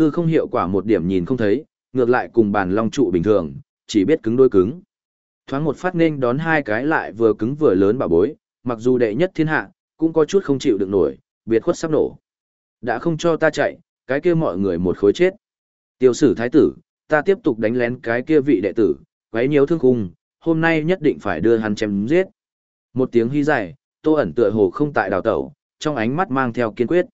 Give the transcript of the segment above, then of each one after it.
Hư không hiệu quả một điểm nhìn không thấy, ngược lại cùng bàn long trụ bình thường, chỉ biết cứng đôi cứng. Thoáng một phát nên đón hai cái lại vừa cứng vừa lớn bảo bối, mặc dù đệ nhất thiên hạ, cũng có chút không chịu được nổi, biệt khuất sắp nổ. Đã không cho ta chạy, cái kia mọi người một khối chết. Tiêu sử thái tử, ta tiếp tục đánh lén cái kia vị đệ tử, quấy nhiều thương khung, hôm nay nhất định phải đưa hắn chém giết. Một tiếng hy dài, tô ẩn tựa hồ không tại đào tẩu, trong ánh mắt mang theo kiên quyết.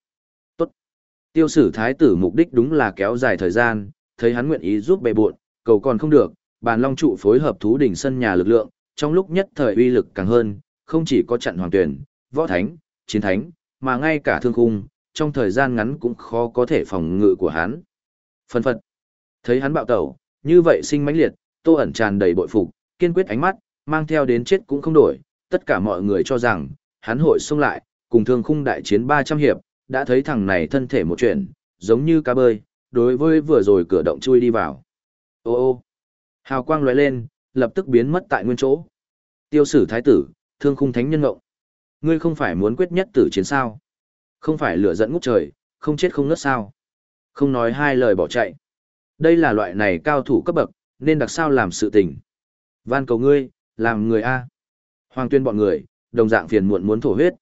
Tiêu sử thái tử mục đích đúng là kéo dài thời gian, thấy hắn nguyện ý giúp bề buộn, cầu còn không được, bàn long trụ phối hợp thú đỉnh sân nhà lực lượng, trong lúc nhất thời uy lực càng hơn, không chỉ có trận hoàng tuyển, võ thánh, chiến thánh, mà ngay cả thương khung, trong thời gian ngắn cũng khó có thể phòng ngự của hắn. Phân phật. Thấy hắn bạo tẩu, như vậy sinh mãnh liệt, tô ẩn tràn đầy bội phục, kiên quyết ánh mắt, mang theo đến chết cũng không đổi, tất cả mọi người cho rằng, hắn hội xông lại, cùng thương khung đại chiến 300 hiệp, đã thấy thằng này thân thể một chuyện, giống như cá bơi, đối với vừa rồi cửa động chui đi vào. Ô ô, hào quang lóe lên, lập tức biến mất tại nguyên chỗ. Tiêu sử thái tử, thương khung thánh nhân ngộng. Ngươi không phải muốn quyết nhất tử chiến sao? Không phải lửa dẫn ngút trời, không chết không ngất sao? Không nói hai lời bỏ chạy. Đây là loại này cao thủ cấp bậc, nên đặc sao làm sự tình. Van cầu ngươi, làm người A. Hoàng tuyên bọn người, đồng dạng phiền muộn muốn thổ huyết.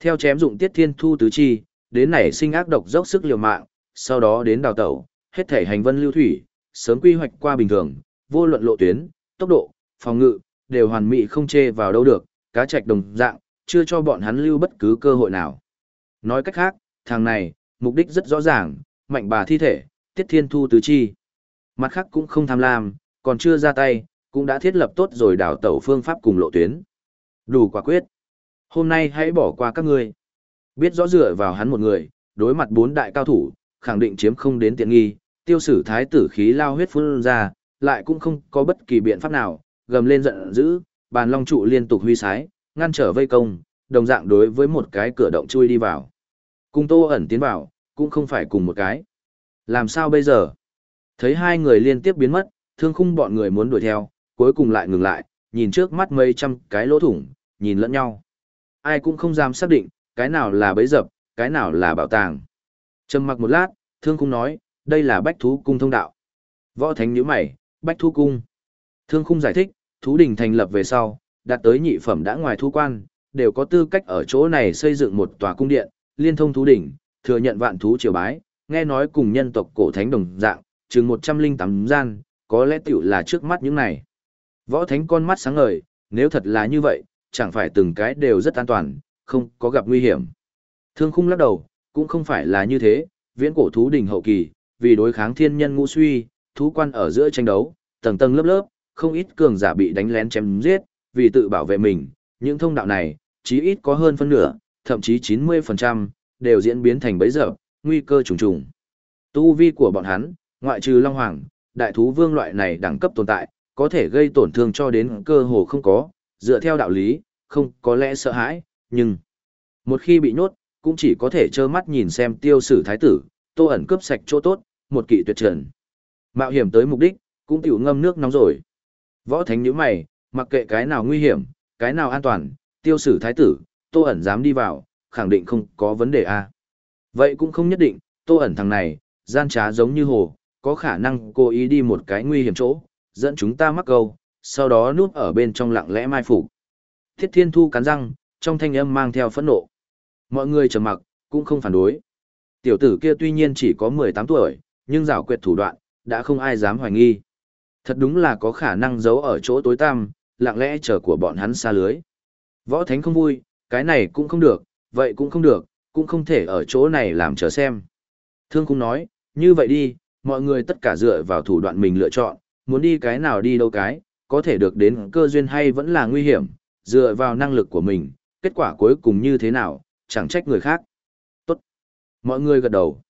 Theo chém dụng tiết thiên thu tứ chi, đến nảy sinh ác độc dốc sức liều mạng, sau đó đến đào tẩu, hết thể hành vân lưu thủy, sớm quy hoạch qua bình thường, vô luận lộ tuyến, tốc độ, phòng ngự, đều hoàn mỹ không chê vào đâu được, cá trạch đồng dạng, chưa cho bọn hắn lưu bất cứ cơ hội nào. Nói cách khác, thằng này, mục đích rất rõ ràng, mạnh bà thi thể, tiết thiên thu tứ chi. Mặt khác cũng không tham lam, còn chưa ra tay, cũng đã thiết lập tốt rồi đào tẩu phương pháp cùng lộ tuyến. Đủ quả quyết. Hôm nay hãy bỏ qua các ngươi. Biết rõ dựa vào hắn một người, đối mặt bốn đại cao thủ, khẳng định chiếm không đến tiện nghi, tiêu sử thái tử khí lao huyết phun ra, lại cũng không có bất kỳ biện pháp nào, gầm lên giận dữ, bàn long trụ liên tục huy sái, ngăn trở vây công, đồng dạng đối với một cái cửa động chui đi vào. Cùng tô ẩn tiến vào, cũng không phải cùng một cái. Làm sao bây giờ? Thấy hai người liên tiếp biến mất, thương khung bọn người muốn đuổi theo, cuối cùng lại ngừng lại, nhìn trước mắt mấy trăm cái lỗ thủng, nhìn lẫn nhau. Ai cũng không dám xác định, cái nào là bấy dập, cái nào là bảo tàng. Trầm mặc một lát, thương khung nói, đây là bách thú cung thông đạo. Võ thánh nhíu mày, bách thú cung. Thương khung giải thích, thú đình thành lập về sau, đạt tới nhị phẩm đã ngoài thú quan, đều có tư cách ở chỗ này xây dựng một tòa cung điện, liên thông thú đỉnh, thừa nhận vạn thú triều bái, nghe nói cùng nhân tộc cổ thánh đồng dạng, chừng 108 gian, có lẽ tiểu là trước mắt những này. Võ thánh con mắt sáng ngời, nếu thật là như vậy, chẳng phải từng cái đều rất an toàn, không có gặp nguy hiểm. Thương khung lắc đầu, cũng không phải là như thế, viễn cổ thú đỉnh hậu kỳ, vì đối kháng thiên nhân ngũ suy, thú quan ở giữa tranh đấu, tầng tầng lớp lớp, không ít cường giả bị đánh lén chém giết, vì tự bảo vệ mình, những thông đạo này, chí ít có hơn phân nửa, thậm chí 90%, đều diễn biến thành bấy giờ, nguy cơ trùng trùng. Tu vi của bọn hắn, ngoại trừ Long Hoàng, đại thú vương loại này đẳng cấp tồn tại, có thể gây tổn thương cho đến cơ hồ không có, dựa theo đạo lý, không có lẽ sợ hãi, nhưng một khi bị nhốt, cũng chỉ có thể trơ mắt nhìn xem tiêu sử thái tử, tô ẩn cướp sạch chỗ tốt, một kỵ tuyệt trần. Mạo hiểm tới mục đích, cũng tiểu ngâm nước nóng rồi. Võ thánh nhíu mày, mặc kệ cái nào nguy hiểm, cái nào an toàn, tiêu sử thái tử, tô ẩn dám đi vào, khẳng định không có vấn đề a. Vậy cũng không nhất định, tô ẩn thằng này, gian trá giống như hồ, có khả năng cố ý đi một cái nguy hiểm chỗ, dẫn chúng ta mắc câu, sau đó núp ở bên trong lặng lẽ mai phục. Thiết Thiên Thu cắn răng, trong thanh âm mang theo phẫn nộ. Mọi người trầm mặc, cũng không phản đối. Tiểu tử kia tuy nhiên chỉ có 18 tuổi, nhưng rào quyệt thủ đoạn, đã không ai dám hoài nghi. Thật đúng là có khả năng giấu ở chỗ tối tăm, lặng lẽ chờ của bọn hắn xa lưới. Võ Thánh không vui, cái này cũng không được, vậy cũng không được, cũng không thể ở chỗ này làm chờ xem. Thương cũng nói, như vậy đi, mọi người tất cả dựa vào thủ đoạn mình lựa chọn, muốn đi cái nào đi đâu cái, có thể được đến cơ duyên hay vẫn là nguy hiểm, dựa vào năng lực của mình, kết quả cuối cùng như thế nào, chẳng trách người khác. Tốt. Mọi người gật đầu.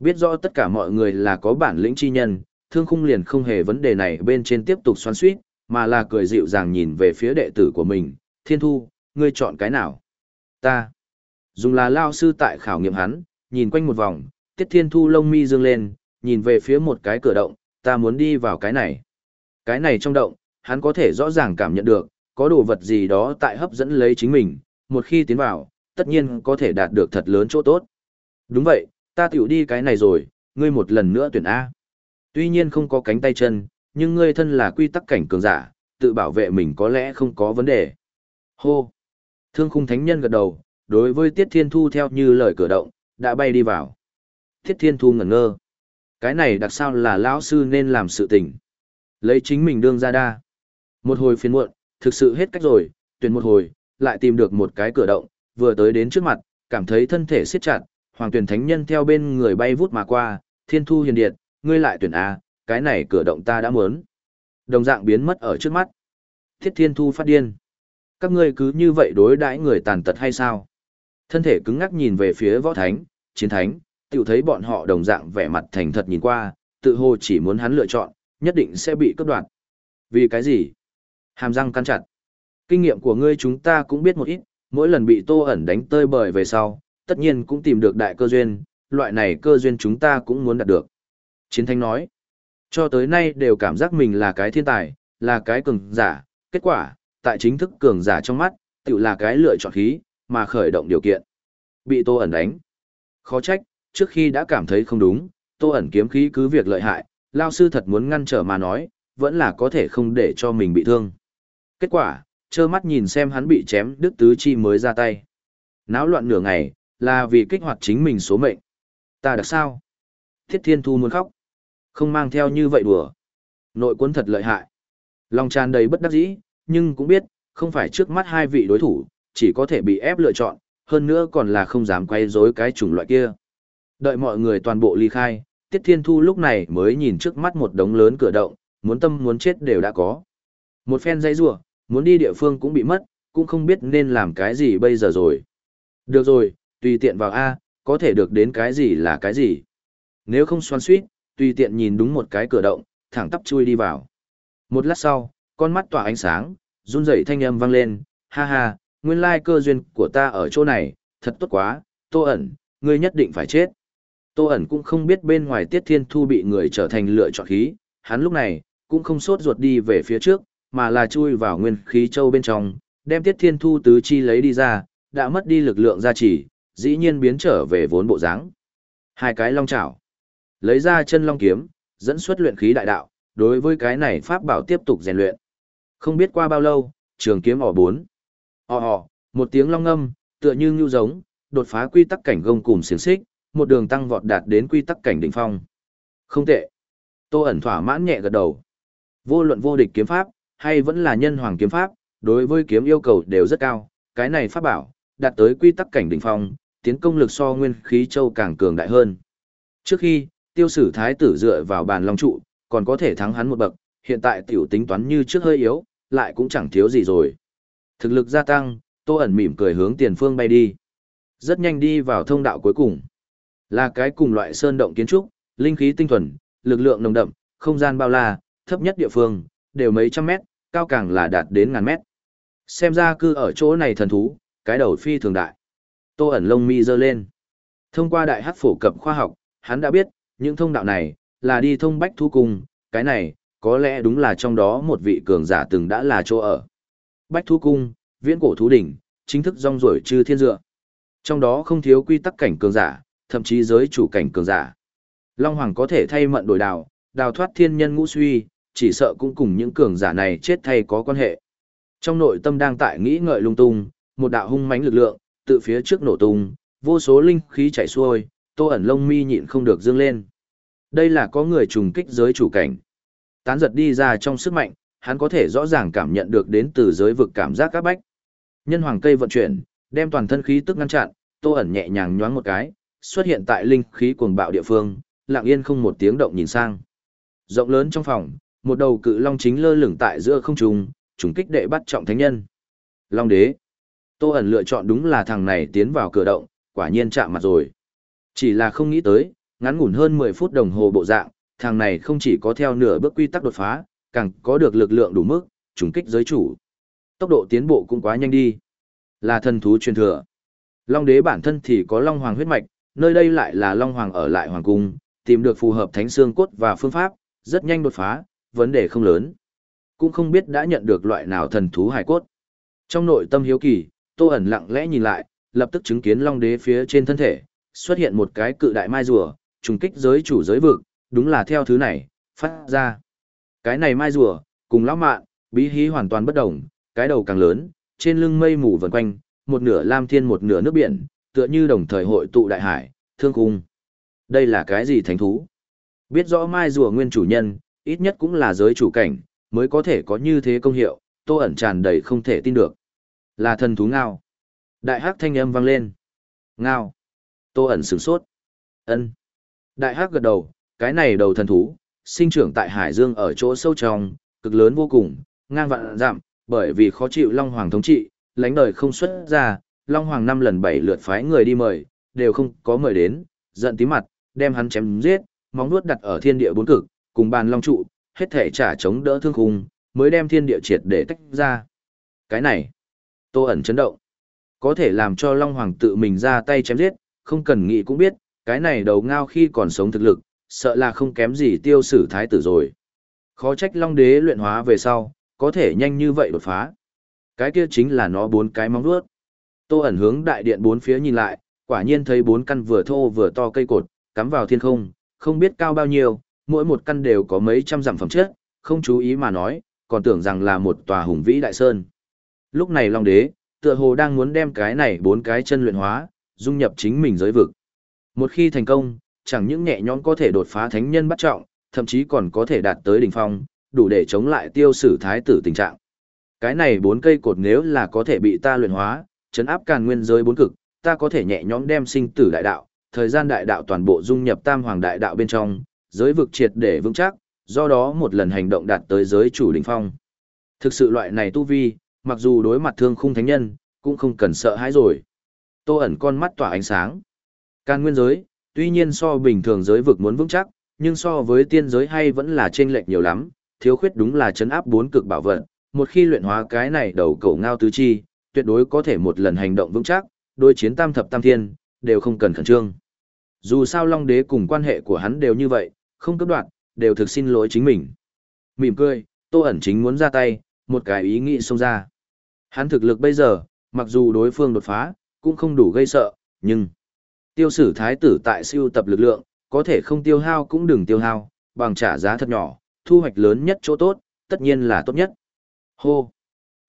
Biết rõ tất cả mọi người là có bản lĩnh chi nhân, thương khung liền không hề vấn đề này bên trên tiếp tục xoắn suýt, mà là cười dịu dàng nhìn về phía đệ tử của mình, thiên thu, ngươi chọn cái nào? Ta. Dùng là lao sư tại khảo nghiệm hắn, nhìn quanh một vòng, tiết thiên thu lông mi dương lên, nhìn về phía một cái cửa động, ta muốn đi vào cái này. Cái này trong động, hắn có thể rõ ràng cảm nhận được, có đồ vật gì đó tại hấp dẫn lấy chính mình, một khi tiến vào, tất nhiên có thể đạt được thật lớn chỗ tốt. Đúng vậy, ta tiểu đi cái này rồi, ngươi một lần nữa tuyển A. Tuy nhiên không có cánh tay chân, nhưng ngươi thân là quy tắc cảnh cường giả, tự bảo vệ mình có lẽ không có vấn đề. Hô! Thương khung thánh nhân gật đầu, đối với Tiết Thiên Thu theo như lời cửa động, đã bay đi vào. Tiết Thiên Thu ngẩn ngơ. Cái này đặc sao là lão sư nên làm sự tình. Lấy chính mình đương ra đa. Một hồi phiền muộn, thực sự hết cách rồi, tuyển một hồi, lại tìm được một cái cửa động, vừa tới đến trước mặt, cảm thấy thân thể siết chặt, hoàng tuyển thánh nhân theo bên người bay vút mà qua, thiên thu hiền điệt, ngươi lại tuyển A, cái này cửa động ta đã muốn. Đồng dạng biến mất ở trước mắt. Thiết thiên thu phát điên. Các ngươi cứ như vậy đối đãi người tàn tật hay sao? Thân thể cứng ngắc nhìn về phía võ thánh, chiến thánh, tiểu thấy bọn họ đồng dạng vẻ mặt thành thật nhìn qua, tự hồ chỉ muốn hắn lựa chọn, nhất định sẽ bị cướp đoạt. Vì cái gì? Hàm răng cắn chặt. Kinh nghiệm của ngươi chúng ta cũng biết một ít, mỗi lần bị tô ẩn đánh tơi bời về sau, tất nhiên cũng tìm được đại cơ duyên, loại này cơ duyên chúng ta cũng muốn đạt được. Chiến thanh nói, cho tới nay đều cảm giác mình là cái thiên tài, là cái cường giả, kết quả, tại chính thức cường giả trong mắt, tự là cái lựa chọn khí, mà khởi động điều kiện. Bị tô ẩn đánh. Khó trách, trước khi đã cảm thấy không đúng, tô ẩn kiếm khí cứ việc lợi hại, lao sư thật muốn ngăn trở mà nói, vẫn là có thể không để cho mình bị thương. Kết quả, trơ mắt nhìn xem hắn bị chém đứt tứ chi mới ra tay. Náo loạn nửa ngày, là vì kích hoạt chính mình số mệnh. Ta đặc sao? Thiết Thiên Thu muốn khóc. Không mang theo như vậy đùa. Nội quân thật lợi hại. Lòng tràn đầy bất đắc dĩ, nhưng cũng biết, không phải trước mắt hai vị đối thủ, chỉ có thể bị ép lựa chọn, hơn nữa còn là không dám quay rối cái chủng loại kia. Đợi mọi người toàn bộ ly khai, Tiết Thiên Thu lúc này mới nhìn trước mắt một đống lớn cửa động, muốn tâm muốn chết đều đã có. Một phen dây rủa, muốn đi địa phương cũng bị mất, cũng không biết nên làm cái gì bây giờ rồi. Được rồi, tùy tiện vào A, có thể được đến cái gì là cái gì. Nếu không xoan suýt, tùy tiện nhìn đúng một cái cửa động, thẳng tắp chui đi vào. Một lát sau, con mắt tỏa ánh sáng, run rẩy thanh âm vang lên, ha ha, nguyên lai cơ duyên của ta ở chỗ này, thật tốt quá, tô ẩn, ngươi nhất định phải chết. Tô ẩn cũng không biết bên ngoài tiết thiên thu bị người trở thành lựa chọn khí, hắn lúc này, cũng không sốt ruột đi về phía trước, mà là chui vào nguyên khí châu bên trong, đem tiết thiên thu tứ chi lấy đi ra, đã mất đi lực lượng gia trì, dĩ nhiên biến trở về vốn bộ dáng. Hai cái long chảo, lấy ra chân long kiếm, dẫn xuất luyện khí đại đạo, đối với cái này pháp bảo tiếp tục rèn luyện. Không biết qua bao lâu, trường kiếm ỏ bốn. Ồ ồ, một tiếng long ngâm, tựa như nhu giống, đột phá quy tắc cảnh gông cùng xiềng xích, một đường tăng vọt đạt đến quy tắc cảnh đỉnh phong. Không tệ. Tô ẩn thỏa mãn nhẹ gật đầu. Vô luận vô địch kiếm pháp, hay vẫn là nhân hoàng kiếm pháp, đối với kiếm yêu cầu đều rất cao, cái này pháp bảo, đạt tới quy tắc cảnh đỉnh phong, tiến công lực so nguyên khí châu càng cường đại hơn. Trước khi, tiêu sử thái tử dựa vào bàn long trụ, còn có thể thắng hắn một bậc, hiện tại tiểu tính toán như trước hơi yếu, lại cũng chẳng thiếu gì rồi. Thực lực gia tăng, tô ẩn mỉm cười hướng tiền phương bay đi. Rất nhanh đi vào thông đạo cuối cùng. Là cái cùng loại sơn động kiến trúc, linh khí tinh thuần, lực lượng nồng đậm, không gian bao la, thấp nhất địa phương, đều mấy trăm mét, cao càng là đạt đến ngàn mét. Xem ra cư ở chỗ này thần thú, cái đầu phi thường đại. Tô ẩn lông mi dơ lên. Thông qua đại hát phổ cập khoa học, hắn đã biết, những thông đạo này, là đi thông bách thú cung, cái này, có lẽ đúng là trong đó một vị cường giả từng đã là chỗ ở. Bách thú cung, viễn cổ thú đỉnh, chính thức rong rổi chư thiên dựa. Trong đó không thiếu quy tắc cảnh cường giả, thậm chí giới chủ cảnh cường giả. Long Hoàng có thể thay mận đổi đào, đào thoát thiên nhân ngũ suy, chỉ sợ cũng cùng những cường giả này chết thay có quan hệ. Trong nội tâm đang tại nghĩ ngợi lung tung, một đạo hung mãnh lực lượng, tự phía trước nổ tung, vô số linh khí chảy xuôi, tô ẩn lông mi nhịn không được dương lên. Đây là có người trùng kích giới chủ cảnh. Tán giật đi ra trong sức mạnh, hắn có thể rõ ràng cảm nhận được đến từ giới vực cảm giác các bách. Nhân hoàng cây vận chuyển, đem toàn thân khí tức ngăn chặn, tô ẩn nhẹ nhàng nhoáng một cái, xuất hiện tại linh khí cuồng bạo địa phương, lặng yên không một tiếng động nhìn sang. Rộng lớn trong phòng, một đầu cự long chính lơ lửng tại giữa không trung, trùng kích đệ bắt trọng thánh nhân. Long đế. Tô ẩn lựa chọn đúng là thằng này tiến vào cửa động, quả nhiên chạm mặt rồi. Chỉ là không nghĩ tới, ngắn ngủn hơn 10 phút đồng hồ bộ dạng, thằng này không chỉ có theo nửa bước quy tắc đột phá, càng có được lực lượng đủ mức, trùng kích giới chủ. Tốc độ tiến bộ cũng quá nhanh đi. Là thần thú truyền thừa. Long đế bản thân thì có long hoàng huyết mạch, nơi đây lại là long hoàng ở lại hoàng cung, tìm được phù hợp thánh xương cốt và phương pháp, rất nhanh đột phá, vấn đề không lớn. Cũng không biết đã nhận được loại nào thần thú hải cốt. Trong nội tâm hiếu kỳ, Tô ẩn lặng lẽ nhìn lại, lập tức chứng kiến long đế phía trên thân thể, xuất hiện một cái cự đại mai rùa, trùng kích giới chủ giới vực, đúng là theo thứ này, phát ra. Cái này mai rùa, cùng lão mạn, bí hí hoàn toàn bất đồng, cái đầu càng lớn, trên lưng mây mù vần quanh, một nửa lam thiên một nửa nước biển, tựa như đồng thời hội tụ đại hải, thương cung. Đây là cái gì thánh thú? Biết rõ mai rùa nguyên chủ nhân, ít nhất cũng là giới chủ cảnh, mới có thể có như thế công hiệu, tô ẩn tràn đầy không thể tin được. Là thần thú ngao. Đại hắc thanh âm vang lên. Ngao. Tô ẩn sửng sốt. ân Đại hắc gật đầu, cái này đầu thần thú, sinh trưởng tại Hải Dương ở chỗ sâu trong, cực lớn vô cùng, ngang vạn giảm, bởi vì khó chịu Long Hoàng thống trị, lánh đời không xuất ra, Long Hoàng năm lần bảy lượt phái người đi mời, đều không có mời đến, giận tí mặt, đem hắn chém giết, móng nuốt đặt ở thiên địa bốn cực, cùng bàn Long trụ, hết thể trả chống đỡ thương khung, mới đem thiên địa triệt để tách ra. Cái này, Tô ẩn chấn động. Có thể làm cho Long Hoàng tự mình ra tay chém giết, không cần nghĩ cũng biết, cái này đầu ngao khi còn sống thực lực, sợ là không kém gì tiêu sử thái tử rồi. Khó trách Long Đế luyện hóa về sau, có thể nhanh như vậy đột phá. Cái kia chính là nó bốn cái móng vuốt. Tô ẩn hướng đại điện bốn phía nhìn lại, quả nhiên thấy bốn căn vừa thô vừa to cây cột, cắm vào thiên không, không biết cao bao nhiêu, mỗi một căn đều có mấy trăm dặm phẩm chất, không chú ý mà nói, còn tưởng rằng là một tòa hùng vĩ đại sơn. Lúc này Long Đế, tựa hồ đang muốn đem cái này bốn cái chân luyện hóa, dung nhập chính mình giới vực. Một khi thành công, chẳng những nhẹ nhõm có thể đột phá thánh nhân bắt trọng, thậm chí còn có thể đạt tới đỉnh phong, đủ để chống lại tiêu sử thái tử tình trạng. Cái này bốn cây cột nếu là có thể bị ta luyện hóa, chấn áp càn nguyên giới bốn cực, ta có thể nhẹ nhõm đem sinh tử đại đạo, thời gian đại đạo toàn bộ dung nhập tam hoàng đại đạo bên trong, giới vực triệt để vững chắc, do đó một lần hành động đạt tới giới chủ đỉnh phong. Thực sự loại này tu vi, mặc dù đối mặt thương khung thánh nhân, cũng không cần sợ hãi rồi. Tô ẩn con mắt tỏa ánh sáng. Can nguyên giới, tuy nhiên so bình thường giới vực muốn vững chắc, nhưng so với tiên giới hay vẫn là chênh lệch nhiều lắm, thiếu khuyết đúng là chấn áp bốn cực bảo vận, một khi luyện hóa cái này đầu cổ ngao tứ chi, tuyệt đối có thể một lần hành động vững chắc, đối chiến tam thập tam thiên, đều không cần khẩn trương. Dù sao Long Đế cùng quan hệ của hắn đều như vậy, không cấp đoạn, đều thực xin lỗi chính mình. Mỉm cười, Tô ẩn chính muốn ra tay, một cái ý nghĩ xông ra. Hắn thực lực bây giờ, mặc dù đối phương đột phá, cũng không đủ gây sợ, nhưng tiêu sử thái tử tại siêu tập lực lượng, có thể không tiêu hao cũng đừng tiêu hao, bằng trả giá thật nhỏ, thu hoạch lớn nhất chỗ tốt, tất nhiên là tốt nhất. Hô!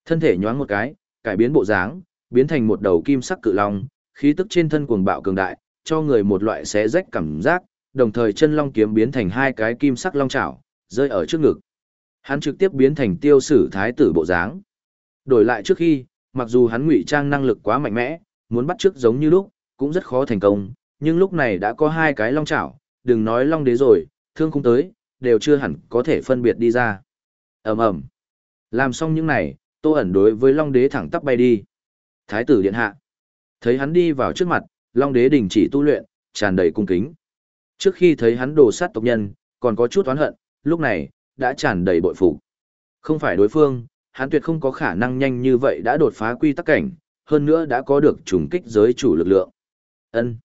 Thân thể nhoáng một cái, cải biến bộ dáng, biến thành một đầu kim sắc cự long, khí tức trên thân cuồng bạo cường đại, cho người một loại xé rách cảm giác, đồng thời chân long kiếm biến thành hai cái kim sắc long chảo, rơi ở trước ngực. Hắn trực tiếp biến thành tiêu sử thái tử bộ dáng. Đổi lại trước khi, mặc dù hắn ngụy trang năng lực quá mạnh mẽ, muốn bắt trước giống như lúc, cũng rất khó thành công, nhưng lúc này đã có hai cái long chảo, đừng nói long đế rồi, thương không tới, đều chưa hẳn có thể phân biệt đi ra. ầm ầm Làm xong những này, tô ẩn đối với long đế thẳng tắp bay đi. Thái tử điện hạ. Thấy hắn đi vào trước mặt, long đế đình chỉ tu luyện, tràn đầy cung kính. Trước khi thấy hắn đồ sát tộc nhân, còn có chút oán hận, lúc này, đã tràn đầy bội phục. Không phải đối phương, hắn tuyệt không có khả năng nhanh như vậy đã đột phá quy tắc cảnh, hơn nữa đã có được trùng kích giới chủ lực lượng. Ân.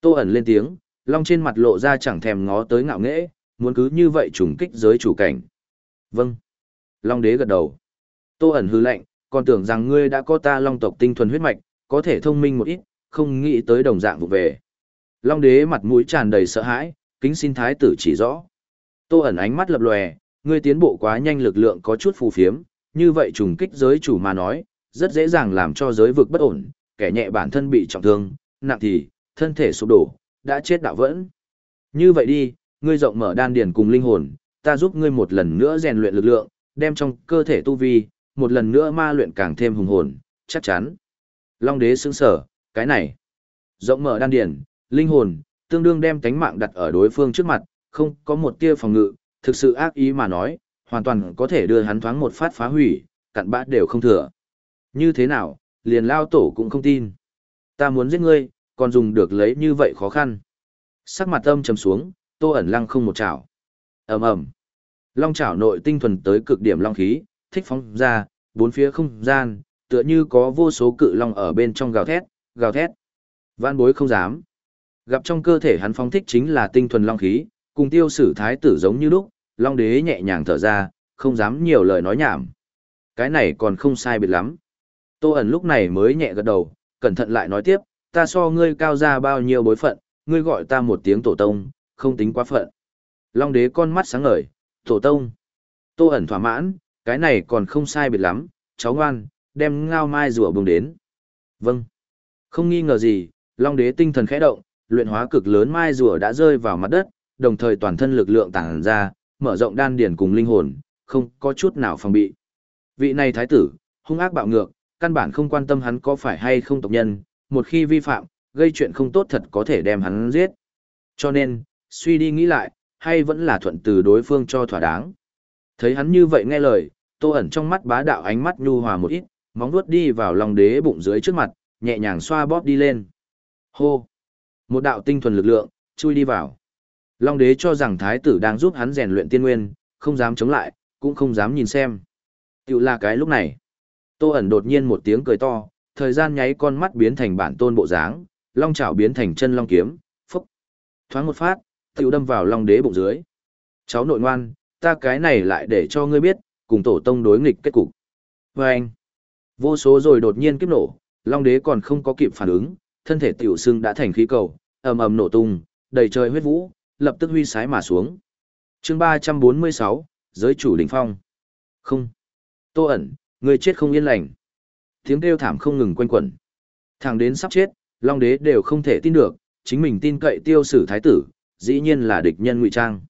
Tô ẩn lên tiếng, long trên mặt lộ ra chẳng thèm ngó tới ngạo nghễ, muốn cứ như vậy trùng kích giới chủ cảnh. Vâng. Long đế gật đầu. Tô ẩn hư lệnh, còn tưởng rằng ngươi đã có ta long tộc tinh thuần huyết mạch, có thể thông minh một ít, không nghĩ tới đồng dạng vụ về. Long đế mặt mũi tràn đầy sợ hãi, kính xin thái tử chỉ rõ. Tô ẩn ánh mắt lập lòe, ngươi tiến bộ quá nhanh lực lượng có chút phù phiếm, như vậy trùng kích giới chủ mà nói, rất dễ dàng làm cho giới vực bất ổn, kẻ nhẹ bản thân bị trọng thương, nặng thì, thân thể sụp đổ, đã chết đạo vẫn. Như vậy đi, ngươi rộng mở đan điền cùng linh hồn, ta giúp ngươi một lần nữa rèn luyện lực lượng, đem trong cơ thể tu vi, một lần nữa ma luyện càng thêm hùng hồn, chắc chắn. Long đế sững sở, cái này. Rộng mở đan điền, linh hồn, tương đương đem tánh mạng đặt ở đối phương trước mặt, không có một tia phòng ngự, thực sự ác ý mà nói, hoàn toàn có thể đưa hắn thoáng một phát phá hủy, cặn bã đều không thừa. Như thế nào, liền lao tổ cũng không tin. Ta muốn giết ngươi, còn dùng được lấy như vậy khó khăn. Sắc mặt âm trầm xuống, tô ẩn lăng không một chảo. ầm ầm Long chảo nội tinh thuần tới cực điểm long khí, thích phóng ra, bốn phía không gian, tựa như có vô số cự long ở bên trong gào thét, gào thét. Vạn bối không dám. Gặp trong cơ thể hắn phóng thích chính là tinh thuần long khí, cùng tiêu sử thái tử giống như lúc, long đế nhẹ nhàng thở ra, không dám nhiều lời nói nhảm. Cái này còn không sai biệt lắm. Tô ẩn lúc này mới nhẹ gật đầu, cẩn thận lại nói tiếp, ta so ngươi cao ra bao nhiêu bối phận, ngươi gọi ta một tiếng tổ tông, không tính quá phận. Long đế con mắt sáng ngời, tổ tông. Tô ẩn thỏa mãn, cái này còn không sai biệt lắm, cháu ngoan, đem ngao mai rùa bùng đến. Vâng. Không nghi ngờ gì, Long đế tinh thần khẽ động, luyện hóa cực lớn mai rùa đã rơi vào mặt đất, đồng thời toàn thân lực lượng tàng ra, mở rộng đan điển cùng linh hồn, không có chút nào phòng bị. Vị này thái tử, hung ác bạo ngược, căn bản không quan tâm hắn có phải hay không tộc nhân, một khi vi phạm, gây chuyện không tốt thật có thể đem hắn giết. Cho nên, suy đi nghĩ lại, hay vẫn là thuận từ đối phương cho thỏa đáng. Thấy hắn như vậy nghe lời, tô ẩn trong mắt bá đạo ánh mắt nhu hòa một ít, móng vuốt đi vào lòng đế bụng dưới trước mặt, nhẹ nhàng xoa bóp đi lên. Hô! Một đạo tinh thuần lực lượng, chui đi vào. Long đế cho rằng thái tử đang giúp hắn rèn luyện tiên nguyên, không dám chống lại, cũng không dám nhìn xem. Tiểu là cái lúc này. Tô ẩn đột nhiên một tiếng cười to, thời gian nháy con mắt biến thành bản tôn bộ dáng, long chảo biến thành chân long kiếm, phúc. Thoáng một phát, tiểu đâm vào long đế bụng dưới. Cháu nội ngoan, ta cái này lại để cho ngươi biết, cùng tổ tông đối nghịch kết cục. Và anh, vô số rồi đột nhiên kiếp nổ, long đế còn không có kịp phản ứng, thân thể tiểu xương đã thành khí cầu, ầm ầm nổ tung, đầy trời huyết vũ, lập tức huy sái mà xuống. chương 346, giới chủ đỉnh phong. Không. Tô ẩn, người chết không yên lành. Tiếng kêu thảm không ngừng quanh quẩn. Thằng đến sắp chết, Long đế đều không thể tin được, chính mình tin cậy tiêu sử thái tử, dĩ nhiên là địch nhân ngụy trang.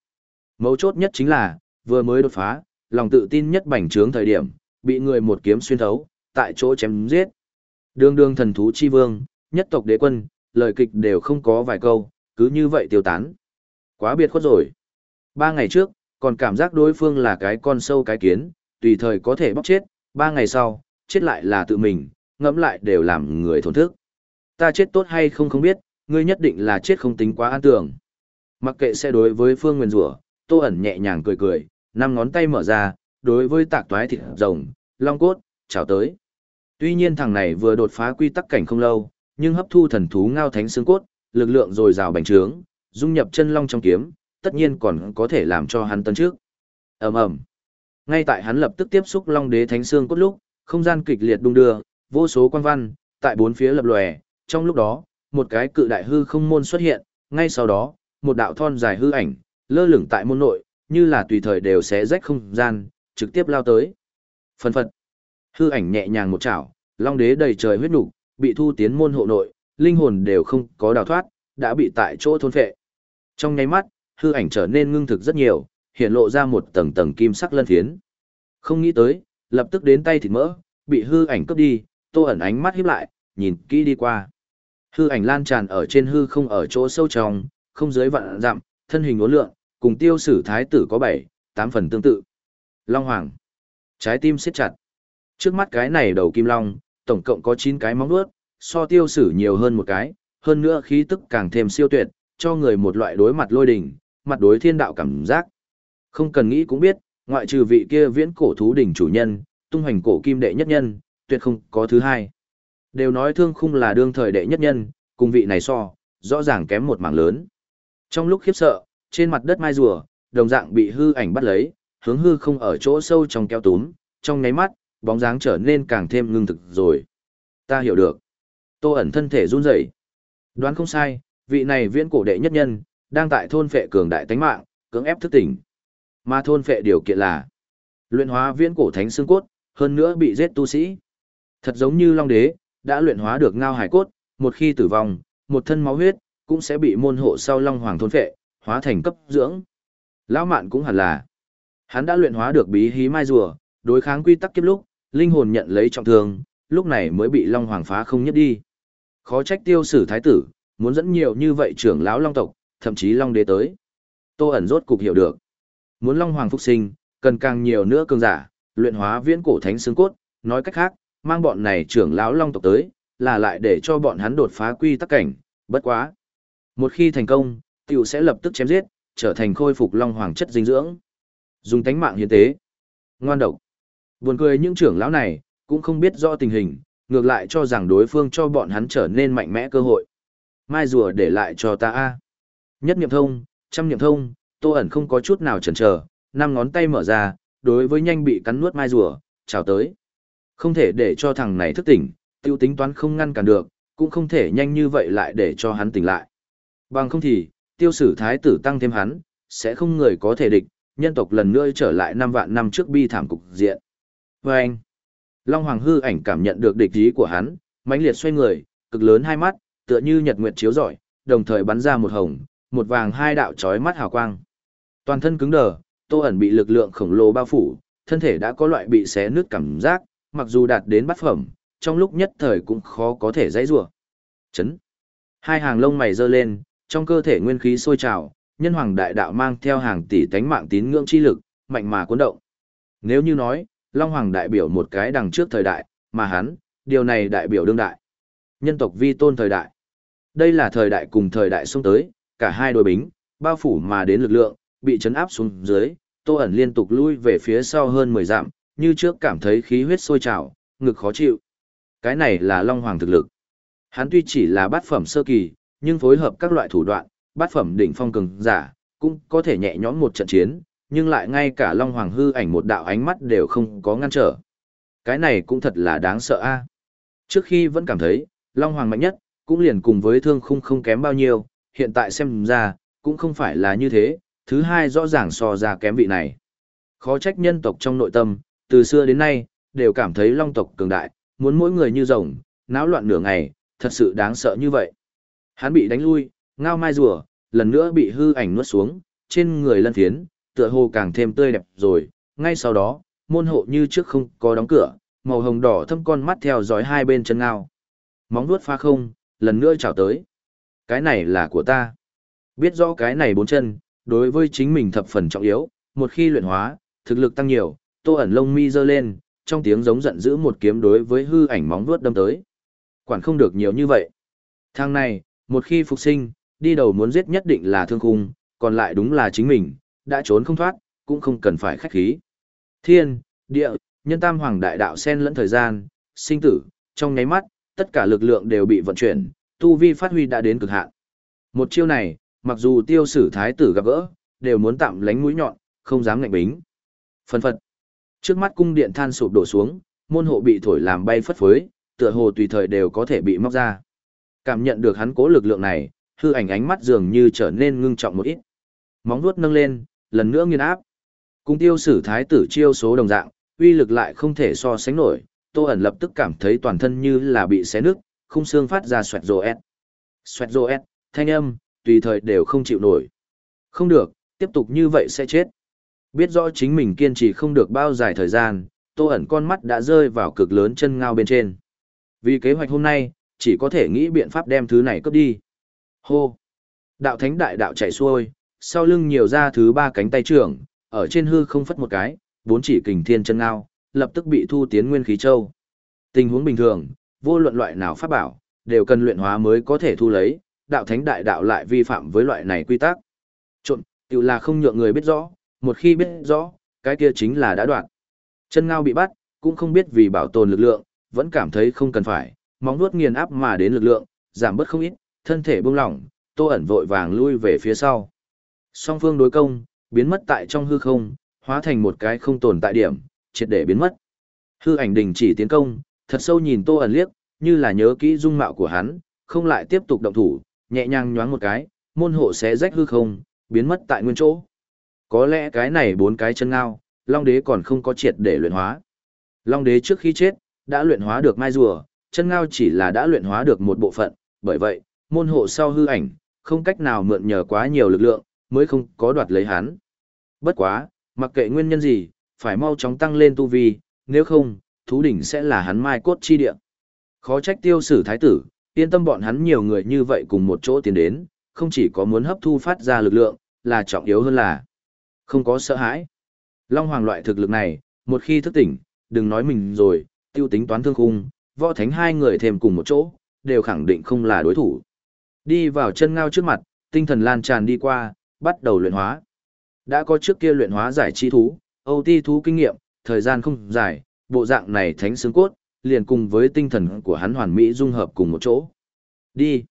Mấu chốt nhất chính là, vừa mới đột phá, lòng tự tin nhất bành trướng thời điểm, bị người một kiếm xuyên thấu, tại chỗ chém giết. Đường đường thần thú chi vương, nhất tộc đế quân, lời kịch đều không có vài câu, cứ như vậy tiêu tán. Quá biệt khuất rồi. Ba ngày trước, còn cảm giác đối phương là cái con sâu cái kiến, tùy thời có thể bóc chết, ba ngày sau, chết lại là tự mình, ngẫm lại đều làm người thổn thức. Ta chết tốt hay không không biết, ngươi nhất định là chết không tính quá an tưởng. Mặc kệ sẽ đối với phương nguyên rủa, tô ẩn nhẹ nhàng cười cười, năm ngón tay mở ra, đối với tạc toái thịt rồng, long cốt, chào tới. Tuy nhiên thằng này vừa đột phá quy tắc cảnh không lâu, nhưng hấp thu thần thú ngao thánh xương cốt, lực lượng dồi dào bành trướng, dung nhập chân long trong kiếm, tất nhiên còn có thể làm cho hắn tấn trước. Ầm ầm. Ngay tại hắn lập tức tiếp xúc long đế thánh xương cốt lúc, không gian kịch liệt đung đưa, vô số quan văn tại bốn phía lập lòe, trong lúc đó, một cái cự đại hư không môn xuất hiện, ngay sau đó, một đạo thon dài hư ảnh lơ lửng tại môn nội, như là tùy thời đều sẽ rách không gian, trực tiếp lao tới. Phần phật. Hư ảnh nhẹ nhàng một chảo, long đế đầy trời huyết nục, bị thu tiến môn hộ nội, linh hồn đều không có đào thoát, đã bị tại chỗ thôn phệ. Trong nháy mắt, hư ảnh trở nên ngưng thực rất nhiều, hiện lộ ra một tầng tầng kim sắc lân phiến. Không nghĩ tới, lập tức đến tay thịt mỡ, bị hư ảnh cướp đi, Tô ẩn ánh mắt híp lại, nhìn kỹ đi qua. Hư ảnh lan tràn ở trên hư không ở chỗ sâu trong, không dưới vạn dặm, thân hình uốn lượn, cùng tiêu sử thái tử có bảy, tám phần tương tự. Long Hoàng. Trái tim siết chặt. Trước mắt cái này đầu kim long, tổng cộng có 9 cái móng vuốt, so tiêu sử nhiều hơn một cái, hơn nữa khí tức càng thêm siêu tuyệt, cho người một loại đối mặt lôi đỉnh, mặt đối thiên đạo cảm giác. Không cần nghĩ cũng biết, ngoại trừ vị kia viễn cổ thú đỉnh chủ nhân, tung hoành cổ kim đệ nhất nhân, tuyệt không có thứ hai. Đều nói thương khung là đương thời đệ nhất nhân, cùng vị này so, rõ ràng kém một mảng lớn. Trong lúc khiếp sợ, trên mặt đất mai rùa, đồng dạng bị hư ảnh bắt lấy, hướng hư không ở chỗ sâu trong keo túm, trong ngáy mắt, bóng dáng trở nên càng thêm ngưng thực rồi. Ta hiểu được. Tô ẩn thân thể run rẩy. Đoán không sai, vị này viễn cổ đệ nhất nhân, đang tại thôn phệ cường đại tánh mạng, cưỡng ép thức tỉnh. Mà thôn phệ điều kiện là luyện hóa viễn cổ thánh xương cốt, hơn nữa bị giết tu sĩ. Thật giống như Long Đế, đã luyện hóa được ngao hải cốt, một khi tử vong, một thân máu huyết, cũng sẽ bị môn hộ sau Long Hoàng thôn phệ, hóa thành cấp dưỡng. Lão mạn cũng hẳn là. Hắn đã luyện hóa được bí hí mai rùa, đối kháng quy tắc kiếp lúc, linh hồn nhận lấy trọng thương, lúc này mới bị Long Hoàng phá không nhất đi. Khó trách tiêu sử thái tử, muốn dẫn nhiều như vậy trưởng lão Long tộc, thậm chí Long đế tới. Tô ẩn rốt cục hiểu được. Muốn Long Hoàng phục sinh, cần càng nhiều nữa cường giả, luyện hóa viễn cổ thánh xương cốt, nói cách khác, mang bọn này trưởng lão Long tộc tới, là lại để cho bọn hắn đột phá quy tắc cảnh, bất quá. Một khi thành công, tiểu sẽ lập tức chém giết, trở thành khôi phục Long Hoàng chất dinh dưỡng. Dùng tánh mạng hiến tế. Ngoan độc. Buồn cười những trưởng lão này, cũng không biết rõ tình hình, ngược lại cho rằng đối phương cho bọn hắn trở nên mạnh mẽ cơ hội. Mai rùa để lại cho ta a. Nhất niệm thông, trăm niệm thông, Tô ẩn không có chút nào chần chờ, năm ngón tay mở ra, đối với nhanh bị cắn nuốt mai rùa, chào tới. Không thể để cho thằng này thức tỉnh, tiêu tính toán không ngăn cản được, cũng không thể nhanh như vậy lại để cho hắn tỉnh lại. Bằng không thì, tiêu sử thái tử tăng thêm hắn, sẽ không người có thể địch, nhân tộc lần nữa trở lại năm vạn năm trước bi thảm cục diện. Và anh, Long Hoàng hư ảnh cảm nhận được địch ý của hắn, mãnh liệt xoay người, cực lớn hai mắt, tựa như nhật nguyệt chiếu rọi, đồng thời bắn ra một hồng, một vàng hai đạo chói mắt hào quang. Toàn thân cứng đờ, Tô ẩn bị lực lượng khổng lồ bao phủ, thân thể đã có loại bị xé nứt cảm giác, mặc dù đạt đến bát phẩm, trong lúc nhất thời cũng khó có thể dãy rủa. Chấn. Hai hàng lông mày giơ lên, trong cơ thể nguyên khí sôi trào, nhân hoàng đại đạo mang theo hàng tỷ tánh mạng tín ngưỡng chi lực, mạnh mà cuốn động. Nếu như nói, Long Hoàng đại biểu một cái đằng trước thời đại, mà hắn, điều này đại biểu đương đại. Nhân tộc vi tôn thời đại. Đây là thời đại cùng thời đại xuống tới, cả hai đôi bính, bao phủ mà đến lực lượng, bị chấn áp xuống dưới, Tô ẩn liên tục lui về phía sau hơn 10 dặm, như trước cảm thấy khí huyết sôi trào, ngực khó chịu. Cái này là Long Hoàng thực lực. Hắn tuy chỉ là bát phẩm sơ kỳ, nhưng phối hợp các loại thủ đoạn, bát phẩm đỉnh phong cường giả, cũng có thể nhẹ nhõm một trận chiến, nhưng lại ngay cả Long Hoàng hư ảnh một đạo ánh mắt đều không có ngăn trở. Cái này cũng thật là đáng sợ a. Trước khi vẫn cảm thấy, Long Hoàng mạnh nhất, cũng liền cùng với thương khung không kém bao nhiêu, hiện tại xem ra, cũng không phải là như thế, thứ hai rõ ràng so ra kém vị này. Khó trách nhân tộc trong nội tâm, từ xưa đến nay, đều cảm thấy long tộc cường đại, muốn mỗi người như rồng, náo loạn nửa ngày, thật sự đáng sợ như vậy. Hắn bị đánh lui, ngao mai rùa, lần nữa bị hư ảnh nuốt xuống, trên người lân Thiến tựa hồ càng thêm tươi đẹp rồi, ngay sau đó, môn hộ như trước không có đóng cửa, màu hồng đỏ thâm con mắt theo dõi hai bên chân ngao. Móng vuốt pha không, lần nữa chào tới. Cái này là của ta. Biết rõ cái này bốn chân, đối với chính mình thập phần trọng yếu, một khi luyện hóa, thực lực tăng nhiều, tô ẩn lông mi dơ lên, trong tiếng giống giận dữ một kiếm đối với hư ảnh móng vuốt đâm tới. Quản không được nhiều như vậy. Thang này, một khi phục sinh, đi đầu muốn giết nhất định là thương khung, còn lại đúng là chính mình, đã trốn không thoát, cũng không cần phải khách khí. Thiên, địa, nhân tam hoàng đại đạo sen lẫn thời gian, sinh tử, trong nháy mắt, tất cả lực lượng đều bị vận chuyển, tu vi phát huy đã đến cực hạn. Một chiêu này, mặc dù tiêu sử thái tử gặp gỡ, đều muốn tạm lánh mũi nhọn, không dám ngạnh bính. Phân phật. Trước mắt cung điện than sụp đổ xuống, môn hộ bị thổi làm bay phất phới, tựa hồ tùy thời đều có thể bị móc ra. Cảm nhận được hắn cố lực lượng này, hư ảnh ánh mắt dường như trở nên ngưng trọng một ít. Móng vuốt nâng lên, lần nữa nghiền áp. Cung tiêu sử thái tử chiêu số đồng dạng, uy lực lại không thể so sánh nổi, Tô ẩn lập tức cảm thấy toàn thân như là bị xé nứt, khung xương phát ra xoẹt rồ ẹt. Xoẹt rồ ẹt, thanh âm, tùy thời đều không chịu nổi. Không được, tiếp tục như vậy sẽ chết. Biết rõ chính mình kiên trì không được bao dài thời gian, tô ẩn con mắt đã rơi vào cực lớn chân ngao bên trên. Vì kế hoạch hôm nay, chỉ có thể nghĩ biện pháp đem thứ này cướp đi. Hô! Đạo thánh đại đạo chảy xuôi, sau lưng nhiều ra thứ ba cánh tay trưởng, ở trên hư không phất một cái, bốn chỉ kình thiên chân ngao, lập tức bị thu tiến nguyên khí châu. Tình huống bình thường, vô luận loại nào pháp bảo, đều cần luyện hóa mới có thể thu lấy, đạo thánh đại đạo lại vi phạm với loại này quy tắc. Trộn, tự là không nhượng người biết rõ, một khi biết rõ, cái kia chính là đã đoạn. Chân ngao bị bắt, cũng không biết vì bảo tồn lực lượng, vẫn cảm thấy không cần phải, móng nuốt nghiền áp mà đến lực lượng, giảm bớt không ít, thân thể buông lỏng, tô ẩn vội vàng lui về phía sau. Song phương đối công, biến mất tại trong hư không, hóa thành một cái không tồn tại điểm, triệt để biến mất. Hư ảnh đình chỉ tiến công, thật sâu nhìn tô ẩn liếc, như là nhớ kỹ dung mạo của hắn, không lại tiếp tục động thủ, nhẹ nhàng nhoáng một cái, môn hộ xé rách hư không, biến mất tại nguyên chỗ. Có lẽ cái này bốn cái chân ngao, Long Đế còn không có triệt để luyện hóa. Long Đế trước khi chết, đã luyện hóa được mai rùa, chân ngao chỉ là đã luyện hóa được một bộ phận, bởi vậy, môn hộ sau hư ảnh, không cách nào mượn nhờ quá nhiều lực lượng, mới không có đoạt lấy hắn. Bất quá, mặc kệ nguyên nhân gì, phải mau chóng tăng lên tu vi, nếu không, thú đỉnh sẽ là hắn mai cốt chi địa. Khó trách tiêu sử thái tử, yên tâm bọn hắn nhiều người như vậy cùng một chỗ tiến đến, không chỉ có muốn hấp thu phát ra lực lượng, là trọng yếu hơn là không có sợ hãi. Long Hoàng loại thực lực này, một khi thức tỉnh, đừng nói mình rồi, tiêu tính toán thương khung, võ thánh hai người thêm cùng một chỗ, đều khẳng định không là đối thủ. Đi vào chân ngao trước mặt, tinh thần lan tràn đi qua, bắt đầu luyện hóa. Đã có trước kia luyện hóa giải chi thú, Âu ti thú kinh nghiệm, thời gian không dài, bộ dạng này thánh xương cốt, liền cùng với tinh thần của hắn hoàn mỹ dung hợp cùng một chỗ. Đi.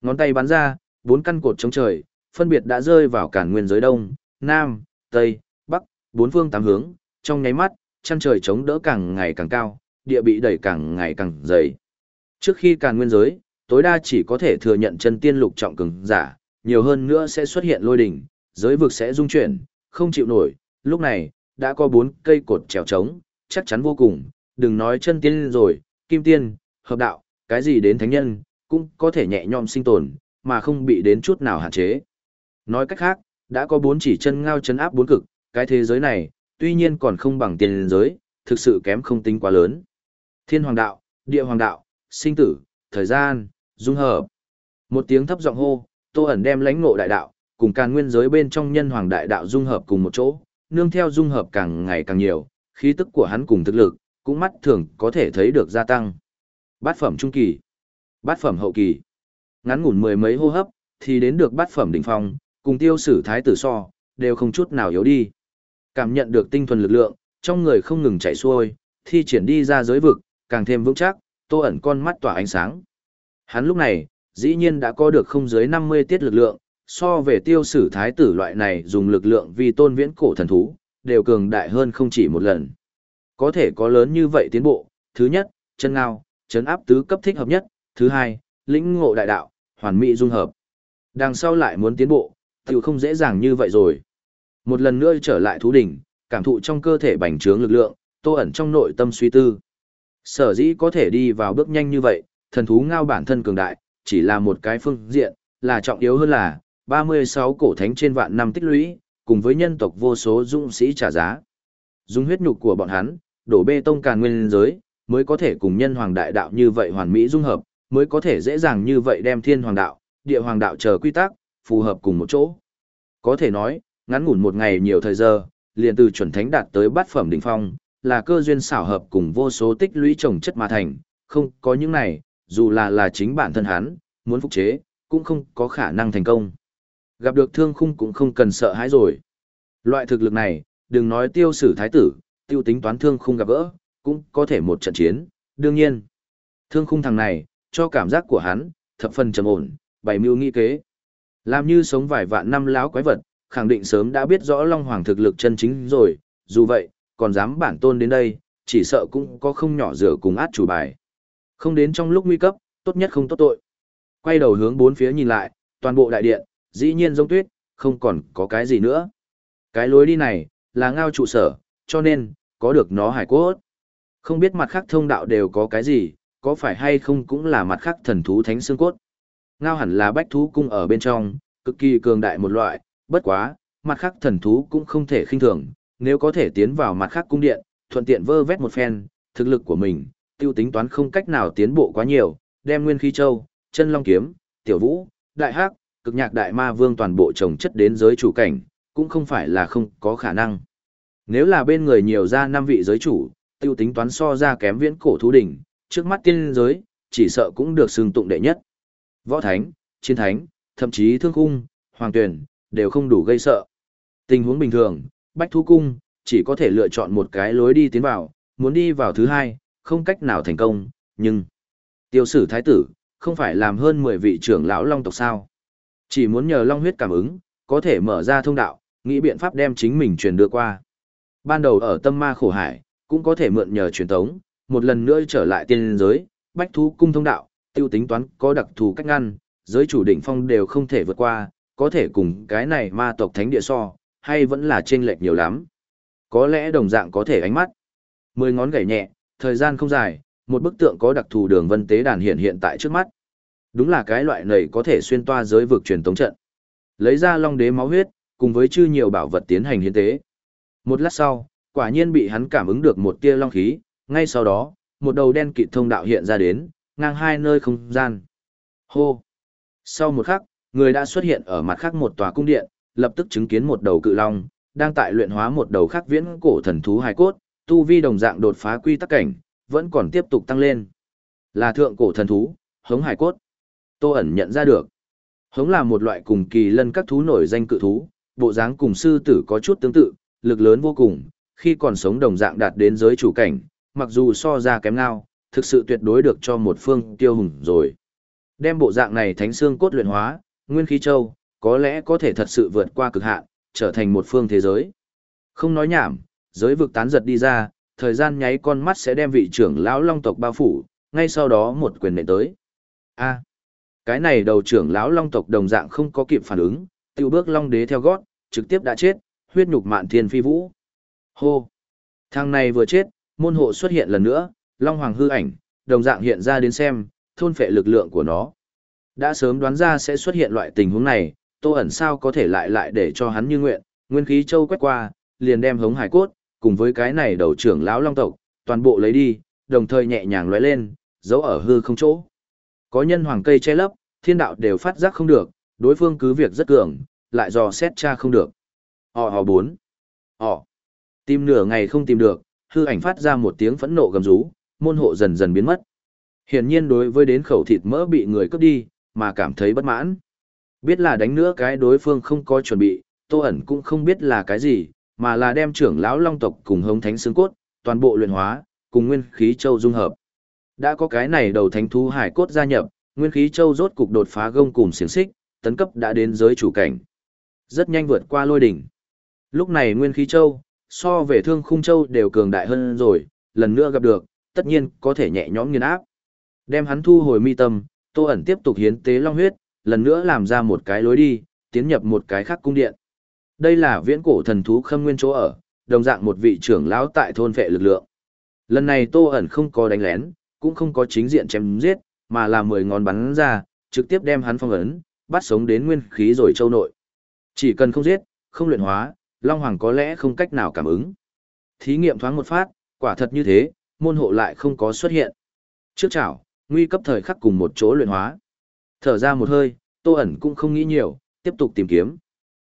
Ngón tay bắn ra, bốn căn cột chống trời, phân biệt đã rơi vào cản nguyên giới đông, nam, tây, bắc, bốn phương tám hướng, trong nháy mắt, chân trời chống đỡ càng ngày càng cao, địa bị đẩy càng ngày càng dày. Trước khi càn nguyên giới, tối đa chỉ có thể thừa nhận chân tiên lục trọng cường giả, nhiều hơn nữa sẽ xuất hiện lôi đỉnh, giới vực sẽ rung chuyển, không chịu nổi, lúc này, đã có bốn cây cột trèo trống, chắc chắn vô cùng, đừng nói chân tiên rồi, kim tiên, hợp đạo, cái gì đến thánh nhân, cũng có thể nhẹ nhõm sinh tồn, mà không bị đến chút nào hạn chế. Nói cách khác, đã có bốn chỉ chân ngao chấn áp bốn cực, cái thế giới này, tuy nhiên còn không bằng tiền giới, thực sự kém không tính quá lớn. Thiên hoàng đạo, địa hoàng đạo, sinh tử, thời gian, dung hợp. Một tiếng thấp giọng hô, Tô ẩn đem lãnh ngộ đại đạo, cùng càn nguyên giới bên trong nhân hoàng đại đạo dung hợp cùng một chỗ, nương theo dung hợp càng ngày càng nhiều, khí tức của hắn cùng thực lực, cũng mắt thường có thể thấy được gia tăng. Bát phẩm trung kỳ, bát phẩm hậu kỳ, ngắn ngủn mười mấy hô hấp, thì đến được bát phẩm đỉnh phong, cùng tiêu sử thái tử so, đều không chút nào yếu đi. Cảm nhận được tinh thuần lực lượng, trong người không ngừng chảy xuôi, thi triển đi ra giới vực, càng thêm vững chắc, tô ẩn con mắt tỏa ánh sáng. Hắn lúc này, dĩ nhiên đã có được không dưới 50 tiết lực lượng, so về tiêu sử thái tử loại này dùng lực lượng vì tôn viễn cổ thần thú, đều cường đại hơn không chỉ một lần. Có thể có lớn như vậy tiến bộ, thứ nhất, chân ngao, chấn áp tứ cấp thích hợp nhất, thứ hai, lĩnh ngộ đại đạo, hoàn mỹ dung hợp. Đằng sau lại muốn tiến bộ, tiểu không dễ dàng như vậy rồi. Một lần nữa trở lại thú đỉnh, cảm thụ trong cơ thể bành trướng lực lượng, tô ẩn trong nội tâm suy tư. Sở dĩ có thể đi vào bước nhanh như vậy, thần thú ngao bản thân cường đại, chỉ là một cái phương diện, là trọng yếu hơn là, 36 cổ thánh trên vạn năm tích lũy, cùng với nhân tộc vô số dũng sĩ trả giá. Dùng huyết nhục của bọn hắn, đổ bê tông càn nguyên giới, mới có thể cùng nhân hoàng đại đạo như vậy hoàn mỹ dung hợp, mới có thể dễ dàng như vậy đem thiên hoàng đạo, địa hoàng đạo chờ quy tắc, phù hợp cùng một chỗ. Có thể nói, ngắn ngủn một ngày nhiều thời giờ, liền từ chuẩn thánh đạt tới bát phẩm đỉnh phong, là cơ duyên xảo hợp cùng vô số tích lũy trồng chất mà thành, không có những này, dù là là chính bản thân hắn, muốn phục chế, cũng không có khả năng thành công. Gặp được thương khung cũng không cần sợ hãi rồi. Loại thực lực này, đừng nói tiêu sử thái tử, tiêu tính toán thương khung gặp gỡ, cũng có thể một trận chiến, đương nhiên. Thương khung thằng này, cho cảm giác của hắn, thập phần trầm ổn, bày mưu nghi kế. Làm như sống vài vạn năm láo quái vật, khẳng định sớm đã biết rõ Long Hoàng thực lực chân chính rồi, dù vậy, còn dám bản tôn đến đây, chỉ sợ cũng có không nhỏ rửa cùng át chủ bài. Không đến trong lúc nguy cấp, tốt nhất không tốt tội. Quay đầu hướng bốn phía nhìn lại, toàn bộ đại điện, dĩ nhiên giống tuyết, không còn có cái gì nữa. Cái lối đi này, là ngao trụ sở, cho nên, có được nó hải cốt. Không biết mặt khác thông đạo đều có cái gì, có phải hay không cũng là mặt khác thần thú thánh xương cốt. Ngao hẳn là bách thú cung ở bên trong, cực kỳ cường đại một loại, bất quá, mặt khác thần thú cũng không thể khinh thường, nếu có thể tiến vào mặt khác cung điện, thuận tiện vơ vét một phen, thực lực của mình, tiêu tính toán không cách nào tiến bộ quá nhiều, đem nguyên khí châu, chân long kiếm, tiểu vũ, đại hắc, cực nhạc đại ma vương toàn bộ trồng chất đến giới chủ cảnh, cũng không phải là không có khả năng. Nếu là bên người nhiều ra năm vị giới chủ, tiêu tính toán so ra kém viễn cổ thú đỉnh, trước mắt tiên giới, chỉ sợ cũng được xưng tụng đệ nhất. Võ thánh, chiến thánh, thậm chí thương cung, hoàng tuyển, đều không đủ gây sợ. Tình huống bình thường, bách thú cung, chỉ có thể lựa chọn một cái lối đi tiến vào, muốn đi vào thứ hai, không cách nào thành công, nhưng... Tiêu sử thái tử, không phải làm hơn 10 vị trưởng lão long tộc sao. Chỉ muốn nhờ long huyết cảm ứng, có thể mở ra thông đạo, nghĩ biện pháp đem chính mình truyền đưa qua. Ban đầu ở tâm ma khổ hải, cũng có thể mượn nhờ truyền tống, một lần nữa trở lại tiên giới, bách thú cung thông đạo, tiêu tính toán có đặc thù cách ngăn, giới chủ đỉnh phong đều không thể vượt qua, có thể cùng cái này ma tộc thánh địa so, hay vẫn là chênh lệch nhiều lắm. Có lẽ đồng dạng có thể ánh mắt. Mười ngón gảy nhẹ, thời gian không dài, một bức tượng có đặc thù đường vân tế đàn hiện hiện tại trước mắt. Đúng là cái loại này có thể xuyên toa giới vực truyền tống trận. Lấy ra long đế máu huyết, cùng với chư nhiều bảo vật tiến hành hiến tế. Một lát sau, quả nhiên bị hắn cảm ứng được một tia long khí, ngay sau đó, một đầu đen kịt thông đạo hiện ra đến, ngang hai nơi không gian. Hô! Sau một khắc, người đã xuất hiện ở mặt khác một tòa cung điện, lập tức chứng kiến một đầu cự long, đang tại luyện hóa một đầu khác viễn cổ thần thú hài cốt, tu vi đồng dạng đột phá quy tắc cảnh, vẫn còn tiếp tục tăng lên. Là thượng cổ thần thú, hống hải cốt. Tô ẩn nhận ra được. Hống là một loại cùng kỳ lân các thú nổi danh cự thú, bộ dáng cùng sư tử có chút tương tự, lực lớn vô cùng, khi còn sống đồng dạng đạt đến giới chủ cảnh, mặc dù so ra kém ngao, thực sự tuyệt đối được cho một phương tiêu hùng rồi. Đem bộ dạng này thánh xương cốt luyện hóa, nguyên khí châu, có lẽ có thể thật sự vượt qua cực hạn, trở thành một phương thế giới. Không nói nhảm, giới vực tán giật đi ra, thời gian nháy con mắt sẽ đem vị trưởng lão long tộc bao phủ, ngay sau đó một quyền nệ tới. A. Cái này đầu trưởng lão long tộc đồng dạng không có kịp phản ứng, tiêu bước long đế theo gót, trực tiếp đã chết, huyết nhục mạn thiên phi vũ. Hô! Thằng này vừa chết, môn hộ xuất hiện lần nữa, long hoàng hư ảnh, đồng dạng hiện ra đến xem, thôn phệ lực lượng của nó. Đã sớm đoán ra sẽ xuất hiện loại tình huống này, tô ẩn sao có thể lại lại để cho hắn như nguyện, nguyên khí châu quét qua, liền đem hống hải cốt, cùng với cái này đầu trưởng lão long tộc, toàn bộ lấy đi, đồng thời nhẹ nhàng lóe lên, giấu ở hư không chỗ. Có nhân hoàng cây che lấp, thiên đạo đều phát giác không được, đối phương cứ việc rất cường, lại dò xét tra không được. Họ họ bốn. Họ. Tìm nửa ngày không tìm được, hư ảnh phát ra một tiếng phẫn nộ gầm rú, môn hộ dần dần biến mất. Hiển nhiên đối với đến khẩu thịt mỡ bị người cướp đi, mà cảm thấy bất mãn. Biết là đánh nữa cái đối phương không có chuẩn bị, tô ẩn cũng không biết là cái gì, mà là đem trưởng lão long tộc cùng hống thánh xương cốt, toàn bộ luyện hóa, cùng nguyên khí châu dung hợp. Đã có cái này đầu thánh thú hải cốt gia nhập, nguyên khí châu rốt cục đột phá gông cùng xiềng xích, tấn cấp đã đến giới chủ cảnh. Rất nhanh vượt qua lôi đỉnh. Lúc này nguyên khí châu, so về thương khung châu đều cường đại hơn rồi, lần nữa gặp được, tất nhiên có thể nhẹ nhõm nghiền áp. Đem hắn thu hồi mi tâm, Tô ẩn tiếp tục hiến tế long huyết, lần nữa làm ra một cái lối đi, tiến nhập một cái khác cung điện. Đây là viễn cổ thần thú khâm nguyên chỗ ở, đồng dạng một vị trưởng lão tại thôn vệ lực lượng. Lần này Tô ẩn không có đánh lén, cũng không có chính diện chém giết, mà là mười ngón bắn ra, trực tiếp đem hắn phong ấn, bắt sống đến nguyên khí rồi châu nội. Chỉ cần không giết, không luyện hóa, Long Hoàng có lẽ không cách nào cảm ứng. Thí nghiệm thoáng một phát, quả thật như thế, môn hộ lại không có xuất hiện. Trước chảo, nguy cấp thời khắc cùng một chỗ luyện hóa. Thở ra một hơi, Tô ẩn cũng không nghĩ nhiều, tiếp tục tìm kiếm.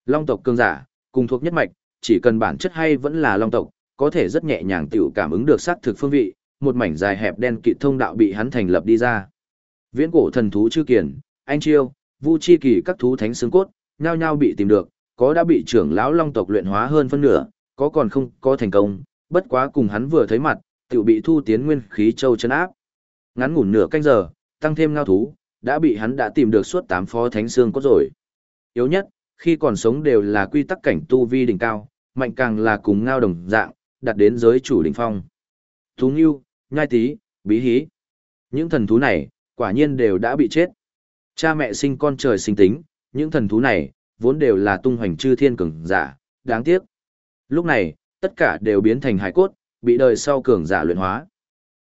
Long tộc cương giả, cùng thuộc nhất mạch, chỉ cần bản chất hay vẫn là long tộc, có thể rất nhẹ nhàng tiểu cảm ứng được sát thực phương vị, một mảnh dài hẹp đen kịt thông đạo bị hắn thành lập đi ra. Viễn cổ thần thú chư kiền, anh chiêu, vu chi kỳ các thú thánh xương cốt, nhao nhao bị tìm được, có đã bị trưởng lão long tộc luyện hóa hơn phân nửa, có còn không có thành công, bất quá cùng hắn vừa thấy mặt, tiểu bị thu tiến nguyên khí châu chân áp. Ngắn ngủn nửa canh giờ, tăng thêm ngao thú, đã bị hắn đã tìm được suốt tám phó thánh xương cốt rồi. Yếu nhất, khi còn sống đều là quy tắc cảnh tu vi đỉnh cao, mạnh càng là cùng ngao đồng dạng, đạt đến giới chủ đỉnh phong. Thú Ngưu, Nhai Tý, Bí Hí. Những thần thú này, quả nhiên đều đã bị chết. Cha mẹ sinh con trời sinh tính, những thần thú này, vốn đều là tung hoành chư thiên cường giả, đáng tiếc. Lúc này, tất cả đều biến thành hải cốt, bị đời sau cường giả luyện hóa.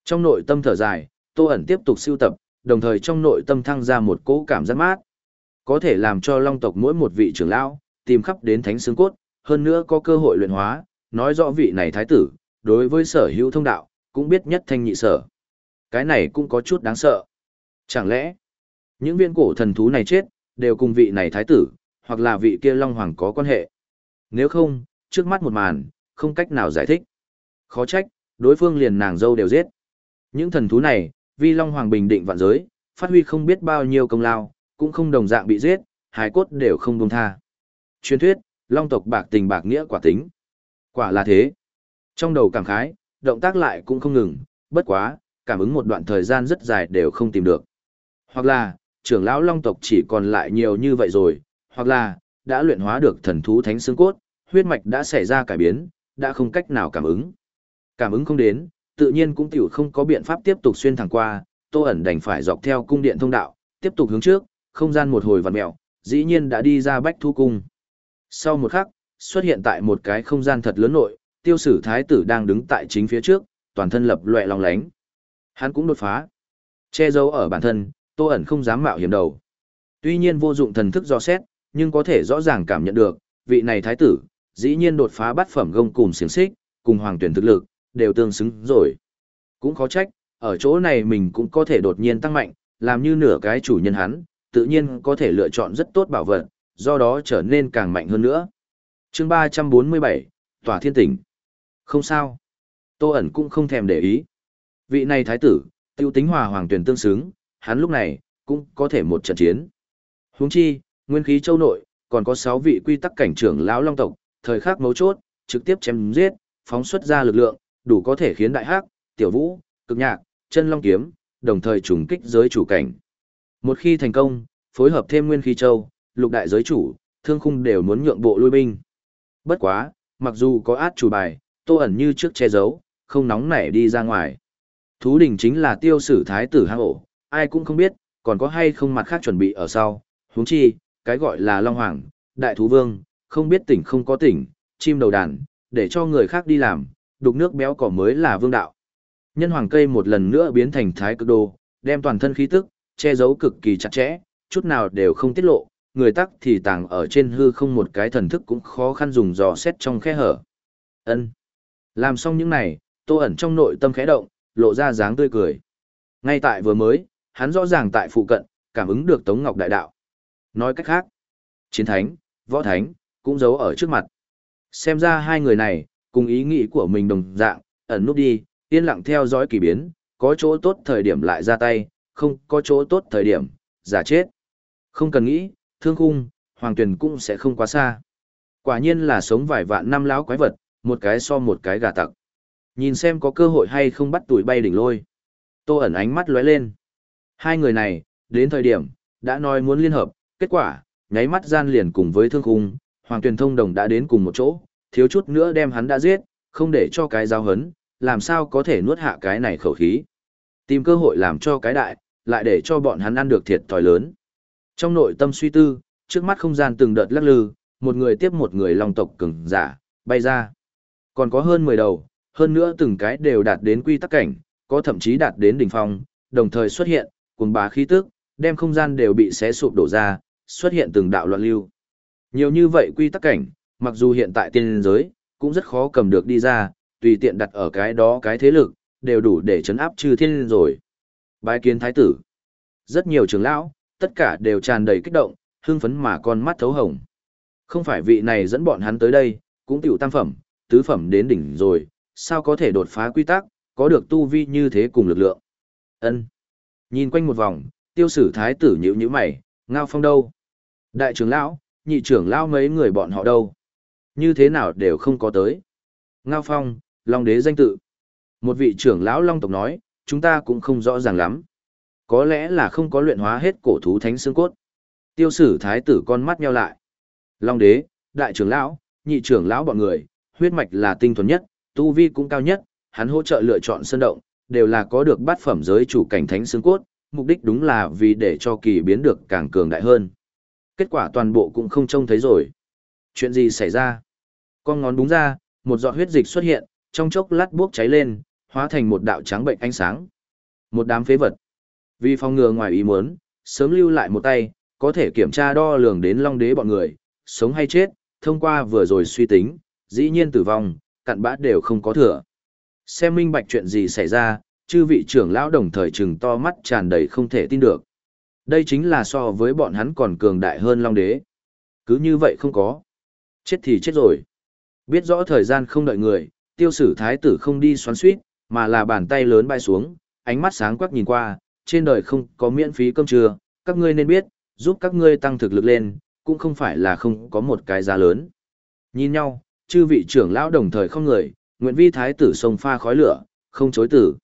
Trong nội tâm thở dài, Tô ẩn tiếp tục siêu tập, đồng thời trong nội tâm thăng ra một cỗ cảm giác mát. Có thể làm cho long tộc mỗi một vị trưởng lão, tìm khắp đến thánh xương cốt, hơn nữa có cơ hội luyện hóa, nói rõ vị này thái tử, đối với sở hữu thông đạo, cũng biết nhất thanh nhị sở. Cái này cũng có chút đáng sợ. Chẳng lẽ, những viên cổ thần thú này chết, đều cùng vị này thái tử, hoặc là vị kia long hoàng có quan hệ. Nếu không, trước mắt một màn, không cách nào giải thích. Khó trách, đối phương liền nàng dâu đều giết. Những thần thú này, vi long hoàng bình định vạn giới, phát huy không biết bao nhiêu công lao, cũng không đồng dạng bị giết, hài cốt đều không buông tha. Truyền thuyết, long tộc bạc tình bạc nghĩa quả tính. Quả là thế. Trong đầu cảm khái, động tác lại cũng không ngừng, bất quá, cảm ứng một đoạn thời gian rất dài đều không tìm được. Hoặc là, trưởng lão long tộc chỉ còn lại nhiều như vậy rồi, hoặc là, đã luyện hóa được thần thú thánh xương cốt, huyết mạch đã xảy ra cải biến, đã không cách nào cảm ứng. Cảm ứng không đến, tự nhiên cũng tiểu không có biện pháp tiếp tục xuyên thẳng qua, Tô ẩn đành phải dọc theo cung điện thông đạo, tiếp tục hướng trước, không gian một hồi vặn mẹo, dĩ nhiên đã đi ra Bách Thu cung. Sau một khắc, xuất hiện tại một cái không gian thật lớn nội, tiêu sử thái tử đang đứng tại chính phía trước, toàn thân lập loè long lánh. Hắn cũng đột phá. Che giấu ở bản thân, Tô ẩn không dám mạo hiểm đầu. Tuy nhiên vô dụng thần thức do xét, nhưng có thể rõ ràng cảm nhận được, vị này thái tử, dĩ nhiên đột phá bát phẩm gông cùng xiềng xích, cùng hoàng tuyển thực lực, đều tương xứng rồi. Cũng khó trách, ở chỗ này mình cũng có thể đột nhiên tăng mạnh, làm như nửa cái chủ nhân hắn, tự nhiên có thể lựa chọn rất tốt bảo vật, do đó trở nên càng mạnh hơn nữa. chương 347, Tòa Thiên Tỉnh. Không sao. Tô ẩn cũng không thèm để ý. Vị này thái tử, tiêu tính hòa hoàng tuyển tương xứng, hắn lúc này, cũng có thể một trận chiến. Huống chi, nguyên khí châu nội, còn có 6 vị quy tắc cảnh trưởng lão long tộc, thời khắc mấu chốt, trực tiếp chém giết, phóng xuất ra lực lượng, đủ có thể khiến đại hắc, tiểu vũ, cực nhạc, chân long kiếm, đồng thời trùng kích giới chủ cảnh. Một khi thành công, phối hợp thêm nguyên khí châu, lục đại giới chủ, thương khung đều muốn nhượng bộ lui binh. Bất quá, mặc dù có át chủ bài, tô ẩn như trước che giấu, không nóng nảy đi ra ngoài. Thú đỉnh chính là tiêu sử thái tử hang ổ, ai cũng không biết, còn có hay không mặt khác chuẩn bị ở sau, huống chi, cái gọi là Long Hoàng, Đại Thú Vương, không biết tỉnh không có tỉnh, chim đầu đàn, để cho người khác đi làm, đục nước béo cỏ mới là vương đạo. Nhân hoàng cây một lần nữa biến thành thái cực đồ, đem toàn thân khí tức, che giấu cực kỳ chặt chẽ, chút nào đều không tiết lộ, người tắc thì tàng ở trên hư không một cái thần thức cũng khó khăn dùng dò xét trong khe hở. Ân. Làm xong những này, Tô ẩn trong nội tâm khẽ động, lộ ra dáng tươi cười. Ngay tại vừa mới, hắn rõ ràng tại phụ cận, cảm ứng được Tống Ngọc đại đạo. Nói cách khác, chiến thánh, võ thánh, cũng giấu ở trước mặt. Xem ra hai người này, cùng ý nghĩ của mình đồng dạng, ẩn nút đi, yên lặng theo dõi kỳ biến, có chỗ tốt thời điểm lại ra tay, không có chỗ tốt thời điểm, giả chết. Không cần nghĩ, thương khung, hoàng tuyển cũng sẽ không quá xa. Quả nhiên là sống vài vạn năm láo quái vật, một cái so một cái gà tặc. Nhìn xem có cơ hội hay không bắt tuổi bay đỉnh lôi. Tô ẩn ánh mắt lóe lên. Hai người này, đến thời điểm, đã nói muốn liên hợp, kết quả, nháy mắt gian liền cùng với thương khung, hoàng tuyển thông đồng đã đến cùng một chỗ, thiếu chút nữa đem hắn đã giết, không để cho cái giao hấn, làm sao có thể nuốt hạ cái này khẩu khí. Tìm cơ hội làm cho cái đại, lại để cho bọn hắn ăn được thiệt thòi lớn. Trong nội tâm suy tư, trước mắt không gian từng đợt lắc lư, một người tiếp một người long tộc cường giả, bay ra. Còn có hơn 10 đầu, hơn nữa từng cái đều đạt đến quy tắc cảnh, có thậm chí đạt đến đỉnh phong, đồng thời xuất hiện, cùng bá khí tức, đem không gian đều bị xé sụp đổ ra, xuất hiện từng đạo loạn lưu. Nhiều như vậy quy tắc cảnh, mặc dù hiện tại tiên giới, cũng rất khó cầm được đi ra, tùy tiện đặt ở cái đó cái thế lực, đều đủ để chấn áp trừ thiên rồi. Bái kiến thái tử. Rất nhiều trưởng lão, tất cả đều tràn đầy kích động, hưng phấn mà con mắt thấu hồng. Không phải vị này dẫn bọn hắn tới đây, cũng tiểu tam phẩm, tứ phẩm đến đỉnh rồi, sao có thể đột phá quy tắc, có được tu vi như thế cùng lực lượng. Ân. Nhìn quanh một vòng, tiêu sử thái tử nhíu nhíu mày, ngao phong đâu? Đại trưởng lão, nhị trưởng lão mấy người bọn họ đâu? Như thế nào đều không có tới. Ngao phong, long đế danh tự. Một vị trưởng lão long tộc nói, chúng ta cũng không rõ ràng lắm. Có lẽ là không có luyện hóa hết cổ thú thánh xương cốt. Tiêu sử thái tử con mắt nheo lại. Long đế, đại trưởng lão, nhị trưởng lão bọn người, huyết mạch là tinh thuần nhất, tu vi cũng cao nhất, hắn hỗ trợ lựa chọn sơn động, đều là có được bát phẩm giới chủ cảnh thánh xương cốt, mục đích đúng là vì để cho kỳ biến được càng cường đại hơn. Kết quả toàn bộ cũng không trông thấy rồi. Chuyện gì xảy ra? Con ngón búng ra, một giọt huyết dịch xuất hiện, trong chốc lát bốc cháy lên, hóa thành một đạo trắng bệnh ánh sáng. Một đám phế vật. Vì phòng ngừa ngoài ý muốn, sớm lưu lại một tay, có thể kiểm tra đo lường đến long đế bọn người, sống hay chết, thông qua vừa rồi suy tính, dĩ nhiên tử vong, cặn bã đều không có thừa. Xem minh bạch chuyện gì xảy ra, chư vị trưởng lão đồng thời trừng to mắt tràn đầy không thể tin được. Đây chính là so với bọn hắn còn cường đại hơn long đế. Cứ như vậy không có. Chết thì chết rồi. Biết rõ thời gian không đợi người, tiêu sử thái tử không đi xoắn suýt, mà là bàn tay lớn bay xuống, ánh mắt sáng quắc nhìn qua, trên đời không có miễn phí cơm trưa, các ngươi nên biết, giúp các ngươi tăng thực lực lên, cũng không phải là không có một cái giá lớn. Nhìn nhau, chư vị trưởng lão đồng thời không người, nguyện vi thái tử sông pha khói lửa, không chối tử.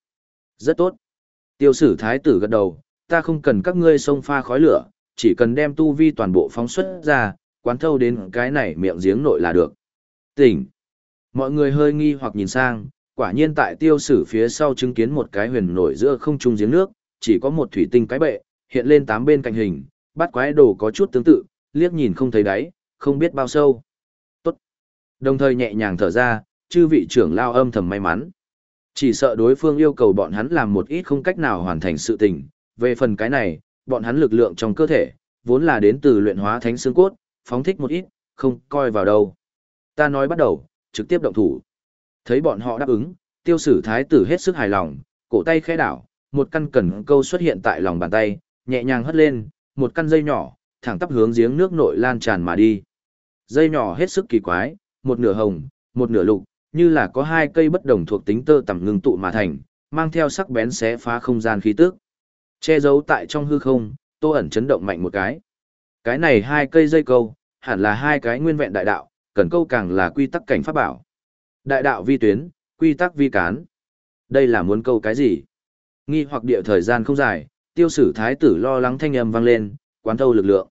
Rất tốt. Tiêu sử thái tử gật đầu, ta không cần các ngươi sông pha khói lửa, chỉ cần đem tu vi toàn bộ phóng xuất ra, quán thâu đến cái này miệng giếng nội là được. Tỉnh. Mọi người hơi nghi hoặc nhìn sang, quả nhiên tại tiêu sử phía sau chứng kiến một cái huyền nổi giữa không trung giếng nước, chỉ có một thủy tinh cái bệ, hiện lên tám bên cạnh hình, bắt quái đồ có chút tương tự, liếc nhìn không thấy đáy, không biết bao sâu. Tốt. Đồng thời nhẹ nhàng thở ra, chư vị trưởng lao âm thầm may mắn. Chỉ sợ đối phương yêu cầu bọn hắn làm một ít không cách nào hoàn thành sự tình, về phần cái này, bọn hắn lực lượng trong cơ thể, vốn là đến từ luyện hóa thánh xương cốt, phóng thích một ít, không coi vào đâu. Ta nói bắt đầu, trực tiếp động thủ. Thấy bọn họ đáp ứng, tiêu sử thái tử hết sức hài lòng, cổ tay khẽ đảo, một căn cần câu xuất hiện tại lòng bàn tay, nhẹ nhàng hất lên, một căn dây nhỏ, thẳng tắp hướng giếng nước nội lan tràn mà đi. Dây nhỏ hết sức kỳ quái, một nửa hồng, một nửa lục, như là có hai cây bất đồng thuộc tính tơ tầm ngưng tụ mà thành, mang theo sắc bén xé phá không gian khí tức. Che giấu tại trong hư không, Tô ẩn chấn động mạnh một cái. Cái này hai cây dây câu, hẳn là hai cái nguyên vẹn đại đạo, cần câu càng là quy tắc cảnh pháp bảo. Đại đạo vi tuyến, quy tắc vi cán. Đây là muốn câu cái gì? Nghi hoặc địa thời gian không dài, tiêu sử thái tử lo lắng thanh âm vang lên, quán thâu lực lượng.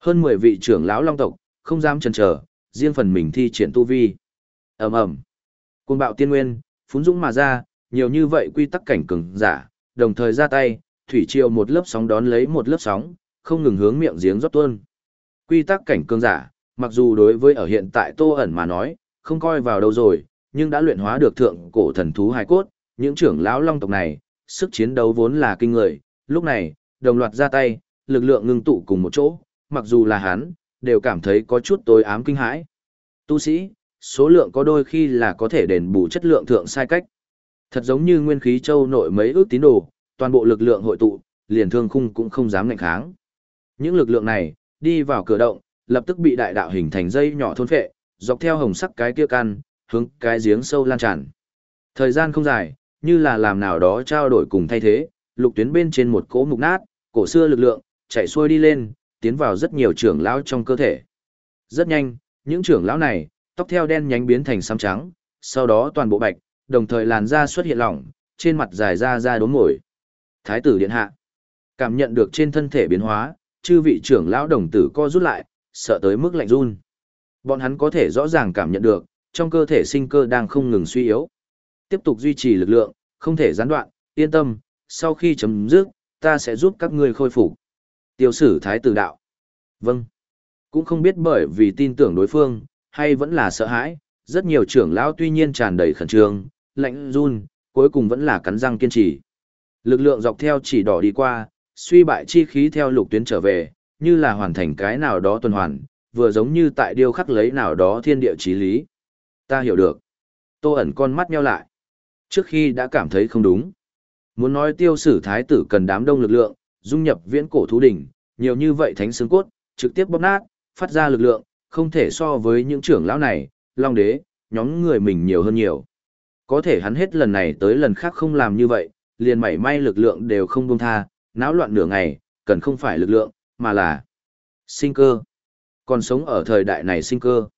Hơn 10 vị trưởng lão long tộc, không dám chần chờ, riêng phần mình thi triển tu vi. ầm ầm, Cuồng bạo tiên nguyên, phún dũng mà ra, nhiều như vậy quy tắc cảnh cường giả, đồng thời ra tay, thủy triều một lớp sóng đón lấy một lớp sóng, không ngừng hướng miệng giếng rót tuôn. Quy tắc cảnh cương giả, mặc dù đối với ở hiện tại Tô ẩn mà nói, không coi vào đâu rồi, nhưng đã luyện hóa được thượng cổ thần thú hài cốt, những trưởng lão long tộc này, sức chiến đấu vốn là kinh người, lúc này, đồng loạt ra tay, lực lượng ngưng tụ cùng một chỗ, mặc dù là hắn, đều cảm thấy có chút tối ám kinh hãi. Tu sĩ, số lượng có đôi khi là có thể đền bù chất lượng thượng sai cách. Thật giống như nguyên khí châu nội mấy ước tín đồ, toàn bộ lực lượng hội tụ, liền thương khung cũng không dám ngạnh kháng. Những lực lượng này, đi vào cửa động, lập tức bị đại đạo hình thành dây nhỏ thôn phệ, dọc theo hồng sắc cái kia căn, hướng cái giếng sâu lan tràn. Thời gian không dài, như là làm nào đó trao đổi cùng thay thế, lục tuyến bên trên một cỗ mục nát, cổ xưa lực lượng, chạy xuôi đi lên, tiến vào rất nhiều trưởng lão trong cơ thể. Rất nhanh, những trưởng lão này, tóc theo đen nhánh biến thành xám trắng, sau đó toàn bộ bạch, đồng thời làn da xuất hiện lỏng, trên mặt dài ra ra đốm ngồi. Thái tử điện hạ, cảm nhận được trên thân thể biến hóa, chư vị trưởng lão đồng tử co rút lại, sợ tới mức lạnh run. Bọn hắn có thể rõ ràng cảm nhận được, trong cơ thể sinh cơ đang không ngừng suy yếu. Tiếp tục duy trì lực lượng, không thể gián đoạn, yên tâm, sau khi chấm dứt, ta sẽ giúp các ngươi khôi phục. Tiêu sử thái tử đạo. Vâng. Cũng không biết bởi vì tin tưởng đối phương, hay vẫn là sợ hãi, rất nhiều trưởng lão tuy nhiên tràn đầy khẩn trương, lạnh run, cuối cùng vẫn là cắn răng kiên trì. Lực lượng dọc theo chỉ đỏ đi qua, suy bại chi khí theo lục tuyến trở về, như là hoàn thành cái nào đó tuần hoàn, vừa giống như tại điêu khắc lấy nào đó thiên địa chí lý. Ta hiểu được. Tô ẩn con mắt nheo lại. Trước khi đã cảm thấy không đúng. Muốn nói tiêu sử thái tử cần đám đông lực lượng, dung nhập viễn cổ thú đỉnh, nhiều như vậy thánh xương cốt, trực tiếp bóp nát, phát ra lực lượng, không thể so với những trưởng lão này, long đế, nhóm người mình nhiều hơn nhiều. Có thể hắn hết lần này tới lần khác không làm như vậy, liền mảy may lực lượng đều không buông tha, náo loạn nửa ngày, cần không phải lực lượng, mà là sinh cơ. Còn sống ở thời đại này sinh cơ.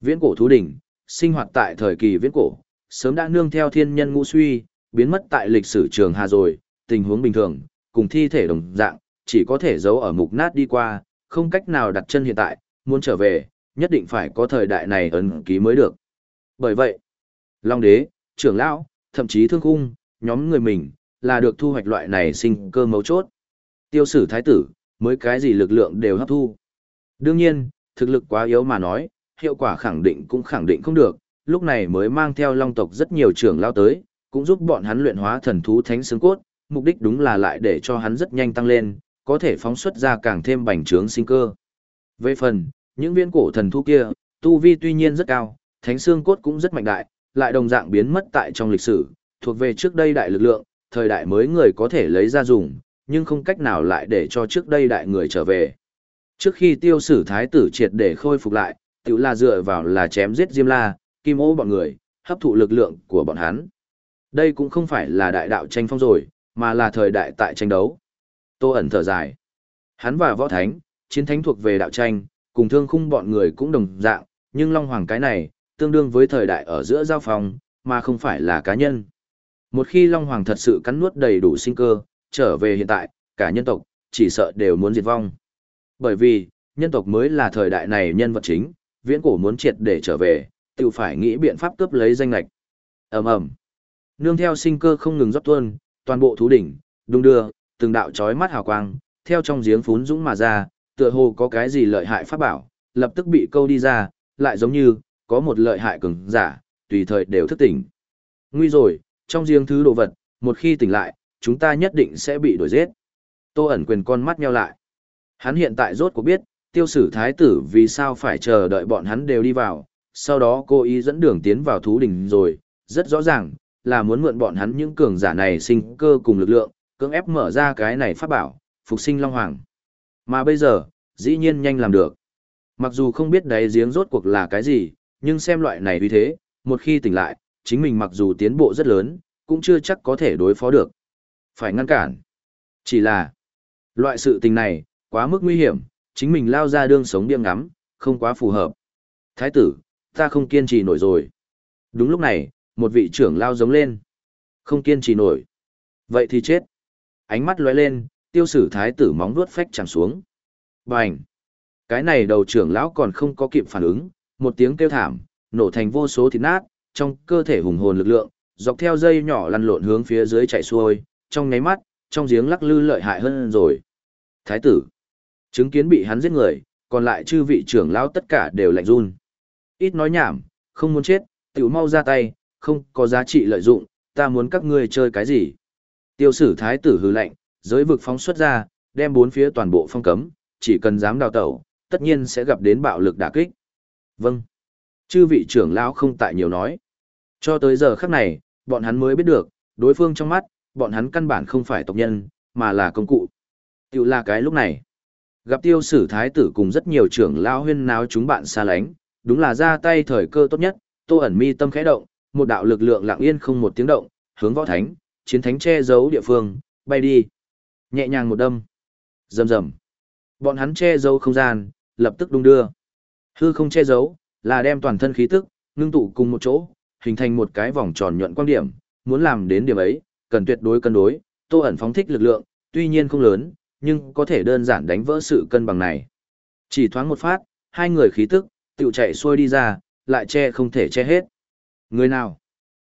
Viễn cổ thú đỉnh, sinh hoạt tại thời kỳ viễn cổ, sớm đã nương theo thiên nhân ngũ suy, biến mất tại lịch sử trường hà rồi, tình huống bình thường, cùng thi thể đồng dạng, chỉ có thể giấu ở mục nát đi qua, không cách nào đặt chân hiện tại, muốn trở về, nhất định phải có thời đại này ấn ký mới được. Bởi vậy, Long Đế, trưởng lão, thậm chí thương khung, nhóm người mình, là được thu hoạch loại này sinh cơ mấu chốt. Tiêu sử thái tử, mới cái gì lực lượng đều hấp thu. Đương nhiên, thực lực quá yếu mà nói, hiệu quả khẳng định cũng khẳng định không được, lúc này mới mang theo long tộc rất nhiều trưởng lao tới, cũng giúp bọn hắn luyện hóa thần thú thánh xương cốt, mục đích đúng là lại để cho hắn rất nhanh tăng lên, có thể phóng xuất ra càng thêm bành trướng sinh cơ. Về phần, những viên cổ thần thú kia, tu vi tuy nhiên rất cao, thánh xương cốt cũng rất mạnh đại, lại đồng dạng biến mất tại trong lịch sử, thuộc về trước đây đại lực lượng, thời đại mới người có thể lấy ra dùng, nhưng không cách nào lại để cho trước đây đại người trở về. Trước khi tiêu sử thái tử triệt để khôi phục lại, tự là dựa vào là chém giết Diêm La, Kim ô bọn người, hấp thụ lực lượng của bọn hắn. Đây cũng không phải là đại đạo tranh phong rồi, mà là thời đại tại tranh đấu. Tô ẩn thở dài. Hắn và võ thánh, chiến thánh thuộc về đạo tranh, cùng thương khung bọn người cũng đồng dạng, nhưng Long Hoàng cái này, tương đương với thời đại ở giữa giao phong, mà không phải là cá nhân. Một khi Long Hoàng thật sự cắn nuốt đầy đủ sinh cơ, trở về hiện tại, cả nhân tộc, chỉ sợ đều muốn diệt vong. Bởi vì, nhân tộc mới là thời đại này nhân vật chính, viễn cổ muốn triệt để trở về, tự phải nghĩ biện pháp cướp lấy danh lạch. ầm ầm Nương theo sinh cơ không ngừng rót tuôn, toàn bộ thú đỉnh, đung đưa, từng đạo chói mắt hào quang, theo trong giếng phún dũng mà ra, tựa hồ có cái gì lợi hại pháp bảo, lập tức bị câu đi ra, lại giống như, có một lợi hại cường giả, tùy thời đều thức tỉnh. Nguy rồi, trong giếng thứ đồ vật, một khi tỉnh lại, chúng ta nhất định sẽ bị đuổi giết. Tô ẩn quyền con mắt nheo lại. Hắn hiện tại rốt cuộc biết, tiêu sử thái tử vì sao phải chờ đợi bọn hắn đều đi vào, sau đó cô ý dẫn đường tiến vào thú đỉnh rồi, rất rõ ràng, là muốn mượn bọn hắn những cường giả này sinh cơ cùng lực lượng, cưỡng ép mở ra cái này pháp bảo, phục sinh Long Hoàng. Mà bây giờ, dĩ nhiên nhanh làm được. Mặc dù không biết đáy giếng rốt cuộc là cái gì, nhưng xem loại này vì thế, một khi tỉnh lại, chính mình mặc dù tiến bộ rất lớn, cũng chưa chắc có thể đối phó được. Phải ngăn cản. Chỉ là, loại sự tình này, quá mức nguy hiểm, chính mình lao ra đương sống điên ngắm, không quá phù hợp. Thái tử, ta không kiên trì nổi rồi. Đúng lúc này, một vị trưởng lao giống lên. Không kiên trì nổi. Vậy thì chết. Ánh mắt lóe lên, tiêu sử thái tử móng vuốt phách chẳng xuống. Bành! Cái này đầu trưởng lão còn không có kịp phản ứng, một tiếng kêu thảm, nổ thành vô số thịt nát, trong cơ thể hùng hồn lực lượng, dọc theo dây nhỏ lăn lộn hướng phía dưới chạy xuôi, trong nháy mắt, trong giếng lắc lư lợi hại hơn rồi. Thái tử, chứng kiến bị hắn giết người, còn lại chư vị trưởng lão tất cả đều lạnh run. Ít nói nhảm, không muốn chết, tiểu mau ra tay, không có giá trị lợi dụng, ta muốn các ngươi chơi cái gì. Tiêu sử thái tử hư lệnh, giới vực phóng xuất ra, đem bốn phía toàn bộ phong cấm, chỉ cần dám đào tẩu, tất nhiên sẽ gặp đến bạo lực đả kích. Vâng. Chư vị trưởng lão không tại nhiều nói. Cho tới giờ khắc này, bọn hắn mới biết được, đối phương trong mắt, bọn hắn căn bản không phải tộc nhân, mà là công cụ. Tiểu là cái lúc này. Gặp tiêu sử thái tử cùng rất nhiều trưởng lão huyên náo chúng bạn xa lánh, đúng là ra tay thời cơ tốt nhất, tô ẩn mi tâm khẽ động, một đạo lực lượng lặng yên không một tiếng động, hướng võ thánh, chiến thánh che giấu địa phương, bay đi. Nhẹ nhàng một đâm. Rầm rầm. Bọn hắn che giấu không gian, lập tức đung đưa. Hư không che giấu, là đem toàn thân khí tức, ngưng tụ cùng một chỗ, hình thành một cái vòng tròn nhuận quang điểm, muốn làm đến điểm ấy, cần tuyệt đối cân đối, Tô ẩn phóng thích lực lượng, tuy nhiên không lớn, nhưng có thể đơn giản đánh vỡ sự cân bằng này. Chỉ thoáng một phát, hai người khí tức, tự chạy xuôi đi ra, lại che không thể che hết. Người nào?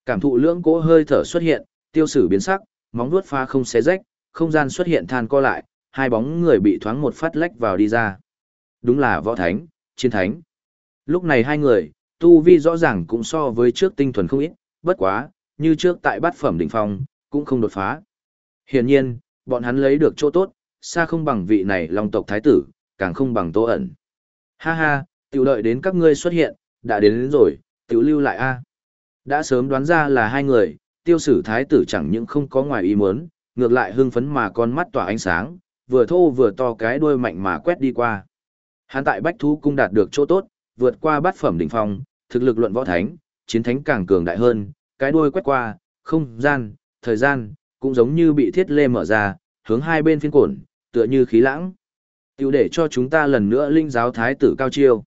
Cảm thụ lưỡng cỗ hơi thở xuất hiện, tiêu sử biến sắc, móng vuốt pha không xé rách, không gian xuất hiện than co lại, hai bóng người bị thoáng một phát lách vào đi ra. Đúng là võ thánh, chiến thánh. Lúc này hai người, tu vi rõ ràng cũng so với trước tinh thuần không ít, bất quá, như trước tại bát phẩm đỉnh phong, cũng không đột phá. Hiển nhiên, bọn hắn lấy được chỗ tốt, xa không bằng vị này long tộc thái tử, càng không bằng tô ẩn. Ha ha, tiểu đợi đến các ngươi xuất hiện, đã đến, đến rồi, tiểu lưu lại a. Đã sớm đoán ra là hai người, tiêu sử thái tử chẳng những không có ngoài ý muốn, ngược lại hưng phấn mà con mắt tỏa ánh sáng, vừa thô vừa to cái đuôi mạnh mà quét đi qua. Hắn tại Bách Thú cung đạt được chỗ tốt, vượt qua bát phẩm đỉnh phong, thực lực luận võ thánh, chiến thánh càng cường đại hơn, cái đuôi quét qua, không gian, thời gian, cũng giống như bị thiết lê mở ra, hướng hai bên phiên cổn, tựa như khí lãng. Tiểu để cho chúng ta lần nữa linh giáo thái tử cao chiêu.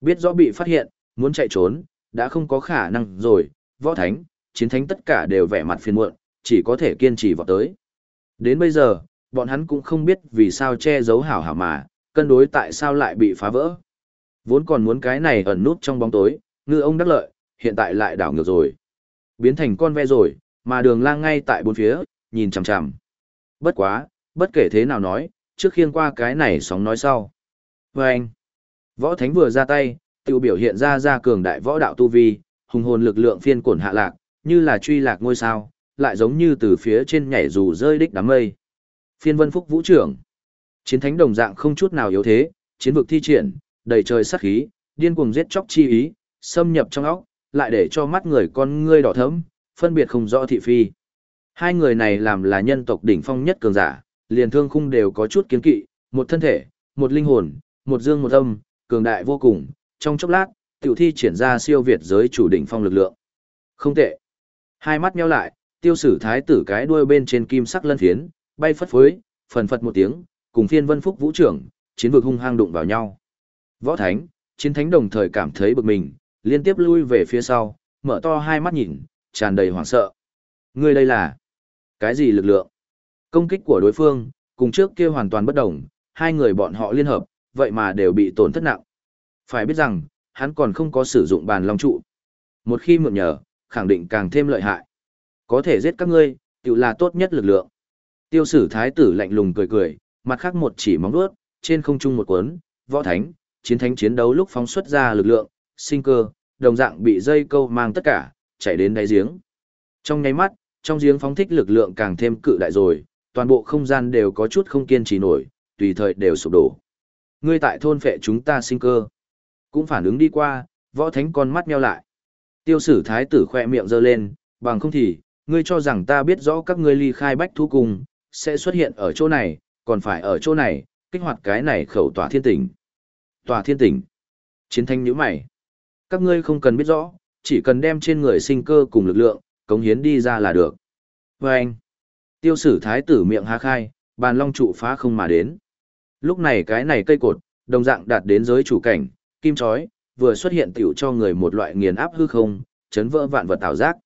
Biết rõ bị phát hiện, muốn chạy trốn, đã không có khả năng rồi, võ thánh, chiến thánh tất cả đều vẻ mặt phiền muộn, chỉ có thể kiên trì vào tới. Đến bây giờ, bọn hắn cũng không biết vì sao che giấu hảo hảo mà, cân đối tại sao lại bị phá vỡ. Vốn còn muốn cái này ẩn nút trong bóng tối, ngư ông đắc lợi, hiện tại lại đảo ngược rồi. Biến thành con ve rồi, mà đường lang ngay tại bốn phía, nhìn chằm chằm. Bất quá, bất kể thế nào nói, trước khiêng qua cái này sóng nói sau. Và anh, võ thánh vừa ra tay, tự biểu hiện ra ra cường đại võ đạo tu vi, hùng hồn lực lượng phiên cổn hạ lạc, như là truy lạc ngôi sao, lại giống như từ phía trên nhảy dù rơi đích đám mây. Phiên vân phúc vũ trưởng. Chiến thánh đồng dạng không chút nào yếu thế, chiến vực thi triển, đầy trời sát khí, điên cuồng giết chóc chi ý, xâm nhập trong óc, lại để cho mắt người con ngươi đỏ thẫm, phân biệt không rõ thị phi. Hai người này làm là nhân tộc đỉnh phong nhất cường giả, liền thương khung đều có chút kiến kỵ, một thân thể, một linh hồn, một dương một âm, cường đại vô cùng, trong chốc lát, tiểu thi triển ra siêu việt giới chủ đỉnh phong lực lượng. Không tệ. Hai mắt nheo lại, tiêu sử thái tử cái đuôi bên trên kim sắc lân thiến bay phất phới, phần phật một tiếng, cùng phiên vân phúc vũ trưởng, chiến vực hung hăng đụng vào nhau. Võ thánh, chiến thánh đồng thời cảm thấy bực mình, liên tiếp lui về phía sau, mở to hai mắt nhìn, tràn đầy hoảng sợ. Ngươi đây là cái gì lực lượng? Công kích của đối phương, cùng trước kia hoàn toàn bất đồng, hai người bọn họ liên hợp, vậy mà đều bị tổn thất nặng. Phải biết rằng, hắn còn không có sử dụng bàn long trụ. Một khi mượn nhờ, khẳng định càng thêm lợi hại. Có thể giết các ngươi, tự là tốt nhất lực lượng. Tiêu sử thái tử lạnh lùng cười cười, mặt khác một chỉ móng vuốt, trên không trung một cuốn, võ thánh, chiến thánh chiến đấu lúc phóng xuất ra lực lượng, sinh cơ, đồng dạng bị dây câu mang tất cả, chạy đến đáy giếng. Trong nháy mắt, trong giếng phóng thích lực lượng càng thêm cự đại rồi, toàn bộ không gian đều có chút không kiên trì nổi, tùy thời đều sụp đổ. Ngươi tại thôn phệ chúng ta sinh cơ. Cũng phản ứng đi qua, võ thánh con mắt nheo lại. Tiêu sử thái tử khoe miệng giơ lên, bằng không thì, ngươi cho rằng ta biết rõ các ngươi ly khai bách thú cùng, sẽ xuất hiện ở chỗ này, còn phải ở chỗ này, kích hoạt cái này khẩu tỏa thiên tỉnh. Tòa thiên tỉnh. Chiến thanh nhíu mày. Các ngươi không cần biết rõ, chỉ cần đem trên người sinh cơ cùng lực lượng, cống hiến đi ra là được. Vâng. anh. Tiêu sử thái tử miệng há khai, bàn long trụ phá không mà đến. Lúc này cái này cây cột, đồng dạng đạt đến giới chủ cảnh, kim chói, vừa xuất hiện tiểu cho người một loại nghiền áp hư không, chấn vỡ vạn vật tạo giác.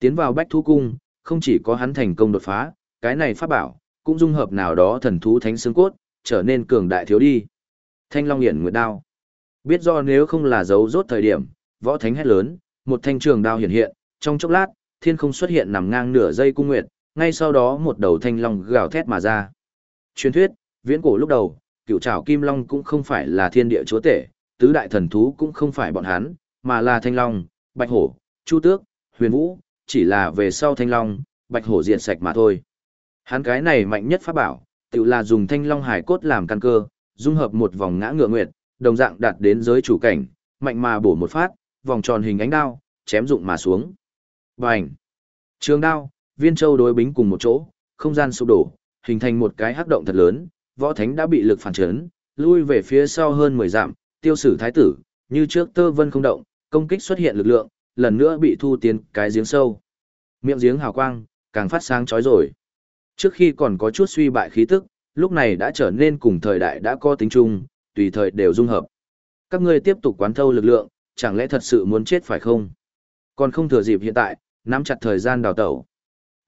Tiến vào bách thú cung, không chỉ có hắn thành công đột phá, cái này pháp bảo, cũng dung hợp nào đó thần thú thánh xương cốt, trở nên cường đại thiếu đi. Thanh Long Hiển Nguyệt Đao. Biết do nếu không là dấu rốt thời điểm, võ thánh hét lớn, một thanh trường đao hiện hiện, trong chốc lát, thiên không xuất hiện nằm ngang nửa dây cung nguyệt, ngay sau đó một đầu thanh long gào thét mà ra. Truyền thuyết, viễn cổ lúc đầu, cựu trảo kim long cũng không phải là thiên địa chúa tể, tứ đại thần thú cũng không phải bọn hắn, mà là thanh long, bạch hổ, chu tước, huyền vũ, chỉ là về sau thanh long, bạch hổ diệt sạch mà thôi. Hắn cái này mạnh nhất pháp bảo, tự là dùng thanh long hải cốt làm căn cơ, dung hợp một vòng ngã ngựa nguyệt, đồng dạng đạt đến giới chủ cảnh, mạnh mà bổ một phát, vòng tròn hình ánh đao, chém dụng mà xuống. Bành! Trường đao, viên châu đối bính cùng một chỗ, không gian sụp đổ, hình thành một cái hắc động thật lớn, võ thánh đã bị lực phản chấn, lui về phía sau hơn 10 dặm, tiêu sử thái tử, như trước tơ vân không động, công kích xuất hiện lực lượng, lần nữa bị thu tiến cái giếng sâu. Miệng giếng hào quang, càng phát sáng chói rồi. Trước khi còn có chút suy bại khí tức, lúc này đã trở nên cùng thời đại đã có tính chung, tùy thời đều dung hợp. Các ngươi tiếp tục quán thâu lực lượng, chẳng lẽ thật sự muốn chết phải không? Còn không thừa dịp hiện tại, nắm chặt thời gian đào tẩu.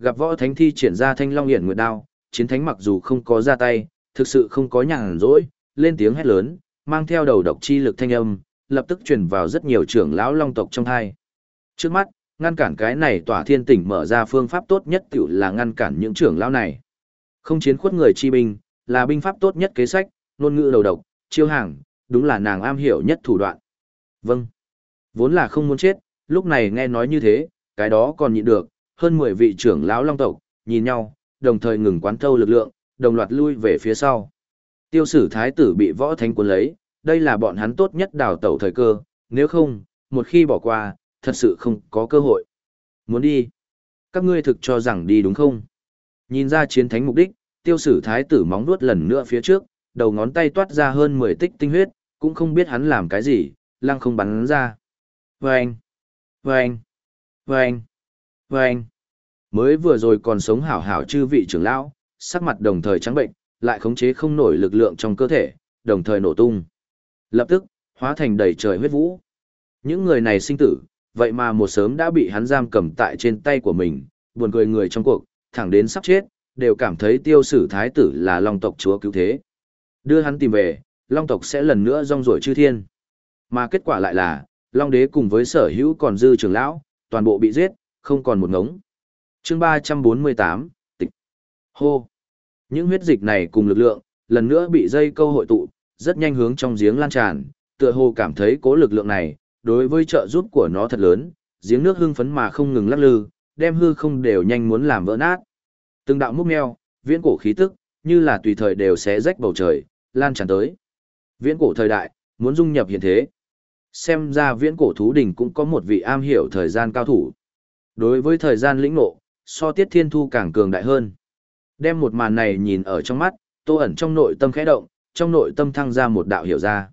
Gặp võ thánh thi triển ra thanh long hiển nguyệt đao, chiến thánh mặc dù không có ra tay, thực sự không có nhàn rỗi, lên tiếng hét lớn, mang theo đầu độc chi lực thanh âm, lập tức truyền vào rất nhiều trưởng lão long tộc trong hai. Trước mắt, ngăn cản cái này tỏa thiên tỉnh mở ra phương pháp tốt nhất tiểu là ngăn cản những trưởng lão này. Không chiến khuất người chi binh, là binh pháp tốt nhất kế sách, ngôn ngữ đầu độc, chiêu hàng, đúng là nàng am hiểu nhất thủ đoạn. Vâng. Vốn là không muốn chết, lúc này nghe nói như thế, cái đó còn nhịn được, hơn 10 vị trưởng lão long tộc, nhìn nhau, đồng thời ngừng quán thâu lực lượng, đồng loạt lui về phía sau. Tiêu sử thái tử bị võ thánh cuốn lấy, đây là bọn hắn tốt nhất đào tẩu thời cơ, nếu không, một khi bỏ qua, thật sự không có cơ hội. Muốn đi? Các ngươi thực cho rằng đi đúng không? Nhìn ra chiến thánh mục đích, tiêu sử thái tử móng nuốt lần nữa phía trước, đầu ngón tay toát ra hơn 10 tích tinh huyết, cũng không biết hắn làm cái gì, lăng không bắn ra. Vâng! Vâng! Vâng! Vâng! Mới vừa rồi còn sống hảo hảo chư vị trưởng lão, sắc mặt đồng thời trắng bệnh, lại khống chế không nổi lực lượng trong cơ thể, đồng thời nổ tung. Lập tức, hóa thành đầy trời huyết vũ. Những người này sinh tử, vậy mà một sớm đã bị hắn giam cầm tại trên tay của mình, buồn cười người trong cuộc, thẳng đến sắp chết, đều cảm thấy tiêu sử thái tử là long tộc chúa cứu thế. Đưa hắn tìm về, long tộc sẽ lần nữa rong rổi chư thiên. Mà kết quả lại là, long đế cùng với sở hữu còn dư trưởng lão, toàn bộ bị giết, không còn một ngống chương 348, tịch. Hô. Những huyết dịch này cùng lực lượng, lần nữa bị dây câu hội tụ, rất nhanh hướng trong giếng lan tràn, tựa hồ cảm thấy cố lực lượng này, đối với trợ giúp của nó thật lớn, giếng nước hưng phấn mà không ngừng lắc lư, đem hư không đều nhanh muốn làm vỡ nát. Từng đạo múc meo, viễn cổ khí tức, như là tùy thời đều sẽ rách bầu trời, lan tràn tới. Viễn cổ thời đại, muốn dung nhập hiện thế. Xem ra viễn cổ thú đỉnh cũng có một vị am hiểu thời gian cao thủ. Đối với thời gian lĩnh ngộ, so tiết thiên thu càng cường đại hơn. Đem một màn này nhìn ở trong mắt, tô ẩn trong nội tâm khẽ động, trong nội tâm thăng ra một đạo hiểu ra.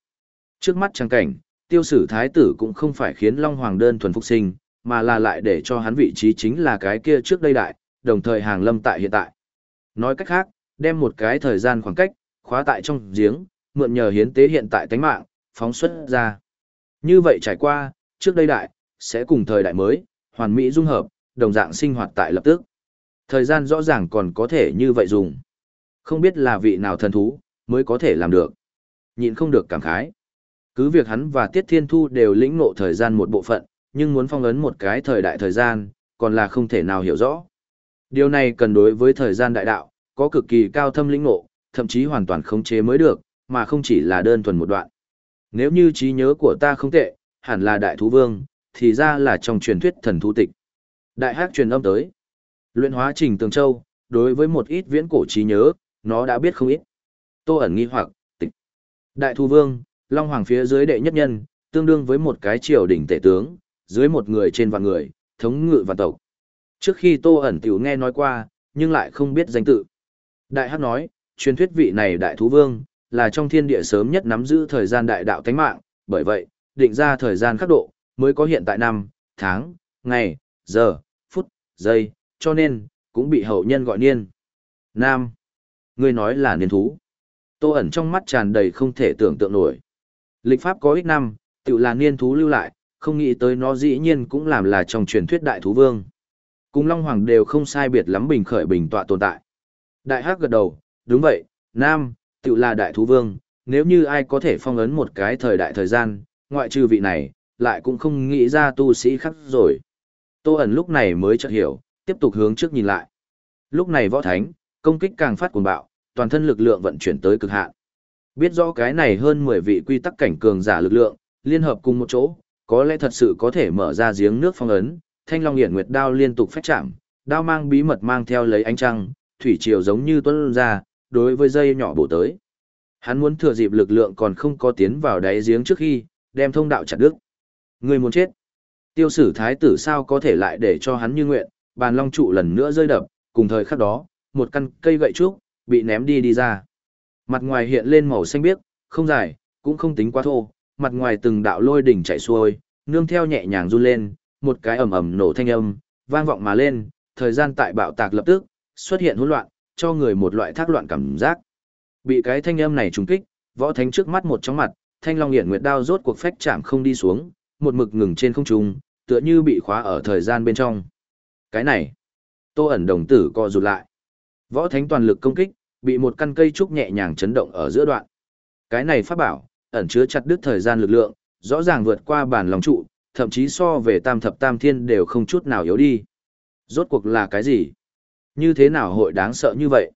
Trước mắt trang cảnh, tiêu sử thái tử cũng không phải khiến Long Hoàng đơn thuần phục sinh, mà là lại để cho hắn vị trí chính là cái kia trước đây đại, đồng thời hàng lâm tại hiện tại. Nói cách khác, đem một cái thời gian khoảng cách, khóa tại trong giếng, mượn nhờ hiến tế hiện tại tánh mạng, phóng xuất ra. Như vậy trải qua, trước đây đại, sẽ cùng thời đại mới, hoàn mỹ dung hợp, đồng dạng sinh hoạt tại lập tức. Thời gian rõ ràng còn có thể như vậy dùng. Không biết là vị nào thần thú, mới có thể làm được. Nhịn không được cảm khái. Cứ việc hắn và Tiết Thiên Thu đều lĩnh ngộ thời gian một bộ phận, nhưng muốn phong ấn một cái thời đại thời gian, còn là không thể nào hiểu rõ. Điều này cần đối với thời gian đại đạo, có cực kỳ cao thâm lĩnh ngộ, thậm chí hoàn toàn khống chế mới được, mà không chỉ là đơn thuần một đoạn. Nếu như trí nhớ của ta không tệ, hẳn là đại thú vương, thì ra là trong truyền thuyết thần thú tịch. Đại hát truyền âm tới. Luyện hóa trình tường châu, đối với một ít viễn cổ trí nhớ, nó đã biết không ít. Tô ẩn nghi hoặc, tịch. Đại thu vương, Long Hoàng phía dưới đệ nhất nhân, tương đương với một cái triều đỉnh tể tướng, dưới một người trên vạn người, thống ngự vạn tộc. Trước khi Tô ẩn tiểu nghe nói qua, nhưng lại không biết danh tự. Đại hát nói, truyền thuyết vị này đại thú vương, là trong thiên địa sớm nhất nắm giữ thời gian đại đạo thánh mạng, bởi vậy, định ra thời gian khắc độ, mới có hiện tại năm, tháng, ngày, giờ, dây cho nên, cũng bị hậu nhân gọi niên. Nam. Ngươi nói là niên thú. Tô ẩn trong mắt tràn đầy không thể tưởng tượng nổi. Lịch pháp có ít năm, tự là niên thú lưu lại, không nghĩ tới nó dĩ nhiên cũng làm là trong truyền thuyết đại thú vương. Cùng Long Hoàng đều không sai biệt lắm bình khởi bình tọa tồn tại. Đại Hắc gật đầu, đúng vậy, Nam, tự là đại thú vương, nếu như ai có thể phong ấn một cái thời đại thời gian, ngoại trừ vị này, lại cũng không nghĩ ra tu sĩ khác rồi. Tô ẩn lúc này mới chợt hiểu, tiếp tục hướng trước nhìn lại. Lúc này võ thánh, công kích càng phát cuồng bạo, toàn thân lực lượng vận chuyển tới cực hạn. Biết rõ cái này hơn 10 vị quy tắc cảnh cường giả lực lượng, liên hợp cùng một chỗ, có lẽ thật sự có thể mở ra giếng nước phong ấn, Thanh Long Hiển Nguyệt đao liên tục phách chạm, đao mang bí mật mang theo lấy ánh trăng, thủy triều giống như tuôn ra, đối với dây nhỏ bổ tới. Hắn muốn thừa dịp lực lượng còn không có tiến vào đáy giếng trước khi, đem thông đạo chặt đứt. Người muốn chết. Tiêu sử thái tử sao có thể lại để cho hắn như nguyện, bàn long trụ lần nữa rơi đập, cùng thời khắc đó, một căn cây gậy trúc, bị ném đi đi ra. Mặt ngoài hiện lên màu xanh biếc, không dài, cũng không tính quá thô, mặt ngoài từng đạo lôi đỉnh chạy xuôi, nương theo nhẹ nhàng run lên, một cái ầm ầm nổ thanh âm, vang vọng mà lên, thời gian tại bạo tạc lập tức, xuất hiện hỗn loạn, cho người một loại thác loạn cảm giác. Bị cái thanh âm này trùng kích, võ thánh trước mắt một chóng mặt, thanh long hiển nguyệt đao rốt cuộc phách chạm không đi xuống, một mực ngừng trên không trung, tựa như bị khóa ở thời gian bên trong. Cái này, Tô ẩn đồng tử co rụt lại. Võ thánh toàn lực công kích, bị một căn cây trúc nhẹ nhàng chấn động ở giữa đoạn. Cái này pháp bảo, ẩn chứa chặt đứt thời gian lực lượng, rõ ràng vượt qua bản lòng trụ, thậm chí so về tam thập tam thiên đều không chút nào yếu đi. Rốt cuộc là cái gì? Như thế nào hội đáng sợ như vậy?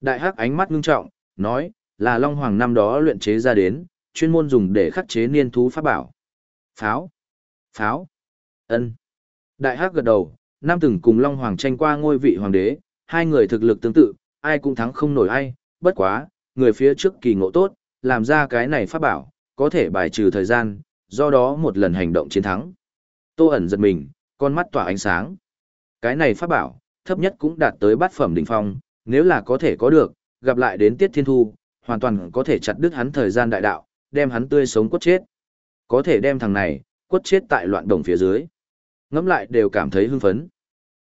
Đại hắc ánh mắt ngưng trọng, nói, là Long Hoàng năm đó luyện chế ra đến, chuyên môn dùng để khắc chế niên thú pháp bảo. Pháo! Pháo! Ân Đại hắc gật đầu, Nam từng cùng Long Hoàng tranh qua ngôi vị hoàng đế, hai người thực lực tương tự, ai cũng thắng không nổi ai, bất quá, người phía trước kỳ ngộ tốt, làm ra cái này pháp bảo, có thể bài trừ thời gian, do đó một lần hành động chiến thắng. Tô ẩn giật mình, con mắt tỏa ánh sáng. Cái này pháp bảo, thấp nhất cũng đạt tới bát phẩm đỉnh phong, nếu là có thể có được, gặp lại đến Tiết Thiên Thu, hoàn toàn có thể chặt đứt hắn thời gian đại đạo, đem hắn tươi sống cốt chết. Có thể đem thằng này, quất chết tại loạn đồng phía dưới. Ngẫm lại đều cảm thấy hưng phấn.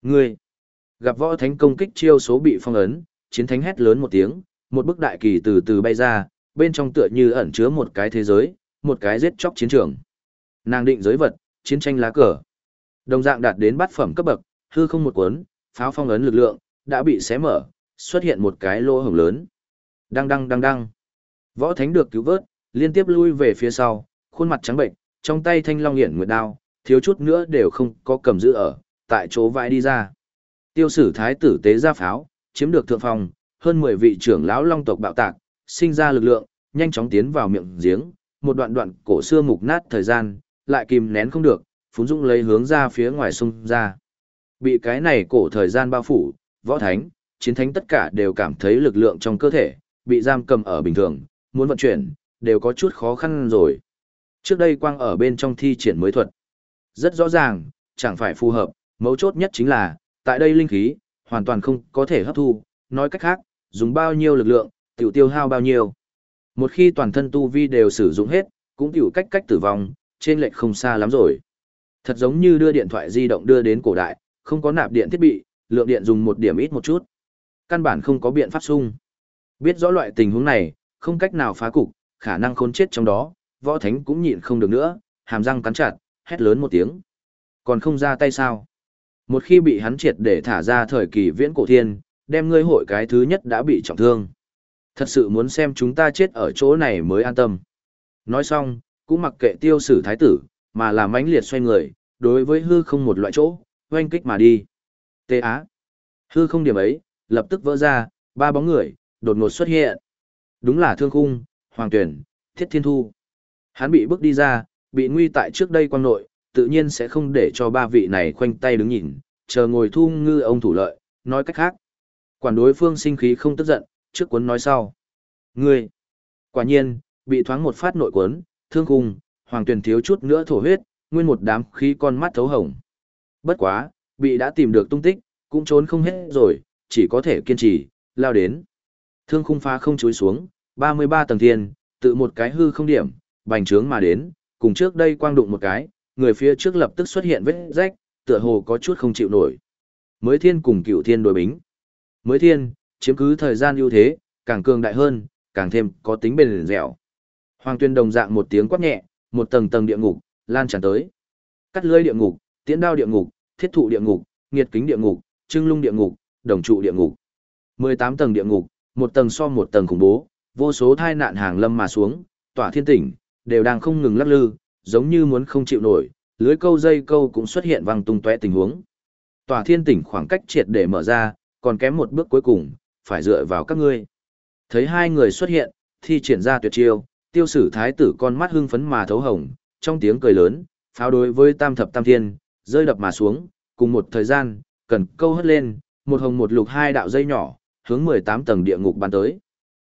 Ngươi, gặp võ thánh công kích chiêu số bị phong ấn, chiến thánh hét lớn một tiếng, một bức đại kỳ từ từ bay ra, bên trong tựa như ẩn chứa một cái thế giới, một cái giết chóc chiến trường. Nàng định giới vật, chiến tranh lá cờ. Đồng dạng đạt đến bát phẩm cấp bậc, hư không một cuốn, pháo phong ấn lực lượng, đã bị xé mở, xuất hiện một cái lỗ hổng lớn. Đăng đăng đăng đăng. Võ thánh được cứu vớt, liên tiếp lui về phía sau, khuôn mặt trắng bệnh, trong tay thanh long hiển nguyệt đao, thiếu chút nữa đều không có cầm giữ ở, tại chỗ vãi đi ra. Tiêu sử thái tử tế ra pháo, chiếm được thượng phòng, hơn 10 vị trưởng lão long tộc bạo tạc, sinh ra lực lượng, nhanh chóng tiến vào miệng giếng, một đoạn đoạn cổ xưa mục nát thời gian, lại kìm nén không được, phúng dũng lấy hướng ra phía ngoài sông ra. Bị cái này cổ thời gian bao phủ, võ thánh, chiến thánh tất cả đều cảm thấy lực lượng trong cơ thể, bị giam cầm ở bình thường, muốn vận chuyển, đều có chút khó khăn rồi. Trước đây quang ở bên trong thi triển mới thuật. Rất rõ ràng, chẳng phải phù hợp, mấu chốt nhất chính là, tại đây linh khí, hoàn toàn không có thể hấp thu, nói cách khác, dùng bao nhiêu lực lượng, tiểu tiêu hao bao nhiêu. Một khi toàn thân tu vi đều sử dụng hết, cũng tiểu cách cách tử vong, trên lệch không xa lắm rồi. Thật giống như đưa điện thoại di động đưa đến cổ đại, không có nạp điện thiết bị, lượng điện dùng một điểm ít một chút. Căn bản không có biện pháp sung. Biết rõ loại tình huống này, không cách nào phá cục, khả năng khốn chết trong đó, võ thánh cũng nhịn không được nữa, hàm răng cắn chặt, hét lớn một tiếng. Còn không ra tay sao? Một khi bị hắn triệt để thả ra thời kỳ viễn cổ thiên, đem ngươi hội cái thứ nhất đã bị trọng thương. Thật sự muốn xem chúng ta chết ở chỗ này mới an tâm. Nói xong, cũng mặc kệ tiêu sử thái tử, mà làm mãnh liệt xoay người, đối với hư không một loại chỗ, oanh kích mà đi. Tê Á. Hư không điểm ấy, lập tức vỡ ra, ba bóng người, đột ngột xuất hiện. Đúng là Thương Khung, Hoàng Tuyển, Thiết Thiên Thu. Hắn bị bước đi ra, bị nguy tại trước đây quang nội, tự nhiên sẽ không để cho ba vị này khoanh tay đứng nhìn, chờ ngồi thu ngư ông thủ lợi, nói cách khác. Quản đối phương sinh khí không tức giận, trước cuốn nói sau. Ngươi, quả nhiên, bị thoáng một phát nội cuốn, thương khung, hoàng tuyển thiếu chút nữa thổ huyết, nguyên một đám khí con mắt thấu hồng. Bất quá, bị đã tìm được tung tích, cũng trốn không hết rồi, chỉ có thể kiên trì, lao đến. Thương khung phá không chúi xuống, 33 tầng thiên, tự một cái hư không điểm, bành trướng mà đến, cùng trước đây quang đụng một cái, người phía trước lập tức xuất hiện vết rách, tựa hồ có chút không chịu nổi. Mới thiên cùng cựu thiên đối bính. Mới thiên, chiếm cứ thời gian ưu thế, càng cường đại hơn, càng thêm có tính bền dẻo. Hoàng tuyên đồng dạng một tiếng quát nhẹ, một tầng tầng địa ngục, lan tràn tới. Cắt lưới địa ngục, tiễn đao địa ngục, thiết thụ địa ngục, nghiệt kính địa ngục, trưng lung địa ngục, đồng trụ địa ngục. 18 tầng địa ngục, một tầng so một tầng khủng bố, vô số thai nạn hàng lâm mà xuống, tỏa thiên tỉnh, đều đang không ngừng lắc lư, giống như muốn không chịu nổi, lưới câu dây câu cũng xuất hiện văng tung tóe tình huống. Tòa thiên tỉnh khoảng cách triệt để mở ra, Còn kém một bước cuối cùng, phải dựa vào các ngươi. Thấy hai người xuất hiện, thi triển ra tuyệt chiêu, tiêu sử thái tử con mắt hưng phấn mà thấu hồng, trong tiếng cười lớn, pháo đối với tam thập tam thiên, rơi đập mà xuống, cùng một thời gian, cần câu hất lên, một hồng một lục hai đạo dây nhỏ, hướng 18 tầng địa ngục bắn tới.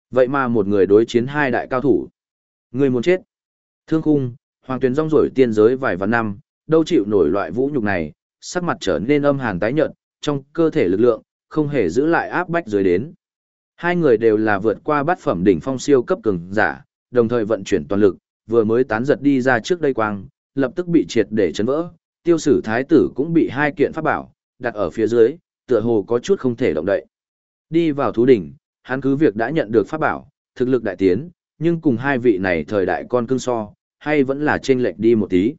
Vậy mà một người đối chiến hai đại cao thủ. Người muốn chết. Thương khung, hoàng tuyến rong rổi tiên giới vài vạn năm, đâu chịu nổi loại vũ nhục này, sắc mặt trở nên âm hàn tái nhợt, trong cơ thể lực lượng, không hề giữ lại áp bách dưới đến. Hai người đều là vượt qua bát phẩm đỉnh phong siêu cấp cường giả, đồng thời vận chuyển toàn lực, vừa mới tán giật đi ra trước đây quang, lập tức bị triệt để chấn vỡ. Tiêu sử thái tử cũng bị hai kiện pháp bảo, đặt ở phía dưới, tựa hồ có chút không thể động đậy. Đi vào thú đỉnh, hắn cứ việc đã nhận được pháp bảo, thực lực đại tiến, nhưng cùng hai vị này thời đại con cưng so, hay vẫn là chênh lệch đi một tí.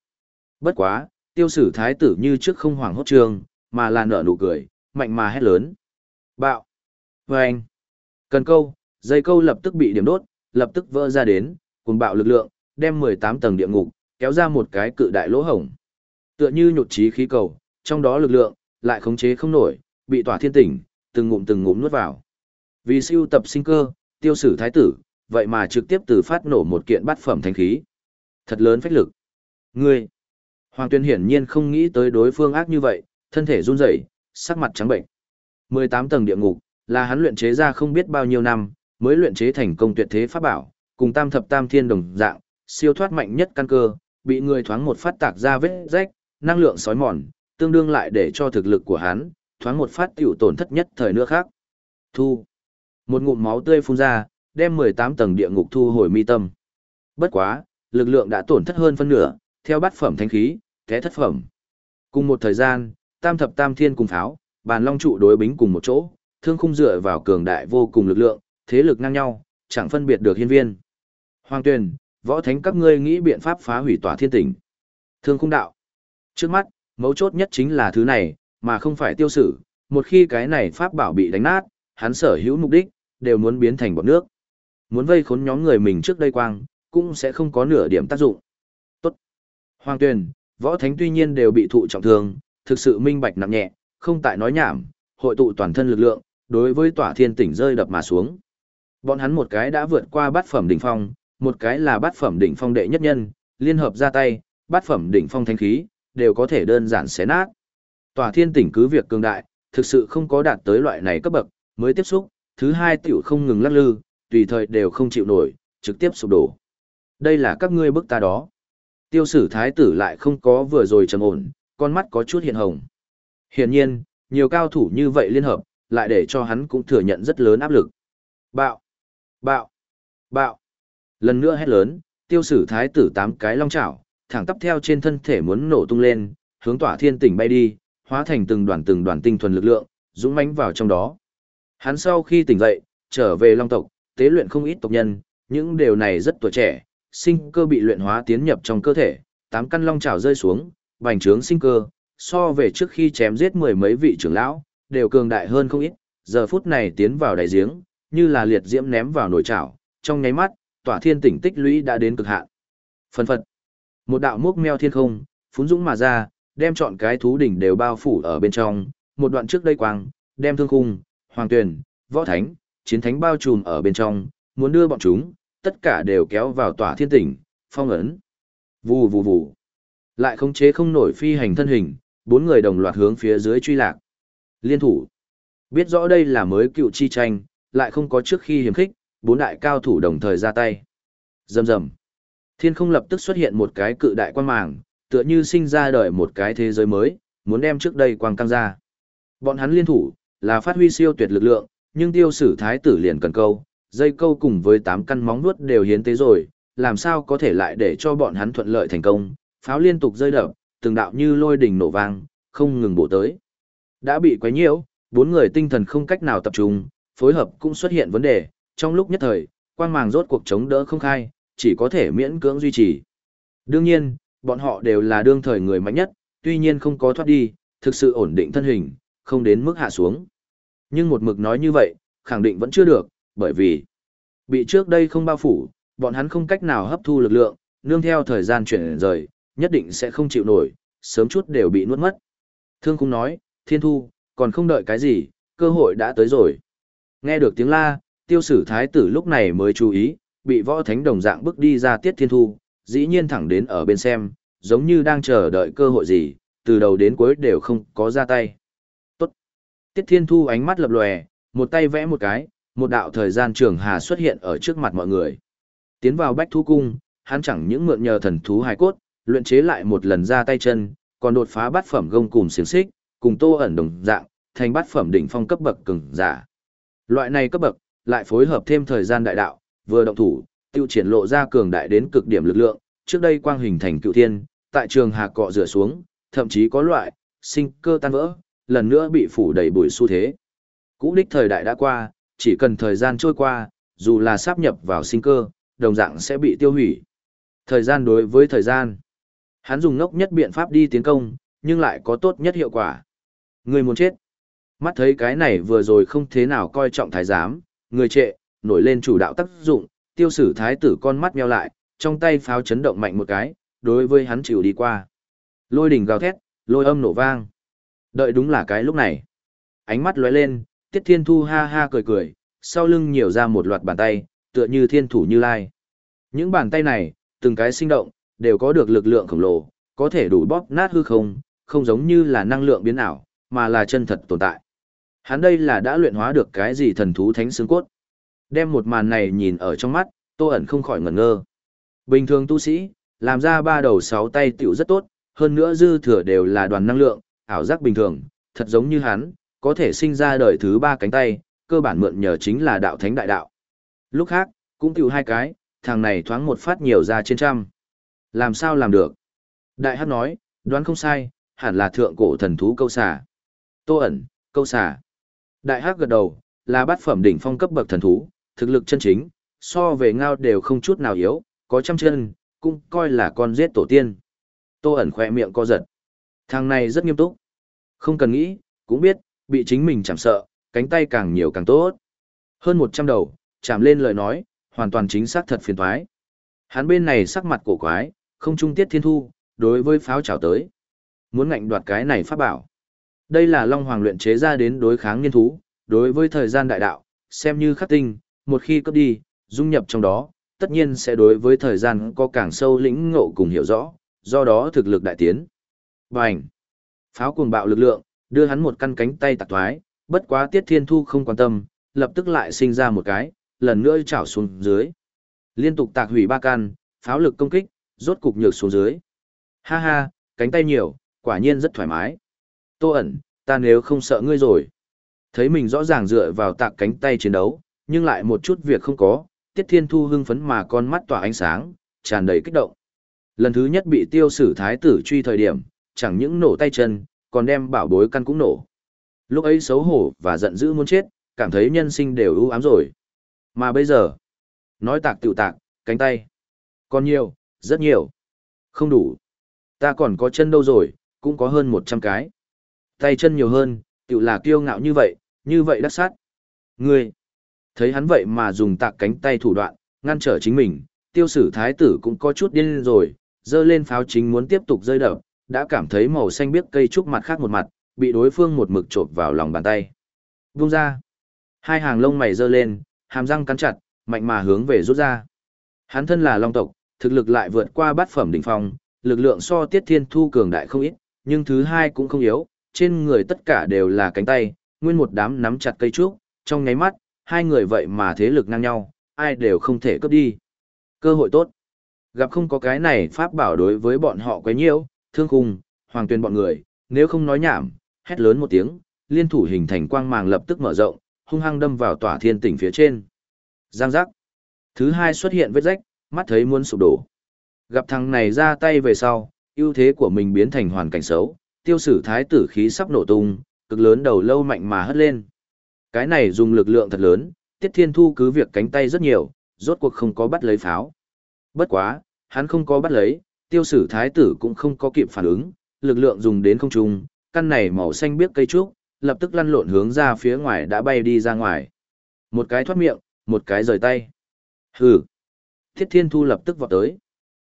Bất quá, tiêu sử thái tử như trước không hoảng hốt trường, mà là nở nụ cười, mạnh mà hét lớn. Bạo! Vâng! Cần câu, dây câu lập tức bị điểm đốt, lập tức vỡ ra đến, cùng bạo lực lượng, đem 18 tầng địa ngục, kéo ra một cái cự đại lỗ hổng. Tựa như nhột trí khí cầu, trong đó lực lượng, lại khống chế không nổi, bị tỏa thiên tỉnh, từng ngụm từng ngụm nuốt vào. Vì siêu tập sinh cơ, tiêu sử thái tử, vậy mà trực tiếp từ phát nổ một kiện bát phẩm thanh khí. Thật lớn phách lực. Ngươi! Hoàng tuyên hiển nhiên không nghĩ tới đối phương ác như vậy, thân thể run rẩy, sắc mặt trắng bệnh. 18 tầng địa ngục, là hắn luyện chế ra không biết bao nhiêu năm, mới luyện chế thành công tuyệt thế pháp bảo, cùng tam thập tam thiên đồng dạng, siêu thoát mạnh nhất căn cơ, bị người thoáng một phát tạc ra vết rách, năng lượng sói mòn, tương đương lại để cho thực lực của hắn, thoáng một phát tiểu tổn thất nhất thời nữa khác. Thu. Một ngụm máu tươi phun ra, đem 18 tầng địa ngục thu hồi mi tâm. Bất quá, lực lượng đã tổn thất hơn phân nửa, theo bát phẩm thánh khí, thế thất phẩm. Cùng một thời gian, tam thập tam thiên cùng pháo, bàn long trụ đối bính cùng một chỗ, thương khung dựa vào cường đại vô cùng lực lượng, thế lực ngang nhau, chẳng phân biệt được hiên viên. Hoàng tuyền, võ thánh các ngươi nghĩ biện pháp phá hủy tỏa thiên tỉnh. Thương khung đạo. Trước mắt, mấu chốt nhất chính là thứ này, mà không phải tiêu sử, một khi cái này pháp bảo bị đánh nát, hắn sở hữu mục đích, đều muốn biến thành bọt nước. Muốn vây khốn nhóm người mình trước đây quang, cũng sẽ không có nửa điểm tác dụng. Tốt. Hoàng tuyền, võ thánh tuy nhiên đều bị thụ trọng thương, thực sự minh bạch nặng nhẹ, không tại nói nhảm, hội tụ toàn thân lực lượng, đối với tỏa thiên tỉnh rơi đập mà xuống. Bọn hắn một cái đã vượt qua bát phẩm đỉnh phong, một cái là bát phẩm đỉnh phong đệ nhất nhân, liên hợp ra tay, bát phẩm đỉnh phong thanh khí, đều có thể đơn giản xé nát. Tòa thiên tỉnh cứ việc cường đại, thực sự không có đạt tới loại này cấp bậc, mới tiếp xúc, thứ hai tiểu không ngừng lắc lư, tùy thời đều không chịu nổi, trực tiếp sụp đổ. Đây là các ngươi bức ta đó. Tiêu sử thái tử lại không có vừa rồi trầm ổn, con mắt có chút hiện hồng. Hiển nhiên, nhiều cao thủ như vậy liên hợp, lại để cho hắn cũng thừa nhận rất lớn áp lực. Bạo! Bạo! Bạo! Lần nữa hét lớn, tiêu sử thái tử tám cái long chảo, thẳng tắp theo trên thân thể muốn nổ tung lên, hướng tỏa thiên tỉnh bay đi, hóa thành từng đoàn từng đoàn tinh thuần lực lượng, dũng mãnh vào trong đó. Hắn sau khi tỉnh dậy, trở về long tộc, tế luyện không ít tộc nhân, những điều này rất tuổi trẻ, sinh cơ bị luyện hóa tiến nhập trong cơ thể, tám căn long chảo rơi xuống, bành trướng sinh cơ, so về trước khi chém giết mười mấy vị trưởng lão, đều cường đại hơn không ít, giờ phút này tiến vào đại giếng, như là liệt diễm ném vào nồi chảo, trong nháy mắt, tỏa thiên tỉnh tích lũy đã đến cực hạn. Phần phật, một đạo mốc meo thiên không, phún dũng mà ra, đem chọn cái thú đỉnh đều bao phủ ở bên trong, một đoạn trước đây quang, đem thương khung, hoàng tuyển, võ thánh, chiến thánh bao trùm ở bên trong, muốn đưa bọn chúng, tất cả đều kéo vào tỏa thiên tỉnh, phong ấn. Vù vù vù. Lại không chế không nổi phi hành thân hình, bốn người đồng loạt hướng phía dưới truy lạc. Liên thủ. Biết rõ đây là mới cựu chi tranh, lại không có trước khi hiểm khích, bốn đại cao thủ đồng thời ra tay. Rầm rầm. Thiên không lập tức xuất hiện một cái cự đại quan màng, tựa như sinh ra đời một cái thế giới mới, muốn đem trước đây quang căng ra. Bọn hắn liên thủ, là phát huy siêu tuyệt lực lượng, nhưng tiêu sử thái tử liền cần câu, dây câu cùng với tám căn móng nuốt đều hiến tế rồi, làm sao có thể lại để cho bọn hắn thuận lợi thành công, pháo liên tục rơi đập, từng đạo như lôi đỉnh nổ vang, không ngừng bổ tới. Đã bị quấy nhiễu, bốn người tinh thần không cách nào tập trung, phối hợp cũng xuất hiện vấn đề, trong lúc nhất thời, quang màng rốt cuộc chống đỡ không khai, chỉ có thể miễn cưỡng duy trì. Đương nhiên, bọn họ đều là đương thời người mạnh nhất, tuy nhiên không có thoát đi, thực sự ổn định thân hình, không đến mức hạ xuống. Nhưng một mực nói như vậy, khẳng định vẫn chưa được, bởi vì bị trước đây không bao phủ, bọn hắn không cách nào hấp thu lực lượng, nương theo thời gian chuyển rời, nhất định sẽ không chịu nổi, sớm chút đều bị nuốt mất. Thương cũng nói, thiên thu, còn không đợi cái gì, cơ hội đã tới rồi. Nghe được tiếng la, tiêu sử thái tử lúc này mới chú ý, bị võ thánh đồng dạng bước đi ra tiết thiên thu, dĩ nhiên thẳng đến ở bên xem, giống như đang chờ đợi cơ hội gì, từ đầu đến cuối đều không có ra tay. Tiết thiên thu ánh mắt lập lòe, một tay vẽ một cái, một đạo thời gian trường hà xuất hiện ở trước mặt mọi người. Tiến vào bách thú cung, hắn chẳng những mượn nhờ thần thú hài cốt, luyện chế lại một lần ra tay chân, còn đột phá bát phẩm gông cùng xiềng xích, cùng tô ẩn đồng dạng, thành bát phẩm đỉnh phong cấp bậc cường giả. Loại này cấp bậc, lại phối hợp thêm thời gian đại đạo, vừa động thủ, tiêu triển lộ ra cường đại đến cực điểm lực lượng, trước đây quang hình thành cựu thiên, tại trường hà cọ rửa xuống, thậm chí có loại, sinh cơ tan vỡ, lần nữa bị phủ đầy bụi xu thế. Cũ đích thời đại đã qua, chỉ cần thời gian trôi qua, dù là sáp nhập vào sinh cơ, đồng dạng sẽ bị tiêu hủy. Thời gian đối với thời gian, hắn dùng ngốc nhất biện pháp đi tiến công, nhưng lại có tốt nhất hiệu quả. Người muốn chết. Mắt thấy cái này vừa rồi không thế nào coi trọng thái giám, người trệ, nổi lên chủ đạo tác dụng, tiêu sử thái tử con mắt nheo lại, trong tay pháo chấn động mạnh một cái, đối với hắn chịu đi qua. Lôi đỉnh gào thét, lôi âm nổ vang. Đợi đúng là cái lúc này. Ánh mắt lóe lên, Tiết Thiên Thu ha ha cười cười, sau lưng nhiều ra một loạt bàn tay, tựa như thiên thủ như lai. Những bàn tay này, từng cái sinh động, đều có được lực lượng khổng lồ, có thể đủ bóp nát hư không, không giống như là năng lượng biến ảo, mà là chân thật tồn tại. Hắn đây là đã luyện hóa được cái gì thần thú thánh xương cốt. Đem một màn này nhìn ở trong mắt, Tô ẩn không khỏi ngẩn ngơ. Bình thường tu sĩ, làm ra ba đầu sáu tay tiểu rất tốt, hơn nữa dư thừa đều là đoàn năng lượng, ảo giác bình thường, thật giống như hắn, có thể sinh ra đời thứ ba cánh tay, cơ bản mượn nhờ chính là đạo thánh đại đạo. Lúc khác, cũng tiểu hai cái, thằng này thoáng một phát nhiều ra trên trăm. Làm sao làm được? Đại hát nói, đoán không sai, hẳn là thượng cổ thần thú câu xà. Tô ẩn, câu xà. Đại hát gật đầu, là bát phẩm đỉnh phong cấp bậc thần thú, thực lực chân chính, so về ngao đều không chút nào yếu, có trăm chân, cũng coi là con giết tổ tiên. Tô ẩn khỏe miệng co giật. Thằng này rất nghiêm túc. Không cần nghĩ, cũng biết, bị chính mình chạm sợ, cánh tay càng nhiều càng tốt. Hơn 100 đầu, chạm lên lời nói, hoàn toàn chính xác thật phiền thoái. Hắn bên này sắc mặt cổ quái, không trung tiết thiên thu, đối với pháo trào tới. Muốn ngạnh đoạt cái này pháp bảo. Đây là Long Hoàng luyện chế ra đến đối kháng nghiên thú, đối với thời gian đại đạo, xem như khắc tinh, một khi cấp đi, dung nhập trong đó, tất nhiên sẽ đối với thời gian có càng sâu lĩnh ngộ cùng hiểu rõ, do đó thực lực đại tiến. Bành! Pháo cuồng bạo lực lượng, đưa hắn một căn cánh tay tạc thoái, bất quá Tiết Thiên Thu không quan tâm, lập tức lại sinh ra một cái, lần nữa chảo xuống dưới. Liên tục tạc hủy ba căn, pháo lực công kích, rốt cục nhược xuống dưới. Ha ha, cánh tay nhiều, quả nhiên rất thoải mái. Tô ẩn, ta nếu không sợ ngươi rồi. Thấy mình rõ ràng dựa vào tạc cánh tay chiến đấu, nhưng lại một chút việc không có, Tiết Thiên Thu hưng phấn mà con mắt tỏa ánh sáng, tràn đầy kích động. Lần thứ nhất bị tiêu sử thái tử truy thời điểm, chẳng những nổ tay chân, còn đem bảo bối căn cũng nổ. Lúc ấy xấu hổ và giận dữ muốn chết, cảm thấy nhân sinh đều ưu ám rồi. Mà bây giờ, nói tạc tiểu tạc, cánh tay. Còn nhiều, rất nhiều. Không đủ. Ta còn có chân đâu rồi, cũng có hơn 100 cái. Tay chân nhiều hơn, tiểu là kiêu ngạo như vậy, như vậy đắc sát. Ngươi, thấy hắn vậy mà dùng tạc cánh tay thủ đoạn, ngăn trở chính mình, tiêu sử thái tử cũng có chút điên rồi, dơ lên pháo chính muốn tiếp tục rơi đập, đã cảm thấy màu xanh biếc cây trúc mặt khác một mặt, bị đối phương một mực chộp vào lòng bàn tay. Vung ra. Hai hàng lông mày dơ lên, hàm răng cắn chặt, mạnh mà hướng về rút ra. Hắn thân là long tộc, thực lực lại vượt qua bát phẩm đỉnh phong, lực lượng so tiết thiên thu cường đại không ít, nhưng thứ hai cũng không yếu, trên người tất cả đều là cánh tay, nguyên một đám nắm chặt cây trúc, trong nháy mắt, hai người vậy mà thế lực ngang nhau, ai đều không thể cướp đi. Cơ hội tốt. Gặp không có cái này pháp bảo đối với bọn họ quấy nhiễu, thương khung, hoàng tuyên bọn người, nếu không nói nhảm, hét lớn một tiếng, liên thủ hình thành quang màng lập tức mở rộng, hung hăng đâm vào tỏa thiên tỉnh phía trên. Giang giác. Thứ hai xuất hiện vết rách, mắt thấy muốn sụp đổ. Gặp thằng này ra tay về sau, ưu thế của mình biến thành hoàn cảnh xấu, tiêu sử thái tử khí sắp nổ tung, cực lớn đầu lâu mạnh mà hất lên. Cái này dùng lực lượng thật lớn, Tiết Thiên Thu cứ việc cánh tay rất nhiều, rốt cuộc không có bắt lấy pháo. Bất quá, hắn không có bắt lấy, tiêu sử thái tử cũng không có kịp phản ứng, lực lượng dùng đến không trung, căn này màu xanh biếc cây trúc, lập tức lăn lộn hướng ra phía ngoài đã bay đi ra ngoài. Một cái thoát miệng, một cái rời tay. Hừ. Thiết Thiên Thu lập tức vọt tới.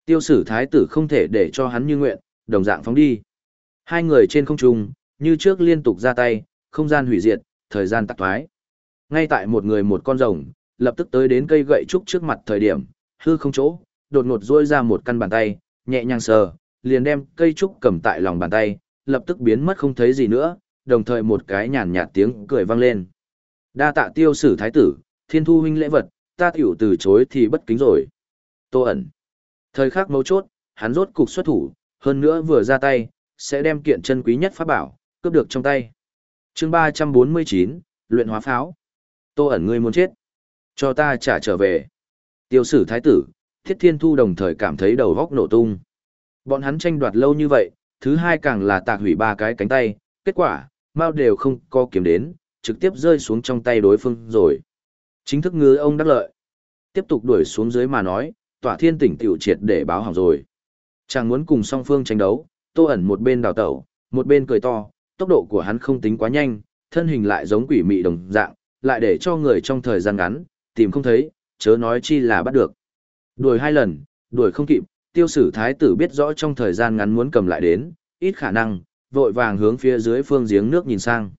Tiêu sử thái tử không thể để cho hắn như nguyện, đồng dạng phóng đi. Hai người trên không trung, như trước liên tục ra tay, không gian hủy diệt, thời gian tắc thoái. Ngay tại một người một con rồng, lập tức tới đến cây gậy trúc trước mặt thời điểm, hư không chỗ, đột ngột duỗi ra một căn bàn tay, nhẹ nhàng sờ, liền đem cây trúc cầm tại lòng bàn tay, lập tức biến mất không thấy gì nữa, đồng thời một cái nhàn nhạt tiếng cười vang lên. Đa tạ tiêu sử thái tử, thiên thu huynh lễ vật, ta tiểu từ chối thì bất kính rồi. Tô ẩn. Thời khắc mấu chốt, hắn rốt cục xuất thủ, hơn nữa vừa ra tay, sẽ đem kiện chân quý nhất pháp bảo, cướp được trong tay. chương 349, luyện hóa pháo. Tô ẩn ngươi muốn chết. Cho ta trả trở về. Tiêu sử thái tử, thiết thiên thu đồng thời cảm thấy đầu góc nổ tung. Bọn hắn tranh đoạt lâu như vậy, thứ hai càng là tạc hủy ba cái cánh tay, kết quả, Mao đều không có kiếm đến, trực tiếp rơi xuống trong tay đối phương rồi. Chính thức ngư ông đắc lợi. Tiếp tục đuổi xuống dưới mà nói, tỏa thiên tỉnh tiểu triệt để báo hỏng rồi. Chàng muốn cùng song phương tranh đấu, tô ẩn một bên đào tẩu, một bên cười to, tốc độ của hắn không tính quá nhanh, thân hình lại giống quỷ mị đồng dạng, lại để cho người trong thời gian ngắn, tìm không thấy, chớ nói chi là bắt được. Đuổi hai lần, đuổi không kịp, tiêu sử thái tử biết rõ trong thời gian ngắn muốn cầm lại đến, ít khả năng, vội vàng hướng phía dưới phương giếng nước nhìn sang.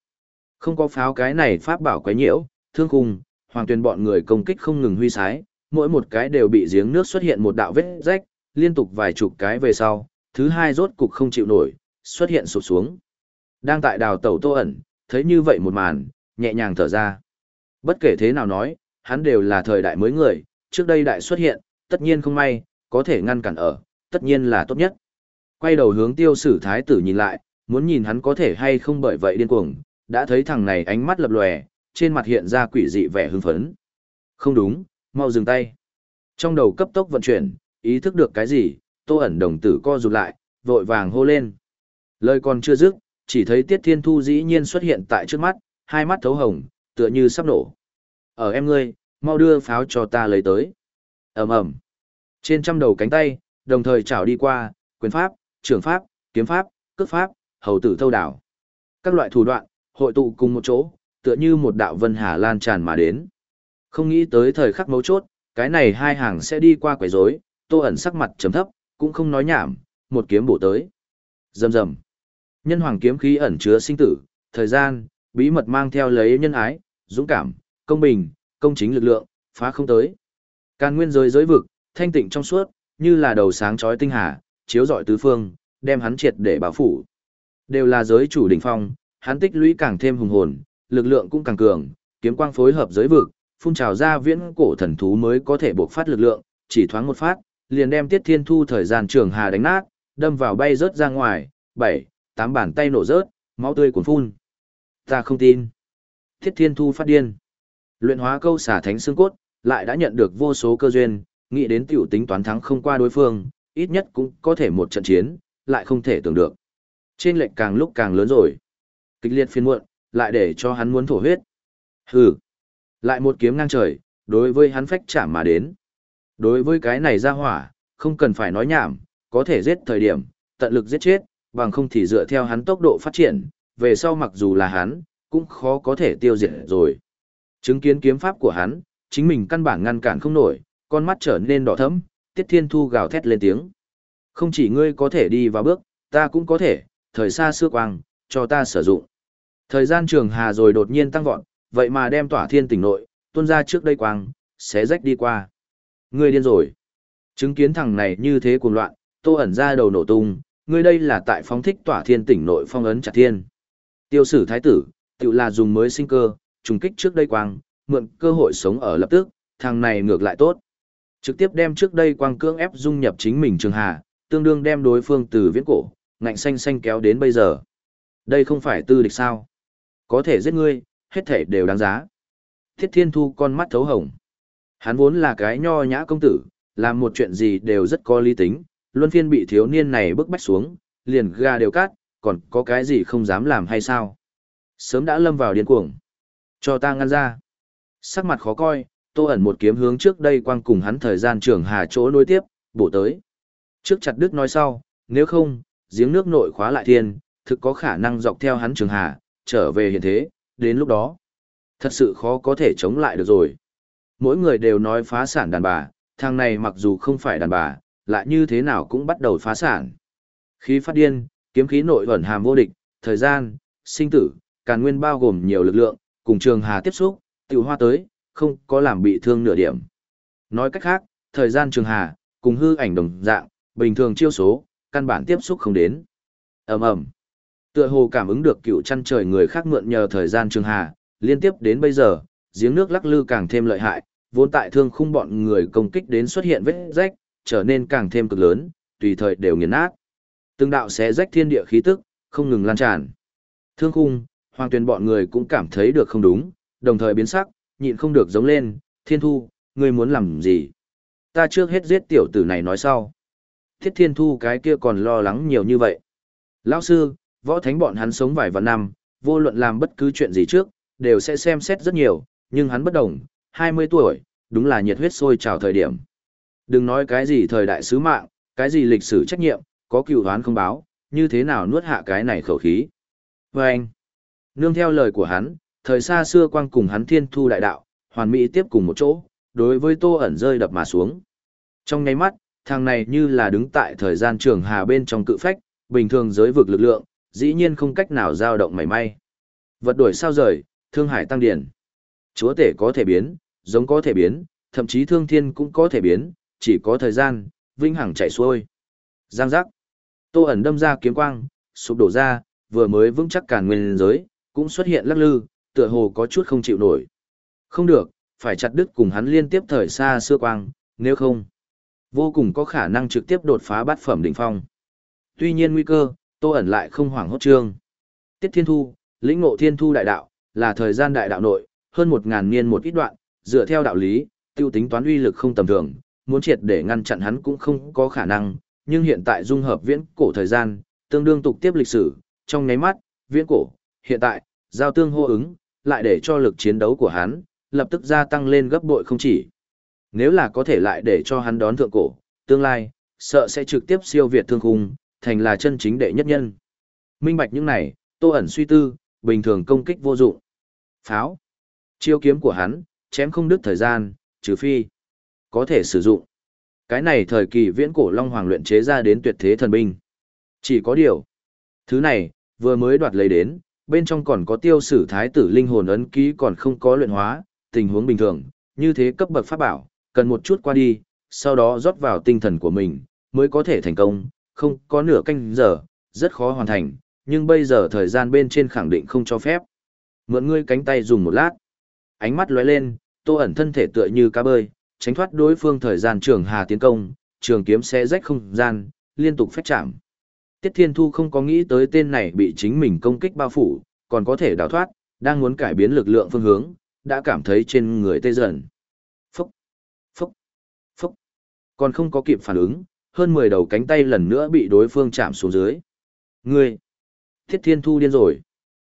Không có pháo cái này pháp bảo quấy nhiễu, thương khung, hoàng tuyên bọn người công kích không ngừng huy sái, mỗi một cái đều bị giếng nước xuất hiện một đạo vết rách, liên tục vài chục cái về sau, thứ hai rốt cục không chịu nổi, xuất hiện sụp xuống. Đang tại đào tẩu tô ẩn, thấy như vậy một màn, nhẹ nhàng thở ra. Bất kể thế nào nói, hắn đều là thời đại mới người, trước đây đại xuất hiện, tất nhiên không may, có thể ngăn cản ở, tất nhiên là tốt nhất. Quay đầu hướng tiêu sử thái tử nhìn lại, muốn nhìn hắn có thể hay không bởi vậy điên cuồng, đã thấy thằng này ánh mắt lập lòe, trên mặt hiện ra quỷ dị vẻ hưng phấn. Không đúng, mau dừng tay. Trong đầu cấp tốc vận chuyển, ý thức được cái gì, tô ẩn đồng tử co rụt lại, vội vàng hô lên. Lời còn chưa dứt, chỉ thấy Tiết Thiên Thu dĩ nhiên xuất hiện tại trước mắt, hai mắt thấu hồng, tựa như sắp nổ. Ở em ngươi, mau đưa pháo cho ta lấy tới ầm ầm Trên trăm đầu cánh tay, đồng thời chảo đi qua, quyền pháp, trường pháp, kiếm pháp, cước pháp, hầu tử thâu đảo. Các loại thủ đoạn, hội tụ cùng một chỗ, tựa như một đạo vân hà lan tràn mà đến. Không nghĩ tới thời khắc mấu chốt, cái này hai hàng sẽ đi qua quấy rối, Tô ẩn sắc mặt chấm thấp, cũng không nói nhảm, một kiếm bổ tới. Rầm rầm. Nhân hoàng kiếm khí ẩn chứa sinh tử, thời gian, bí mật mang theo lấy nhân ái, dũng cảm, công bình, công chính lực lượng, phá không tới. Càn nguyên giới giới vực, thanh tịnh trong suốt, như là đầu sáng chói tinh hà, chiếu rọi tứ phương, đem hắn triệt để bảo phủ. Đều là giới chủ đỉnh phong, hắn tích lũy càng thêm hùng hồn, lực lượng cũng càng cường, kiếm quang phối hợp giới vực, phun trào ra viễn cổ thần thú mới có thể bộc phát lực lượng, chỉ thoáng một phát, liền đem Tiết Thiên Thu thời gian trường hà đánh nát, đâm vào bay rớt ra ngoài, bảy, tám bàn tay nổ rớt, máu tươi cuồn phun. Ta không tin. Tiết Thiên Thu phát điên. Luyện hóa câu xả thánh xương cốt, lại đã nhận được vô số cơ duyên, nghĩ đến tiểu tính toán thắng không qua đối phương, ít nhất cũng có thể một trận chiến, lại không thể tưởng được. Trên lệnh càng lúc càng lớn rồi. Kịch liệt phiên muộn, lại để cho hắn muốn thổ huyết. Hừ. Lại một kiếm ngang trời, đối với hắn phách chạm mà đến. Đối với cái này ra hỏa, không cần phải nói nhảm, có thể giết thời điểm, tận lực giết chết, bằng không thì dựa theo hắn tốc độ phát triển, về sau mặc dù là hắn, cũng khó có thể tiêu diệt rồi. Chứng kiến kiếm pháp của hắn, chính mình căn bản ngăn cản không nổi, con mắt trở nên đỏ thẫm, Tiết Thiên Thu gào thét lên tiếng. Không chỉ ngươi có thể đi vào bước, ta cũng có thể, thời xa xưa quang, cho ta sử dụng. Thời gian trường hà rồi đột nhiên tăng vọt, vậy mà đem tỏa thiên tỉnh nội, tuôn ra trước đây quang, xé rách đi qua. Ngươi điên rồi. Chứng kiến thằng này như thế cuồng loạn, tô ẩn ra đầu nổ tung, ngươi đây là tại phóng thích tỏa thiên tỉnh nội phong ấn chặt thiên. Tiêu sử thái tử, tự là dùng mới sinh cơ, trùng kích trước đây quang, mượn cơ hội sống ở lập tức, thằng này ngược lại tốt. Trực tiếp đem trước đây quang cưỡng ép dung nhập chính mình trường hà, tương đương đem đối phương từ viễn cổ, ngạnh xanh xanh kéo đến bây giờ. Đây không phải tư địch sao? Có thể giết ngươi, hết thể đều đáng giá. Thiết Thiên Thu con mắt thấu hồng. Hắn vốn là cái nho nhã công tử, làm một chuyện gì đều rất có lý tính, luân phiên bị thiếu niên này bức bách xuống, liền ga đều cát, còn có cái gì không dám làm hay sao? Sớm đã lâm vào điên cuồng. Cho ta ngăn ra. Sắc mặt khó coi, tô ẩn một kiếm hướng trước đây quang cùng hắn thời gian trường hà chỗ nối tiếp, bổ tới. Trước chặt đứt nói sau, nếu không, giếng nước nội khóa lại thiên, thực có khả năng dọc theo hắn trường hà, trở về hiện thế, đến lúc đó. Thật sự khó có thể chống lại được rồi. Mỗi người đều nói phá sản đàn bà, thằng này mặc dù không phải đàn bà, lại như thế nào cũng bắt đầu phá sản. Khí phát điên, kiếm khí nội ẩn hàm vô địch, thời gian, sinh tử, càn nguyên bao gồm nhiều lực lượng, cùng trường hà tiếp xúc, tiểu hoa tới, không có làm bị thương nửa điểm. Nói cách khác, thời gian trường hà, cùng hư ảnh đồng dạng, bình thường chiêu số, căn bản tiếp xúc không đến. ầm ầm Tựa hồ cảm ứng được cựu chăn trời người khác mượn nhờ thời gian trường hà, liên tiếp đến bây giờ, giếng nước lắc lư càng thêm lợi hại, vốn tại thương khung bọn người công kích đến xuất hiện vết rách, trở nên càng thêm cực lớn, tùy thời đều nghiền nát. Từng đạo xé rách thiên địa khí tức, không ngừng lan tràn. Thương khung, hoàng tuyền bọn người cũng cảm thấy được không đúng, đồng thời biến sắc, nhịn không được giống lên, thiên thu, ngươi muốn làm gì? Ta trước hết giết tiểu tử này nói sau. Thiết thiên thu cái kia còn lo lắng nhiều như vậy. Lão sư, võ thánh bọn hắn sống vài vạn năm, vô luận làm bất cứ chuyện gì trước, đều sẽ xem xét rất nhiều, nhưng hắn bất đồng, 20 tuổi, đúng là nhiệt huyết sôi trào thời điểm. Đừng nói cái gì thời đại sứ mạng, cái gì lịch sử trách nhiệm, có cựu đoán không báo, như thế nào nuốt hạ cái này khẩu khí. Và anh, nương theo lời của hắn, thời xa xưa quang cùng hắn thiên thu đại đạo, hoàn mỹ tiếp cùng một chỗ, đối với tô ẩn rơi đập mà xuống. Trong nháy mắt, thằng này như là đứng tại thời gian trường hà bên trong cự phách, bình thường giới vực lực lượng, dĩ nhiên không cách nào dao động mảy may. Vật đuổi sao rời, thương hải tăng điển. Chúa tể có thể biến, giống có thể biến, thậm chí thương thiên cũng có thể biến, chỉ có thời gian, vinh hằng chạy xuôi. Giang giác. Tô ẩn đâm ra kiếm quang, sụp đổ ra, vừa mới vững chắc cản nguyên giới, cũng xuất hiện lắc lư, tựa hồ có chút không chịu nổi. Không được, phải chặt đứt cùng hắn liên tiếp thời xa xưa quang, nếu không, vô cùng có khả năng trực tiếp đột phá bát phẩm đỉnh phong. Tuy nhiên nguy cơ, Tô ẩn lại không hoảng hốt trương. Tiết Thiên Thu, lĩnh ngộ Thiên Thu đại đạo, là thời gian đại đạo nội, hơn một ngàn niên một ít đoạn, dựa theo đạo lý, tiêu tính toán uy lực không tầm thường, muốn triệt để ngăn chặn hắn cũng không có khả năng, nhưng hiện tại dung hợp viễn cổ thời gian, tương đương tục tiếp lịch sử, trong nháy mắt, viễn cổ, hiện tại, giao tương hô ứng, lại để cho lực chiến đấu của hắn, lập tức gia tăng lên gấp bội không chỉ. Nếu là có thể lại để cho hắn đón thượng cổ, tương lai, sợ sẽ trực tiếp siêu việt thương khung, thành là chân chính đệ nhất nhân. Minh bạch những này, tô ẩn suy tư, bình thường công kích vô dụng. Pháo. Chiêu kiếm của hắn, chém không đứt thời gian, trừ phi. Có thể sử dụng. Cái này thời kỳ viễn cổ Long Hoàng luyện chế ra đến tuyệt thế thần binh. Chỉ có điều. Thứ này, vừa mới đoạt lấy đến, bên trong còn có tiêu sử thái tử linh hồn ấn ký còn không có luyện hóa, tình huống bình thường, như thế cấp bậc pháp bảo, cần một chút qua đi, sau đó rót vào tinh thần của mình, mới có thể thành công, không có nửa canh giờ, rất khó hoàn thành, nhưng bây giờ thời gian bên trên khẳng định không cho phép. Mượn ngươi cánh tay dùng một lát. Ánh mắt lóe lên, tô ẩn thân thể tựa như cá bơi, tránh thoát đối phương thời gian trường hà tiến công, trường kiếm sẽ rách không gian, liên tục phách chạm. Tiết Thiên Thu không có nghĩ tới tên này bị chính mình công kích bao phủ, còn có thể đào thoát, đang muốn cải biến lực lượng phương hướng, đã cảm thấy trên người tê dần. Phúc, phúc, phúc. Còn không có kịp phản ứng, hơn 10 đầu cánh tay lần nữa bị đối phương chạm xuống dưới. Ngươi, Thiết Thiên Thu điên rồi.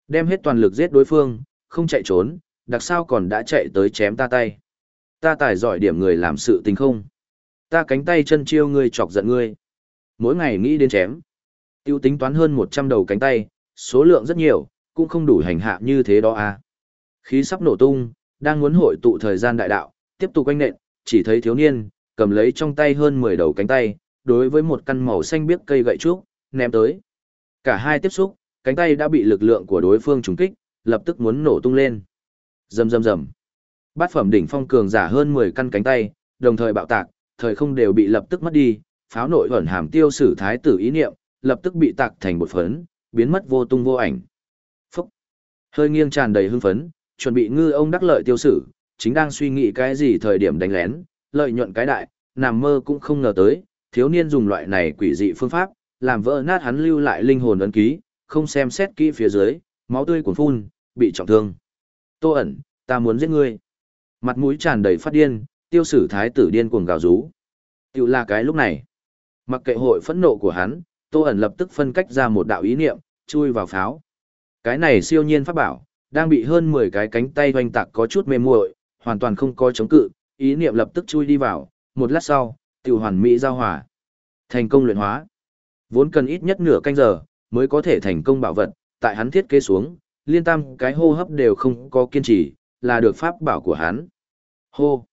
Đem hết toàn lực giết đối phương, không chạy trốn, đặc sao còn đã chạy tới chém ta tay. Ta tài giỏi điểm người làm sự tình không. Ta cánh tay chân chiêu ngươi chọc giận ngươi. Mỗi ngày nghĩ đến chém. Tiêu tính toán hơn 100 đầu cánh tay, số lượng rất nhiều, cũng không đủ hành hạ như thế đó à. Khí sắp nổ tung, đang muốn hội tụ thời gian đại đạo, tiếp tục quanh nện, chỉ thấy thiếu niên, cầm lấy trong tay hơn 10 đầu cánh tay, đối với một căn màu xanh biếc cây gậy trúc, ném tới. Cả hai tiếp xúc, cánh tay đã bị lực lượng của đối phương trùng kích, lập tức muốn nổ tung lên. Rầm rầm rầm. Bát phẩm đỉnh phong cường giả hơn 10 căn cánh tay, đồng thời bạo tạc, thời không đều bị lập tức mất đi, pháo nội ẩn hàm tiêu sử thái tử ý niệm, lập tức bị tạc thành một phấn, biến mất vô tung vô ảnh. Phúc. Hơi nghiêng tràn đầy hưng phấn, chuẩn bị ngư ông đắc lợi tiêu sử, chính đang suy nghĩ cái gì thời điểm đánh lén, lợi nhuận cái đại, nằm mơ cũng không ngờ tới, thiếu niên dùng loại này quỷ dị phương pháp, làm vỡ nát hắn lưu lại linh hồn ấn ký, không xem xét kỹ phía dưới, máu tươi cuồn phun, bị trọng thương. Tô ẩn, ta muốn giết ngươi. Mặt mũi tràn đầy phát điên, tiêu sử thái tử điên cuồng gào rú. Tiểu là cái lúc này. Mặc kệ hội phẫn nộ của hắn, Tô ẩn lập tức phân cách ra một đạo ý niệm, chui vào pháo. Cái này siêu nhiên pháp bảo, đang bị hơn 10 cái cánh tay hoành tạc có chút mê muội, hoàn toàn không có chống cự, ý niệm lập tức chui đi vào, một lát sau, tiểu hoàn mỹ giao hòa. Thành công luyện hóa. Vốn cần ít nhất nửa canh giờ, mới có thể thành công bảo vật, tại hắn thiết kế xuống, liên tam cái hô hấp đều không có kiên trì, là được pháp bảo của hắn. Hô.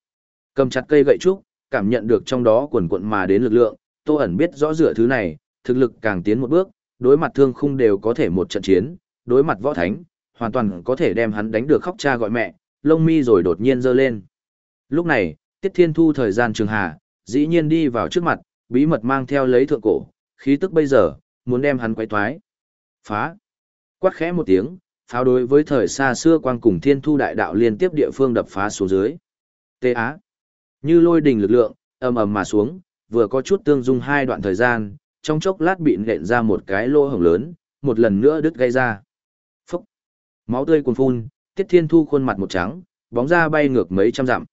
Cầm chặt cây gậy trúc, cảm nhận được trong đó quần cuộn mà đến lực lượng, Tô ẩn biết rõ dựa thứ này, thực lực càng tiến một bước, đối mặt thương khung đều có thể một trận chiến, đối mặt võ thánh, hoàn toàn có thể đem hắn đánh được khóc cha gọi mẹ, lông mi rồi đột nhiên giơ lên. Lúc này, Tiết Thiên Thu thời gian trường hà, dĩ nhiên đi vào trước mặt, bí mật mang theo lấy thượng cổ, khí tức bây giờ, muốn đem hắn quay thoái. Phá! Quát khẽ một tiếng, pháo đối với thời xa xưa quang cùng Thiên Thu đại đạo liên tiếp địa phương đập phá xuống dưới. Tê Á! Như lôi đình lực lượng, ầm ầm mà xuống, vừa có chút tương dung hai đoạn thời gian, trong chốc lát bị nện ra một cái lỗ hổng lớn, một lần nữa đứt gây ra. Phúc! Máu tươi cuồn phun, Tiết Thiên Thu khuôn mặt một trắng, bóng ra bay ngược mấy trăm dặm.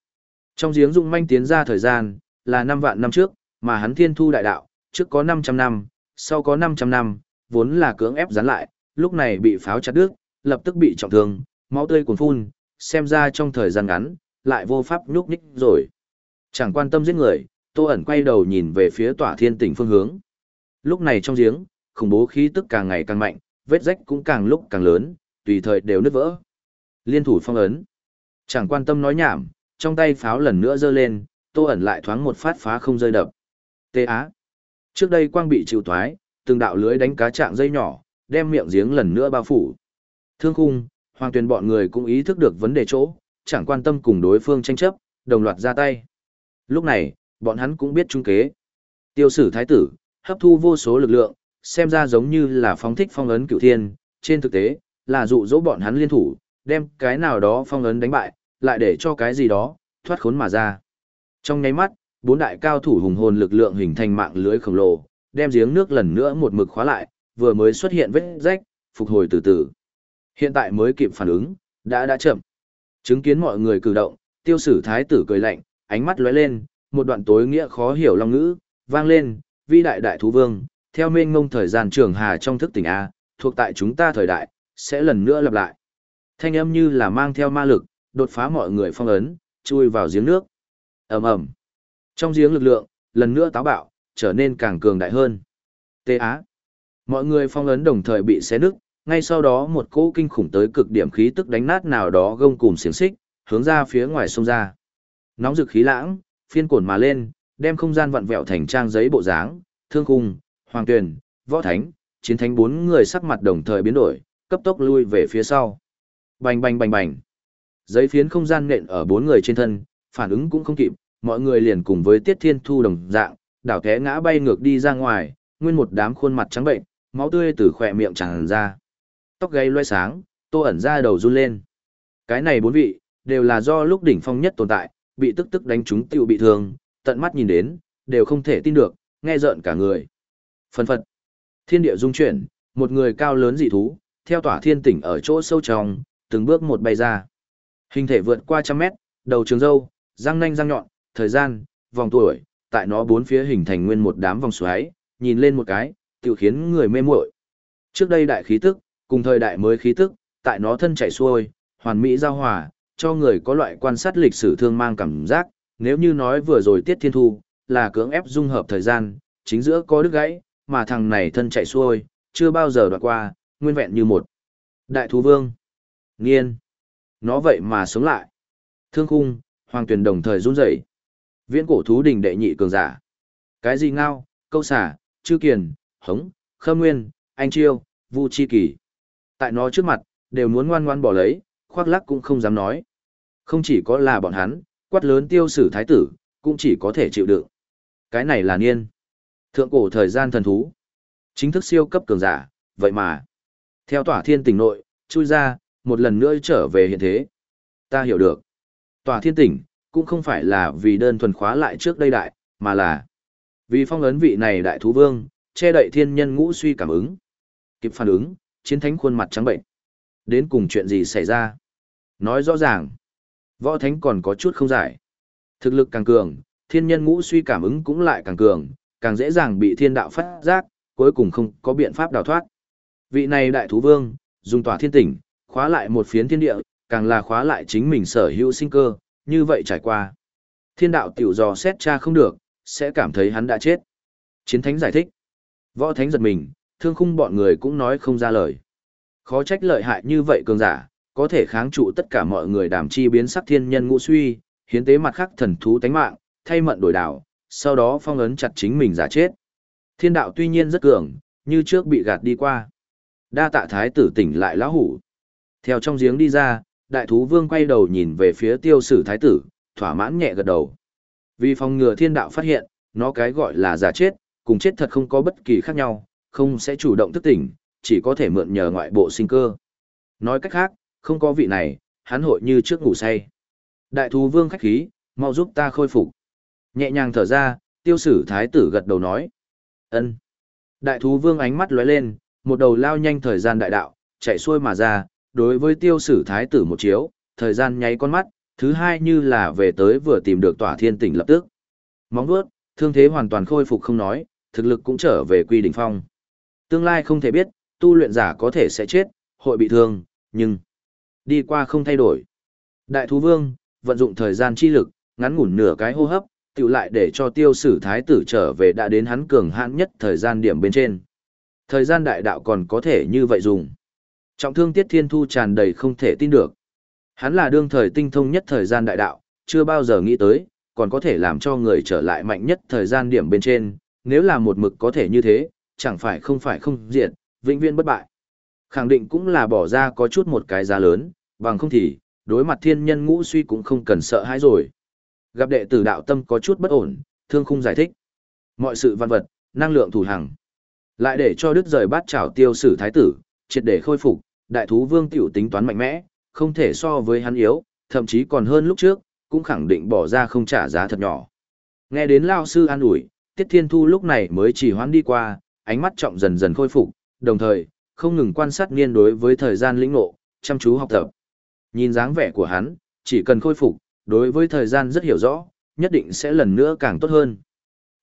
Trong giếng dụng manh tiến ra thời gian, là năm vạn năm trước, mà hắn Thiên Thu đại đạo, trước có 500 năm, sau có 500 năm, vốn là cưỡng ép dán lại, lúc này bị pháo chặt đứt, lập tức bị trọng thương, máu tươi cuồn phun, xem ra trong thời gian ngắn, lại vô pháp nhúc nhích rồi. Chẳng quan tâm giết người, Tô ẩn quay đầu nhìn về phía tỏa thiên tỉnh phương hướng. Lúc này trong giếng, khủng bố khí tức càng ngày càng mạnh, vết rách cũng càng lúc càng lớn, tùy thời đều nứt vỡ. Liên thủ phong ấn. Chẳng quan tâm nói nhảm, trong tay pháo lần nữa giơ lên, Tô ẩn lại thoáng một phát phá không rơi đập. Tê Á. Trước đây quang bị chịu thoái, từng đạo lưới đánh cá trạng dây nhỏ, đem miệng giếng lần nữa bao phủ. Thương khung, hoàng tuyền bọn người cũng ý thức được vấn đề chỗ, chẳng quan tâm cùng đối phương tranh chấp, đồng loạt ra tay. Lúc này, bọn hắn cũng biết trung kế. Tiêu sử thái tử, hấp thu vô số lực lượng, xem ra giống như là phóng thích phong ấn cửu thiên, trên thực tế, là dụ dỗ bọn hắn liên thủ, đem cái nào đó phong ấn đánh bại, lại để cho cái gì đó, thoát khốn mà ra. Trong nháy mắt, bốn đại cao thủ hùng hồn lực lượng hình thành mạng lưới khổng lồ, đem giếng nước lần nữa một mực khóa lại, vừa mới xuất hiện vết rách, phục hồi từ từ. Hiện tại mới kịp phản ứng, đã đã chậm. Chứng kiến mọi người cử động, tiêu sử thái tử cười lạnh, ánh mắt lóe lên, một đoạn tối nghĩa khó hiểu long ngữ, vang lên, vi đại đại thú vương, theo mênh ngông thời gian trường hà trong thức tỉnh A, thuộc tại chúng ta thời đại, sẽ lần nữa lặp lại. Thanh âm như là mang theo ma lực, đột phá mọi người phong ấn, chui vào giếng nước. ầm ầm Trong giếng lực lượng, lần nữa táo bạo, trở nên càng cường đại hơn. Tê Á. Mọi người phong ấn đồng thời bị xé nứt, ngay sau đó một cỗ kinh khủng tới cực điểm khí tức đánh nát nào đó gông cùm xiềng xích, hướng ra phía ngoài sông ra. Nóng rực khí lãng, phiên cuộn mà lên, đem không gian vặn vẹo thành trang giấy bộ dáng, thương khung, hoàng tuyền, võ thánh, chiến thánh bốn người sắc mặt đồng thời biến đổi, cấp tốc lui về phía sau. Bành bành bành bành. Giấy phiến không gian nện ở bốn người trên thân, phản ứng cũng không kịp, mọi người liền cùng với Tiết Thiên Thu đồng dạng, đảo té ngã bay ngược đi ra ngoài, nguyên một đám khuôn mặt trắng bệnh, máu tươi từ khỏe miệng tràn ra. Tóc gáy loe sáng, Tô ẩn ra đầu run lên. Cái này bốn vị, đều là do lúc đỉnh phong nhất tồn tại, bị tức tức đánh trúng tiêu bị thương, tận mắt nhìn đến, đều không thể tin được, nghe rợn cả người. phần phật. Thiên địa dung chuyển, một người cao lớn dị thú, theo tỏa thiên tỉnh ở chỗ sâu trong, từng bước một bay ra. Hình thể vượt qua trăm mét, đầu trường râu, răng nanh răng nhọn, thời gian, vòng tuổi, tại nó bốn phía hình thành nguyên một đám vòng xoáy, nhìn lên một cái, tự khiến người mê muội. Trước đây đại khí tức, cùng thời đại mới khí tức, tại nó thân chảy xuôi, hoàn mỹ giao hòa, cho người có loại quan sát lịch sử thương mang cảm giác, nếu như nói vừa rồi Tiết Thiên Thu, là cưỡng ép dung hợp thời gian, chính giữa có đứt gãy, mà thằng này thân chạy xuôi, chưa bao giờ đoạn qua, nguyên vẹn như một. Đại thú vương. Nghiên. Nó vậy mà sống lại. Thương khung, hoàng tuyển đồng thời run rẩy. Viễn cổ thú đình đệ nhị cường giả. Cái gì ngao, câu xả, chư kiền, hống, khâm nguyên, anh chiêu, vu chi kỳ. Tại nó trước mặt, đều muốn ngoan ngoan bỏ lấy, khoác lắc cũng không dám nói. Không chỉ có là bọn hắn, quát lớn tiêu sử thái tử, cũng chỉ có thể chịu đựng. Cái này là niên. Thượng cổ thời gian thần thú. Chính thức siêu cấp cường giả, vậy mà. Theo tỏa thiên tỉnh nội, chui ra, một lần nữa trở về hiện thế. Ta hiểu được. Tỏa thiên tỉnh, cũng không phải là vì đơn thuần khóa lại trước đây đại, mà là vì phong ấn vị này đại thú vương, che đậy thiên nhân ngũ suy cảm ứng. Kịp phản ứng, chiến thánh khuôn mặt trắng bệnh. Đến cùng chuyện gì xảy ra? Nói rõ ràng, võ thánh còn có chút không giải. Thực lực càng cường, thiên nhân ngũ suy cảm ứng cũng lại càng cường, càng dễ dàng bị thiên đạo phát giác, cuối cùng không có biện pháp đào thoát. Vị này đại thú vương, dùng tỏa thiên tỉnh, khóa lại một phiến thiên địa, càng là khóa lại chính mình sở hữu sinh cơ, như vậy trải qua. Thiên đạo tiểu dò xét cha không được, sẽ cảm thấy hắn đã chết. Chiến thánh giải thích. Võ thánh giật mình, thương khung bọn người cũng nói không ra lời. Khó trách lợi hại như vậy cường giả, có thể kháng trụ tất cả mọi người đảm chi biến sắc thiên nhân ngũ suy, hiến tế mặt khắc thần thú tánh mạng, thay mận đổi đảo, sau đó phong ấn chặt chính mình giả chết. Thiên đạo tuy nhiên rất cường, như trước bị gạt đi qua. Đa tạ thái tử tỉnh lại lão hủ. Theo trong giếng đi ra, đại thú vương quay đầu nhìn về phía tiêu sử thái tử, thỏa mãn nhẹ gật đầu. Vì phòng ngừa thiên đạo phát hiện, nó cái gọi là giả chết, cùng chết thật không có bất kỳ khác nhau, không sẽ chủ động thức tỉnh, chỉ có thể mượn nhờ ngoại bộ sinh cơ. Nói cách khác, không có vị này, hắn hội như trước ngủ say. Đại thú vương khách khí, mau giúp ta khôi phục. Nhẹ nhàng thở ra, tiêu sử thái tử gật đầu nói. ân Đại thú vương ánh mắt lóe lên, một đầu lao nhanh thời gian đại đạo, chạy xuôi mà ra, đối với tiêu sử thái tử một chiếu, thời gian nháy con mắt, thứ hai như là về tới vừa tìm được tỏa thiên tỉnh lập tức. Móng vuốt, thương thế hoàn toàn khôi phục không nói, thực lực cũng trở về quy đỉnh phong. Tương lai không thể biết, tu luyện giả có thể sẽ chết, hội bị thương, nhưng đi qua không thay đổi. Đại thú vương, vận dụng thời gian chi lực, ngắn ngủn nửa cái hô hấp, tiểu lại để cho tiêu sử thái tử trở về đã đến hắn cường hãn nhất thời gian điểm bên trên. Thời gian đại đạo còn có thể như vậy dùng. Trọng thương tiết thiên thu tràn đầy không thể tin được. Hắn là đương thời tinh thông nhất thời gian đại đạo, chưa bao giờ nghĩ tới, còn có thể làm cho người trở lại mạnh nhất thời gian điểm bên trên, nếu là một mực có thể như thế, chẳng phải không phải không diệt, vĩnh viễn bất bại. Khẳng định cũng là bỏ ra có chút một cái giá lớn, bằng không thì, đối mặt thiên nhân ngũ suy cũng không cần sợ hãi rồi. Gặp đệ tử đạo tâm có chút bất ổn, thương khung giải thích. Mọi sự văn vật, năng lượng thủ hàng. Lại để cho đức rời bát trảo tiêu sử thái tử, triệt để khôi phục, đại thú vương tiểu tính toán mạnh mẽ, không thể so với hắn yếu, thậm chí còn hơn lúc trước, cũng khẳng định bỏ ra không trả giá thật nhỏ. Nghe đến lao sư an ủi, Tiết Thiên Thu lúc này mới chỉ hoãn đi qua, ánh mắt trọng dần dần khôi phục, đồng thời, không ngừng quan sát nghiên đối với thời gian lĩnh ngộ, chăm chú học tập. Nhìn dáng vẻ của hắn, chỉ cần khôi phục, đối với thời gian rất hiểu rõ, nhất định sẽ lần nữa càng tốt hơn.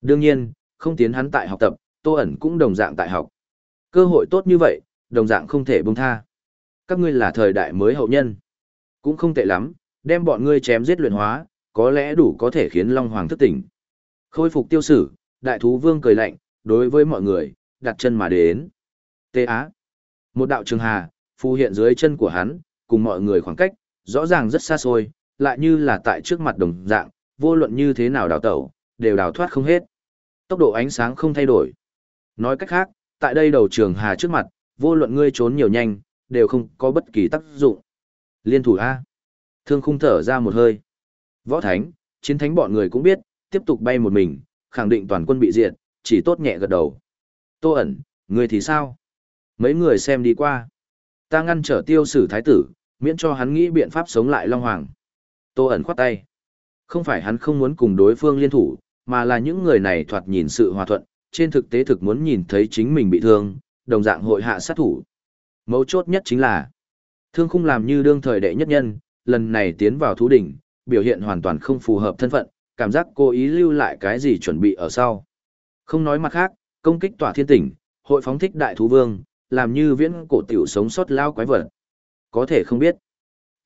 Đương nhiên, không tiến hắn tại học tập, Tô ẩn cũng đồng dạng tại học. Cơ hội tốt như vậy, đồng dạng không thể buông tha. Các ngươi là thời đại mới hậu nhân. Cũng không tệ lắm, đem bọn ngươi chém giết luyện hóa, có lẽ đủ có thể khiến Long Hoàng thức tỉnh. Khôi phục tiêu sử, đại thú vương cười lạnh, đối với mọi người, đặt chân mà đến. Tê Á. Một đạo trường hà, phù hiện dưới chân của hắn, cùng mọi người khoảng cách, rõ ràng rất xa xôi, lại như là tại trước mặt đồng dạng, vô luận như thế nào đào tẩu, đều đào thoát không hết. Tốc độ ánh sáng không thay đổi. Nói cách khác, tại đây đầu trường hà trước mặt, vô luận ngươi trốn nhiều nhanh, đều không có bất kỳ tác dụng. Liên thủ A. Thương khung thở ra một hơi. Võ thánh, chiến thánh bọn người cũng biết, tiếp tục bay một mình, khẳng định toàn quân bị diệt, chỉ tốt nhẹ gật đầu. Tô ẩn, người thì sao? Mấy người xem đi qua. Ta ngăn trở tiêu sử thái tử, miễn cho hắn nghĩ biện pháp sống lại Long Hoàng. Tô ẩn khoát tay. Không phải hắn không muốn cùng đối phương liên thủ, mà là những người này thoạt nhìn sự hòa thuận, trên thực tế thực muốn nhìn thấy chính mình bị thương, đồng dạng hội hạ sát thủ. Mấu chốt nhất chính là, thương khung làm như đương thời đệ nhất nhân, lần này tiến vào thú đỉnh, biểu hiện hoàn toàn không phù hợp thân phận, cảm giác cố ý lưu lại cái gì chuẩn bị ở sau. Không nói mặt khác, công kích tỏa thiên tỉnh, hội phóng thích đại thú vương, làm như viễn cổ tiểu sống sót lao quái vật. Có thể không biết.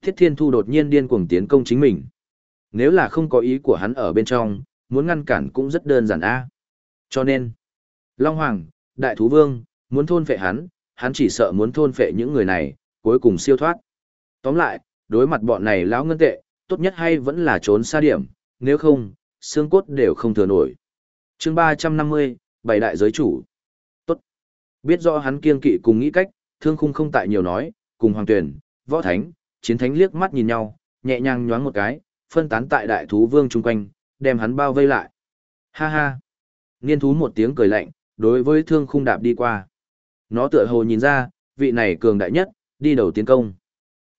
Thiết Thiên Thu đột nhiên điên cuồng tiến công chính mình. Nếu là không có ý của hắn ở bên trong, muốn ngăn cản cũng rất đơn giản a. Cho nên, Long Hoàng, Đại Thú Vương, muốn thôn phệ hắn, hắn chỉ sợ muốn thôn phệ những người này, cuối cùng siêu thoát. Tóm lại, đối mặt bọn này lão ngân tệ, tốt nhất hay vẫn là trốn xa điểm, nếu không, xương cốt đều không thừa nổi. chương 350, bảy đại giới chủ. Biết rõ hắn kiên kỵ cùng nghĩ cách, thương khung không tại nhiều nói, cùng hoàng tuyển, võ thánh, chiến thánh liếc mắt nhìn nhau, nhẹ nhàng nhoáng một cái, phân tán tại đại thú vương chung quanh, đem hắn bao vây lại. Ha ha. Niên thú một tiếng cười lạnh, đối với thương khung đạp đi qua. Nó tựa hồ nhìn ra, vị này cường đại nhất, đi đầu tiến công.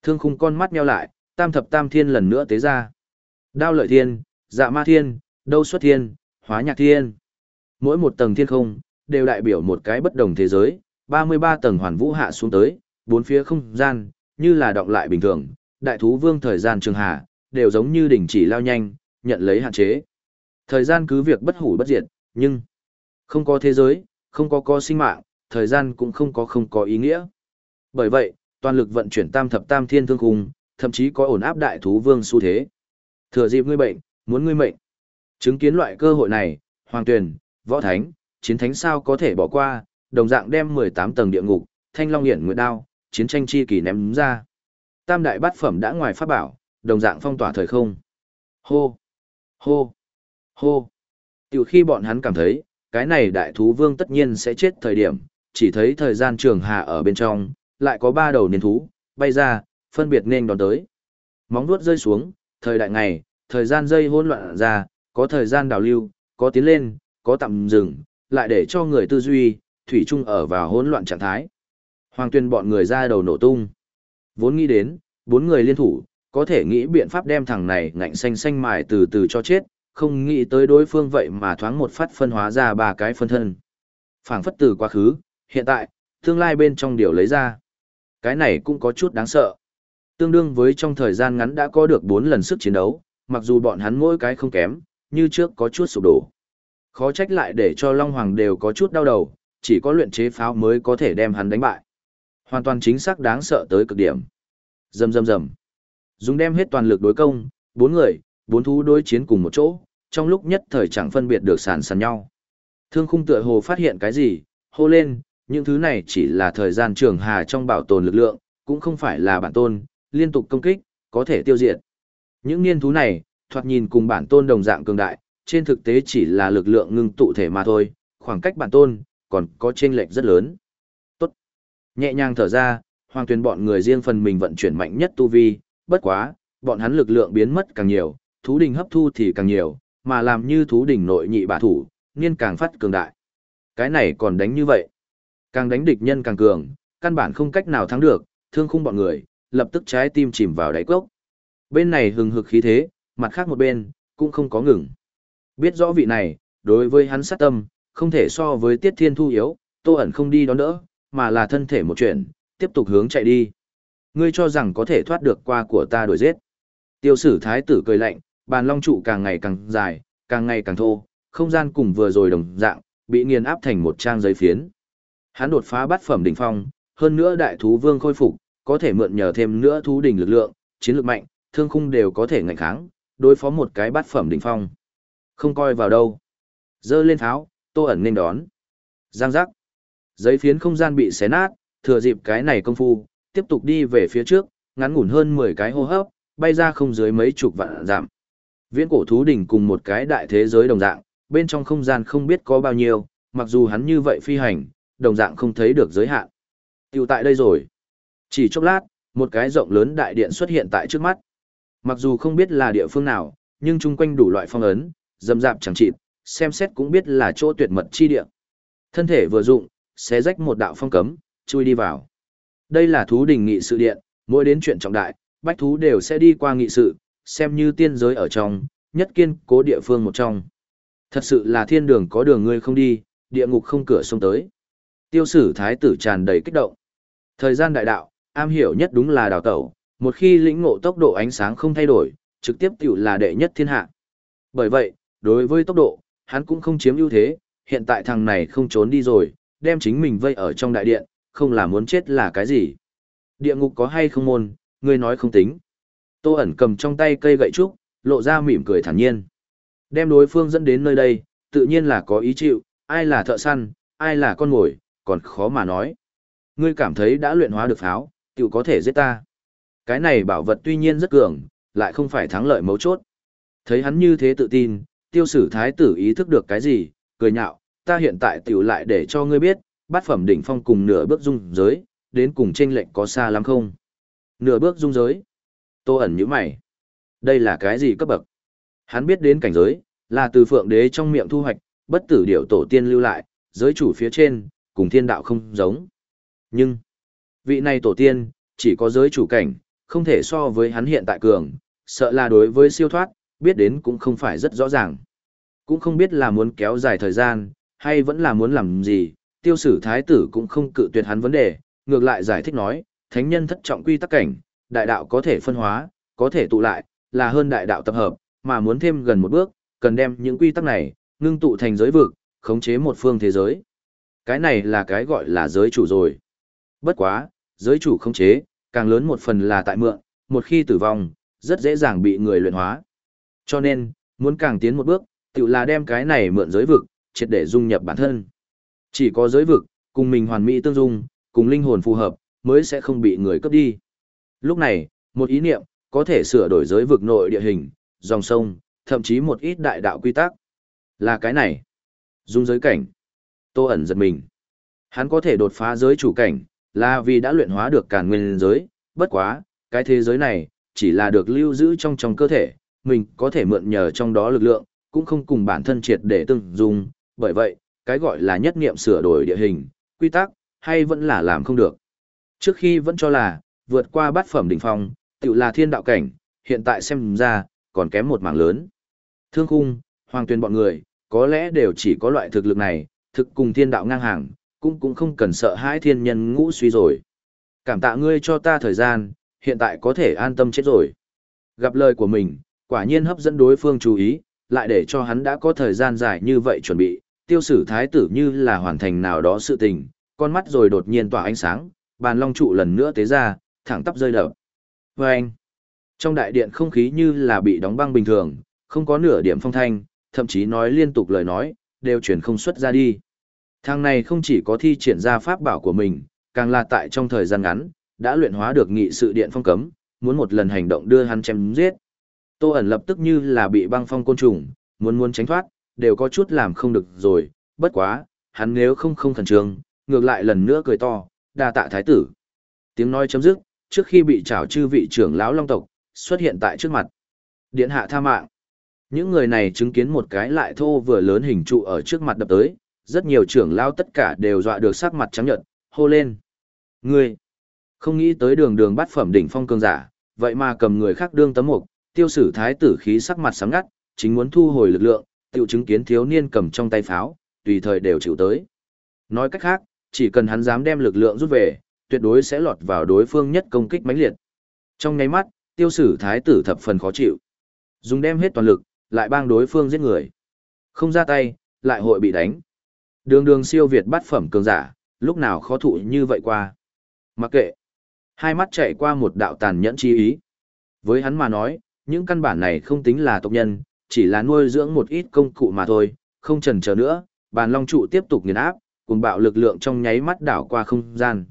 Thương khung con mắt nheo lại, tam thập tam thiên lần nữa tế ra. Đao lợi thiên, dạ ma thiên, đâu xuất thiên, hóa nhạc thiên. Mỗi một tầng thiên không, đều đại biểu một cái bất đồng thế giới, 33 tầng hoàn vũ hạ xuống tới, bốn phía không gian, như là động lại bình thường, đại thú vương thời gian trường hạ, đều giống như đỉnh chỉ lao nhanh, nhận lấy hạn chế. Thời gian cứ việc bất hủ bất diệt, nhưng không có thế giới, không có có sinh mạng, thời gian cũng không có không có ý nghĩa. Bởi vậy, toàn lực vận chuyển tam thập tam thiên thương khung, thậm chí có ổn áp đại thú vương xu thế. Thừa dịp ngươi bệnh, muốn ngươi mệnh. Chứng kiến loại cơ hội này, Hoàng Tuyền, Võ Thánh, Chiến Thánh sao có thể bỏ qua, đồng dạng đem 18 tầng địa ngục, Thanh Long Hiển Nguyệt Đao, chiến tranh chi kỳ ném ra. Tam đại bát phẩm đã ngoài pháp bảo, đồng dạng phong tỏa thời không. Hô! Hô! Hô! Tiểu khi bọn hắn cảm thấy, cái này đại thú vương tất nhiên sẽ chết thời điểm, chỉ thấy thời gian trường hạ ở bên trong, lại có ba đầu niên thú, bay ra, phân biệt nên đón tới. Móng vuốt rơi xuống, thời đại ngày, thời gian dây hỗn loạn ra, có thời gian đào lưu, có tiến lên, có tạm dừng, lại để cho người tư duy, thủy chung ở vào hỗn loạn trạng thái. Hoàng tuyên bọn người ra đầu nổ tung. Vốn nghĩ đến, bốn người liên thủ, có thể nghĩ biện pháp đem thằng này ngạnh xanh xanh mài từ từ cho chết, không nghĩ tới đối phương vậy mà thoáng một phát phân hóa ra ba cái phân thân. phảng phất từ quá khứ, hiện tại, tương lai bên trong điều lấy ra. Cái này cũng có chút đáng sợ. Tương đương với trong thời gian ngắn đã có được bốn lần sức chiến đấu, mặc dù bọn hắn mỗi cái không kém, như trước có chút sụp đổ. Khó trách lại để cho Long Hoàng đều có chút đau đầu, chỉ có luyện chế pháo mới có thể đem hắn đánh bại. Hoàn toàn chính xác đáng sợ tới cực điểm. Rầm rầm rầm. Dùng đem hết toàn lực đối công, bốn người, bốn thú đối chiến cùng một chỗ, trong lúc nhất thời chẳng phân biệt được sàn sàn nhau. Thương khung tựa hồ phát hiện cái gì, hô lên, những thứ này chỉ là thời gian trường hà trong bảo tồn lực lượng, cũng không phải là bản tôn, liên tục công kích, có thể tiêu diệt. Những niên thú này, thoạt nhìn cùng bản tôn đồng dạng cường đại, trên thực tế chỉ là lực lượng ngưng tụ thể mà thôi, khoảng cách bản tôn, còn có chênh lệch rất lớn. Tốt. Nhẹ nhàng thở ra, hoàng tuyên bọn người riêng phần mình vận chuyển mạnh nhất tu vi, bất quá, bọn hắn lực lượng biến mất càng nhiều, thú đình hấp thu thì càng nhiều, mà làm như thú đình nội nhị bả thủ, nghiên càng phát cường đại. Cái này còn đánh như vậy. Càng đánh địch nhân càng cường, căn bản không cách nào thắng được, thương khung bọn người, lập tức trái tim chìm vào đáy cốc. Bên này hừng hực khí thế, mặt khác một bên, cũng không có ngừng. Biết rõ vị này, đối với hắn sát tâm, không thể so với tiết thiên thu yếu, tô ẩn không đi đón đỡ, mà là thân thể một chuyện, tiếp tục hướng chạy đi. Ngươi cho rằng có thể thoát được qua của ta đuổi giết. Tiêu sử thái tử cười lạnh, bàn long trụ càng ngày càng dài, càng ngày càng thô, không gian cùng vừa rồi đồng dạng, bị nghiền áp thành một trang giấy phiến. Hắn đột phá bát phẩm đỉnh phong, hơn nữa đại thú vương khôi phục, có thể mượn nhờ thêm nữa thú đỉnh lực lượng, chiến lược mạnh, thương khung đều có thể ngạnh kháng, đối phó một cái bát phẩm đỉnh phong. Không coi vào đâu. Dơ lên tháo, tô ẩn nên đón. Giang giác. Giấy phiến không gian bị xé nát, thừa dịp cái này công phu, tiếp tục đi về phía trước, ngắn ngủn hơn 10 cái hô hấp, bay ra không dưới mấy chục vạn giảm. Viễn cổ thú đỉnh cùng một cái đại thế giới đồng dạng, bên trong không gian không biết có bao nhiêu, mặc dù hắn như vậy phi hành, đồng dạng không thấy được giới hạn. Tiểu tại đây rồi. Chỉ chốc lát, một cái rộng lớn đại điện xuất hiện tại trước mắt. Mặc dù không biết là địa phương nào, nhưng chung quanh đủ loại phong ấn, dầm dạp chẳng chịt, xem xét cũng biết là chỗ tuyệt mật chi địa. Thân thể vừa dụng, xé rách một đạo phong cấm, chui đi vào. Đây là thú đình nghị sự điện, mỗi đến chuyện trọng đại, bách thú đều sẽ đi qua nghị sự, xem như tiên giới ở trong, nhất kiên cố địa phương một trong. Thật sự là thiên đường có đường ngươi không đi, địa ngục không cửa sông tới. Tiêu sử thái tử tràn đầy kích động. Thời gian đại đạo, am hiểu nhất đúng là đào tẩu, một khi lĩnh ngộ tốc độ ánh sáng không thay đổi, trực tiếp tiểu là đệ nhất thiên hạ. Bởi vậy, đối với tốc độ, hắn cũng không chiếm ưu thế, hiện tại thằng này không trốn đi rồi, đem chính mình vây ở trong đại điện, không là muốn chết là cái gì. Địa ngục có hay không môn, ngươi nói không tính. Tô ẩn cầm trong tay cây gậy trúc, lộ ra mỉm cười thản nhiên. Đem đối phương dẫn đến nơi đây, tự nhiên là có ý chịu, ai là thợ săn, ai là con mồi, còn khó mà nói. Ngươi cảm thấy đã luyện hóa được pháo, tự có thể giết ta. Cái này bảo vật tuy nhiên rất cường, lại không phải thắng lợi mấu chốt. Thấy hắn như thế tự tin, tiêu sử thái tử ý thức được cái gì, cười nhạo, ta hiện tại tiểu lại để cho ngươi biết, bát phẩm đỉnh phong cùng nửa bước dung giới, đến cùng tranh lệnh có xa lắm không? Nửa bước dung giới. Tô ẩn như mày. Đây là cái gì cấp bậc? Hắn biết đến cảnh giới, là từ phượng đế trong miệng thu hoạch, bất tử điệu tổ tiên lưu lại, giới chủ phía trên, cùng thiên đạo không giống. Nhưng, vị này tổ tiên, chỉ có giới chủ cảnh, không thể so với hắn hiện tại cường, sợ là đối với siêu thoát, biết đến cũng không phải rất rõ ràng. Cũng không biết là muốn kéo dài thời gian, hay vẫn là muốn làm gì, tiêu sử thái tử cũng không cự tuyệt hắn vấn đề, ngược lại giải thích nói, thánh nhân thất trọng quy tắc cảnh, đại đạo có thể phân hóa, có thể tụ lại, là hơn đại đạo tập hợp, mà muốn thêm gần một bước, cần đem những quy tắc này, ngưng tụ thành giới vực, khống chế một phương thế giới. Cái này là cái gọi là giới chủ rồi. Bất quá, giới chủ khống chế, càng lớn một phần là tại mượn, một khi tử vong, rất dễ dàng bị người luyện hóa. Cho nên, muốn càng tiến một bước, tự là đem cái này mượn giới vực, triệt để dung nhập bản thân. Chỉ có giới vực, cùng mình hoàn mỹ tương dung, cùng linh hồn phù hợp, mới sẽ không bị người cướp đi. Lúc này, một ý niệm, có thể sửa đổi giới vực nội địa hình, dòng sông, thậm chí một ít đại đạo quy tắc. Là cái này. Dung giới cảnh. Tô ẩn giật mình. Hắn có thể đột phá giới chủ cảnh, là vì đã luyện hóa được càn nguyên giới, bất quá, cái thế giới này, chỉ là được lưu giữ trong trong cơ thể, mình có thể mượn nhờ trong đó lực lượng, cũng không cùng bản thân triệt để tương dùng, bởi vậy, cái gọi là nhất niệm sửa đổi địa hình, quy tắc, hay vẫn là làm không được. Trước khi vẫn cho là, vượt qua bát phẩm đỉnh phong, tự là thiên đạo cảnh, hiện tại xem ra, còn kém một mảng lớn. Thương khung, hoàng tuyên bọn người, có lẽ đều chỉ có loại thực lực này, thực cùng thiên đạo ngang hàng, cũng cũng không cần sợ hãi thiên nhân ngũ suy rồi. Cảm tạ ngươi cho ta thời gian, hiện tại có thể an tâm chết rồi. Gặp lời của mình, quả nhiên hấp dẫn đối phương chú ý, lại để cho hắn đã có thời gian dài như vậy chuẩn bị, tiêu sử thái tử như là hoàn thành nào đó sự tình, con mắt rồi đột nhiên tỏa ánh sáng, bàn long trụ lần nữa tế ra, thẳng tắp rơi đập. Vâng! anh, trong đại điện không khí như là bị đóng băng bình thường, không có nửa điểm phong thanh, thậm chí nói liên tục lời nói, đều chuyển không xuất ra đi. Thằng này không chỉ có thi triển ra pháp bảo của mình, càng là tại trong thời gian ngắn, đã luyện hóa được nghị sự điện phong cấm, muốn một lần hành động đưa hắn chém giết. Tô ẩn lập tức như là bị băng phong côn trùng, muốn muốn tránh thoát, đều có chút làm không được rồi, bất quá, hắn nếu không không khẩn trương, ngược lại lần nữa cười to, đa tạ thái tử. Tiếng nói chấm dứt, trước khi bị trảo chư vị trưởng lão long tộc, xuất hiện tại trước mặt. Điện hạ tha mạng. Những người này chứng kiến một cái lại thô vừa lớn hình trụ ở trước mặt đập tới, rất nhiều trưởng lão tất cả đều dọa được sắc mặt trắng nhợt, hô lên. Ngươi, không nghĩ tới đường đường bắt phẩm đỉnh phong cường giả, vậy mà cầm người khác đương tấm mục, tiêu sử thái tử khí sắc mặt sáng ngắt, chính muốn thu hồi lực lượng, tiểu chứng kiến thiếu niên cầm trong tay pháo, tùy thời đều chịu tới. Nói cách khác, chỉ cần hắn dám đem lực lượng rút về, tuyệt đối sẽ lọt vào đối phương nhất công kích mãnh liệt. Trong nháy mắt, tiêu sử thái tử thập phần khó chịu. Dùng đem hết toàn lực, lại bang đối phương giết người. Không ra tay, lại hội bị đánh. Đường đường siêu Việt bắt phẩm cường giả, lúc nào khó thụ như vậy qua. Mặc kệ. Hai mắt chạy qua một đạo tàn nhẫn chi ý. Với hắn mà nói, những căn bản này không tính là tộc nhân, chỉ là nuôi dưỡng một ít công cụ mà thôi, không chần chờ nữa, bàn long trụ tiếp tục nghiền áp, cùng bạo lực lượng trong nháy mắt đảo qua không gian.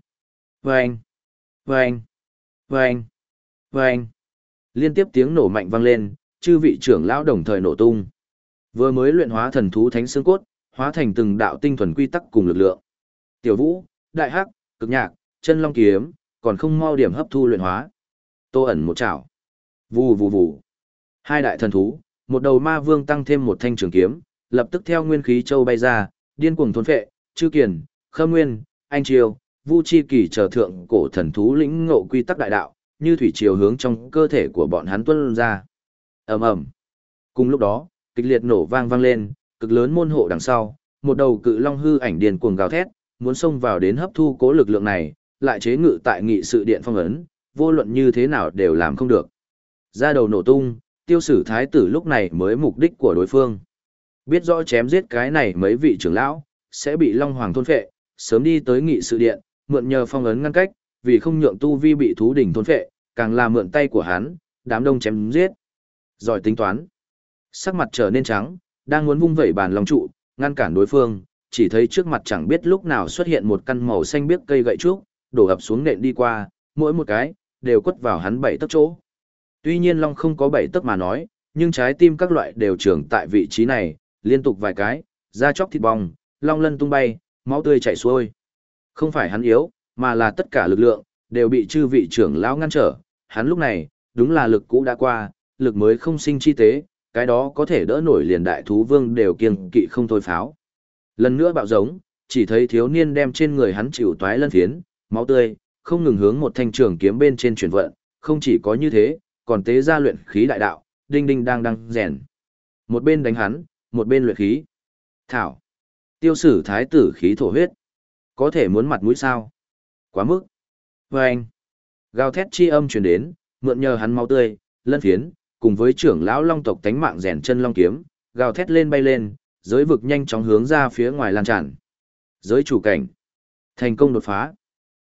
Vâng! Vâng! Vâng! Vâng! Liên tiếp tiếng nổ mạnh vang lên, chư vị trưởng lão đồng thời nổ tung. Vừa mới luyện hóa thần thú thánh xương cốt, hóa thành từng đạo tinh thuần quy tắc cùng lực lượng. Tiểu Vũ, Đại Hắc, Cực Nhạc, Chân Long kiếm, còn không mau điểm hấp thu luyện hóa. Tô ẩn một chảo. Vù vù vù. Hai đại thần thú, một đầu ma vương tăng thêm một thanh trường kiếm, lập tức theo nguyên khí châu bay ra, điên cuồng thôn phệ, chư kiền, khâm nguyên, anh triều, vu chi kỳ chờ thượng cổ thần thú lĩnh ngộ quy tắc đại đạo, như thủy triều hướng trong cơ thể của bọn hắn tuôn ra. ầm ầm. Cùng lúc đó, kịch liệt nổ vang vang lên, cực lớn môn hộ đằng sau, một đầu cự long hư ảnh điên cuồng gào thét, muốn xông vào đến hấp thu cố lực lượng này, lại chế ngự tại nghị sự điện phong ấn, vô luận như thế nào đều làm không được. Ra đầu nổ tung, tiêu sử thái tử lúc này mới mục đích của đối phương. Biết rõ chém giết cái này mấy vị trưởng lão, sẽ bị Long Hoàng thôn phệ, sớm đi tới nghị sự điện, mượn nhờ phong ấn ngăn cách, vì không nhượng tu vi bị thú đỉnh thôn phệ, càng là mượn tay của hắn, đám đông chém giết. Giỏi tính toán. Sắc mặt trở nên trắng, đang muốn vung vẩy bàn long trụ, ngăn cản đối phương, chỉ thấy trước mặt chẳng biết lúc nào xuất hiện một căn màu xanh biếc cây gậy trúc, đổ ập xuống nện đi qua, mỗi một cái đều quất vào hắn bảy tấc chỗ. Tuy nhiên long không có bảy tấc mà nói, nhưng trái tim các loại đều trưởng tại vị trí này, liên tục vài cái, da chóc thịt bong, long lân tung bay, máu tươi chảy xuôi. Không phải hắn yếu, mà là tất cả lực lượng đều bị chư vị trưởng lão ngăn trở, hắn lúc này, đúng là lực cũ đã qua, lực mới không sinh chi tế, cái đó có thể đỡ nổi liền đại thú vương đều kiêng kỵ không thôi pháo. Lần nữa bạo giống, chỉ thấy thiếu niên đem trên người hắn chịu toái lân phiến, máu tươi, không ngừng hướng một thanh trường kiếm bên trên chuyển vận, không chỉ có như thế, còn tế ra luyện khí đại đạo, đinh đinh đang đang rèn. Một bên đánh hắn, một bên luyện khí. Thảo. Tiêu sử thái tử khí thổ huyết. Có thể muốn mặt mũi sao? Quá mức. Và anh. Gào thét chi âm truyền đến, mượn nhờ hắn máu tươi, lân phiến, cùng với trưởng lão long tộc tánh mạng rèn chân long kiếm, gào thét lên bay lên, giới vực nhanh chóng hướng ra phía ngoài lan tràn. Giới chủ cảnh. Thành công đột phá.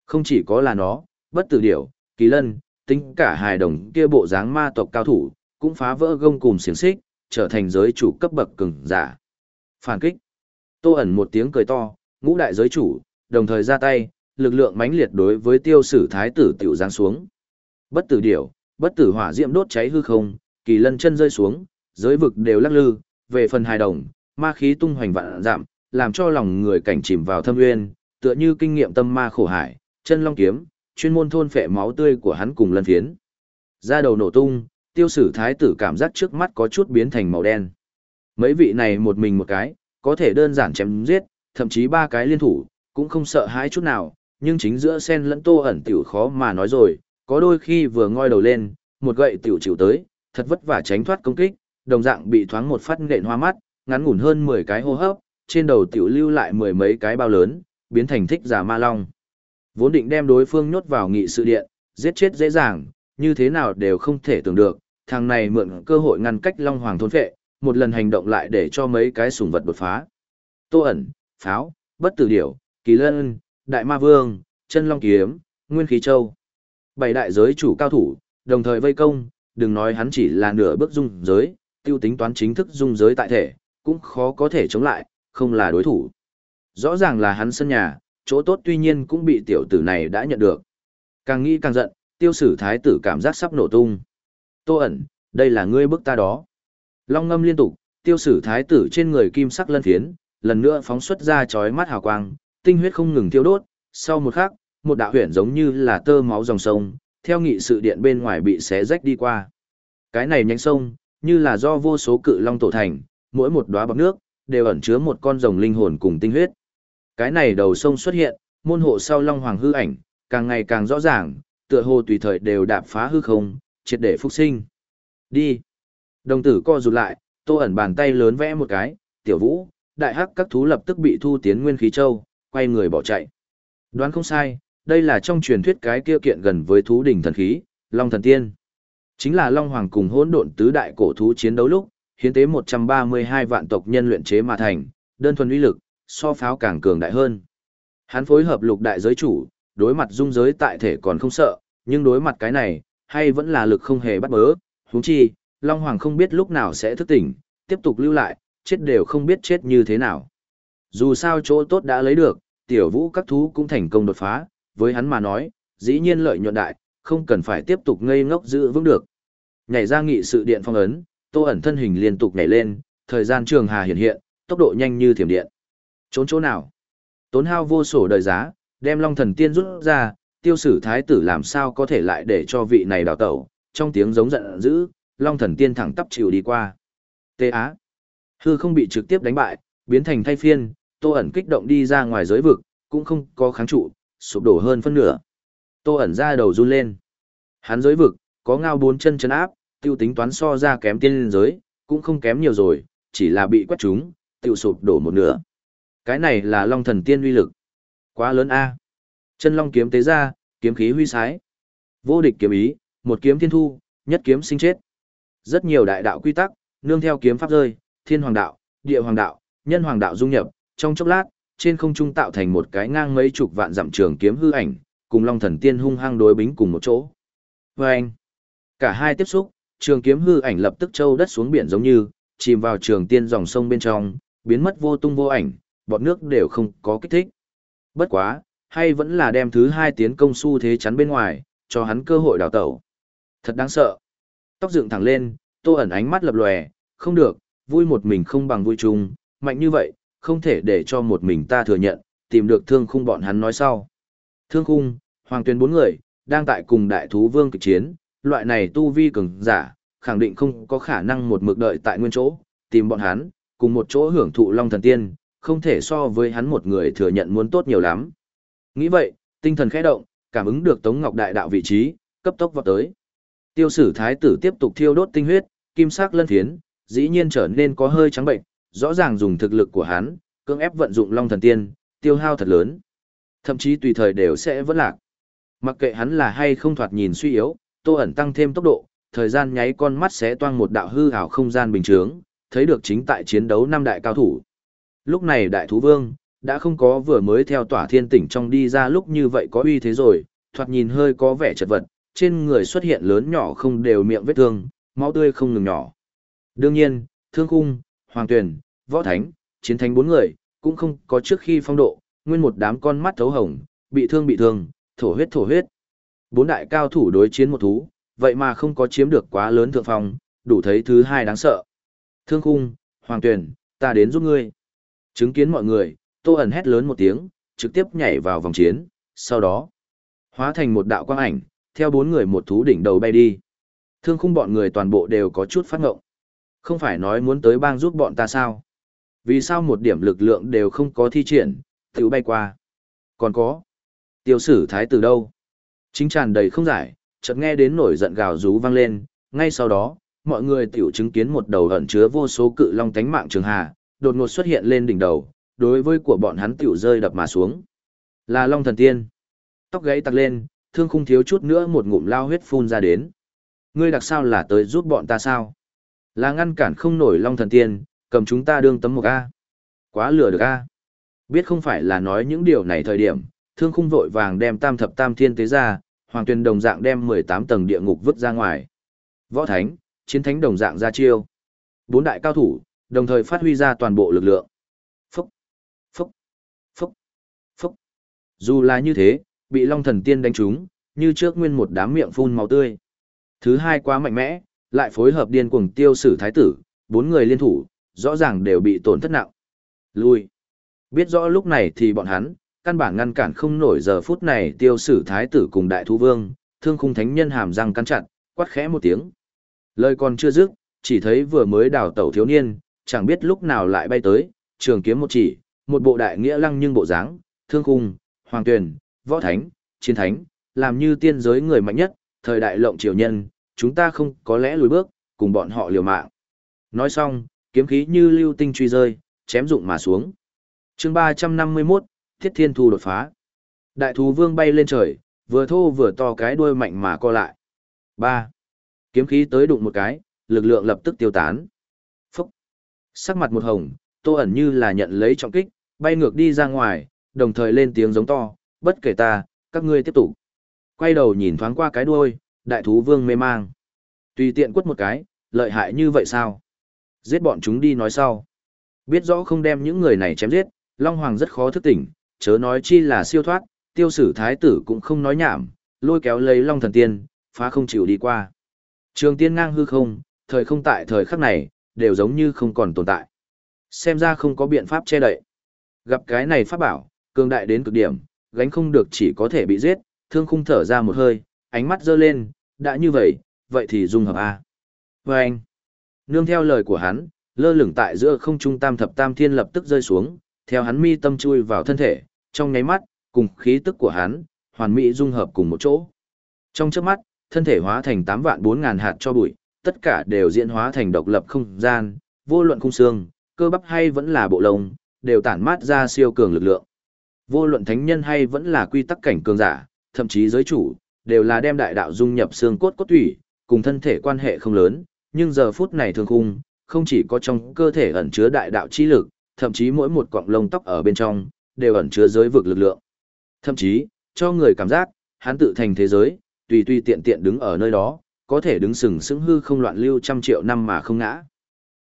Không chỉ có là nó, bất tử điểu, kỳ lân, tính cả hài đồng kia bộ dáng ma tộc cao thủ, cũng phá vỡ gông cùng xiềng xích, trở thành giới chủ cấp bậc cường giả. Phản kích. Tô ẩn một tiếng cười to, ngũ đại giới chủ, đồng thời ra tay, lực lượng mãnh liệt đối với tiêu sử thái tử tiểu giáng xuống. Bất tử điểu, bất tử hỏa diệm đốt cháy hư không, kỳ lân chân rơi xuống, giới vực đều lắc lư, về phần hài đồng, ma khí tung hoành vạn giảm, làm cho lòng người cảnh chìm vào thâm nguyên, tựa như kinh nghiệm tâm ma khổ hải, chân long kiếm, chuyên môn thôn phệ máu tươi của hắn cùng lân phiến. Ra đầu nổ tung, tiêu sử thái tử cảm giác trước mắt có chút biến thành màu đen. Mấy vị này một mình một cái, có thể đơn giản chém giết, thậm chí ba cái liên thủ, cũng không sợ hãi chút nào, nhưng chính giữa sen lẫn tô ẩn tiểu khó mà nói rồi, có đôi khi vừa ngoi đầu lên, một gậy tiểu chịu tới, thật vất vả tránh thoát công kích, đồng dạng bị thoáng một phát nện hoa mắt, ngắn ngủn hơn 10 cái hô hấp, trên đầu tiểu lưu lại mười mấy cái bao lớn, biến thành thích giả ma long. Vốn định đem đối phương nhốt vào nghị sự điện, giết chết dễ dàng, như thế nào đều không thể tưởng được, thằng này mượn cơ hội ngăn cách Long Hoàng thôn phệ, một lần hành động lại để cho mấy cái sủng vật đột phá. Tô ẩn, pháo, bất tử điểu, kỳ lân, đại ma vương, chân long kiếm, nguyên khí châu. Bảy đại giới chủ cao thủ, đồng thời vây công, đừng nói hắn chỉ là nửa bước dung giới, tiêu tính toán chính thức dung giới tại thể, cũng khó có thể chống lại, không là đối thủ. Rõ ràng là hắn sân nhà, chỗ tốt tuy nhiên cũng bị tiểu tử này đã nhận được. Càng nghĩ càng giận, tiêu sử thái tử cảm giác sắp nổ tung. Tô ẩn, đây là ngươi bức ta đó. Long ngâm liên tục, tiêu sử thái tử trên người kim sắc lân phiến, lần nữa phóng xuất ra chói mắt hào quang, tinh huyết không ngừng thiêu đốt, sau một khắc, một đạo huyền giống như là tơ máu dòng sông, theo nghị sự điện bên ngoài bị xé rách đi qua. Cái này nhánh sông, như là do vô số cự long tổ thành, mỗi một đóa bọt nước đều ẩn chứa một con rồng linh hồn cùng tinh huyết. Cái này đầu sông xuất hiện, môn hộ sau long hoàng hư ảnh, càng ngày càng rõ ràng, tựa hồ tùy thời đều đạp phá hư không, triệt để phục sinh. Đi. Đồng tử co rụt lại, tô ẩn bàn tay lớn vẽ một cái, tiểu vũ, đại hắc các thú lập tức bị thu tiến nguyên khí châu, quay người bỏ chạy. Đoán không sai, đây là trong truyền thuyết cái kia kiện gần với thú đỉnh thần khí, Long Thần Tiên. Chính là Long Hoàng cùng hỗn độn tứ đại cổ thú chiến đấu lúc, hiến tế 132 vạn tộc nhân luyện chế mà thành, đơn thuần uy lực, so pháo càng cường đại hơn. Hắn phối hợp lục đại giới chủ, đối mặt dung giới tại thể còn không sợ, nhưng đối mặt cái này, hay vẫn là lực không hề bắt bớ, huống chi, Long Hoàng không biết lúc nào sẽ thức tỉnh, tiếp tục lưu lại, chết đều không biết chết như thế nào. Dù sao chỗ tốt đã lấy được, tiểu vũ các thú cũng thành công đột phá, với hắn mà nói, dĩ nhiên lợi nhuận đại, không cần phải tiếp tục ngây ngốc giữ vững được. Nhảy ra nghị sự điện phong ấn, tô ẩn thân hình liên tục nhảy lên, thời gian trường hà hiện hiện, tốc độ nhanh như thiểm điện. Trốn chỗ nào? Tốn hao vô sổ đời giá, đem long thần tiên rút ra, tiêu sử thái tử làm sao có thể lại để cho vị này đào tẩu, trong tiếng giống giận dữ, long thần tiên thẳng tắp chịu đi qua. Tê Á. Hư không bị trực tiếp đánh bại, biến thành thay phiên, tô ẩn kích động đi ra ngoài giới vực, cũng không có kháng trụ, sụp đổ hơn phân nửa. Tô ẩn ra đầu run lên. Hắn giới vực, có ngao bốn chân chân áp, tiêu tính toán so ra kém tiên liên giới, cũng không kém nhiều rồi, chỉ là bị quét trúng, tiêu sụp đổ một nửa. Cái này là long thần tiên uy lực. Quá lớn a. Chân long kiếm tế ra, kiếm khí huy sái. Vô địch kiếm ý, một kiếm thiên thu, nhất kiếm sinh chết. Rất nhiều đại đạo quy tắc, nương theo kiếm pháp rơi, thiên hoàng đạo, địa hoàng đạo, nhân hoàng đạo dung nhập, trong chốc lát, trên không trung tạo thành một cái ngang mấy chục vạn dặm trường kiếm hư ảnh, cùng Long Thần Tiên hung hăng đối bính cùng một chỗ. Và anh, cả hai tiếp xúc, trường kiếm hư ảnh lập tức trâu đất xuống biển giống như, chìm vào trường tiên dòng sông bên trong, biến mất vô tung vô ảnh, bọn nước đều không có kích thích. Bất quá, hay vẫn là đem thứ hai tiến công su thế chắn bên ngoài, cho hắn cơ hội đào tẩu. Thật đáng sợ. Tóc dựng thẳng lên, tô ẩn ánh mắt lập lòe, không được, vui một mình không bằng vui chung, mạnh như vậy, không thể để cho một mình ta thừa nhận, tìm được thương khung bọn hắn nói sau. Thương khung, hoàng tuyên bốn người, đang tại cùng đại thú vương kịch chiến, loại này tu vi cường giả, khẳng định không có khả năng một mực đợi tại nguyên chỗ, tìm bọn hắn, cùng một chỗ hưởng thụ long thần tiên, không thể so với hắn một người thừa nhận muốn tốt nhiều lắm. Nghĩ vậy, tinh thần khẽ động, cảm ứng được Tống Ngọc Đại đạo vị trí, cấp tốc vọt tới. Tiêu sử thái tử tiếp tục thiêu đốt tinh huyết, kim sắc lân thiến, dĩ nhiên trở nên có hơi trắng bệnh, rõ ràng dùng thực lực của hắn, cưỡng ép vận dụng Long Thần Tiên, tiêu hao thật lớn. Thậm chí tùy thời đều sẽ vẫn lạc. Mặc kệ hắn là hay không thoạt nhìn suy yếu, Tô ẩn tăng thêm tốc độ, thời gian nháy con mắt sẽ toang một đạo hư ảo không gian bình thường, thấy được chính tại chiến đấu năm đại cao thủ. Lúc này đại thú vương, đã không có vừa mới theo tỏa thiên tỉnh trong đi ra lúc như vậy có uy thế rồi, thoạt nhìn hơi có vẻ chật vật, trên người xuất hiện lớn nhỏ không đều miệng vết thương, máu tươi không ngừng nhỏ. Đương nhiên, thương khung, hoàng Tuyền, võ thánh, chiến thánh bốn người, cũng không có trước khi phong độ, nguyên một đám con mắt thấu hồng, bị thương bị thương, thổ huyết thổ huyết. Bốn đại cao thủ đối chiến một thú, vậy mà không có chiếm được quá lớn thượng phong, đủ thấy thứ hai đáng sợ. Thương khung, hoàng tuyển, ta đến giúp ngươi. Chứng kiến mọi người, tô ẩn hét lớn một tiếng, trực tiếp nhảy vào vòng chiến, sau đó. Hóa thành một đạo quang ảnh, theo bốn người một thú đỉnh đầu bay đi. Thương khung bọn người toàn bộ đều có chút phát ngộng. Không phải nói muốn tới bang giúp bọn ta sao? Vì sao một điểm lực lượng đều không có thi triển, tự bay qua? Còn có. Tiêu sử thái tử đâu? Chính tràn đầy không giải, chợt nghe đến nổi giận gào rú vang lên, ngay sau đó, mọi người tiểu chứng kiến một đầu ẩn chứa vô số cự long tánh mạng trường hà, đột ngột xuất hiện lên đỉnh đầu, đối với của bọn hắn tiểu rơi đập mà xuống. Là long thần tiên. Tóc gáy tặc lên, thương khung thiếu chút nữa một ngụm lao huyết phun ra đến. Ngươi đặc sao là tới giúp bọn ta sao? Là ngăn cản không nổi long thần tiên, cầm chúng ta đương tấm một A. Quá lừa được A. Biết không phải là nói những điều này thời điểm, thương khung vội vàng đem tam thập tam thiên tế ra, hoàng tuyền đồng dạng đem 18 tầng địa ngục vứt ra ngoài. Võ thánh, chiến thánh đồng dạng ra chiêu. Bốn đại cao thủ, đồng thời phát huy ra toàn bộ lực lượng. Phúc, phúc, phúc, phúc. Dù là như thế, bị Long Thần Tiên đánh trúng, như trước nguyên một đám miệng phun máu tươi. Thứ hai quá mạnh mẽ, lại phối hợp điên cuồng tiêu sử thái tử, bốn người liên thủ, rõ ràng đều bị tổn thất nặng. Lui. Biết rõ lúc này thì bọn hắn, căn bản ngăn cản không nổi giờ phút này tiêu sử thái tử cùng đại thú vương, thương khung thánh nhân hàm răng cắn chặt, quát khẽ một tiếng. Lời còn chưa dứt, chỉ thấy vừa mới đào tẩu thiếu niên, chẳng biết lúc nào lại bay tới, trường kiếm một chỉ, một bộ đại nghĩa lăng nhưng bộ dáng, thương khung, hoàng tuyển, võ thánh, chiến thánh, làm như tiên giới người mạnh nhất, thời đại lộng triều nhân, chúng ta không có lẽ lùi bước, cùng bọn họ liều mạng. Nói xong, kiếm khí như lưu tinh truy rơi, chém dụng mà xuống. chương 351, Thiết Thiên Thu đột phá. Đại thú vương bay lên trời, vừa thô vừa to cái đuôi mạnh mà co lại. 3. Kiếm khí tới đụng một cái, lực lượng lập tức tiêu tán. Sắc mặt một hồng, tô ẩn như là nhận lấy trọng kích, bay ngược đi ra ngoài, đồng thời lên tiếng giống to, bất kể ta, các ngươi tiếp tục. Quay đầu nhìn thoáng qua cái đuôi, đại thú vương mê mang. Tùy tiện quất một cái, lợi hại như vậy sao? Giết bọn chúng đi nói sau. Biết rõ không đem những người này chém giết, Long Hoàng rất khó thức tỉnh, chớ nói chi là siêu thoát, tiêu sử thái tử cũng không nói nhảm, lôi kéo lấy Long thần tiên, phá không chịu đi qua. Trường tiên ngang hư không, thời không tại thời khắc này, đều giống như không còn tồn tại. Xem ra không có biện pháp che đậy. Gặp cái này pháp bảo, cường đại đến cực điểm, gánh không được chỉ có thể bị giết, thương khung thở ra một hơi, ánh mắt dơ lên, đã như vậy, vậy thì dung hợp A. Và anh, nương theo lời của hắn, lơ lửng tại giữa không trung tam thập tam thiên lập tức rơi xuống, theo hắn mi tâm chui vào thân thể, trong nháy mắt, cùng khí tức của hắn, hoàn mỹ dung hợp cùng một chỗ. Trong chớp mắt, thân thể hóa thành 8 vạn 4 ngàn hạt cho bụi, tất cả đều diễn hóa thành độc lập không gian, vô luận khung xương, cơ bắp hay vẫn là bộ lông, đều tản mát ra siêu cường lực lượng. Vô luận thánh nhân hay vẫn là quy tắc cảnh cường giả, thậm chí giới chủ, đều là đem đại đạo dung nhập xương cốt cốt thủy, cùng thân thể quan hệ không lớn, nhưng giờ phút này thương khung, không chỉ có trong cơ thể ẩn chứa đại đạo chi lực, thậm chí mỗi một cọng lông tóc ở bên trong, đều ẩn chứa giới vực lực lượng. Thậm chí, cho người cảm giác, hắn tự thành thế giới, tùy tùy tiện tiện đứng ở nơi đó, có thể đứng sừng sững hư không loạn lưu trăm triệu năm mà không ngã.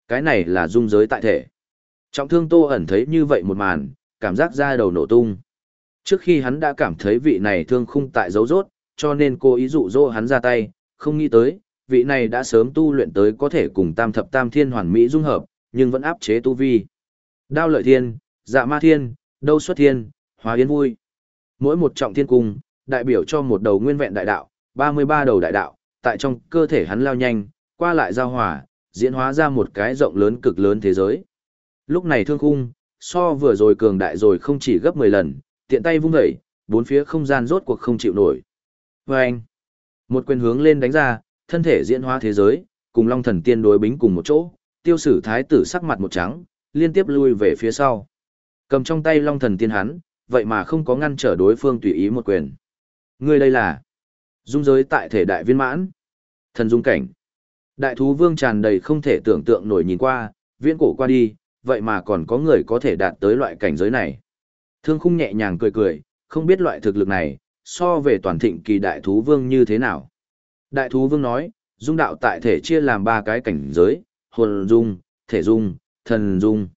Cái này là dung giới tại thể. Trọng thương Tô ẩn thấy như vậy một màn, cảm giác ra đầu nổ tung. Trước khi hắn đã cảm thấy vị này thương khung tại dấu rốt, cho nên cô ý dụ dỗ hắn ra tay, không nghĩ tới, vị này đã sớm tu luyện tới có thể cùng tam thập tam thiên hoàn mỹ dung hợp, nhưng vẫn áp chế tu vi. Đao lợi thiên, dạ ma thiên, đâu xuất thiên, hóa yến vui. Mỗi một trọng thiên cung, đại biểu cho một đầu nguyên vẹn đại đạo, 33 đầu đại đạo, tại trong cơ thể hắn lao nhanh, qua lại giao hòa, diễn hóa ra một cái rộng lớn cực lớn thế giới. Lúc này thương khung, so vừa rồi cường đại rồi không chỉ gấp 10 lần, tiện tay vung dậy, bốn phía không gian rốt cuộc không chịu nổi. Vâng! anh, một quyền hướng lên đánh ra, thân thể diễn hóa thế giới, cùng Long Thần Tiên đối bính cùng một chỗ, tiêu sử thái tử sắc mặt một trắng, liên tiếp lui về phía sau. Cầm trong tay Long Thần Tiên hắn, vậy mà không có ngăn trở đối phương tùy ý một quyền. Người đây là dung giới tại thể đại viên mãn, thần dung cảnh. Đại thú vương tràn đầy không thể tưởng tượng nổi nhìn qua, viễn cổ qua đi, vậy mà còn có người có thể đạt tới loại cảnh giới này. Thương khung nhẹ nhàng cười cười, không biết loại thực lực này, so về toàn thịnh kỳ đại thú vương như thế nào. Đại thú vương nói, dung đạo tại thể chia làm ba cái cảnh giới, hồn dung, thể dung, thần dung.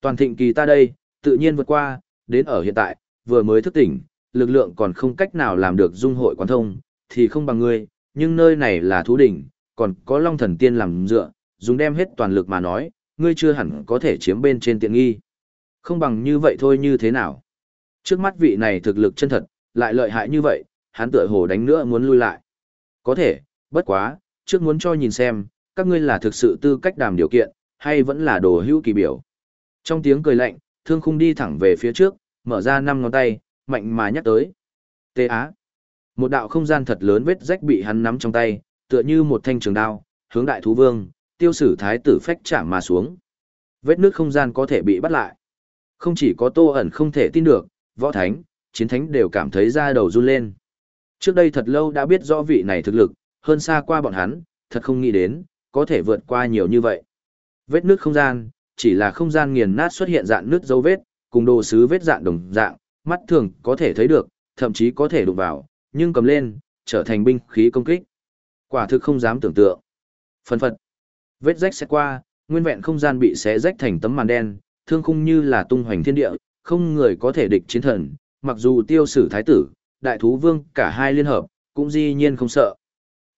Toàn thịnh kỳ ta đây, tự nhiên vượt qua, đến ở hiện tại, vừa mới thức tỉnh, lực lượng còn không cách nào làm được dung hội quán thông, thì không bằng ngươi, nhưng nơi này là thú đỉnh, còn có long thần tiên làm dựa, dùng đem hết toàn lực mà nói, ngươi chưa hẳn có thể chiếm bên trên tiện nghi. Không bằng như vậy thôi như thế nào. Trước mắt vị này thực lực chân thật, lại lợi hại như vậy, hắn tựa hồ đánh nữa muốn lui lại. Có thể, bất quá, trước muốn cho nhìn xem, các ngươi là thực sự tư cách đàm điều kiện, hay vẫn là đồ hữu kỳ biểu. Trong tiếng cười lạnh, thương khung đi thẳng về phía trước, mở ra năm ngón tay, mạnh mà nhắc tới. Tê Á. Một đạo không gian thật lớn vết rách bị hắn nắm trong tay, tựa như một thanh trường đao, hướng đại thú vương, tiêu sử thái tử phách chạm mà xuống. Vết nước không gian có thể bị bắt lại. Không chỉ có tô ẩn không thể tin được, võ thánh, chiến thánh đều cảm thấy da đầu run lên. Trước đây thật lâu đã biết rõ vị này thực lực, hơn xa qua bọn hắn, thật không nghĩ đến, có thể vượt qua nhiều như vậy. Vết nước không gian, chỉ là không gian nghiền nát xuất hiện dạng nước dấu vết, cùng đồ sứ vết dạng đồng dạng, mắt thường có thể thấy được, thậm chí có thể đụng vào, nhưng cầm lên, trở thành binh khí công kích. Quả thực không dám tưởng tượng. phần phật. Vết rách sẽ qua, nguyên vẹn không gian bị xé rách thành tấm màn đen, thương khung như là tung hoành thiên địa, không người có thể địch chiến thần, mặc dù tiêu sử thái tử, đại thú vương cả hai liên hợp, cũng di nhiên không sợ.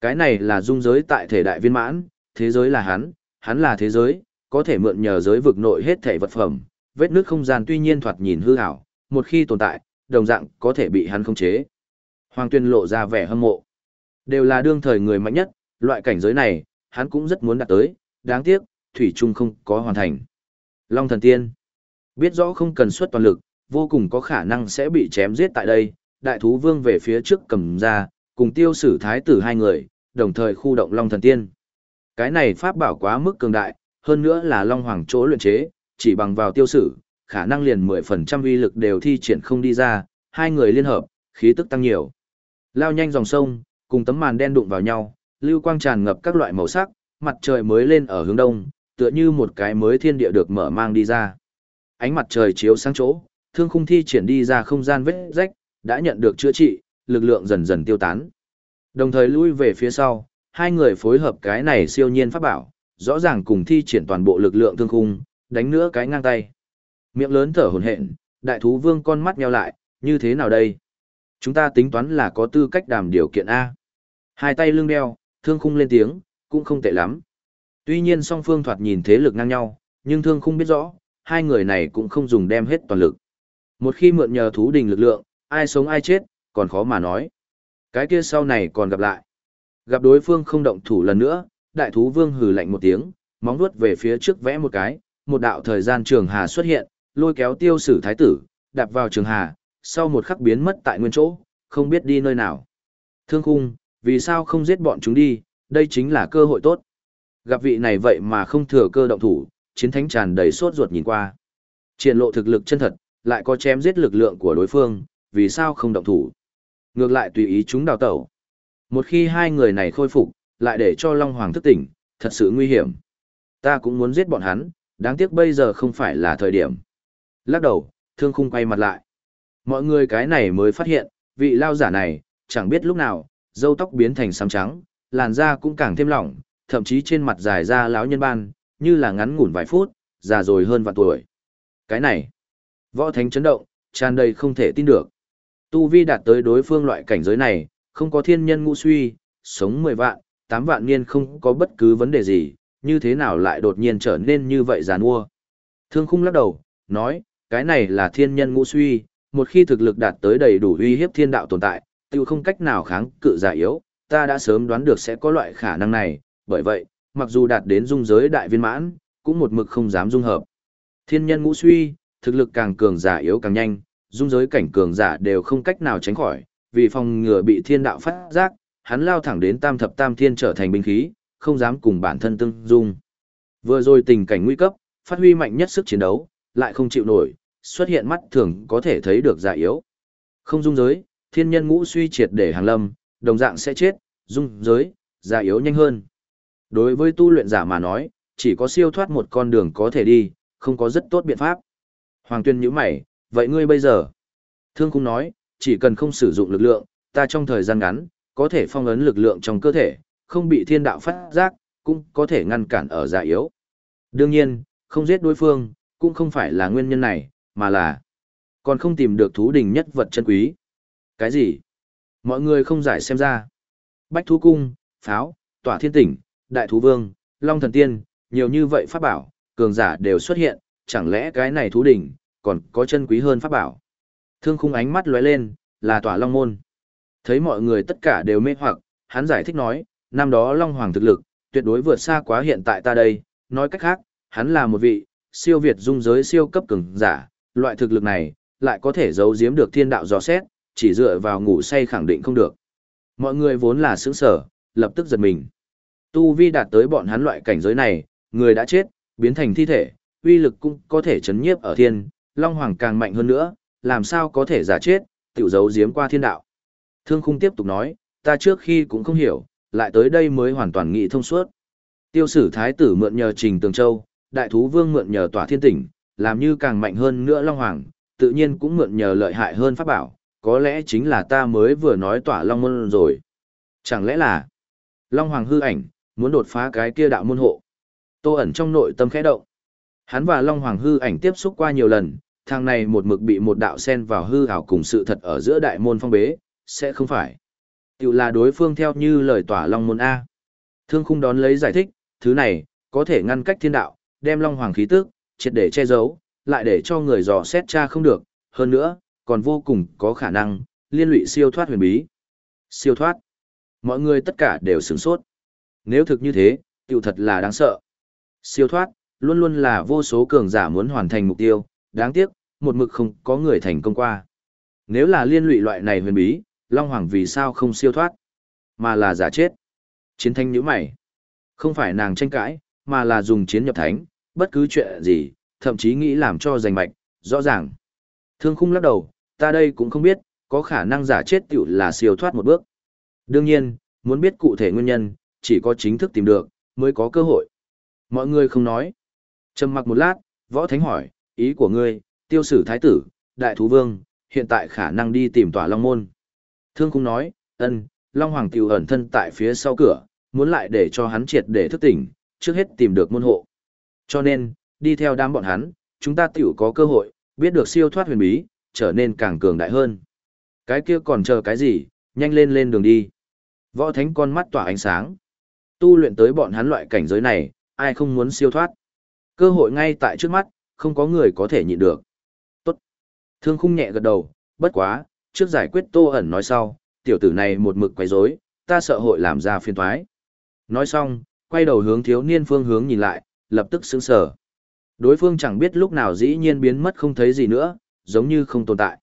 Cái này là dung giới tại thể đại viên mãn, thế giới là hắn, hắn là thế giới, có thể mượn nhờ giới vực nội hết thể vật phẩm, vết nước không gian tuy nhiên thoạt nhìn hư ảo, một khi tồn tại, đồng dạng có thể bị hắn khống chế. Hoàng Tuyên lộ ra vẻ hâm mộ. Đều là đương thời người mạnh nhất, loại cảnh giới này, hắn cũng rất muốn đạt tới, đáng tiếc, Thủy Trung không có hoàn thành. Long thần tiên, biết rõ không cần xuất toàn lực, vô cùng có khả năng sẽ bị chém giết tại đây, đại thú vương về phía trước cầm ra, cùng tiêu sử thái tử hai người, đồng thời khu động Long thần tiên. Cái này pháp bảo quá mức cường đại, hơn nữa là Long Hoàng chỗ luyện chế, chỉ bằng vào tiêu sử, khả năng liền 10% uy lực đều thi triển không đi ra, hai người liên hợp, khí tức tăng nhiều. Lao nhanh dòng sông, cùng tấm màn đen đụng vào nhau, lưu quang tràn ngập các loại màu sắc, mặt trời mới lên ở hướng đông, tựa như một cái mới thiên địa được mở mang đi ra. Ánh mặt trời chiếu sáng chỗ, thương khung thi triển đi ra không gian vết rách, đã nhận được chữa trị, lực lượng dần dần tiêu tán. Đồng thời lui về phía sau, hai người phối hợp cái này siêu nhiên pháp bảo, rõ ràng cùng thi triển toàn bộ lực lượng thương khung, đánh nữa cái ngang tay. Miệng lớn thở hổn hển, đại thú vương con mắt nheo lại, như thế nào đây? Chúng ta tính toán là có tư cách đàm điều kiện A. Hai tay lưng đeo, thương khung lên tiếng, cũng không tệ lắm. Tuy nhiên song phương thoạt nhìn thế lực ngang nhau, nhưng thương khung biết rõ, hai người này cũng không dùng đem hết toàn lực. Một khi mượn nhờ thú đình lực lượng, ai sống ai chết, còn khó mà nói. Cái kia sau này còn gặp lại. Gặp đối phương không động thủ lần nữa, đại thú vương hừ lạnh một tiếng, móng vuốt về phía trước vẽ một cái, một đạo thời gian trường hà xuất hiện, lôi kéo tiêu sử thái tử, đạp vào trường hà, sau một khắc biến mất tại nguyên chỗ, không biết đi nơi nào. Thương khung, vì sao không giết bọn chúng đi, đây chính là cơ hội tốt. Gặp vị này vậy mà không thừa cơ động thủ, chiến thánh tràn đầy sốt ruột nhìn qua. Triển lộ thực lực chân thật, lại có chém giết lực lượng của đối phương, vì sao không động thủ. Ngược lại tùy ý chúng đào tẩu. Một khi hai người này khôi phục, lại để cho Long Hoàng thức tỉnh, thật sự nguy hiểm. Ta cũng muốn giết bọn hắn, đáng tiếc bây giờ không phải là thời điểm. Lắc đầu, thương khung quay mặt lại. Mọi người cái này mới phát hiện, vị lao giả này, chẳng biết lúc nào, dâu tóc biến thành xám trắng, làn da cũng càng thêm lỏng, thậm chí trên mặt dài ra lão nhân ban, như là ngắn ngủn vài phút, già rồi hơn vạn tuổi. Cái này, võ thánh chấn động, tràn đầy không thể tin được. Tu vi đạt tới đối phương loại cảnh giới này, không có thiên nhân ngũ suy, sống 10 vạn, 8 vạn niên không có bất cứ vấn đề gì, như thế nào lại đột nhiên trở nên như vậy giàn mua. Thương khung lắc đầu, nói, cái này là thiên nhân ngũ suy, một khi thực lực đạt tới đầy đủ uy hiếp thiên đạo tồn tại, tiêu không cách nào kháng cự giả yếu, ta đã sớm đoán được sẽ có loại khả năng này, bởi vậy, mặc dù đạt đến dung giới đại viên mãn, cũng một mực không dám dung hợp. Thiên nhân ngũ suy, thực lực càng cường giả yếu càng nhanh, dung giới cảnh cường giả đều không cách nào tránh khỏi, vì phòng ngừa bị thiên đạo phát giác, hắn lao thẳng đến tam thập tam thiên trở thành binh khí, không dám cùng bản thân tương dung. Vừa rồi tình cảnh nguy cấp, phát huy mạnh nhất sức chiến đấu, lại không chịu nổi, xuất hiện mắt thường có thể thấy được giả yếu. Không dung giới, thiên nhân ngũ suy triệt để hàng lâm, đồng dạng sẽ chết, dung giới, giả yếu nhanh hơn. Đối với tu luyện giả mà nói, chỉ có siêu thoát một con đường có thể đi, không có rất tốt biện pháp. Hoàng tuyên nhíu mày, vậy ngươi bây giờ? Thương cũng nói, chỉ cần không sử dụng lực lượng, ta trong thời gian ngắn, có thể phong ấn lực lượng trong cơ thể, không bị thiên đạo phát giác, cũng có thể ngăn cản ở giả yếu. Đương nhiên, không giết đối phương, cũng không phải là nguyên nhân này, mà là còn không tìm được thú đình nhất vật chân quý. Cái gì? Mọi người không giải xem ra. Bách thú cung, pháo, tỏa thiên tỉnh, đại thú vương, long thần tiên, nhiều như vậy pháp bảo, cường giả đều xuất hiện, chẳng lẽ cái này thú đỉnh, còn có chân quý hơn pháp bảo. Thương khung ánh mắt lóe lên, là tỏa long môn. Thấy mọi người tất cả đều mê hoặc, hắn giải thích nói, năm đó Long Hoàng thực lực, tuyệt đối vượt xa quá hiện tại ta đây, nói cách khác, hắn là một vị, siêu việt dung giới siêu cấp cường giả, loại thực lực này, lại có thể giấu giếm được thiên đạo dò xét, chỉ dựa vào ngủ say khẳng định không được. Mọi người vốn là sướng sở, lập tức giật mình. Tu vi đạt tới bọn hắn loại cảnh giới này, người đã chết, biến thành thi thể, uy lực cũng có thể chấn nhiếp ở thiên, Long Hoàng càng mạnh hơn nữa, làm sao có thể giả chết, tiểu giấu giếm qua thiên đạo. Thương khung tiếp tục nói, ta trước khi cũng không hiểu, lại tới đây mới hoàn toàn nghĩ thông suốt. Tiêu sử thái tử mượn nhờ trình tường châu, đại thú vương mượn nhờ tỏa thiên tỉnh, làm như càng mạnh hơn nữa Long Hoàng, tự nhiên cũng mượn nhờ lợi hại hơn pháp bảo, có lẽ chính là ta mới vừa nói tỏa Long Môn rồi. Chẳng lẽ là Long Hoàng hư ảnh, muốn đột phá cái kia đạo môn hộ. Tô ẩn trong nội tâm khẽ động. Hắn và Long Hoàng hư ảnh tiếp xúc qua nhiều lần, thằng này một mực bị một đạo sen vào hư ảo cùng sự thật ở giữa đại môn phong bế, sẽ không phải. Tiểu là đối phương theo như lời tỏa Long Môn A. Thương khung đón lấy giải thích, thứ này, có thể ngăn cách thiên đạo, đem Long Hoàng khí tức, triệt để che giấu, lại để cho người dò xét tra không được, hơn nữa, còn vô cùng có khả năng, liên lụy siêu thoát huyền bí. Siêu thoát. Mọi người tất cả đều sửng sốt. Nếu thực như thế, tiểu thật là đáng sợ. Siêu thoát, luôn luôn là vô số cường giả muốn hoàn thành mục tiêu, đáng tiếc, một mực không có người thành công qua. Nếu là liên lụy loại này huyền bí, Long Hoàng vì sao không siêu thoát, mà là giả chết. Chiến thanh nhíu mày. Không phải nàng tranh cãi, mà là dùng chiến nhập thánh, bất cứ chuyện gì, thậm chí nghĩ làm cho giành mạch, rõ ràng. Thương khung lắc đầu, ta đây cũng không biết, có khả năng giả chết tiểu là siêu thoát một bước. Đương nhiên, muốn biết cụ thể nguyên nhân, chỉ có chính thức tìm được, mới có cơ hội. Mọi người không nói. Trầm mặc một lát, võ thánh hỏi, ý của ngươi, tiêu sử thái tử, đại thú vương, hiện tại khả năng đi tìm tòa Long Môn. Thương cũng nói, ân, Long Hoàng tiểu ẩn thân tại phía sau cửa, muốn lại để cho hắn triệt để thức tỉnh, trước hết tìm được môn hộ. Cho nên, đi theo đám bọn hắn, chúng ta tiểu có cơ hội, biết được siêu thoát huyền bí, trở nên càng cường đại hơn. Cái kia còn chờ cái gì, nhanh lên lên đường đi. Võ thánh con mắt tỏa ánh sáng. Tu luyện tới bọn hắn loại cảnh giới này, ai không muốn siêu thoát. Cơ hội ngay tại trước mắt, không có người có thể nhịn được. Tốt. Thương khung nhẹ gật đầu, bất quá, trước giải quyết tô ẩn nói sau, tiểu tử này một mực quấy rối, ta sợ hội làm ra phiên thoái. Nói xong, quay đầu hướng thiếu niên phương hướng nhìn lại, lập tức sững sờ. Đối phương chẳng biết lúc nào dĩ nhiên biến mất không thấy gì nữa, giống như không tồn tại.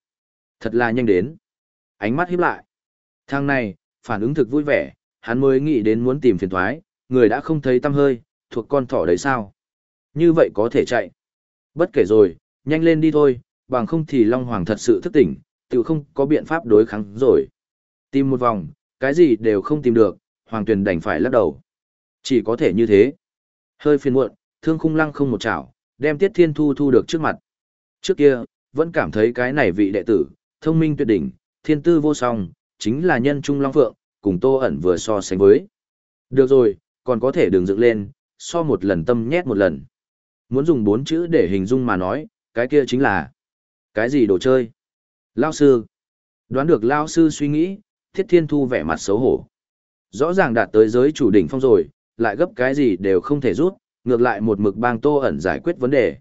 Thật là nhanh đến. Ánh mắt híp lại. Thằng này, phản ứng thực vui vẻ, hắn mới nghĩ đến muốn tìm phiền thoái, người đã không thấy tâm hơi, thuộc con thỏ đấy sao. Như vậy có thể chạy. Bất kể rồi, nhanh lên đi thôi, bằng không thì Long Hoàng thật sự thức tỉnh, tự không có biện pháp đối kháng rồi. Tìm một vòng, cái gì đều không tìm được, Hoàng Tuyền đành phải lắc đầu. Chỉ có thể như thế. Hơi phiền muộn, thương khung lăng không một chảo, đem Tiết Thiên Thu thu được trước mặt. Trước kia, vẫn cảm thấy cái này vị đệ tử, thông minh tuyệt đỉnh, thiên tư vô song, chính là nhân trung long phượng, cùng tô ẩn vừa so sánh với. Được rồi, còn có thể đường dựng lên, so một lần tâm nhét một lần. Muốn dùng bốn chữ để hình dung mà nói, cái kia chính là cái gì đồ chơi? Lao sư. Đoán được Lao sư suy nghĩ, thiết thiên thu vẻ mặt xấu hổ. Rõ ràng đạt tới giới chủ đỉnh phong rồi, lại gấp cái gì đều không thể rút, ngược lại một mực bang tô ẩn giải quyết vấn đề.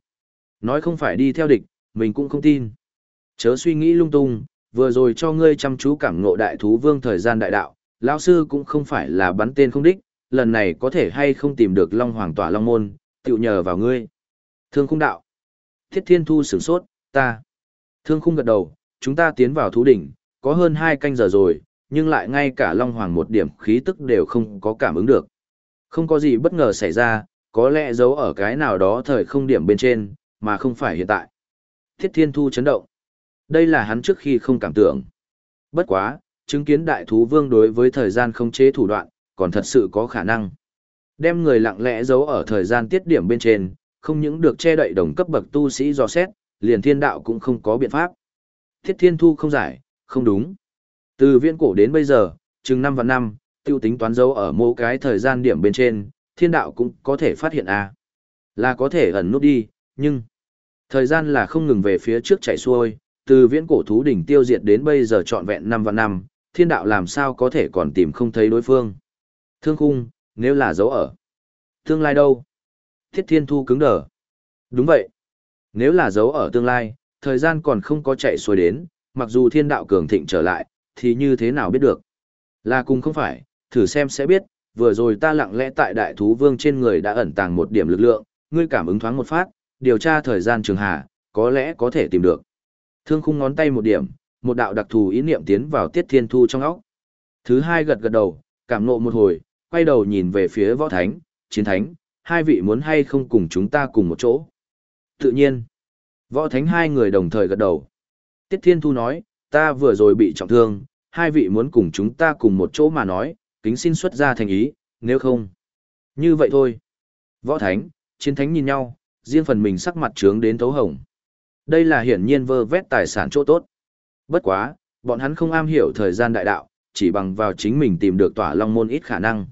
Nói không phải đi theo địch, mình cũng không tin. Chớ suy nghĩ lung tung, vừa rồi cho ngươi chăm chú cảm ngộ đại thú vương thời gian đại đạo, lão sư cũng không phải là bắn tên không đích, lần này có thể hay không tìm được Long Hoàng tỏa Long Môn, tựu nhờ vào ngươi. Thương khung đạo. Thiết thiên thu sửng sốt, ta. Thương khung gật đầu, chúng ta tiến vào thú đỉnh, có hơn hai canh giờ rồi, nhưng lại ngay cả Long Hoàng một điểm khí tức đều không có cảm ứng được. Không có gì bất ngờ xảy ra, có lẽ giấu ở cái nào đó thời không điểm bên trên, mà không phải hiện tại. Thiết Thiên Thu chấn động. Đây là hắn trước khi không cảm tưởng. Bất quá, chứng kiến đại thú vương đối với thời gian không chế thủ đoạn, còn thật sự có khả năng. Đem người lặng lẽ giấu ở thời gian tiết điểm bên trên, không những được che đậy đồng cấp bậc tu sĩ do xét, liền thiên đạo cũng không có biện pháp. Thiết Thiên Thu không giải, không đúng. Từ viễn cổ đến bây giờ, chừng năm và năm, tiêu tính toán dấu ở mỗi cái thời gian điểm bên trên, thiên đạo cũng có thể phát hiện à. Là có thể ẩn nút đi, nhưng thời gian là không ngừng về phía trước chạy xuôi, từ viễn cổ thú đỉnh tiêu diệt đến bây giờ trọn vẹn năm và năm, thiên đạo làm sao có thể còn tìm không thấy đối phương. Thương khung, nếu là dấu ở. Tương lai đâu? Thiết thiên thu cứng đờ. Đúng vậy. Nếu là dấu ở tương lai, thời gian còn không có chạy xuôi đến, mặc dù thiên đạo cường thịnh trở lại, thì như thế nào biết được? Là cùng không phải, thử xem sẽ biết, vừa rồi ta lặng lẽ tại đại thú vương trên người đã ẩn tàng một điểm lực lượng, ngươi cảm ứng thoáng một phát, điều tra thời gian trường hà, có lẽ có thể tìm được. Thương khung ngón tay một điểm, một đạo đặc thù ý niệm tiến vào tiết thiên thu trong óc. Thứ hai gật gật đầu, cảm nộ một hồi, quay đầu nhìn về phía võ thánh, chiến thánh, hai vị muốn hay không cùng chúng ta cùng một chỗ. Tự nhiên, võ thánh hai người đồng thời gật đầu. Tiết thiên thu nói, ta vừa rồi bị trọng thương, hai vị muốn cùng chúng ta cùng một chỗ mà nói, kính xin xuất ra thành ý, nếu không. Như vậy thôi. Võ thánh, chiến thánh nhìn nhau, riêng phần mình sắc mặt trướng đến thấu hồng. Đây là hiển nhiên vơ vét tài sản chỗ tốt. Bất quá, bọn hắn không am hiểu thời gian đại đạo, chỉ bằng vào chính mình tìm được tỏa long môn ít khả năng.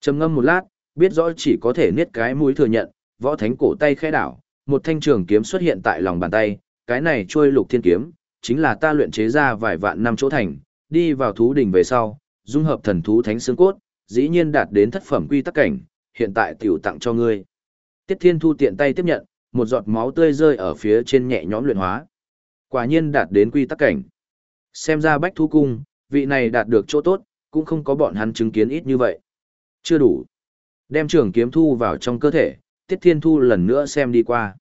Trầm ngâm một lát, biết rõ chỉ có thể niết cái mũi thừa nhận, võ thánh cổ tay khẽ đảo, một thanh trường kiếm xuất hiện tại lòng bàn tay, cái này trôi lục thiên kiếm, chính là ta luyện chế ra vài vạn năm chỗ thành, đi vào thú đỉnh về sau, dung hợp thần thú thánh xương cốt, dĩ nhiên đạt đến thất phẩm quy tắc cảnh, hiện tại tiểu tặng cho ngươi. Tiết Thiên Thu tiện tay tiếp nhận, một giọt máu tươi rơi ở phía trên nhẹ nhõm luyện hóa. Quả nhiên đạt đến quy tắc cảnh. Xem ra Bách Thú Cung, vị này đạt được chỗ tốt, cũng không có bọn hắn chứng kiến ít như vậy. Chưa đủ. Đem trường kiếm thu vào trong cơ thể, Tiết Thiên Thu lần nữa xem đi qua.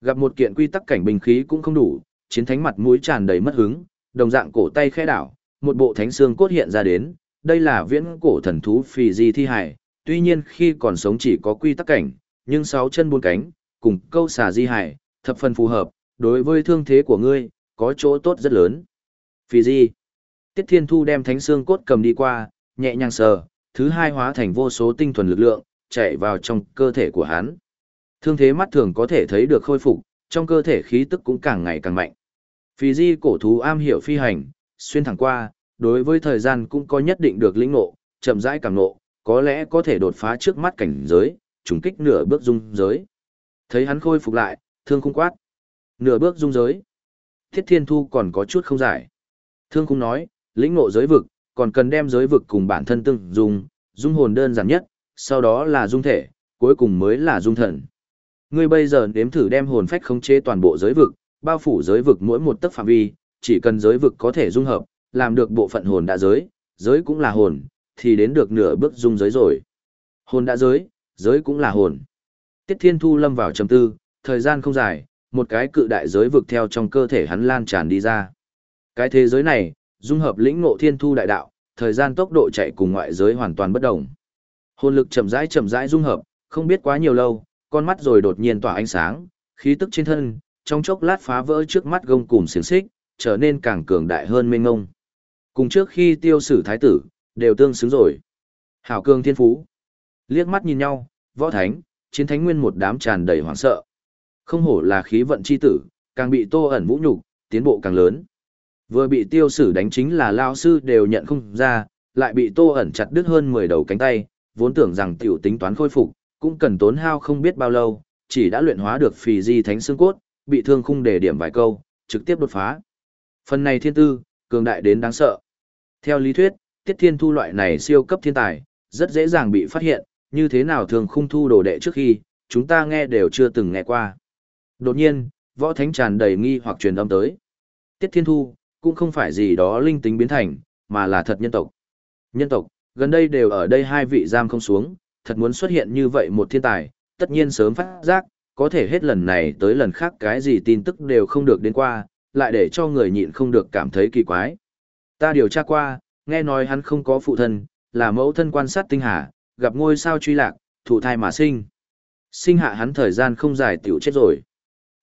Gặp một kiện quy tắc cảnh bình khí cũng không đủ, chiến thánh mặt mũi tràn đầy mất hứng, đồng dạng cổ tay khẽ đảo, một bộ thánh xương cốt hiện ra đến, đây là viễn cổ thần thú phì di thi hải, tuy nhiên khi còn sống chỉ có quy tắc cảnh, nhưng sáu chân bốn cánh, cùng câu xà di hải, thập phần phù hợp, đối với thương thế của ngươi, có chỗ tốt rất lớn. Phì di. Tiết Thiên Thu đem thánh xương cốt cầm đi qua, nhẹ nhàng sờ, thứ hai hóa thành vô số tinh thuần lực lượng, chạy vào trong cơ thể của hắn. Thương thế mắt thường có thể thấy được khôi phục, trong cơ thể khí tức cũng càng ngày càng mạnh. Phì di cổ thú am hiểu phi hành, xuyên thẳng qua, đối với thời gian cũng có nhất định được lĩnh ngộ, chậm rãi cảm ngộ, có lẽ có thể đột phá trước mắt cảnh giới, trùng kích nửa bước dung giới. Thấy hắn khôi phục lại, thương khung quát. Nửa bước dung giới. Thiết Thiên Thu còn có chút không giải. Thương khung nói, lĩnh ngộ giới vực, còn cần đem giới vực cùng bản thân tương dung, dung hồn đơn giản nhất, sau đó là dung thể, cuối cùng mới là dung thần. Ngươi bây giờ nếm thử đem hồn phách khống chế toàn bộ giới vực, bao phủ giới vực mỗi một tấc phạm vi, chỉ cần giới vực có thể dung hợp, làm được bộ phận hồn đã giới, giới cũng là hồn, thì đến được nửa bước dung giới rồi. Hồn đã giới, giới cũng là hồn. Tiết Thiên Thu lâm vào trầm tư, thời gian không dài, một cái cự đại giới vực theo trong cơ thể hắn lan tràn đi ra. Cái thế giới này, dung hợp lĩnh ngộ thiên thu đại đạo, thời gian tốc độ chạy cùng ngoại giới hoàn toàn bất đồng. Hồn lực chậm rãi chậm rãi dung hợp, không biết quá nhiều lâu, con mắt rồi đột nhiên tỏa ánh sáng, khí tức trên thân, trong chốc lát phá vỡ trước mắt gông cùm xiềng xích, trở nên càng cường đại hơn mênh ngông. Cùng trước khi tiêu sử thái tử, đều tương xứng rồi. Hảo cường thiên phú. Liếc mắt nhìn nhau, võ thánh, chiến thánh nguyên một đám tràn đầy hoảng sợ. Không hổ là khí vận chi tử, càng bị tô ẩn vũ nhục, tiến bộ càng lớn. Vừa bị tiêu sử đánh chính là lao sư đều nhận không ra, lại bị tô ẩn chặt đứt hơn 10 đầu cánh tay, vốn tưởng rằng tiểu tính toán khôi phục, cũng cần tốn hao không biết bao lâu, chỉ đã luyện hóa được phì di thánh xương cốt, bị thương khung để điểm vài câu, trực tiếp đột phá. Phần này thiên tư, cường đại đến đáng sợ. Theo lý thuyết, tiết thiên thu loại này siêu cấp thiên tài, rất dễ dàng bị phát hiện, như thế nào thường khung thu đồ đệ trước khi, chúng ta nghe đều chưa từng nghe qua. Đột nhiên, võ thánh tràn đầy nghi hoặc truyền âm tới. Tiết thiên thu, cũng không phải gì đó linh tính biến thành, mà là thật nhân tộc. Nhân tộc, gần đây đều ở đây hai vị giam không xuống, thật muốn xuất hiện như vậy một thiên tài, tất nhiên sớm phát giác, có thể hết lần này tới lần khác cái gì tin tức đều không được đến qua, lại để cho người nhịn không được cảm thấy kỳ quái. Ta điều tra qua, nghe nói hắn không có phụ thân, là mẫu thân quan sát tinh hà, gặp ngôi sao truy lạc, thụ thai mà sinh. Sinh hạ hắn thời gian không dài tiểu chết rồi.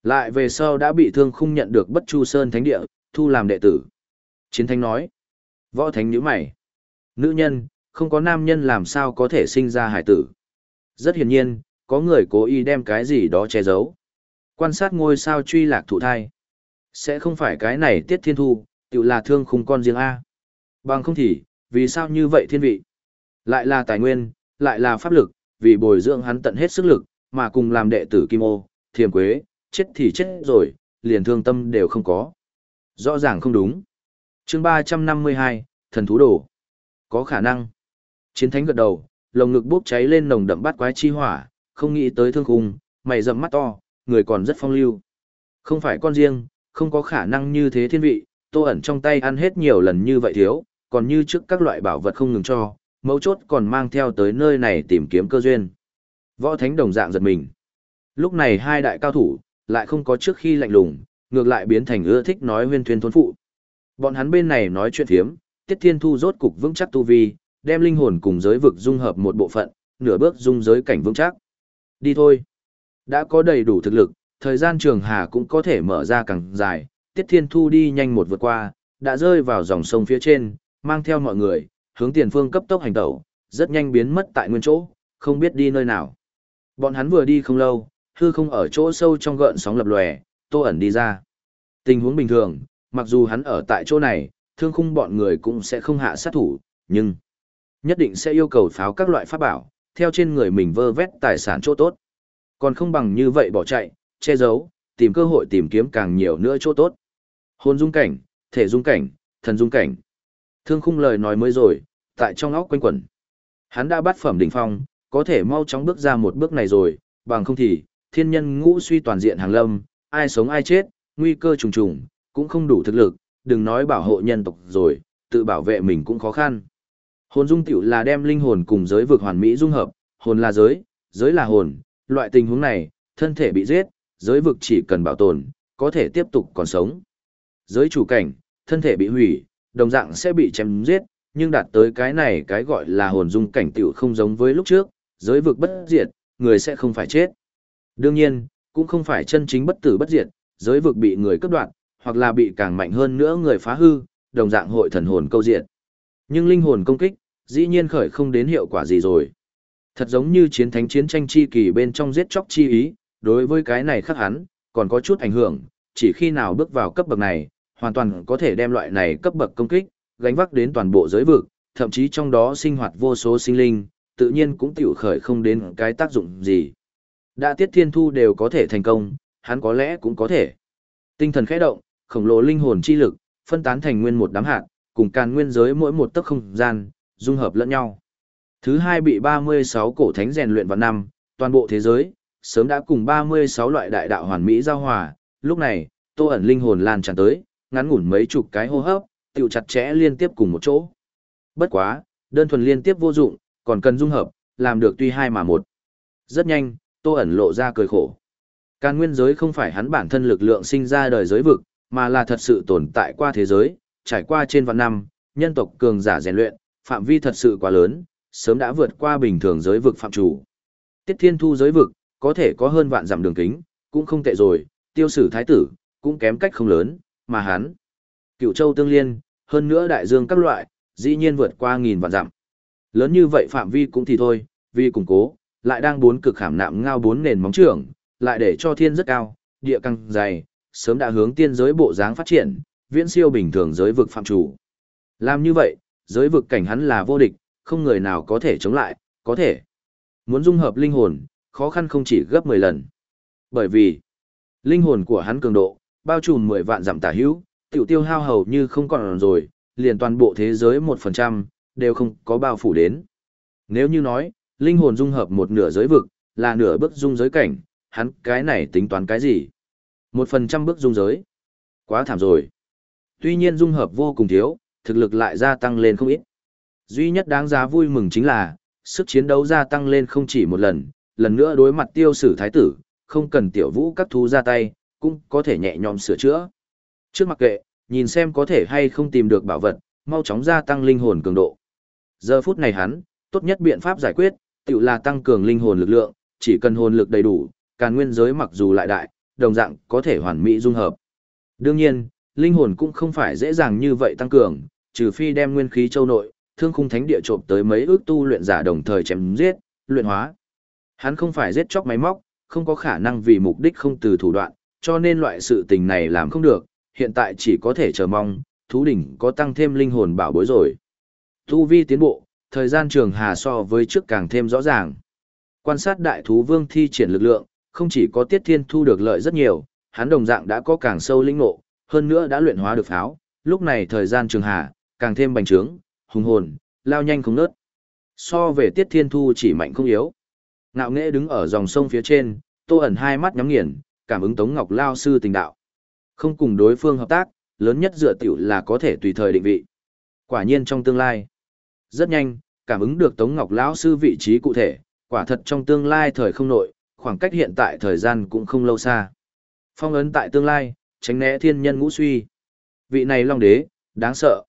Lại về sau đã bị thương không nhận được bất chu sơn thánh địa, thu làm đệ tử. Chiến thánh nói. Võ thánh nhíu mày. Nữ nhân, không có nam nhân làm sao có thể sinh ra hải tử. Rất hiển nhiên, có người cố ý đem cái gì đó che giấu. Quan sát ngôi sao truy lạc thụ thai. Sẽ không phải cái này tiết thiên thu, tự là thương khung con riêng A. Bằng không thì, vì sao như vậy thiên vị? Lại là tài nguyên, lại là pháp lực, vì bồi dưỡng hắn tận hết sức lực, mà cùng làm đệ tử Kim Ô, Thiềm Quế, chết thì chết rồi, liền thương tâm đều không có. Rõ ràng không đúng. chương 352, Thần Thú Đồ. Có khả năng. Chiến thánh gật đầu, lồng ngực bốc cháy lên nồng đậm bát quái chi hỏa, không nghĩ tới thương khung, mày rậm mắt to, người còn rất phong lưu. Không phải con riêng, không có khả năng như thế thiên vị, tô ẩn trong tay ăn hết nhiều lần như vậy thiếu, còn như trước các loại bảo vật không ngừng cho, mấu chốt còn mang theo tới nơi này tìm kiếm cơ duyên. Võ thánh đồng dạng giật mình. Lúc này hai đại cao thủ, lại không có trước khi lạnh lùng, ngược lại biến thành ưa thích nói huyên thuyên thôn phụ. Bọn hắn bên này nói chuyện thiếm, Tiết Thiên Thu rốt cục vững chắc tu vi, đem linh hồn cùng giới vực dung hợp một bộ phận, nửa bước dung giới cảnh vững chắc. Đi thôi. Đã có đầy đủ thực lực, thời gian trường hà cũng có thể mở ra càng dài, Tiết Thiên Thu đi nhanh một vượt qua, đã rơi vào dòng sông phía trên, mang theo mọi người, hướng tiền phương cấp tốc hành tẩu, rất nhanh biến mất tại nguyên chỗ, không biết đi nơi nào. Bọn hắn vừa đi không lâu, hư không ở chỗ sâu trong gợn sóng lập lòe, Tô ẩn đi ra. Tình huống bình thường, mặc dù hắn ở tại chỗ này, thương khung bọn người cũng sẽ không hạ sát thủ, nhưng nhất định sẽ yêu cầu pháo các loại pháp bảo, theo trên người mình vơ vét tài sản chỗ tốt. Còn không bằng như vậy bỏ chạy, che giấu, tìm cơ hội tìm kiếm càng nhiều nữa chỗ tốt. Hồn dung cảnh, thể dung cảnh, thần dung cảnh. Thương khung lời nói mới rồi, tại trong óc quanh quẩn. Hắn đã bắt phẩm đỉnh phong, có thể mau chóng bước ra một bước này rồi, bằng không thì, thiên nhân ngũ suy toàn diện hàng lâm, ai sống ai chết, nguy cơ trùng trùng, cũng không đủ thực lực, đừng nói bảo hộ nhân tộc rồi, tự bảo vệ mình cũng khó khăn. Hồn dung tiểu là đem linh hồn cùng giới vực hoàn mỹ dung hợp, hồn là giới, giới là hồn, loại tình huống này, thân thể bị giết, giới vực chỉ cần bảo tồn, có thể tiếp tục còn sống. Giới chủ cảnh, thân thể bị hủy, đồng dạng sẽ bị chém giết, nhưng đạt tới cái này cái gọi là hồn dung cảnh tiểu không giống với lúc trước, giới vực bất diệt, người sẽ không phải chết. Đương nhiên, cũng không phải chân chính bất tử bất diệt, giới vực bị người cướp đoạt, hoặc là bị càng mạnh hơn nữa người phá hư, đồng dạng hội thần hồn câu diệt. Nhưng linh hồn công kích, dĩ nhiên khởi không đến hiệu quả gì rồi. Thật giống như chiến thánh chiến tranh chi kỳ bên trong giết chóc chi ý, đối với cái này khắc hắn, còn có chút ảnh hưởng, chỉ khi nào bước vào cấp bậc này, hoàn toàn có thể đem loại này cấp bậc công kích, gánh vác đến toàn bộ giới vực, thậm chí trong đó sinh hoạt vô số sinh linh, tự nhiên cũng tiểu khởi không đến cái tác dụng gì. Đã tiết thiên thu đều có thể thành công, hắn có lẽ cũng có thể. Tinh thần khẽ động, khổng lồ linh hồn chi lực, phân tán thành nguyên một đám hạt, cùng càn nguyên giới mỗi một tấc không gian, dung hợp lẫn nhau. Thứ hai bị 36 cổ thánh rèn luyện vào năm, toàn bộ thế giới, sớm đã cùng 36 loại đại đạo hoàn mỹ giao hòa, lúc này, tô ẩn linh hồn lan tràn tới, ngắn ngủn mấy chục cái hô hấp, tiểu chặt chẽ liên tiếp cùng một chỗ. Bất quá, đơn thuần liên tiếp vô dụng, còn cần dung hợp, làm được tuy hai mà một. Rất nhanh, tô ẩn lộ ra cười khổ. Càn nguyên giới không phải hắn bản thân lực lượng sinh ra đời giới vực, mà là thật sự tồn tại qua thế giới, trải qua trên vạn năm, nhân tộc cường giả rèn luyện, phạm vi thật sự quá lớn, sớm đã vượt qua bình thường giới vực phạm chủ. Tiết Thiên Thu giới vực, có thể có hơn vạn dặm đường kính, cũng không tệ rồi, tiêu sử thái tử, cũng kém cách không lớn, mà hắn. Cựu châu tương liên, hơn nữa đại dương các loại, dĩ nhiên vượt qua nghìn vạn dặm. Lớn như vậy phạm vi cũng thì thôi, vì củng cố, lại đang bốn cực khảm nạm ngao bốn nền móng trưởng, lại để cho thiên rất cao, địa căng dày, sớm đã hướng tiên giới bộ dáng phát triển, viễn siêu bình thường giới vực phạm chủ. Làm như vậy, giới vực cảnh hắn là vô địch, không người nào có thể chống lại, có thể. Muốn dung hợp linh hồn, khó khăn không chỉ gấp 10 lần. Bởi vì, linh hồn của hắn cường độ, bao trùm 10 vạn giảm tả hữu, tiểu tiêu hao hầu như không còn rồi, liền toàn bộ thế giới 1%, đều không có bao phủ đến. Nếu như nói, linh hồn dung hợp một nửa giới vực, là nửa bước dung giới cảnh, hắn cái này tính toán cái gì? Một phần trăm bước dung giới. Quá thảm rồi. Tuy nhiên dung hợp vô cùng thiếu, thực lực lại gia tăng lên không ít. Duy nhất đáng giá vui mừng chính là, sức chiến đấu gia tăng lên không chỉ một lần, lần nữa đối mặt tiêu sử thái tử, không cần tiểu vũ các thú ra tay, cũng có thể nhẹ nhõm sửa chữa. Trước mặc kệ, nhìn xem có thể hay không tìm được bảo vật, mau chóng gia tăng linh hồn cường độ. Giờ phút này hắn, tốt nhất biện pháp giải quyết, tự là tăng cường linh hồn lực lượng, chỉ cần hồn lực đầy đủ, càn nguyên giới mặc dù lại đại, đồng dạng có thể hoàn mỹ dung hợp. Đương nhiên, linh hồn cũng không phải dễ dàng như vậy tăng cường, trừ phi đem nguyên khí châu nội, thương khung thánh địa trộm tới mấy ước tu luyện giả đồng thời chém giết, luyện hóa. Hắn không phải giết chóc máy móc, không có khả năng vì mục đích không từ thủ đoạn, cho nên loại sự tình này làm không được, hiện tại chỉ có thể chờ mong, thú đỉnh có tăng thêm linh hồn bảo bối rồi. Tu vi tiến bộ, thời gian trường hà so với trước càng thêm rõ ràng. Quan sát đại thú vương thi triển lực lượng, không chỉ có tiết thiên thu được lợi rất nhiều, hắn đồng dạng đã có càng sâu linh ngộ, hơn nữa đã luyện hóa được pháo, lúc này thời gian trường hà, càng thêm bành trướng, hùng hồn, lao nhanh không nớt. So về tiết thiên thu chỉ mạnh không yếu. Ngạo nghễ đứng ở dòng sông phía trên, tô ẩn hai mắt nhắm nghiền, cảm ứng Tống Ngọc Lao sư tình đạo. Không cùng đối phương hợp tác, lớn nhất dựa tiểu là có thể tùy thời định vị. Quả nhiên trong tương lai. Rất nhanh, cảm ứng được Tống Ngọc lão sư vị trí cụ thể, quả thật trong tương lai thời không nội, khoảng cách hiện tại thời gian cũng không lâu xa. Phong ấn tại tương lai, tránh né thiên nhân ngũ suy. Vị này long đế, đáng sợ.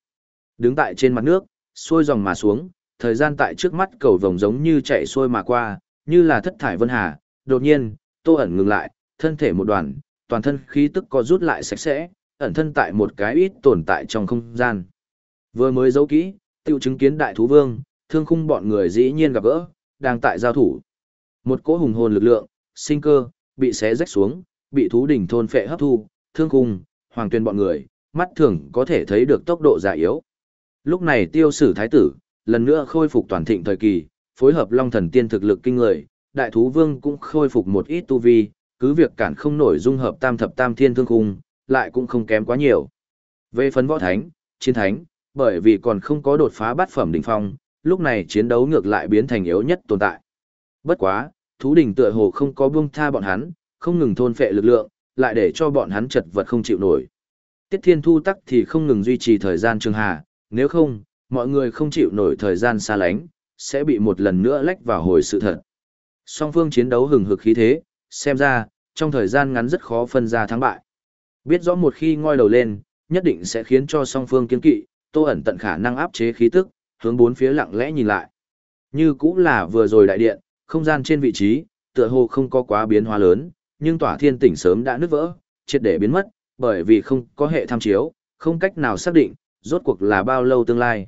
Đứng tại trên mặt nước, xuôi dòng mà xuống, thời gian tại trước mắt cầu vồng giống như chạy xuôi mà qua, như là thất thải vân hà. Đột nhiên, tô ẩn ngừng lại, thân thể một đoàn, toàn thân khí tức có rút lại sạch sẽ, ẩn thân tại một cái ít tồn tại trong không gian. Vừa mới giấu kỹ, tiêu chứng kiến đại thú vương, thương khung bọn người dĩ nhiên gặp gỡ, đang tại giao thủ. Một cỗ hùng hồn lực lượng, sinh cơ, bị xé rách xuống, bị thú đỉnh thôn phệ hấp thu, thương khung, hoàng tuyên bọn người, mắt thường có thể thấy được tốc độ già yếu. Lúc này tiêu sử thái tử, lần nữa khôi phục toàn thịnh thời kỳ, phối hợp long thần tiên thực lực kinh người, đại thú vương cũng khôi phục một ít tu vi, cứ việc cản không nổi dung hợp tam thập tam thiên thương khung, lại cũng không kém quá nhiều. Về phấn võ thánh, chiến thánh, bởi vì còn không có đột phá bát phẩm đỉnh phong, lúc này chiến đấu ngược lại biến thành yếu nhất tồn tại. Bất quá, thú đỉnh tựa hồ không có buông tha bọn hắn, không ngừng thôn phệ lực lượng, lại để cho bọn hắn chật vật không chịu nổi. Tiết Thiên Thu tắc thì không ngừng duy trì thời gian trường hà, nếu không, mọi người không chịu nổi thời gian xa lánh, sẽ bị một lần nữa lách vào hồi sự thật. Song phương chiến đấu hừng hực khí thế, xem ra, trong thời gian ngắn rất khó phân ra thắng bại. Biết rõ một khi ngoi đầu lên, nhất định sẽ khiến cho song phương kiên kỵ, Tô ẩn tận khả năng áp chế khí tức, hướng bốn phía lặng lẽ nhìn lại. Như cũng là vừa rồi đại điện, không gian trên vị trí, tựa hồ không có quá biến hóa lớn, nhưng tỏa thiên tỉnh sớm đã nứt vỡ, triệt để biến mất, bởi vì không có hệ tham chiếu, không cách nào xác định, rốt cuộc là bao lâu tương lai.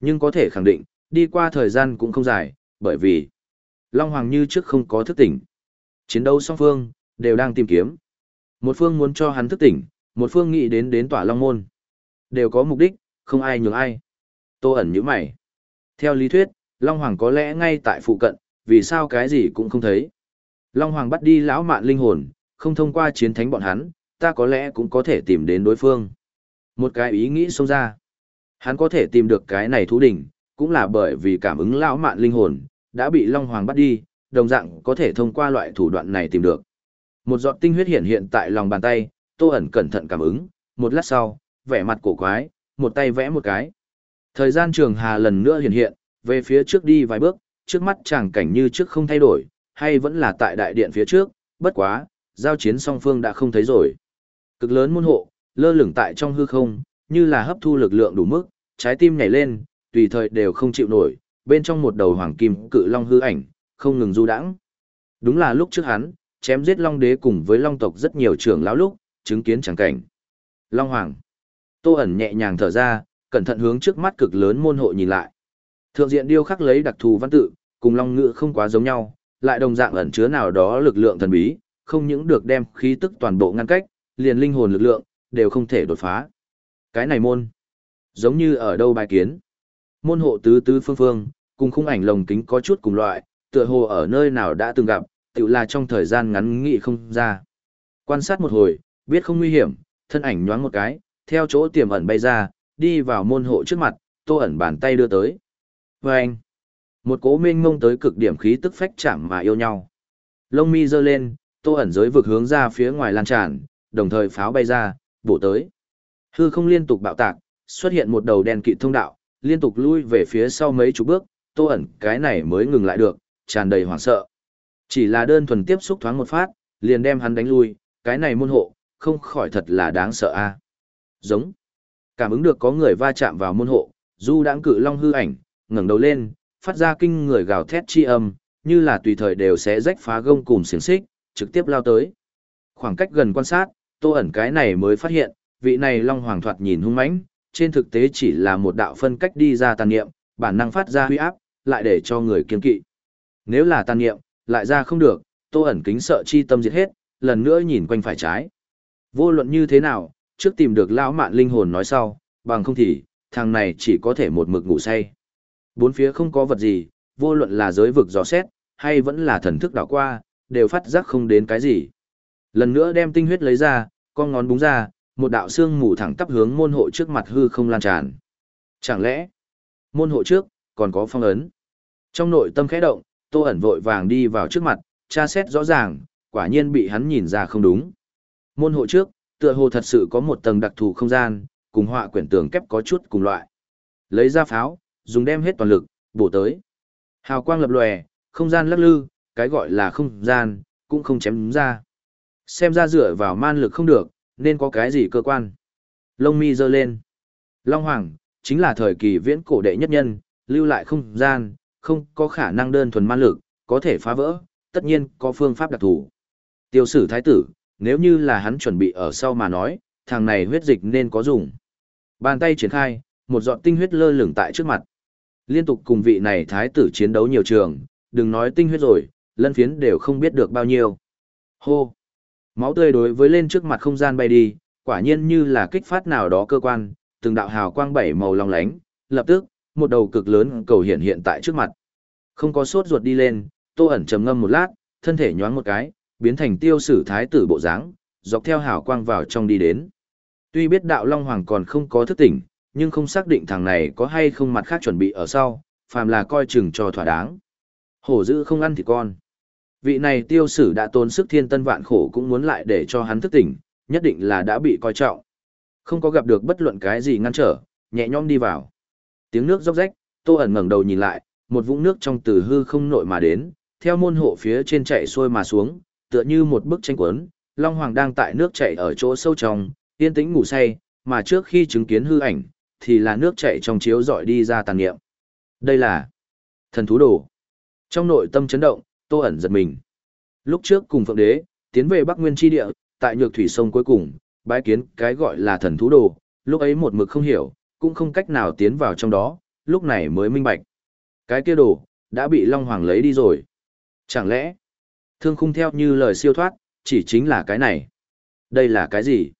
Nhưng có thể khẳng định, đi qua thời gian cũng không dài, bởi vì Long Hoàng như trước không có thức tỉnh. Chiến đấu song phương, đều đang tìm kiếm. Một phương muốn cho hắn thức tỉnh, một phương nghĩ đến đến tỏa Long Môn. Đều có mục đích, không ai nhường ai. Tô ẩn như mày. Theo lý thuyết, Long Hoàng có lẽ ngay tại phụ cận, vì sao cái gì cũng không thấy. Long Hoàng bắt đi lão mạn linh hồn, không thông qua chiến thánh bọn hắn, ta có lẽ cũng có thể tìm đến đối phương. Một cái ý nghĩ xông ra. Hắn có thể tìm được cái này thú đỉnh, cũng là bởi vì cảm ứng lão mạn linh hồn, đã bị Long Hoàng bắt đi, đồng dạng có thể thông qua loại thủ đoạn này tìm được. Một giọt tinh huyết hiện hiện tại lòng bàn tay, Tô ẩn cẩn thận cảm ứng, một lát sau, vẻ mặt cổ quái, một tay vẽ một cái. Thời gian trường hà lần nữa hiện hiện, về phía trước đi vài bước, trước mắt chẳng cảnh như trước không thay đổi, hay vẫn là tại đại điện phía trước, bất quá, giao chiến song phương đã không thấy rồi. Cực lớn môn hộ, lơ lửng tại trong hư không, như là hấp thu lực lượng đủ mức, trái tim nhảy lên, tùy thời đều không chịu nổi, bên trong một đầu hoàng kim cự long hư ảnh, không ngừng du đãng. Đúng là lúc trước hắn, chém giết long đế cùng với long tộc rất nhiều trưởng lão lúc, chứng kiến chẳng cảnh. Long hoàng. Tô ẩn nhẹ nhàng thở ra, cẩn thận hướng trước mắt cực lớn môn hộ nhìn lại. Thượng diện điêu khắc lấy đặc thù văn tự, cùng long ngữ không quá giống nhau, lại đồng dạng ẩn chứa nào đó lực lượng thần bí, không những được đem khí tức toàn bộ ngăn cách, liền linh hồn lực lượng, đều không thể đột phá. Cái này môn, giống như ở đâu bài kiến. Môn hộ tứ tứ phương phương, cùng khung ảnh lồng kính có chút cùng loại, tựa hồ ở nơi nào đã từng gặp, tự là trong thời gian ngắn nghị không ra. Quan sát một hồi, biết không nguy hiểm, thân ảnh nhoáng một cái, theo chỗ tiềm ẩn bay ra, đi vào môn hộ trước mặt, tô ẩn bàn tay đưa tới. Và anh, một cố minh ngông tới cực điểm khí tức phách chạm mà yêu nhau. Lông mi giơ lên, tô ẩn giới vực hướng ra phía ngoài lan tràn, đồng thời pháo bay ra, bổ tới. Hư không liên tục bạo tạc, xuất hiện một đầu đèn kỵ thông đạo, liên tục lui về phía sau mấy chục bước, tô ẩn cái này mới ngừng lại được, tràn đầy hoảng sợ. Chỉ là đơn thuần tiếp xúc thoáng một phát, liền đem hắn đánh lui, cái này môn hộ, không khỏi thật là đáng sợ a. Giống. Cảm ứng được có người va chạm vào môn hộ, Du đãng cự long hư ảnh, ngẩng đầu lên, phát ra kinh người gào thét chi âm, như là tùy thời đều sẽ rách phá gông cùng xiềng xích, trực tiếp lao tới. Khoảng cách gần quan sát, Tô ẩn cái này mới phát hiện, vị này long hoàng thoạt nhìn hung mãnh, trên thực tế chỉ là một đạo phân cách đi ra tàn niệm, bản năng phát ra huy áp, lại để cho người kiên kỵ. Nếu là tàn niệm, lại ra không được, Tô ẩn kính sợ chi tâm diệt hết, lần nữa nhìn quanh phải trái. Vô luận như thế nào, trước tìm được lão mạn linh hồn nói sau, bằng không thì, thằng này chỉ có thể một mực ngủ say. Bốn phía không có vật gì, vô luận là giới vực gió xét, hay vẫn là thần thức đảo qua, đều phát giác không đến cái gì. Lần nữa đem tinh huyết lấy ra, con ngón búng ra, một đạo xương mù thẳng tắp hướng môn hộ trước mặt hư không lan tràn. Chẳng lẽ, môn hộ trước, còn có phong ấn? Trong nội tâm khẽ động, tô ẩn vội vàng đi vào trước mặt, tra xét rõ ràng, quả nhiên bị hắn nhìn ra không đúng. Môn hộ trước, Tựa hồ thật sự có một tầng đặc thù không gian, cùng họa quyển tường kép có chút cùng loại. Lấy ra pháo, dùng đem hết toàn lực, bổ tới. Hào quang lập lòe, không gian lắc lư, cái gọi là không gian, cũng không chém đúng ra. Xem ra dựa vào man lực không được, nên có cái gì cơ quan. Lông mi dơ lên. Long Hoàng, chính là thời kỳ viễn cổ đệ nhất nhân, lưu lại không gian, không có khả năng đơn thuần man lực, có thể phá vỡ, tất nhiên có phương pháp đặc thù. Tiêu sử thái tử, nếu như là hắn chuẩn bị ở sau mà nói, thằng này huyết dịch nên có dùng. Bàn tay triển khai, một giọt tinh huyết lơ lửng tại trước mặt. Liên tục cùng vị này thái tử chiến đấu nhiều trường, đừng nói tinh huyết rồi, lân phiến đều không biết được bao nhiêu. Hô! Máu tươi đối với lên trước mặt không gian bay đi, quả nhiên như là kích phát nào đó cơ quan, từng đạo hào quang bảy màu long lánh, lập tức, một đầu cực lớn cầu hiện hiện tại trước mặt. Không có sốt ruột đi lên, Tô ẩn trầm ngâm một lát, thân thể nhoáng một cái, biến thành tiêu sử thái tử bộ dáng, dọc theo hào quang vào trong đi đến. Tuy biết đạo Long Hoàng còn không có thức tỉnh, nhưng không xác định thằng này có hay không mặt khác chuẩn bị ở sau, phàm là coi chừng cho thỏa đáng. Hổ dữ không ăn thì con. Vị này tiêu sử đã tốn sức thiên tân vạn khổ cũng muốn lại để cho hắn thức tỉnh, nhất định là đã bị coi trọng. Không có gặp được bất luận cái gì ngăn trở, nhẹ nhõm đi vào. Tiếng nước róc rách, Tô ẩn ngẩng đầu nhìn lại, một vũng nước trong từ hư không nội mà đến, theo môn hộ phía trên chạy xuôi mà xuống, tựa như một bức tranh cuốn, Long Hoàng đang tại nước chảy ở chỗ sâu trong, yên tĩnh ngủ say, mà trước khi chứng kiến hư ảnh, thì là nước chảy trong chiếu dọi đi ra tàn niệm. Đây là thần thú đồ. Trong nội tâm chấn động, Tô ẩn giật mình. Lúc trước cùng Phượng Đế, tiến về Bắc Nguyên Tri Địa, tại nhược thủy sông cuối cùng, bái kiến cái gọi là thần thú đồ, lúc ấy một mực không hiểu, cũng không cách nào tiến vào trong đó, lúc này mới minh bạch. Cái kia đồ, đã bị Long Hoàng lấy đi rồi. Chẳng lẽ, thương khung theo như lời siêu thoát, chỉ chính là cái này. Đây là cái gì?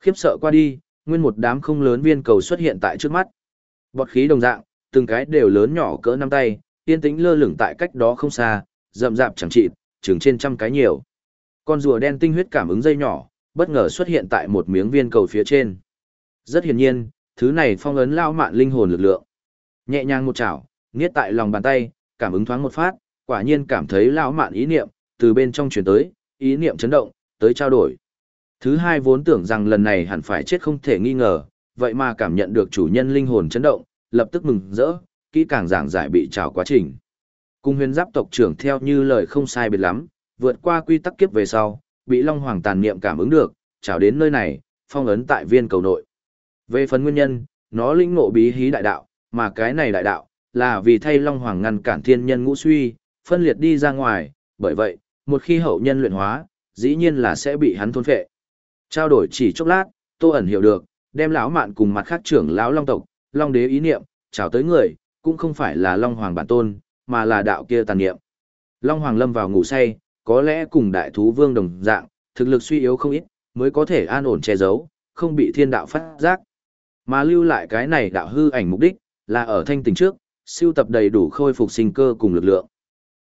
Khiếp sợ qua đi, nguyên một đám không lớn viên cầu xuất hiện tại trước mắt. Bọt khí đồng dạng, từng cái đều lớn nhỏ cỡ năm tay, yên tĩnh lơ lửng tại cách đó không xa, rậm rạp chẳng trị, chừng trên trăm cái nhiều. Con rùa đen tinh huyết cảm ứng dây nhỏ, bất ngờ xuất hiện tại một miếng viên cầu phía trên. Rất hiển nhiên, thứ này phong ấn lao mạn linh hồn lực lượng. Nhẹ nhàng một chảo, niết tại lòng bàn tay, cảm ứng thoáng một phát, quả nhiên cảm thấy lão mạn ý niệm, từ bên trong chuyển tới, ý niệm chấn động, tới trao đổi. Thứ hai vốn tưởng rằng lần này hẳn phải chết không thể nghi ngờ, vậy mà cảm nhận được chủ nhân linh hồn chấn động, lập tức mừng rỡ, kỹ càng giảng giải bị trào quá trình. Cung huyền giáp tộc trưởng theo như lời không sai biệt lắm, vượt qua quy tắc kiếp về sau, bị Long Hoàng tàn niệm cảm ứng được, trào đến nơi này, phong ấn tại viên cầu nội. Về phần nguyên nhân, nó lĩnh ngộ bí hí đại đạo, mà cái này đại đạo, là vì thay Long Hoàng ngăn cản thiên nhân ngũ suy, phân liệt đi ra ngoài, bởi vậy, một khi hậu nhân luyện hóa, dĩ nhiên là sẽ bị hắn thôn phệ. Trao đổi chỉ chốc lát, Tô ẩn hiểu được, đem lão mạn cùng mặt khác trưởng lão Long tộc, Long đế ý niệm, chào tới người, cũng không phải là Long Hoàng bản tôn, mà là đạo kia tàn niệm. Long Hoàng lâm vào ngủ say, có lẽ cùng đại thú vương đồng dạng, thực lực suy yếu không ít, mới có thể an ổn che giấu, không bị thiên đạo phát giác. Mà lưu lại cái này đạo hư ảnh mục đích, là ở thanh tình trước, siêu tập đầy đủ khôi phục sinh cơ cùng lực lượng.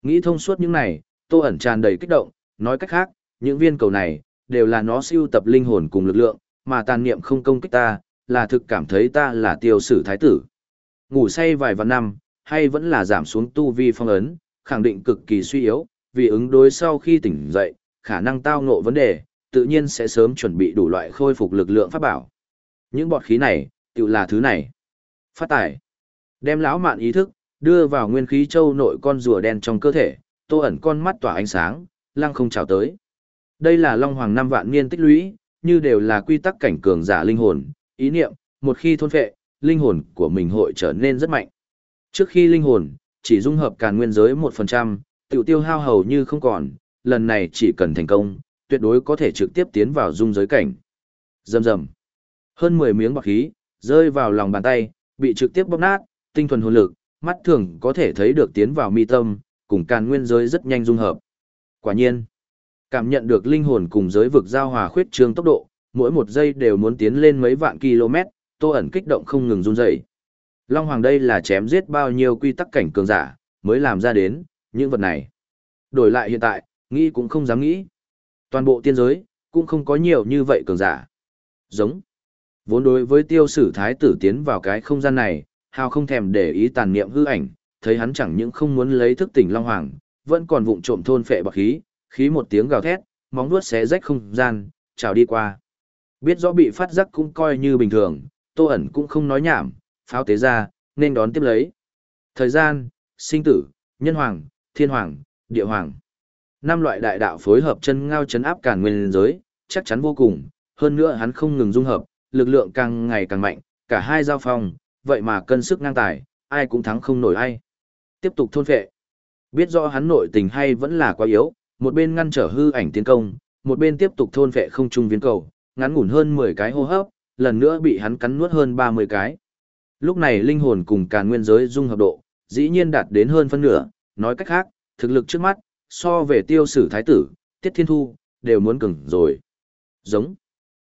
Nghĩ thông suốt những này, Tô ẩn tràn đầy kích động, nói cách khác, những viên cầu này, đều là nó siêu tập linh hồn cùng lực lượng, mà tàn niệm không công kích ta, là thực cảm thấy ta là tiêu sử thái tử. Ngủ say vài vạn năm, hay vẫn là giảm xuống tu vi phong ấn, khẳng định cực kỳ suy yếu, vì ứng đối sau khi tỉnh dậy, khả năng tao ngộ vấn đề, tự nhiên sẽ sớm chuẩn bị đủ loại khôi phục lực lượng pháp bảo. Những bọt khí này, tự là thứ này. Phát tải. Đem lão mạn ý thức, đưa vào nguyên khí châu nội con rùa đen trong cơ thể, tô ẩn con mắt tỏa ánh sáng, lăng không chào tới. Đây là Long Hoàng năm vạn niên tích lũy, như đều là quy tắc cảnh cường giả linh hồn, ý niệm, một khi thôn phệ, linh hồn của mình hội trở nên rất mạnh. Trước khi linh hồn, chỉ dung hợp càn nguyên giới 1%, tiểu tiêu hao hầu như không còn, lần này chỉ cần thành công, tuyệt đối có thể trực tiếp tiến vào dung giới cảnh. Rầm rầm. Hơn 10 miếng bạc khí, rơi vào lòng bàn tay, bị trực tiếp bóp nát, tinh thuần hồn lực, mắt thường có thể thấy được tiến vào mi tâm, cùng càn nguyên giới rất nhanh dung hợp. Quả nhiên, cảm nhận được linh hồn cùng giới vực giao hòa khuyết trương tốc độ, mỗi một giây đều muốn tiến lên mấy vạn km, Tô ẩn kích động không ngừng run rẩy. Long Hoàng đây là chém giết bao nhiêu quy tắc cảnh cường giả, mới làm ra đến, những vật này. Đổi lại hiện tại, nghĩ cũng không dám nghĩ. Toàn bộ tiên giới, cũng không có nhiều như vậy cường giả. Giống. Vốn đối với tiêu sử thái tử tiến vào cái không gian này, hào không thèm để ý tàn niệm hư ảnh, thấy hắn chẳng những không muốn lấy thức tỉnh Long Hoàng, vẫn còn vụng trộm thôn phệ bạc khí, khí một tiếng gào thét, móng vuốt xé rách không gian, trào đi qua. Biết rõ bị phát giác cũng coi như bình thường, Tô ẩn cũng không nói nhảm, pháo tế ra, nên đón tiếp lấy. Thời gian, sinh tử, nhân hoàng, thiên hoàng, địa hoàng. Năm loại đại đạo phối hợp chân ngao chấn áp cản nguyên giới, chắc chắn vô cùng, hơn nữa hắn không ngừng dung hợp, lực lượng càng ngày càng mạnh, cả hai giao phong, vậy mà cân sức ngang tài, ai cũng thắng không nổi ai. Tiếp tục thôn phệ. Biết rõ hắn nội tình hay vẫn là quá yếu, một bên ngăn trở hư ảnh tiến công, một bên tiếp tục thôn phệ không trung viên cầu, ngắn ngủn hơn 10 cái hô hấp, lần nữa bị hắn cắn nuốt hơn 30 cái. Lúc này linh hồn cùng càn nguyên giới dung hợp độ, dĩ nhiên đạt đến hơn phân nửa, nói cách khác, thực lực trước mắt, so về tiêu sử thái tử, tiết thiên thu, đều muốn cứng rồi. Giống.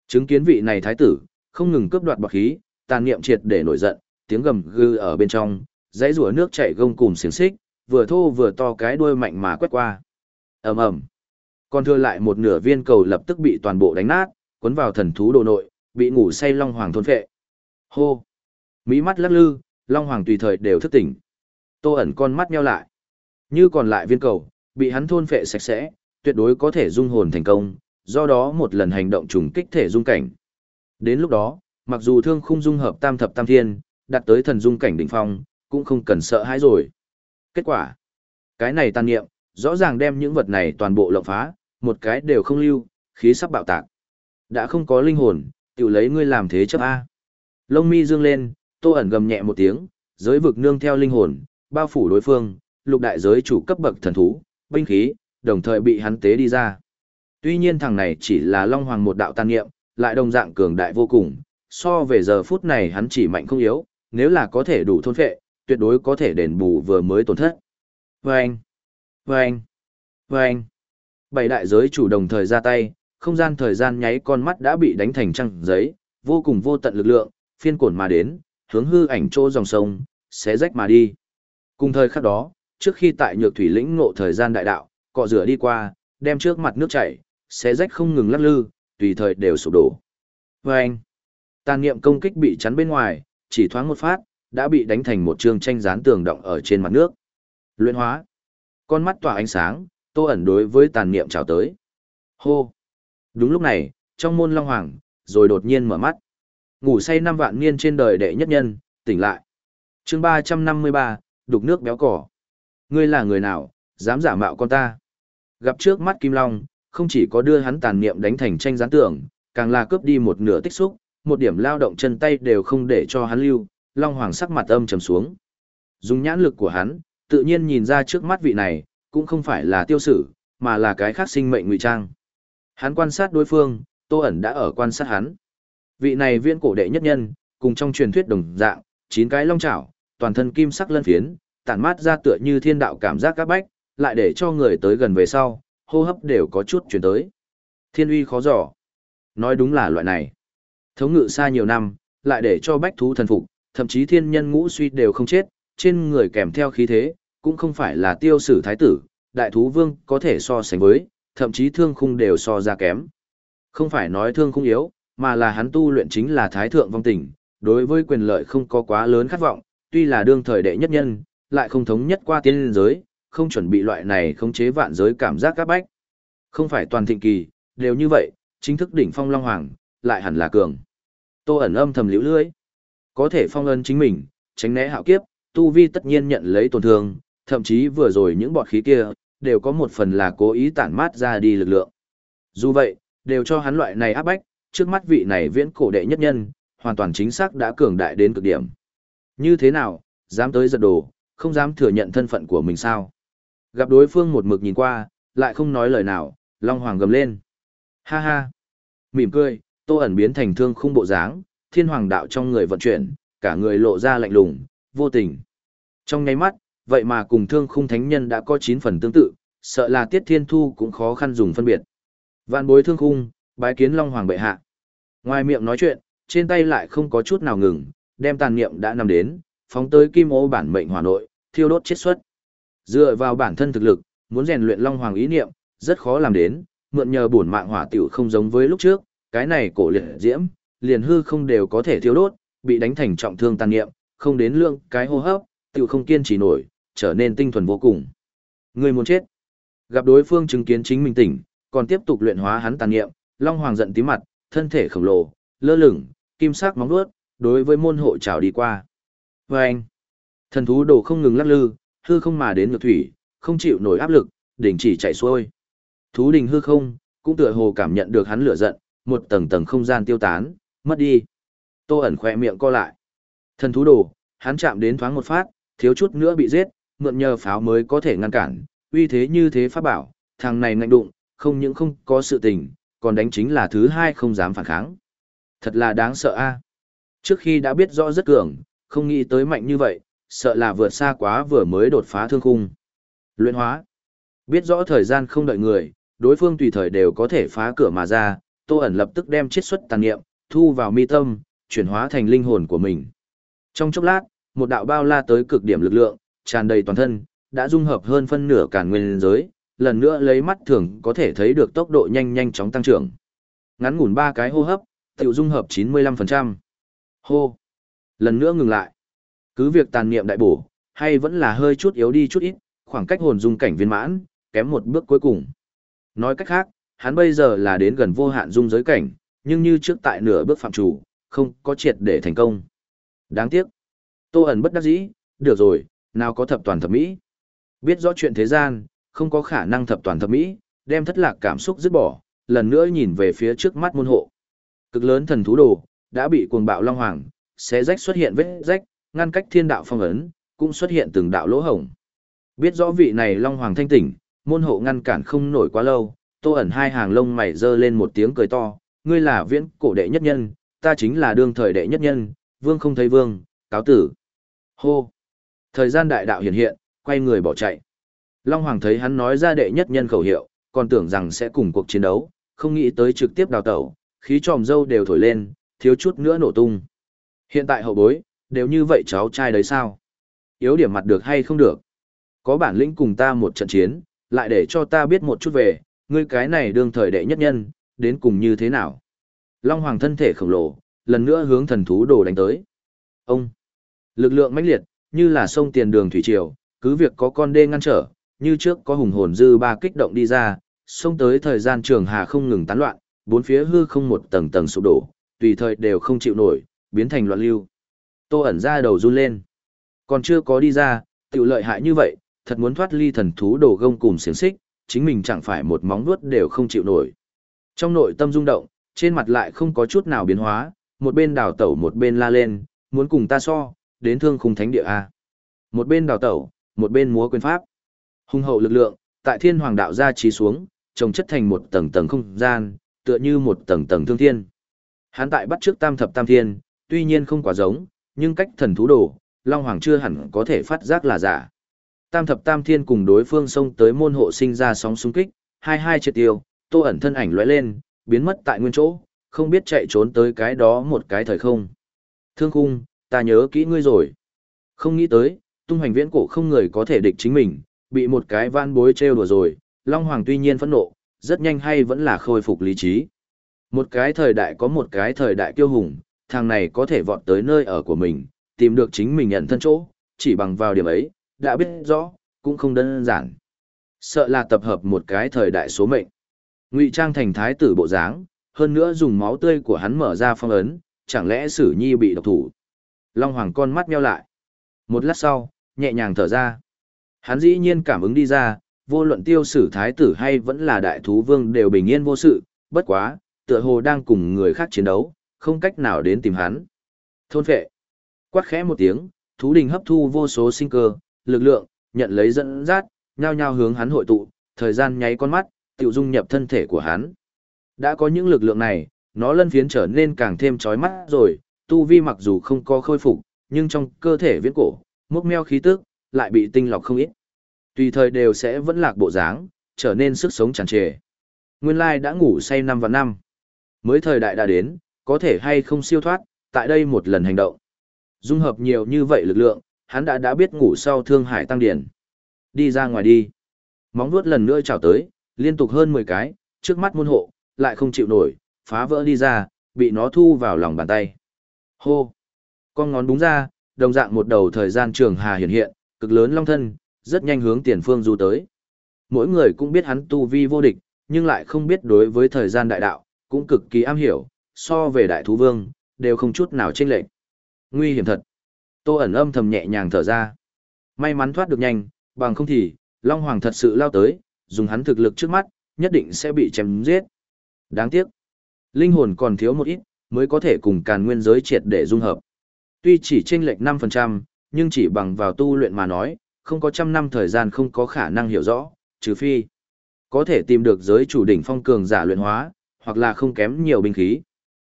Chứng kiến vị này thái tử, không ngừng cướp đoạt bọc khí, tàn niệm triệt để nổi giận, tiếng gầm gừ ở bên trong, dãy rùa nước chảy gông cùm xiềng xích, vừa thô vừa to cái đuôi mạnh mà quét qua. ầm ầm, còn thừa lại một nửa viên cầu lập tức bị toàn bộ đánh nát, cuốn vào thần thú đồ nội, bị ngủ say long hoàng thôn phệ. Hô, mỹ mắt lắc lư, long hoàng tùy thời đều thức tỉnh. Tô ẩn con mắt nheo lại, như còn lại viên cầu, bị hắn thôn phệ sạch sẽ, tuyệt đối có thể dung hồn thành công, do đó một lần hành động trùng kích thể dung cảnh. Đến lúc đó, mặc dù thương khung dung hợp tam thập tam thiên, đạt tới thần dung cảnh đỉnh phong, cũng không cần sợ hãi rồi. Kết quả, cái này tàn niệm, rõ ràng đem những vật này toàn bộ lộng phá, một cái đều không lưu, khí sắp bạo tạc. Đã không có linh hồn, tiểu lấy ngươi làm thế chấp A. Lông mi dương lên, tô ẩn gầm nhẹ một tiếng, giới vực nương theo linh hồn, bao phủ đối phương, lục đại giới chủ cấp bậc thần thú, binh khí, đồng thời bị hắn tế đi ra. Tuy nhiên thằng này chỉ là Long Hoàng một đạo tàn nghiệm, lại đồng dạng cường đại vô cùng, so về giờ phút này hắn chỉ mạnh không yếu, nếu là có thể đủ thôn phệ, tuyệt đối có thể đền bù vừa mới tổn thất. Vâng! Vâng! Vâng! Bảy đại giới chủ đồng thời ra tay, không gian thời gian nháy con mắt đã bị đánh thành trăng giấy, vô cùng vô tận lực lượng, phiên cổn mà đến, hướng hư ảnh chỗ dòng sông, xé rách mà đi. Cùng thời khắc đó, trước khi tại nhược thủy lĩnh ngộ thời gian đại đạo, cọ rửa đi qua, đem trước mặt nước chảy, xé rách không ngừng lắc lư, tùy thời đều sụp đổ. Vâng! Tàn niệm công kích bị chắn bên ngoài, chỉ thoáng một phát, đã bị đánh thành một chương tranh dán tường động ở trên mặt nước. Luyện hóa. Con mắt tỏa ánh sáng, tô ẩn đối với tàn niệm chào tới. Hô. Đúng lúc này, trong môn long hoàng, rồi đột nhiên mở mắt. Ngủ say năm vạn niên trên đời đệ nhất nhân, tỉnh lại. chương ba trăm năm mươi ba đục nước béo cỏ. Ngươi là người nào, dám giả mạo con ta. Gặp trước mắt Kim Long, không chỉ có đưa hắn tàn niệm đánh thành tranh gián tưởng, càng là cướp đi một nửa tích xúc, một điểm lao động chân tay đều không để cho hắn lưu, Long Hoàng sắc mặt âm trầm xuống. Dùng nhãn lực của hắn, tự nhiên nhìn ra trước mắt vị này, cũng không phải là tiêu sử, mà là cái khác sinh mệnh ngụy trang. Hắn quan sát đối phương, Tô ẩn đã ở quan sát hắn. Vị này viên cổ đệ nhất nhân, cùng trong truyền thuyết đồng dạng, chín cái long chảo, toàn thân kim sắc lân phiến, tản mát ra tựa như thiên đạo cảm giác các bách, lại để cho người tới gần về sau, hô hấp đều có chút chuyển tới. Thiên uy khó dò. Nói đúng là loại này. Thống ngự xa nhiều năm, lại để cho bách thú thần phục, thậm chí thiên nhân ngũ suy đều không chết, trên người kèm theo khí thế, cũng không phải là tiêu sử thái tử, đại thú vương có thể so sánh với, thậm chí thương khung đều so ra kém. Không phải nói thương khung yếu, mà là hắn tu luyện chính là thái thượng vong tình, đối với quyền lợi không có quá lớn khát vọng, tuy là đương thời đệ nhất nhân, lại không thống nhất qua tiên giới, không chuẩn bị loại này khống chế vạn giới cảm giác các bách. Không phải toàn thịnh kỳ, đều như vậy, chính thức đỉnh phong long hoàng, lại hẳn là cường. Tô ẩn âm thầm liễu lưỡi. Có thể phong ân chính mình, tránh né hạo kiếp, tu vi tất nhiên nhận lấy tổn thương, thậm chí vừa rồi những bọt khí kia, đều có một phần là cố ý tản mát ra đi lực lượng. Dù vậy, đều cho hắn loại này áp bách, trước mắt vị này viễn cổ đệ nhất nhân, hoàn toàn chính xác đã cường đại đến cực điểm. Như thế nào, dám tới giật đồ, không dám thừa nhận thân phận của mình sao? Gặp đối phương một mực nhìn qua, lại không nói lời nào, Long Hoàng gầm lên. Ha ha! Mỉm cười, tô ẩn biến thành thương khung bộ dáng, thiên hoàng đạo trong người vận chuyển, cả người lộ ra lạnh lùng, vô tình. Trong ngay mắt, vậy mà cùng thương khung thánh nhân đã có 9 phần tương tự, sợ là tiết thiên thu cũng khó khăn dùng phân biệt. Vạn bối thương khung, bái kiến Long Hoàng bệ hạ. Ngoài miệng nói chuyện, trên tay lại không có chút nào ngừng, đem tàn niệm đã nằm đến, phóng tới kim ô bản mệnh hỏa nội, thiêu đốt chết xuất. Dựa vào bản thân thực lực, muốn rèn luyện Long Hoàng ý niệm, rất khó làm đến, mượn nhờ bổn mạng hỏa tiểu không giống với lúc trước, cái này cổ liệt diễm, liền hư không đều có thể thiêu đốt, bị đánh thành trọng thương tàn niệm, không đến lượng cái hô hấp, tiểu không kiên trì nổi, trở nên tinh thuần vô cùng. Người muốn chết. Gặp đối phương chứng kiến chính mình tỉnh, còn tiếp tục luyện hóa hắn tàn niệm, Long Hoàng giận tím mặt, thân thể khổng lồ, lơ lửng, kim sắc móng vuốt, đối với môn hộ trào đi qua. Và anh, thần thú đồ không ngừng lắc lư, hư không mà đến ngược thủy, không chịu nổi áp lực, đình chỉ chạy xuôi. Thú đình hư không, cũng tựa hồ cảm nhận được hắn lửa giận, một tầng tầng không gian tiêu tán, mất đi. Tô ẩn khỏe miệng co lại. Thần thú đồ, hắn chạm đến thoáng một phát, thiếu chút nữa bị giết, mượn nhờ pháo mới có thể ngăn cản, uy thế như thế pháp bảo, thằng này ngạnh đụng, không những không có sự tình, còn đánh chính là thứ hai không dám phản kháng. Thật là đáng sợ a. Trước khi đã biết rõ rất cường, không nghĩ tới mạnh như vậy, sợ là vượt xa quá vừa mới đột phá thương khung. Luyện hóa. Biết rõ thời gian không đợi người, đối phương tùy thời đều có thể phá cửa mà ra, Tô ẩn lập tức đem chiết xuất tàn niệm, thu vào mi tâm, chuyển hóa thành linh hồn của mình. Trong chốc lát, một đạo bao la tới cực điểm lực lượng, tràn đầy toàn thân, đã dung hợp hơn phân nửa cả nguyên giới, lần nữa lấy mắt thường có thể thấy được tốc độ nhanh nhanh chóng tăng trưởng. Ngắn ngủn ba cái hô hấp, tiểu dung hợp 95%. Hô. Lần nữa ngừng lại. Cứ việc tàn niệm đại bổ, hay vẫn là hơi chút yếu đi chút ít, khoảng cách hồn dung cảnh viên mãn, kém một bước cuối cùng. Nói cách khác, hắn bây giờ là đến gần vô hạn dung giới cảnh, nhưng như trước tại nửa bước phạm chủ, không có triệt để thành công. Đáng tiếc. Tô ẩn bất đắc dĩ, được rồi, nào có thập toàn thập mỹ. Biết rõ chuyện thế gian, không có khả năng thập toàn thập mỹ, đem thất lạc cảm xúc dứt bỏ, lần nữa nhìn về phía trước mắt môn hộ. Cực lớn thần thú đồ, đã bị cuồng bạo long hoàng, xé rách xuất hiện vết rách, ngăn cách thiên đạo phong ấn, cũng xuất hiện từng đạo lỗ hổng. Biết rõ vị này long hoàng thanh tỉnh, môn hộ ngăn cản không nổi quá lâu, tô ẩn hai hàng lông mày giơ lên một tiếng cười to, ngươi là viễn cổ đệ nhất nhân, ta chính là đương thời đệ nhất nhân, vương không thấy vương, cáo tử. Hô! Thời gian đại đạo hiện hiện, quay người bỏ chạy. Long Hoàng thấy hắn nói ra đệ nhất nhân khẩu hiệu, còn tưởng rằng sẽ cùng cuộc chiến đấu, không nghĩ tới trực tiếp đào tẩu, khí tròm dâu đều thổi lên, thiếu chút nữa nổ tung. Hiện tại hậu bối, đều như vậy cháu trai đấy sao? Yếu điểm mặt được hay không được? Có bản lĩnh cùng ta một trận chiến, lại để cho ta biết một chút về, ngươi cái này đương thời đệ nhất nhân, đến cùng như thế nào? Long Hoàng thân thể khổng lồ, lần nữa hướng thần thú đồ đánh tới. Ông! Lực lượng mãnh liệt, như là sông tiền đường thủy triều, cứ việc có con đê ngăn trở, như trước có hùng hồn dư ba kích động đi ra, xông tới thời gian trường hà không ngừng tán loạn, bốn phía hư không một tầng tầng sụp đổ, tùy thời đều không chịu nổi, biến thành loạn lưu. Tô ẩn ra đầu run lên. Còn chưa có đi ra, tiểu lợi hại như vậy, thật muốn thoát ly thần thú đồ gông cùng xiềng xích, chính mình chẳng phải một móng vuốt đều không chịu nổi. Trong nội tâm rung động, trên mặt lại không có chút nào biến hóa, một bên đào tẩu một bên la lên, muốn cùng ta so, đến thương khung thánh địa A. Một bên đào tẩu, một bên múa quyền pháp. Hùng hậu lực lượng, tại thiên hoàng đạo ra trí xuống, trồng chất thành một tầng tầng không gian, tựa như một tầng tầng thương thiên. Hắn tại bắt trước tam thập tam thiên, tuy nhiên không quá giống, nhưng cách thần thú đồ, Long Hoàng chưa hẳn có thể phát giác là giả. Tam thập tam thiên cùng đối phương xông tới môn hộ sinh ra sóng xung kích, hai hai triệt tiêu, tô ẩn thân ảnh lóe lên, biến mất tại nguyên chỗ, không biết chạy trốn tới cái đó một cái thời không. Thương khung, ta nhớ kỹ ngươi rồi. Không nghĩ tới, tung hoành viễn cổ không người có thể địch chính mình, bị một cái van bối trêu đùa rồi, Long Hoàng tuy nhiên phẫn nộ, rất nhanh hay vẫn là khôi phục lý trí. Một cái thời đại có một cái thời đại kiêu hùng, thằng này có thể vọt tới nơi ở của mình, tìm được chính mình nhận thân chỗ, chỉ bằng vào điểm ấy, đã biết rõ, cũng không đơn giản. Sợ là tập hợp một cái thời đại số mệnh. Ngụy trang thành thái tử bộ dáng, hơn nữa dùng máu tươi của hắn mở ra phong ấn, chẳng lẽ Sử Nhi bị độc thủ. Long Hoàng con mắt nheo lại. Một lát sau, nhẹ nhàng thở ra. Hắn dĩ nhiên cảm ứng đi ra, vô luận tiêu sử thái tử hay vẫn là đại thú vương đều bình yên vô sự, bất quá, tựa hồ đang cùng người khác chiến đấu, không cách nào đến tìm hắn. Thôn phệ. Quát khẽ một tiếng, thú đình hấp thu vô số sinh cơ, lực lượng, nhận lấy dẫn dắt, nhao nhao hướng hắn hội tụ, thời gian nháy con mắt, tự dung nhập thân thể của hắn. Đã có những lực lượng này, nó lân phiến trở nên càng thêm chói mắt rồi, tu vi mặc dù không có khôi phục, nhưng trong cơ thể viễn cổ, mốc meo khí tức, lại bị tinh lọc không ít. Tùy thời đều sẽ vẫn lạc bộ dáng, trở nên sức sống tràn trề. Nguyên lai đã ngủ say năm và năm. Mới thời đại đã đến, có thể hay không siêu thoát, tại đây một lần hành động. Dung hợp nhiều như vậy lực lượng, hắn đã đã biết ngủ sau thương hải tăng điển. Đi ra ngoài đi. Móng vuốt lần nữa chào tới, liên tục hơn 10 cái, trước mắt môn hộ, lại không chịu nổi, phá vỡ đi ra, bị nó thu vào lòng bàn tay. Hô! Con ngón đúng ra, đồng dạng một đầu thời gian trường hà hiện hiện, cực lớn long thân, rất nhanh hướng tiền phương du tới. Mỗi người cũng biết hắn tu vi vô địch, nhưng lại không biết đối với thời gian đại đạo, cũng cực kỳ am hiểu, so về đại thú vương, đều không chút nào chênh lệch. Nguy hiểm thật. Tô ẩn âm thầm nhẹ nhàng thở ra. May mắn thoát được nhanh, bằng không thì, Long Hoàng thật sự lao tới, dùng hắn thực lực trước mắt, nhất định sẽ bị chém giết. Đáng tiếc. Linh hồn còn thiếu một ít, mới có thể cùng càn nguyên giới triệt để dung hợp. Tuy chỉ chênh lệch 5%, nhưng chỉ bằng vào tu luyện mà nói, không có trăm năm thời gian không có khả năng hiểu rõ, trừ phi có thể tìm được giới chủ đỉnh phong cường giả luyện hóa, hoặc là không kém nhiều binh khí.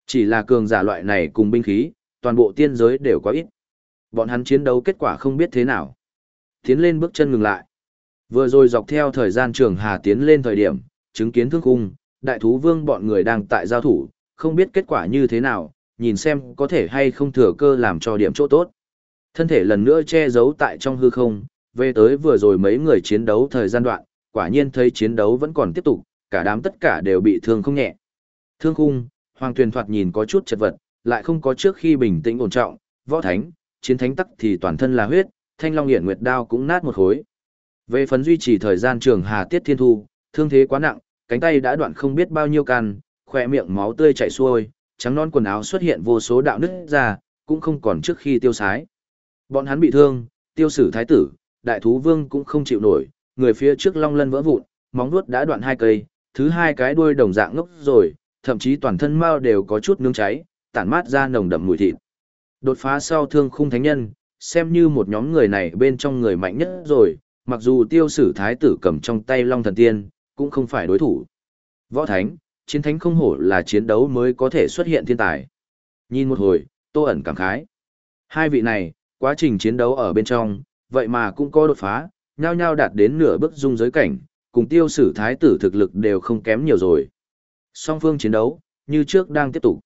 Chỉ là cường giả loại này cùng binh khí, toàn bộ tiên giới đều quá ít. Bọn hắn chiến đấu kết quả không biết thế nào. Tiến lên bước chân ngừng lại. Vừa rồi dọc theo thời gian trường hà tiến lên thời điểm, chứng kiến thương cung, đại thú vương bọn người đang tại giao thủ, không biết kết quả như thế nào, nhìn xem có thể hay không thừa cơ làm cho điểm chỗ tốt. Thân thể lần nữa che giấu tại trong hư không, về tới vừa rồi mấy người chiến đấu thời gian đoạn, quả nhiên thấy chiến đấu vẫn còn tiếp tục, cả đám tất cả đều bị thương không nhẹ. Thương khung, Hoàng Tuyền thoạt nhìn có chút chật vật, lại không có trước khi bình tĩnh ổn trọng, võ thánh, chiến thánh tắc thì toàn thân là huyết, thanh long hiển nguyệt đao cũng nát một khối. Về phấn duy trì thời gian trường Hà Tiết Thiên Thu, thương thế quá nặng, cánh tay đã đoạn không biết bao nhiêu can, khỏe miệng máu tươi chảy xuôi, trắng non quần áo xuất hiện vô số đạo nứt ra, cũng không còn trước khi tiêu sái. Bọn hắn bị thương, tiêu sử thái tử, đại thú vương cũng không chịu nổi, người phía trước long lân vỡ vụn, móng vuốt đã đoạn hai cây, thứ hai cái đuôi đồng dạng ngốc rồi, thậm chí toàn thân mao đều có chút nướng cháy, tản mát ra nồng đậm mùi thịt. Đột phá sau thương khung thánh nhân, xem như một nhóm người này bên trong người mạnh nhất rồi, mặc dù tiêu sử thái tử cầm trong tay long thần tiên, cũng không phải đối thủ. Võ thánh, chiến thánh không hổ là chiến đấu mới có thể xuất hiện thiên tài. Nhìn một hồi, tô ẩn cảm khái. Hai vị này, quá trình chiến đấu ở bên trong, vậy mà cũng có đột phá, nhao nhao đạt đến nửa bước dung giới cảnh, cùng tiêu sử thái tử thực lực đều không kém nhiều rồi. Song phương chiến đấu, như trước đang tiếp tục.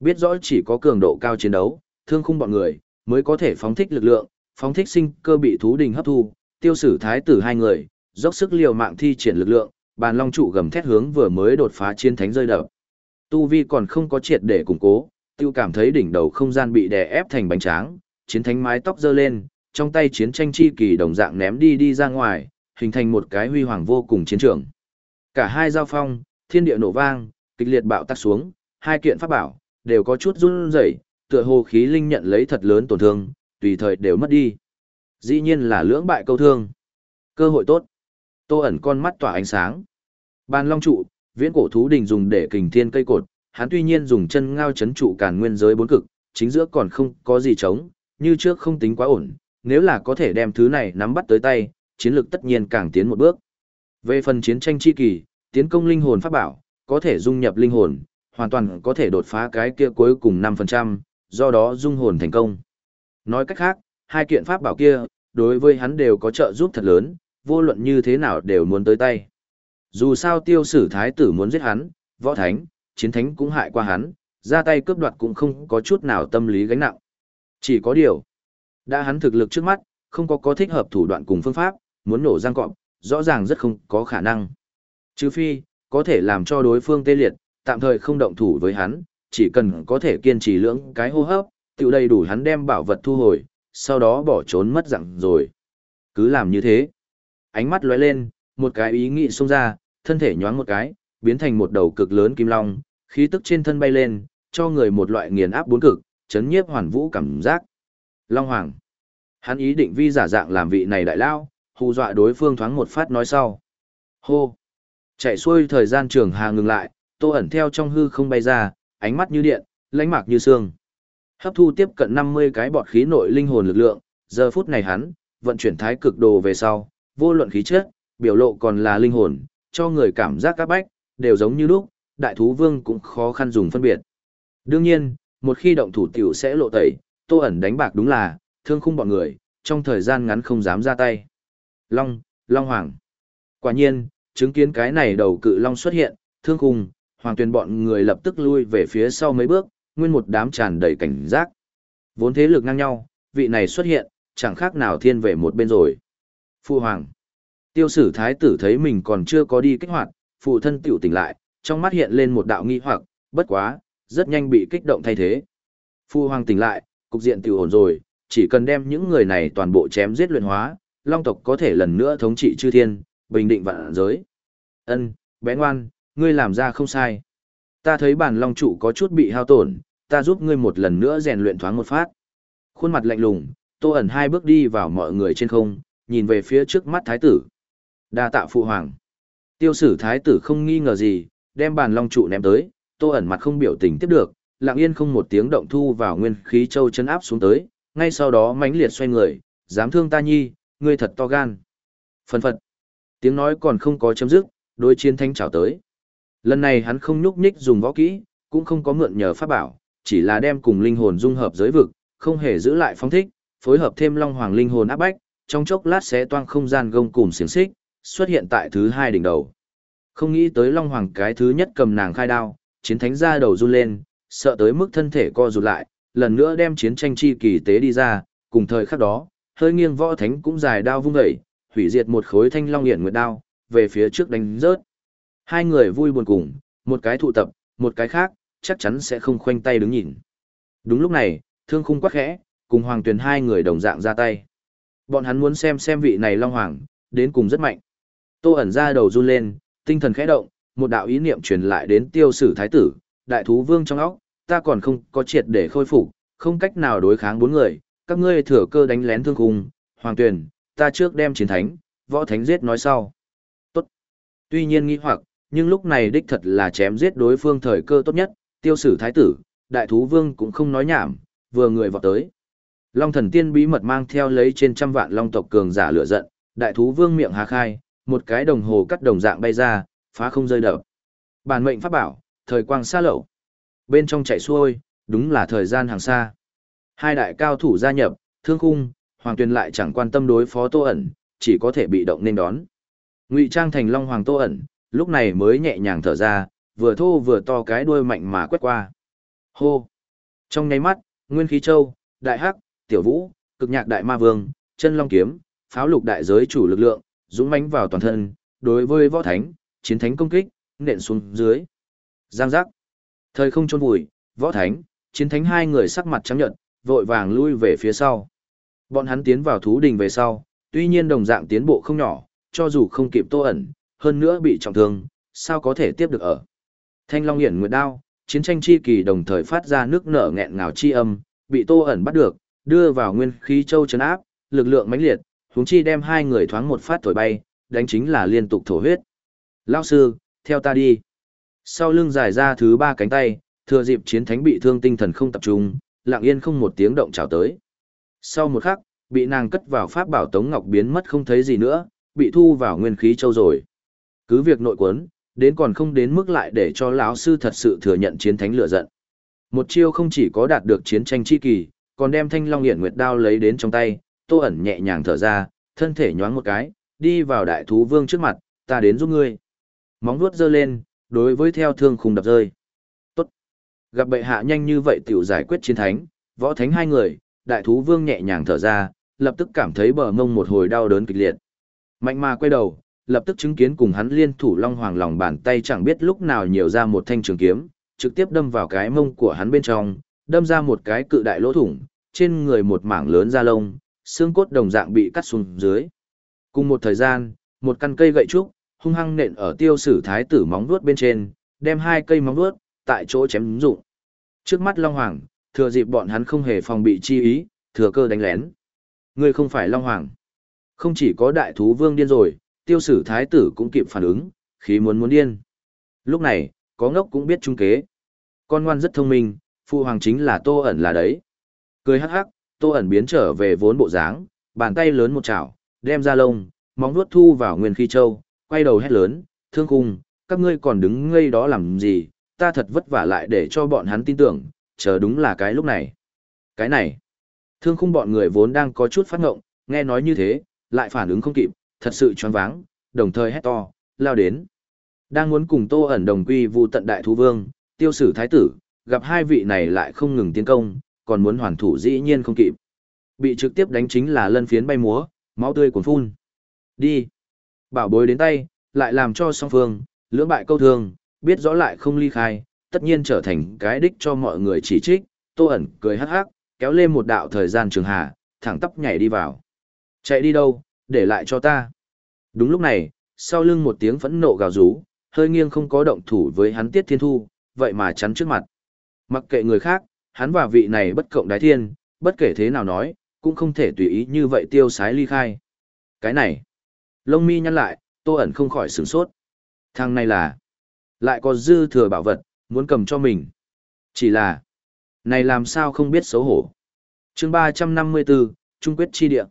Biết rõ chỉ có cường độ cao chiến đấu, thương khung bọn người, mới có thể phóng thích lực lượng, phóng thích sinh cơ bị thú đình hấp thu, tiêu sử thái tử hai người, dốc sức liều mạng thi triển lực lượng, bàn long trụ gầm thét hướng vừa mới đột phá chiến thánh rơi đập. Tu vi còn không có triệt để củng cố, tiêu cảm thấy đỉnh đầu không gian bị đè ép thành bánh tráng, chiến thánh mái tóc dơ lên, trong tay chiến tranh chi kỳ đồng dạng ném đi đi ra ngoài, hình thành một cái huy hoàng vô cùng chiến trường. Cả hai giao phong, thiên địa nổ vang, kịch liệt bạo tắc xuống, hai kiện pháp bảo, đều có chút run rẩy, tựa hồ khí linh nhận lấy thật lớn tổn thương, tùy thời đều mất đi. Dĩ nhiên là lưỡng bại câu thương. Cơ hội tốt. Tô ẩn con mắt tỏa ánh sáng. Bàn long trụ, viễn cổ thú đình dùng để kình thiên cây cột, hắn tuy nhiên dùng chân ngao chấn trụ càn nguyên giới bốn cực, chính giữa còn không có gì trống, như trước không tính quá ổn, nếu là có thể đem thứ này nắm bắt tới tay, chiến lược tất nhiên càng tiến một bước. Về phần chiến tranh chi kỳ, tiến công linh hồn pháp bảo, có thể dung nhập linh hồn, hoàn toàn có thể đột phá cái kia cuối cùng 5%, do đó dung hồn thành công. Nói cách khác, hai kiện pháp bảo kia, đối với hắn đều có trợ giúp thật lớn, vô luận như thế nào đều muốn tới tay. Dù sao tiêu sử thái tử muốn giết hắn, võ thánh, chiến thánh cũng hại qua hắn, ra tay cướp đoạt cũng không có chút nào tâm lý gánh nặng. Chỉ có điều, đã hắn thực lực trước mắt, không có có thích hợp thủ đoạn cùng phương pháp, muốn nổ răng cọp, rõ ràng rất không có khả năng. Trừ phi, có thể làm cho đối phương tê liệt, tạm thời không động thủ với hắn, chỉ cần có thể kiên trì lưỡng cái hô hấp, tự đầy đủ hắn đem bảo vật thu hồi, sau đó bỏ trốn mất dặn rồi. Cứ làm như thế. Ánh mắt lóe lên, một cái ý nghĩ xông ra, thân thể nhoáng một cái, biến thành một đầu cực lớn kim long, khí tức trên thân bay lên, cho người một loại nghiền áp bốn cực, chấn nhiếp hoàn vũ cảm giác. Long Hoàng. Hắn ý định vi giả dạng làm vị này đại lao, hù dọa đối phương thoáng một phát nói sau. Hô. Chạy xuôi thời gian trường hà ngừng lại, tô ẩn theo trong hư không bay ra, ánh mắt như điện, lãnh mạc như xương. Hấp thu tiếp cận 50 cái bọt khí nội linh hồn lực lượng, giờ phút này hắn, vận chuyển thái cực đồ về sau, vô luận khí chất, biểu lộ còn là linh hồn, cho người cảm giác các bách, đều giống như lúc, đại thú vương cũng khó khăn dùng phân biệt. Đương nhiên, một khi động thủ tiểu sẽ lộ tẩy, tô ẩn đánh bạc đúng là, thương khung bọn người, trong thời gian ngắn không dám ra tay. Long, Long Hoàng. Quả nhiên, chứng kiến cái này đầu cự Long xuất hiện, thương khung, Hoàng tuyền bọn người lập tức lui về phía sau mấy bước, nguyên một đám tràn đầy cảnh giác. Vốn thế lực ngang nhau, vị này xuất hiện, chẳng khác nào thiên về một bên rồi. Phu Hoàng. Tiêu sử thái tử thấy mình còn chưa có đi kích hoạt, phụ thân tiểu tỉnh lại, trong mắt hiện lên một đạo nghi hoặc, bất quá, rất nhanh bị kích động thay thế. Phu Hoàng tỉnh lại, cục diện tiểu ổn rồi, chỉ cần đem những người này toàn bộ chém giết luyện hóa, Long tộc có thể lần nữa thống trị chư thiên, bình định vạn giới. Ân, bé ngoan, ngươi làm ra không sai. Ta thấy bản long trụ có chút bị hao tổn, ta giúp ngươi một lần nữa rèn luyện thoáng một phát. Khuôn mặt lạnh lùng, Tô ẩn hai bước đi vào mọi người trên không, nhìn về phía trước mắt thái tử. Đa tạ phụ hoàng. Tiêu sử thái tử không nghi ngờ gì, đem bàn long trụ ném tới, Tô ẩn mặt không biểu tình tiếp được, lặng yên không một tiếng động thu vào nguyên khí châu chân áp xuống tới, ngay sau đó mãnh liệt xoay người, dám thương ta nhi, ngươi thật to gan. Phân phật. Tiếng nói còn không có chấm dứt, đối chiến thanh chào tới. Lần này hắn không nhúc nhích dùng võ kỹ, cũng không có mượn nhờ pháp bảo, chỉ là đem cùng linh hồn dung hợp giới vực, không hề giữ lại phong thích, phối hợp thêm long hoàng linh hồn áp bách, trong chốc lát sẽ toang không gian gông cùng xiềng xích, xuất hiện tại thứ hai đỉnh đầu. Không nghĩ tới long hoàng cái thứ nhất cầm nàng khai đao, chiến thánh ra đầu run lên, sợ tới mức thân thể co rụt lại, lần nữa đem chiến tranh chi kỳ tế đi ra, cùng thời khắc đó, hơi nghiêng võ thánh cũng dài đao vung dậy, hủy diệt một khối thanh long hiển nguyệt đao, về phía trước đánh rớt. Hai người vui buồn cùng, một cái thụ tập, một cái khác, chắc chắn sẽ không khoanh tay đứng nhìn. Đúng lúc này, thương khung quắc khẽ, cùng hoàng tuyền hai người đồng dạng ra tay. Bọn hắn muốn xem xem vị này long hoàng, đến cùng rất mạnh. Tô ẩn ra đầu run lên, tinh thần khẽ động, một đạo ý niệm truyền lại đến tiêu sử thái tử, đại thú vương trong óc, ta còn không có triệt để khôi phục, không cách nào đối kháng bốn người, các ngươi thừa cơ đánh lén thương khung, hoàng tuyển, ta trước đem chiến thánh, võ thánh giết nói sau. Tốt. Tuy nhiên nghi hoặc, nhưng lúc này đích thật là chém giết đối phương thời cơ tốt nhất, tiêu sử thái tử, đại thú vương cũng không nói nhảm, vừa người vọt tới. Long thần tiên bí mật mang theo lấy trên trăm vạn long tộc cường giả lửa giận, đại thú vương miệng há khai, một cái đồng hồ cắt đồng dạng bay ra, phá không rơi đập. Bản mệnh pháp bảo, thời quang xa lậu. Bên trong chạy xuôi, đúng là thời gian hàng xa. Hai đại cao thủ gia nhập, thương khung, hoàng tuyền lại chẳng quan tâm đối phó tô ẩn, chỉ có thể bị động nên đón. Ngụy trang thành long hoàng tô ẩn, lúc này mới nhẹ nhàng thở ra, vừa thô vừa to cái đuôi mạnh mà quét qua. Hô! Trong nháy mắt, Nguyên Khí Châu, Đại Hắc, Tiểu Vũ, Cực Nhạc Đại Ma Vương, Chân Long Kiếm, Pháo Lục Đại Giới chủ lực lượng, dũng mãnh vào toàn thân, đối với võ thánh, chiến thánh công kích, nện xuống dưới. Giang giác. Thời không trôn vùi, võ thánh, chiến thánh hai người sắc mặt trắng nhợt, vội vàng lui về phía sau. Bọn hắn tiến vào thú đình về sau, tuy nhiên đồng dạng tiến bộ không nhỏ, cho dù không kịp tô ẩn, hơn nữa bị trọng thương, sao có thể tiếp được ở. Thanh Long Hiển Nguyệt Đao, chiến tranh chi kỳ đồng thời phát ra nước nở nghẹn ngào chi âm, bị Tô ẩn bắt được, đưa vào nguyên khí châu chấn áp, lực lượng mãnh liệt, huống chi đem hai người thoáng một phát thổi bay, đánh chính là liên tục thổ huyết. Lão sư, theo ta đi. Sau lưng dài ra thứ ba cánh tay, thừa dịp chiến thánh bị thương tinh thần không tập trung, lặng yên không một tiếng động chào tới. Sau một khắc, bị nàng cất vào pháp bảo tống ngọc biến mất không thấy gì nữa, bị thu vào nguyên khí châu rồi. Cứ việc nội quấn, đến còn không đến mức lại để cho lão sư thật sự thừa nhận chiến thánh lửa giận. Một chiêu không chỉ có đạt được chiến tranh chi kỳ, còn đem thanh long hiển nguyệt đao lấy đến trong tay, tô ẩn nhẹ nhàng thở ra, thân thể nhoáng một cái, đi vào đại thú vương trước mặt, ta đến giúp ngươi. Móng vuốt giơ lên, đối với theo thương khung đập rơi. Tốt. Gặp bệ hạ nhanh như vậy tiểu giải quyết chiến thánh, võ thánh hai người, đại thú vương nhẹ nhàng thở ra, lập tức cảm thấy bờ mông một hồi đau đớn kịch liệt. Mạnh mà quay đầu, lập tức chứng kiến cùng hắn liên thủ long hoàng lòng bàn tay chẳng biết lúc nào nhiều ra một thanh trường kiếm, trực tiếp đâm vào cái mông của hắn bên trong, đâm ra một cái cự đại lỗ thủng, trên người một mảng lớn da lông, xương cốt đồng dạng bị cắt xuống dưới. Cùng một thời gian, một căn cây gậy trúc, hung hăng nện ở tiêu sử thái tử móng vuốt bên trên, đem hai cây móng vuốt, tại chỗ chém dụng. Trước mắt Long Hoàng, thừa dịp bọn hắn không hề phòng bị chi ý, thừa cơ đánh lén. Ngươi không phải Long Hoàng. Không chỉ có đại thú vương điên rồi, tiêu sử thái tử cũng kịp phản ứng, khí muốn muốn điên. Lúc này, có ngốc cũng biết trung kế. Con ngoan rất thông minh, phụ hoàng chính là tô ẩn là đấy. Cười hắc hắc, tô ẩn biến trở về vốn bộ dáng, bàn tay lớn một chảo, đem ra lông, móng vuốt thu vào nguyên khí châu, quay đầu hét lớn, thương khung, các ngươi còn đứng ngây đó làm gì, ta thật vất vả lại để cho bọn hắn tin tưởng, chờ đúng là cái lúc này. Cái này, thương khung bọn người vốn đang có chút phát ngộng, nghe nói như thế, lại phản ứng không kịp, thật sự choáng váng, đồng thời hét to, lao đến. Đang muốn cùng Tô ẩn đồng quy vu tận đại thú vương, tiêu sử thái tử, gặp hai vị này lại không ngừng tiến công, còn muốn hoàn thủ dĩ nhiên không kịp. Bị trực tiếp đánh chính là lân phiến bay múa, máu tươi cuốn phun. Đi. Bảo bối đến tay, lại làm cho song phương, lưỡng bại câu thương, biết rõ lại không ly khai, tất nhiên trở thành cái đích cho mọi người chỉ trích, Tô ẩn cười hắc hắc, kéo lên một đạo thời gian trường hạ, thẳng tắp nhảy đi vào. Chạy đi đâu, để lại cho ta. Đúng lúc này, sau lưng một tiếng phẫn nộ gào rú, hơi nghiêng không có động thủ với hắn Tiết Thiên Thu, vậy mà chắn trước mặt. Mặc kệ người khác, hắn và vị này bất cộng đái thiên, bất kể thế nào nói, cũng không thể tùy ý như vậy tiêu sái ly khai. Cái này, lông mi nhăn lại, tô ẩn không khỏi sửng sốt. Thằng này là, lại có dư thừa bảo vật, muốn cầm cho mình. Chỉ là, này làm sao không biết xấu hổ. chương 354, Trung quyết chi địa.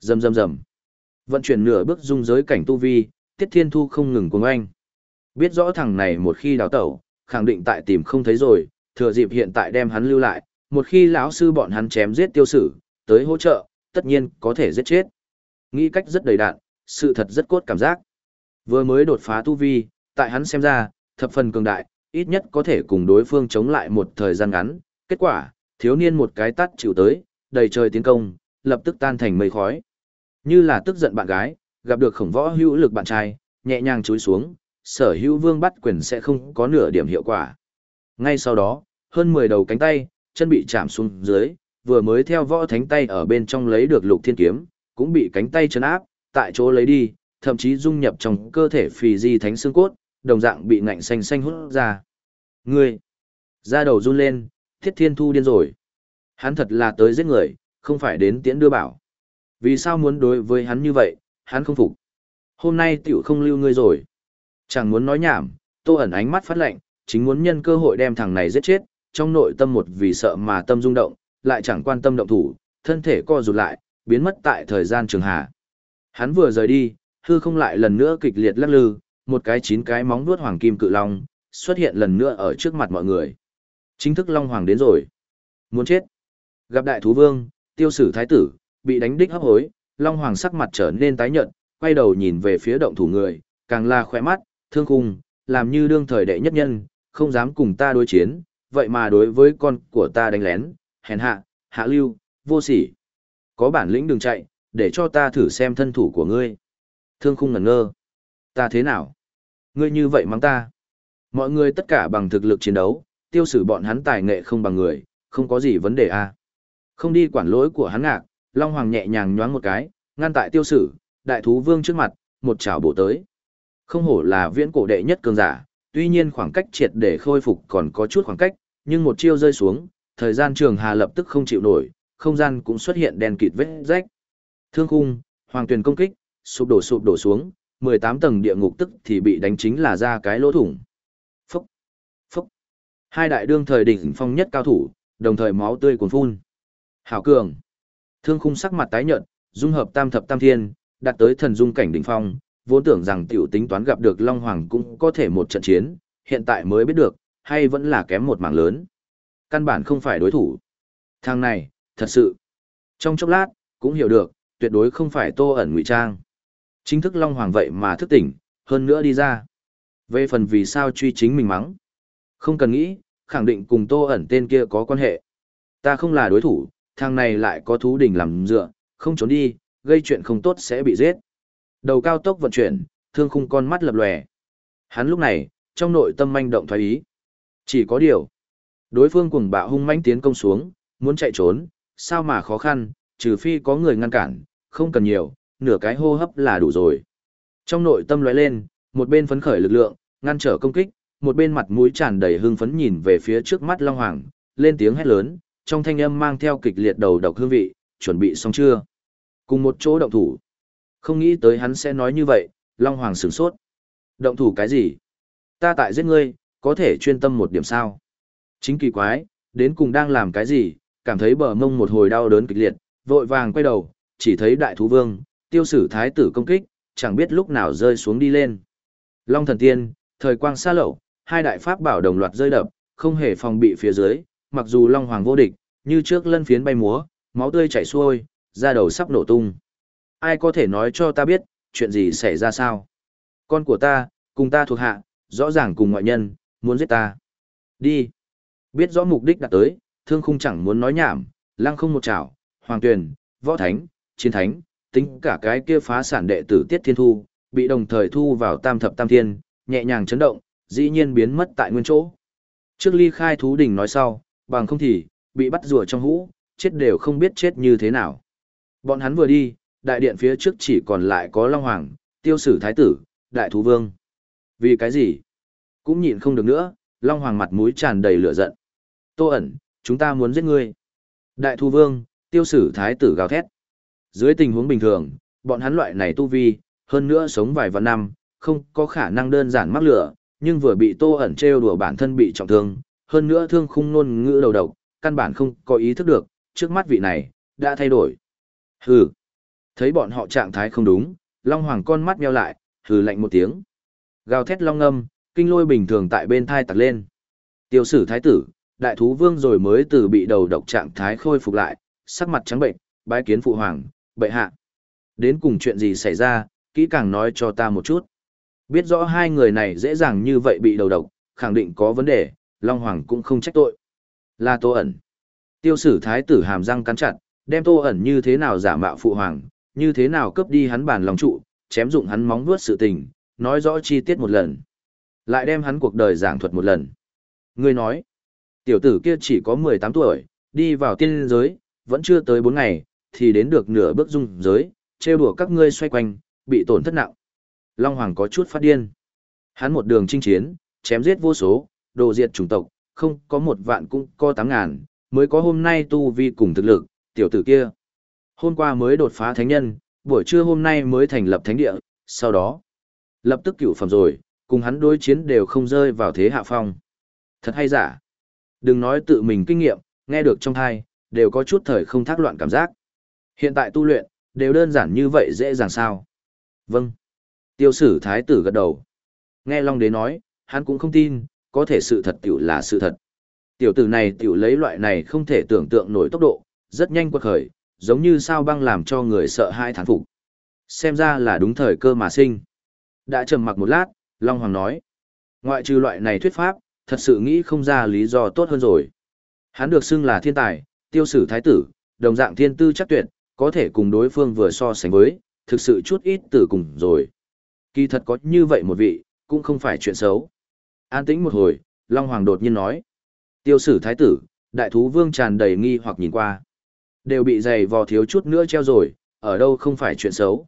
Rầm rầm rầm. Vận chuyển nửa bước dung giới cảnh tu vi, Tiết Thiên Thu không ngừng cuồng anh. Biết rõ thằng này một khi đào tẩu, khẳng định tại tìm không thấy rồi, thừa dịp hiện tại đem hắn lưu lại, một khi lão sư bọn hắn chém giết tiêu sử, tới hỗ trợ, tất nhiên có thể giết chết. Nghĩ cách rất đầy đạn, sự thật rất cốt cảm giác. Vừa mới đột phá tu vi, tại hắn xem ra, thập phần cường đại, ít nhất có thể cùng đối phương chống lại một thời gian ngắn. Kết quả, thiếu niên một cái tắt chịu tới, đầy trời tiến công, lập tức tan thành mây khói. Như là tức giận bạn gái, gặp được khổng võ hữu lực bạn trai, nhẹ nhàng chúi xuống, sở hữu vương bắt quyền sẽ không có nửa điểm hiệu quả. Ngay sau đó, hơn 10 đầu cánh tay, chân bị chạm xuống dưới, vừa mới theo võ thánh tay ở bên trong lấy được lục thiên kiếm, cũng bị cánh tay chấn áp, tại chỗ lấy đi, thậm chí dung nhập trong cơ thể phì di thánh xương cốt, đồng dạng bị ngạnh xanh xanh hút ra. Ngươi! Ra đầu run lên, thiết thiên thu điên rồi. Hắn thật là tới giết người, không phải đến tiễn đưa bảo. Vì sao muốn đối với hắn như vậy, hắn không phục. Hôm nay tiểu không lưu ngươi rồi. Chẳng muốn nói nhảm, tô ẩn ánh mắt phát lệnh, chính muốn nhân cơ hội đem thằng này giết chết, trong nội tâm một vì sợ mà tâm rung động, lại chẳng quan tâm động thủ, thân thể co rụt lại, biến mất tại thời gian trường hạ. Hắn vừa rời đi, hư không lại lần nữa kịch liệt lắc lư, một cái chín cái móng vuốt hoàng kim cự long xuất hiện lần nữa ở trước mặt mọi người. Chính thức long hoàng đến rồi. Muốn chết. Gặp đại thú vương, tiêu sử thái tử, bị đánh đích hấp hối, long hoàng sắc mặt trở nên tái nhợt, quay đầu nhìn về phía động thủ người, càng là khỏe mắt, thương khung, làm như đương thời đệ nhất nhân, không dám cùng ta đối chiến, vậy mà đối với con của ta đánh lén, hèn hạ, hạ lưu, vô sỉ. Có bản lĩnh đừng chạy, để cho ta thử xem thân thủ của ngươi. Thương khung ngẩn ngơ. Ta thế nào? Ngươi như vậy mắng ta. Mọi người tất cả bằng thực lực chiến đấu, tiêu sử bọn hắn tài nghệ không bằng người, không có gì vấn đề à. Không đi quản lỗi của hắn ngạc, Long Hoàng nhẹ nhàng nhoáng một cái, ngăn tại tiêu sử, đại thú vương trước mặt, một chảo bổ tới. Không hổ là viễn cổ đệ nhất cường giả, tuy nhiên khoảng cách triệt để khôi phục còn có chút khoảng cách, nhưng một chiêu rơi xuống, thời gian trường hà lập tức không chịu nổi, không gian cũng xuất hiện đèn kịt vết rách. Thương khung, hoàng tuyền công kích, sụp đổ sụp đổ xuống, 18 tầng địa ngục tức thì bị đánh chính là ra cái lỗ thủng. Phúc, phúc. Hai đại đương thời đỉnh phong nhất cao thủ, đồng thời máu tươi cuồn phun. Hảo cường. Thương khung sắc mặt tái nhợt, dung hợp tam thập tam thiên, đạt tới thần dung cảnh đỉnh phong, vốn tưởng rằng tiểu tính toán gặp được Long Hoàng cũng có thể một trận chiến, hiện tại mới biết được, hay vẫn là kém một mảng lớn. Căn bản không phải đối thủ. Thằng này, thật sự. Trong chốc lát, cũng hiểu được, tuyệt đối không phải tô ẩn ngụy trang. Chính thức Long Hoàng vậy mà thức tỉnh, hơn nữa đi ra. Về phần vì sao truy chính mình mắng. Không cần nghĩ, khẳng định cùng tô ẩn tên kia có quan hệ. Ta không là đối thủ, thằng này lại có thú đỉnh làm dựa, không trốn đi, gây chuyện không tốt sẽ bị giết. Đầu cao tốc vận chuyển, thương khung con mắt lập lòe. Hắn lúc này, trong nội tâm manh động thoái ý. Chỉ có điều, đối phương cuồng bạo hung mãnh tiến công xuống, muốn chạy trốn, sao mà khó khăn, trừ phi có người ngăn cản, không cần nhiều, nửa cái hô hấp là đủ rồi. Trong nội tâm lóe lên, một bên phấn khởi lực lượng, ngăn trở công kích, một bên mặt mũi tràn đầy hưng phấn nhìn về phía trước mắt Long Hoàng, lên tiếng hét lớn, trong thanh âm mang theo kịch liệt đầu độc hương vị, chuẩn bị xong chưa? Cùng một chỗ động thủ. Không nghĩ tới hắn sẽ nói như vậy, Long Hoàng sửng sốt. Động thủ cái gì? Ta tại giết ngươi, có thể chuyên tâm một điểm sao? Chính kỳ quái, đến cùng đang làm cái gì, cảm thấy bờ mông một hồi đau đớn kịch liệt, vội vàng quay đầu, chỉ thấy đại thú vương, tiêu sử thái tử công kích, chẳng biết lúc nào rơi xuống đi lên. Long thần tiên, thời quang xa lậu, hai đại pháp bảo đồng loạt rơi đập, không hề phòng bị phía dưới, mặc dù Long Hoàng vô địch, như trước lân phiến bay múa, máu tươi chảy xuôi, da đầu sắp nổ tung. Ai có thể nói cho ta biết, chuyện gì xảy ra sao? Con của ta, cùng ta thuộc hạ, rõ ràng cùng ngoại nhân, muốn giết ta. Đi. Biết rõ mục đích đã tới, thương khung chẳng muốn nói nhảm, lăng không một chảo, hoàng tuyền, võ thánh, chiến thánh, tính cả cái kia phá sản đệ tử tiết thiên thu, bị đồng thời thu vào tam thập tam thiên, nhẹ nhàng chấn động, dĩ nhiên biến mất tại nguyên chỗ. Trước ly khai thú đỉnh nói sau, bằng không thì, bị bắt rùa trong hũ, chết đều không biết chết như thế nào. Bọn hắn vừa đi, đại điện phía trước chỉ còn lại có Long Hoàng, tiêu sử thái tử, đại thú vương. Vì cái gì? Cũng nhịn không được nữa, Long Hoàng mặt mũi tràn đầy lửa giận. Tô ẩn, chúng ta muốn giết ngươi. Đại Thú Vương, tiêu sử thái tử gào thét. Dưới tình huống bình thường, bọn hắn loại này tu vi, hơn nữa sống vài vạn năm, không có khả năng đơn giản mắc lửa, nhưng vừa bị Tô ẩn trêu đùa bản thân bị trọng thương, hơn nữa thương khung nôn ngữ đầu độc, căn bản không có ý thức được, trước mắt vị này, đã thay đổi. Hừ. Thấy bọn họ trạng thái không đúng, Long Hoàng con mắt nheo lại, hừ lạnh một tiếng. Gào thét long ngâm, kinh lôi bình thường tại bên thai tặc lên. Tiêu sử thái tử, đại thú vương rồi mới từ bị đầu độc trạng thái khôi phục lại, sắc mặt trắng bệnh, bái kiến phụ hoàng, bệ hạ. Đến cùng chuyện gì xảy ra, kỹ càng nói cho ta một chút. Biết rõ hai người này dễ dàng như vậy bị đầu độc, khẳng định có vấn đề, Long Hoàng cũng không trách tội. Là Tô ẩn. Tiêu sử thái tử hàm răng cắn chặt, đem Tô ẩn như thế nào giả mạo phụ hoàng, như thế nào cướp đi hắn bản lòng trụ, chém dụng hắn móng vuốt sự tình, nói rõ chi tiết một lần. Lại đem hắn cuộc đời giảng thuật một lần. Ngươi nói, tiểu tử kia chỉ có 18 tuổi, đi vào tiên giới, vẫn chưa tới 4 ngày, thì đến được nửa bước dung giới, trêu đùa các ngươi xoay quanh, bị tổn thất nặng. Long Hoàng có chút phát điên. Hắn một đường chinh chiến, chém giết vô số, đồ diệt chủng tộc, không có một vạn cũng có tám ngàn, mới có hôm nay tu vi cùng thực lực, tiểu tử kia. Hôm qua mới đột phá thánh nhân, buổi trưa hôm nay mới thành lập thánh địa, sau đó, lập tức cựu phẩm rồi, cùng hắn đối chiến đều không rơi vào thế hạ phong. Thật hay giả. Đừng nói tự mình kinh nghiệm, nghe được trong thai, đều có chút thời không thác loạn cảm giác. Hiện tại tu luyện, đều đơn giản như vậy dễ dàng sao. Vâng. Tiêu sử thái tử gật đầu. Nghe Long Đế nói, hắn cũng không tin, có thể sự thật tiểu là sự thật. Tiểu tử này tiểu lấy loại này không thể tưởng tượng nổi tốc độ, rất nhanh quật khởi, giống như sao băng làm cho người sợ hai thán phục. Xem ra là đúng thời cơ mà sinh. Đã trầm mặc một lát, Long Hoàng nói. Ngoại trừ loại này thuyết pháp, thật sự nghĩ không ra lý do tốt hơn rồi. Hắn được xưng là thiên tài, tiêu sử thái tử, đồng dạng thiên tư chắc tuyệt, có thể cùng đối phương vừa so sánh với, thực sự chút ít tử cùng rồi. Kỳ thật có như vậy một vị, cũng không phải chuyện xấu. An tĩnh một hồi, Long Hoàng đột nhiên nói. Tiêu sử thái tử, đại thú vương tràn đầy nghi hoặc nhìn qua. Đều bị dày vò thiếu chút nữa treo rồi, ở đâu không phải chuyện xấu.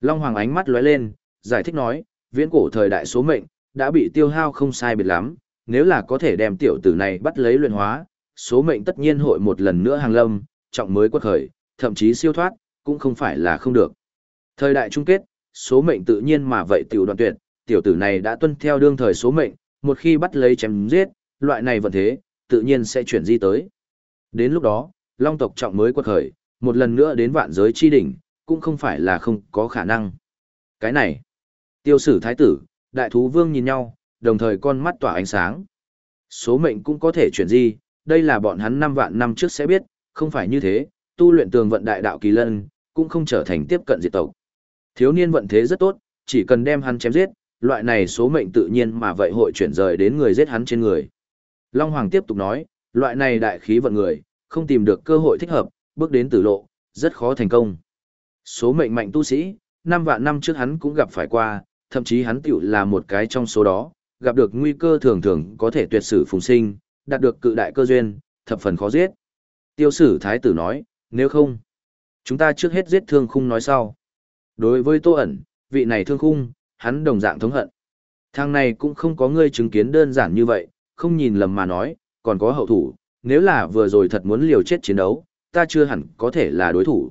Long Hoàng ánh mắt lóe lên, giải thích nói, viễn cổ thời đại số mệnh, đã bị tiêu hao không sai biệt lắm, nếu là có thể đem tiểu tử này bắt lấy luyện hóa, số mệnh tất nhiên hội một lần nữa hàng lâm, trọng mới quất khởi, thậm chí siêu thoát, cũng không phải là không được. Thời đại chung kết, số mệnh tự nhiên mà vậy tiểu đoạn tuyệt, tiểu tử này đã tuân theo đương thời số mệnh, một khi bắt lấy chém giết, loại này vận thế, tự nhiên sẽ chuyển di tới. Đến lúc đó, Long tộc trọng mới quật khởi, một lần nữa đến vạn giới chi đỉnh, cũng không phải là không có khả năng. Cái này, tiêu sử thái tử, đại thú vương nhìn nhau, đồng thời con mắt tỏa ánh sáng. Số mệnh cũng có thể chuyển di, đây là bọn hắn năm vạn năm trước sẽ biết, không phải như thế, tu luyện tường vận đại đạo kỳ lân, cũng không trở thành tiếp cận diệt tộc. Thiếu niên vận thế rất tốt, chỉ cần đem hắn chém giết, loại này số mệnh tự nhiên mà vậy hội chuyển rời đến người giết hắn trên người. Long Hoàng tiếp tục nói, loại này đại khí vận người, không tìm được cơ hội thích hợp, bước đến tử lộ, rất khó thành công. Số mệnh mạnh tu sĩ, năm vạn năm trước hắn cũng gặp phải qua, thậm chí hắn tiểu là một cái trong số đó, gặp được nguy cơ thường thường có thể tuyệt sử phùng sinh, đạt được cự đại cơ duyên, thập phần khó giết. Tiêu sử thái tử nói, nếu không, chúng ta trước hết giết thương khung nói sau. Đối với tô ẩn, vị này thương khung, hắn đồng dạng thống hận. Thằng này cũng không có ngươi chứng kiến đơn giản như vậy, không nhìn lầm mà nói, còn có hậu thủ, nếu là vừa rồi thật muốn liều chết chiến đấu, ta chưa hẳn có thể là đối thủ.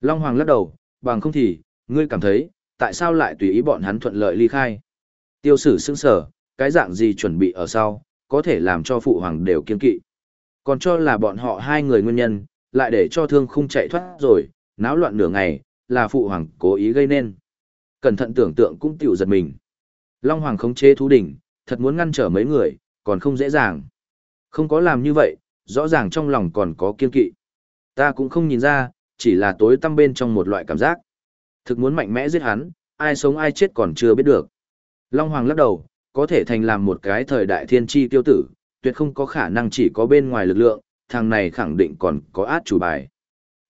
Long Hoàng lắc đầu, bằng không thì, ngươi cảm thấy, tại sao lại tùy ý bọn hắn thuận lợi ly khai. Tiêu sử sững sở, cái dạng gì chuẩn bị ở sau, có thể làm cho phụ hoàng đều kiên kỵ. Còn cho là bọn họ hai người nguyên nhân, lại để cho thương khung chạy thoát rồi, náo loạn nửa ngày, là phụ hoàng cố ý gây nên. Cẩn thận tưởng tượng cũng tiểu giật mình. Long Hoàng khống chế thú đỉnh, thật muốn ngăn trở mấy người, còn không dễ dàng. Không có làm như vậy, rõ ràng trong lòng còn có kiên kỵ. Ta cũng không nhìn ra, chỉ là tối tăm bên trong một loại cảm giác. Thực muốn mạnh mẽ giết hắn, ai sống ai chết còn chưa biết được. Long Hoàng lắc đầu, có thể thành làm một cái thời đại thiên tri tiêu tử, tuyệt không có khả năng chỉ có bên ngoài lực lượng, thằng này khẳng định còn có át chủ bài.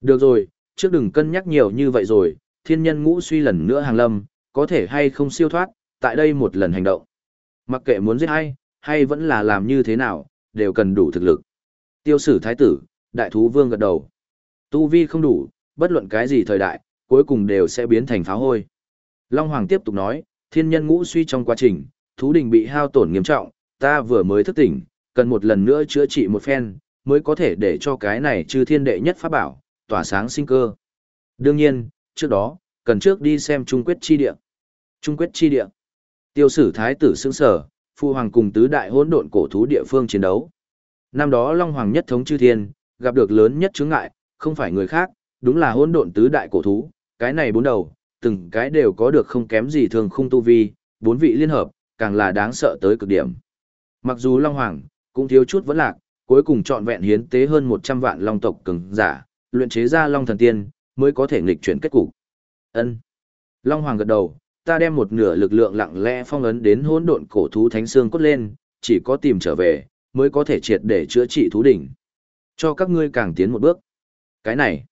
Được rồi, trước đừng cân nhắc nhiều như vậy rồi, thiên nhân ngũ suy lần nữa hàng lâm, có thể hay không siêu thoát, tại đây một lần hành động. Mặc kệ muốn giết hay, hay vẫn là làm như thế nào, đều cần đủ thực lực. Tiêu sử thái tử, đại thú vương gật đầu. Tu vi không đủ, bất luận cái gì thời đại, cuối cùng đều sẽ biến thành pháo hôi. Long Hoàng tiếp tục nói, thiên nhân ngũ suy trong quá trình, thú đình bị hao tổn nghiêm trọng, ta vừa mới thức tỉnh, cần một lần nữa chữa trị một phen, mới có thể để cho cái này chư thiên đệ nhất pháp bảo, tỏa sáng sinh cơ. Đương nhiên, trước đó, cần trước đi xem Trung Quyết Chi Địa. Trung Quyết Chi Địa. Tiêu sử thái tử xứng sở, phu hoàng cùng tứ đại hỗn độn cổ thú địa phương chiến đấu. Năm đó Long Hoàng nhất thống chư thiên, gặp được lớn nhất chướng ngại, không phải người khác, đúng là hỗn độn tứ đại cổ thú, cái này bốn đầu, từng cái đều có được không kém gì thường khung tu vi, bốn vị liên hợp, càng là đáng sợ tới cực điểm. Mặc dù Long Hoàng cũng thiếu chút vẫn lạc, cuối cùng chọn vẹn hiến tế hơn 100 vạn long tộc cường giả, luyện chế ra Long thần tiên, mới có thể nghịch chuyển kết cục. Ân. Long Hoàng gật đầu, ta đem một nửa lực lượng lặng lẽ phong ấn đến hỗn độn cổ thú thánh xương cốt lên, chỉ có tìm trở về, mới có thể triệt để chữa trị thú đỉnh. Cho các ngươi càng tiến một bước. Cái này,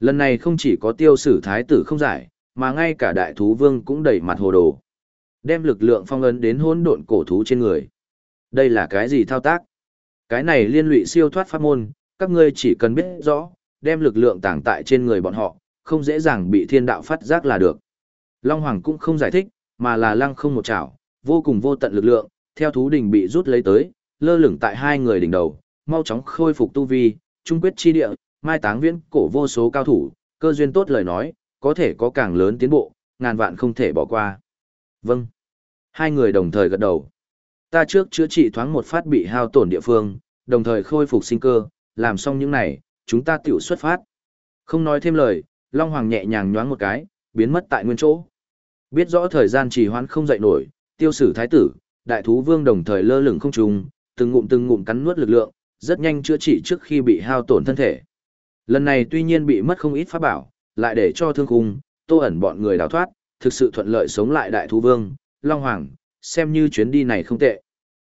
lần này không chỉ có tiêu sử thái tử không giải, mà ngay cả đại thú vương cũng đầy mặt hồ đồ. Đem lực lượng phong ấn đến hỗn độn cổ thú trên người. Đây là cái gì thao tác? Cái này liên lụy siêu thoát pháp môn, các ngươi chỉ cần biết rõ, đem lực lượng tàng tại trên người bọn họ, không dễ dàng bị thiên đạo phát giác là được. Long Hoàng cũng không giải thích, mà là lăng không một chảo, vô cùng vô tận lực lượng, theo thú đỉnh bị rút lấy tới, lơ lửng tại hai người đỉnh đầu, mau chóng khôi phục tu vi, trung quyết chi địa, mai táng viễn cổ vô số cao thủ, cơ duyên tốt lời nói, có thể có càng lớn tiến bộ, ngàn vạn không thể bỏ qua. Vâng. Hai người đồng thời gật đầu. Ta trước chữa trị thoáng một phát bị hao tổn địa phương, đồng thời khôi phục sinh cơ, làm xong những này, chúng ta tiểu xuất phát. Không nói thêm lời, Long Hoàng nhẹ nhàng nhoáng một cái, biến mất tại nguyên chỗ. Biết rõ thời gian trì hoãn không dậy nổi, tiêu sử thái tử, đại thú vương đồng thời lơ lửng không trùng, từng ngụm từng ngụm cắn nuốt lực lượng, rất nhanh chữa trị trước khi bị hao tổn thân thể. Lần này tuy nhiên bị mất không ít pháp bảo, lại để cho thương khung, tô ẩn bọn người đào thoát, thực sự thuận lợi sống lại đại thú vương, Long Hoàng, xem như chuyến đi này không tệ.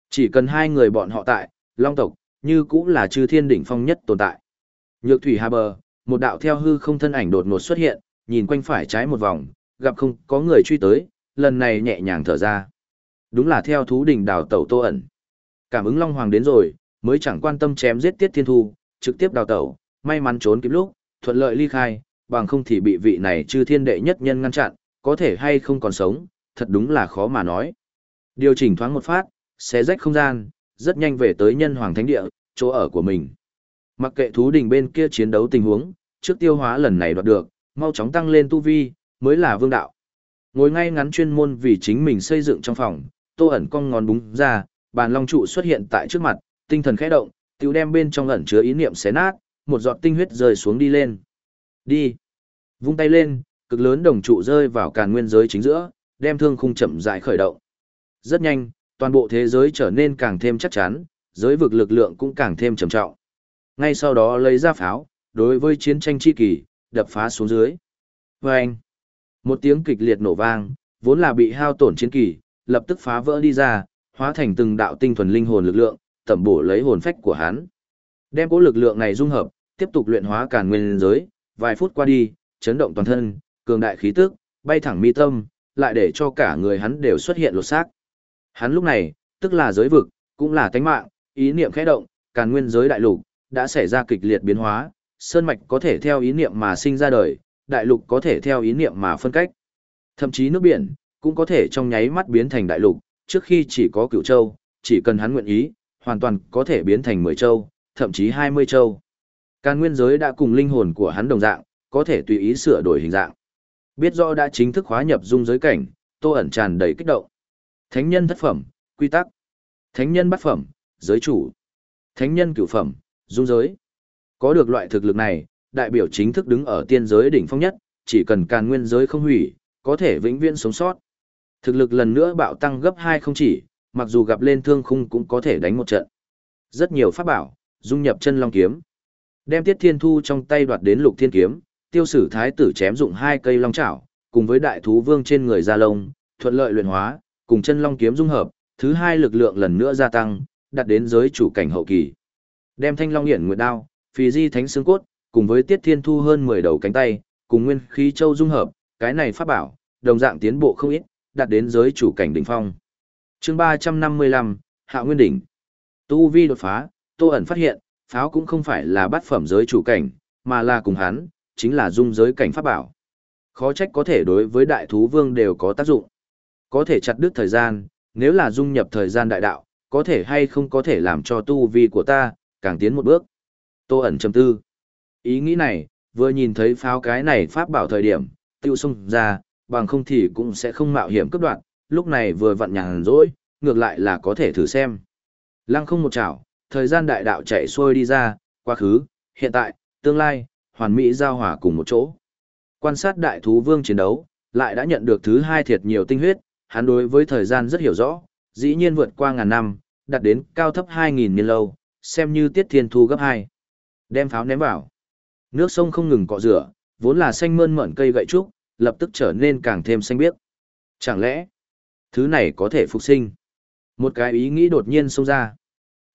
Chỉ cần hai người bọn họ tại, Long tộc, như cũng là chư thiên đỉnh phong nhất tồn tại. Nhược thủy hà bờ, một đạo theo hư không thân ảnh đột ngột xuất hiện, nhìn quanh phải trái một vòng, gặp không có người truy tới, lần này nhẹ nhàng thở ra. Đúng là theo thú đỉnh đào tẩu tô ẩn. Cảm ứng Long Hoàng đến rồi, mới chẳng quan tâm chém giết Tiết Thiên Thu, trực tiếp đào tẩu, may mắn trốn kịp lúc, thuận lợi ly khai, bằng không thì bị vị này chư thiên đệ nhất nhân ngăn chặn, có thể hay không còn sống, thật đúng là khó mà nói. Điều chỉnh thoáng một phát, xé rách không gian, rất nhanh về tới nhân hoàng thánh địa, chỗ ở của mình. Mặc kệ thú đỉnh bên kia chiến đấu tình huống, trước tiêu hóa lần này đoạt được, mau chóng tăng lên tu vi, mới là vương đạo. Ngồi ngay ngắn chuyên môn vì chính mình xây dựng trong phòng, tô ẩn cong ngón búng ra, bàn long trụ xuất hiện tại trước mặt, tinh thần khẽ động, tiêu đem bên trong ẩn chứa ý niệm xé nát, một giọt tinh huyết rơi xuống đi lên. Đi. Vung tay lên, cực lớn đồng trụ rơi vào càn nguyên giới chính giữa, đem thương khung chậm rãi khởi động. Rất nhanh, toàn bộ thế giới trở nên càng thêm chắc chắn, giới vực lực lượng cũng càng thêm trầm trọng. Ngay sau đó lấy ra pháo, đối với chiến tranh chi kỳ, đập phá xuống dưới. Và anh, một tiếng kịch liệt nổ vang, vốn là bị hao tổn chiến kỳ, lập tức phá vỡ đi ra, hóa thành từng đạo tinh thuần linh hồn lực lượng, tẩm bổ lấy hồn phách của hắn. Đem cố lực lượng này dung hợp, tiếp tục luyện hóa càn nguyên giới, vài phút qua đi, chấn động toàn thân, cường đại khí tức, bay thẳng mi tâm, lại để cho cả người hắn đều xuất hiện lột xác. Hắn lúc này, tức là giới vực, cũng là tánh mạng, ý niệm khẽ động, càn nguyên giới đại lục, đã xảy ra kịch liệt biến hóa, sơn mạch có thể theo ý niệm mà sinh ra đời, đại lục có thể theo ý niệm mà phân cách. Thậm chí nước biển, cũng có thể trong nháy mắt biến thành đại lục, trước khi chỉ có cửu châu, chỉ cần hắn nguyện ý, hoàn toàn có thể biến thành 10 châu, thậm chí 20 châu. Càn nguyên giới đã cùng linh hồn của hắn đồng dạng, có thể tùy ý sửa đổi hình dạng. Biết rõ đã chính thức hóa nhập dung giới cảnh, Tô ẩn tràn đầy kích động. Thánh nhân thất phẩm, quy tắc. Thánh nhân bát phẩm, giới chủ. Thánh nhân cửu phẩm, dung giới. Có được loại thực lực này, đại biểu chính thức đứng ở tiên giới đỉnh phong nhất, chỉ cần càn nguyên giới không hủy, có thể vĩnh viễn sống sót. Thực lực lần nữa bạo tăng gấp 2 không chỉ, mặc dù gặp lên thương khung cũng có thể đánh một trận. Rất nhiều pháp bảo, dung nhập chân long kiếm. Đem Tiết Thiên Thu trong tay đoạt đến Lục Thiên kiếm, tiêu sử thái tử chém dụng hai cây long chảo, cùng với đại thú vương trên người da lông, thuận lợi luyện hóa, cùng chân long kiếm dung hợp, thứ hai lực lượng lần nữa gia tăng, đạt đến giới chủ cảnh hậu kỳ. Đem thanh long hiển nguyệt đao, phì di thánh xương cốt, cùng với Tiết Thiên Thu hơn 10 đầu cánh tay, cùng nguyên khí châu dung hợp, cái này pháp bảo, đồng dạng tiến bộ không ít, đạt đến giới chủ cảnh đỉnh phong. Chương 355, Hạ Nguyên đỉnh. Tu vi đột phá, Tô ẩn phát hiện, pháo cũng không phải là bát phẩm giới chủ cảnh, mà là cùng hắn, chính là dung giới cảnh pháp bảo. Khó trách có thể đối với đại thú vương đều có tác dụng. Có thể chặt đứt thời gian, nếu là dung nhập thời gian đại đạo, có thể hay không có thể làm cho tu vi của ta, càng tiến một bước. Tô ẩn trầm tư. Ý nghĩ này, vừa nhìn thấy pháo cái này pháp bảo thời điểm, tiêu xông ra, bằng không thì cũng sẽ không mạo hiểm cấp đoạn, lúc này vừa vặn nhàn rỗi, ngược lại là có thể thử xem. Lăng không một chảo, thời gian đại đạo chạy xuôi đi ra, quá khứ, hiện tại, tương lai, hoàn mỹ giao hòa cùng một chỗ. Quan sát đại thú vương chiến đấu, lại đã nhận được thứ hai thiệt nhiều tinh huyết, hắn đối với thời gian rất hiểu rõ, dĩ nhiên vượt qua ngàn năm, đạt đến cao thấp 2.000 niên lâu, xem như tiết thiên thu gấp 2. Đem pháo ném vào. Nước sông không ngừng cọ rửa, vốn là xanh mơn mởn cây gậy trúc, lập tức trở nên càng thêm xanh biếc. Chẳng lẽ, thứ này có thể phục sinh? Một cái ý nghĩ đột nhiên xông ra.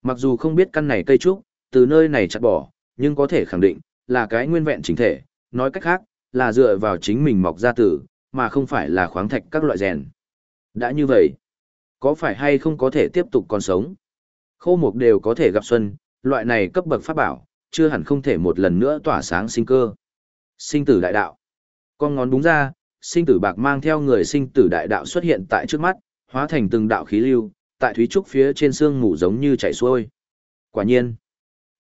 Mặc dù không biết căn này cây trúc, từ nơi này chặt bỏ, nhưng có thể khẳng định, là cái nguyên vẹn chính thể, nói cách khác, là dựa vào chính mình mọc ra tử, mà không phải là khoáng thạch các loại rèn. Đã như vậy, có phải hay không có thể tiếp tục còn sống? Khô mục đều có thể gặp xuân, loại này cấp bậc pháp bảo, chưa hẳn không thể một lần nữa tỏa sáng sinh cơ. Sinh tử đại đạo. Con ngón búng ra, sinh tử bạc mang theo người sinh tử đại đạo xuất hiện tại trước mắt, hóa thành từng đạo khí lưu, tại thúy trúc phía trên xương mù giống như chảy xuôi. Quả nhiên,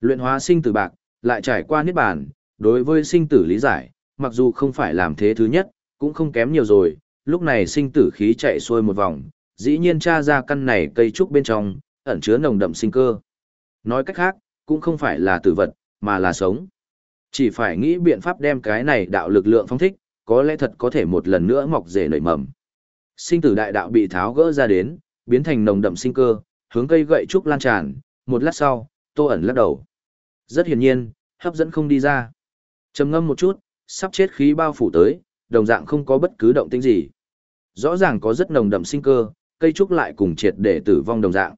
luyện hóa sinh tử bạc, lại trải qua niết bàn, đối với sinh tử lý giải, mặc dù không phải làm thế thứ nhất, cũng không kém nhiều rồi, lúc này sinh tử khí chạy xuôi một vòng, dĩ nhiên tra ra căn này cây trúc bên trong, ẩn chứa nồng đậm sinh cơ. Nói cách khác, cũng không phải là tử vật, mà là sống. Chỉ phải nghĩ biện pháp đem cái này đạo lực lượng phong thích, có lẽ thật có thể một lần nữa mọc rể nảy mầm. Sinh tử đại đạo bị tháo gỡ ra đến, biến thành nồng đậm sinh cơ, hướng cây gậy trúc lan tràn, một lát sau, Tô ẩn lắc đầu. Rất hiển nhiên, hấp dẫn không đi ra. Trầm ngâm một chút, sắp chết khí bao phủ tới, đồng dạng không có bất cứ động tĩnh gì. Rõ ràng có rất nồng đậm sinh cơ, cây trúc lại cùng triệt để tử vong đồng dạng.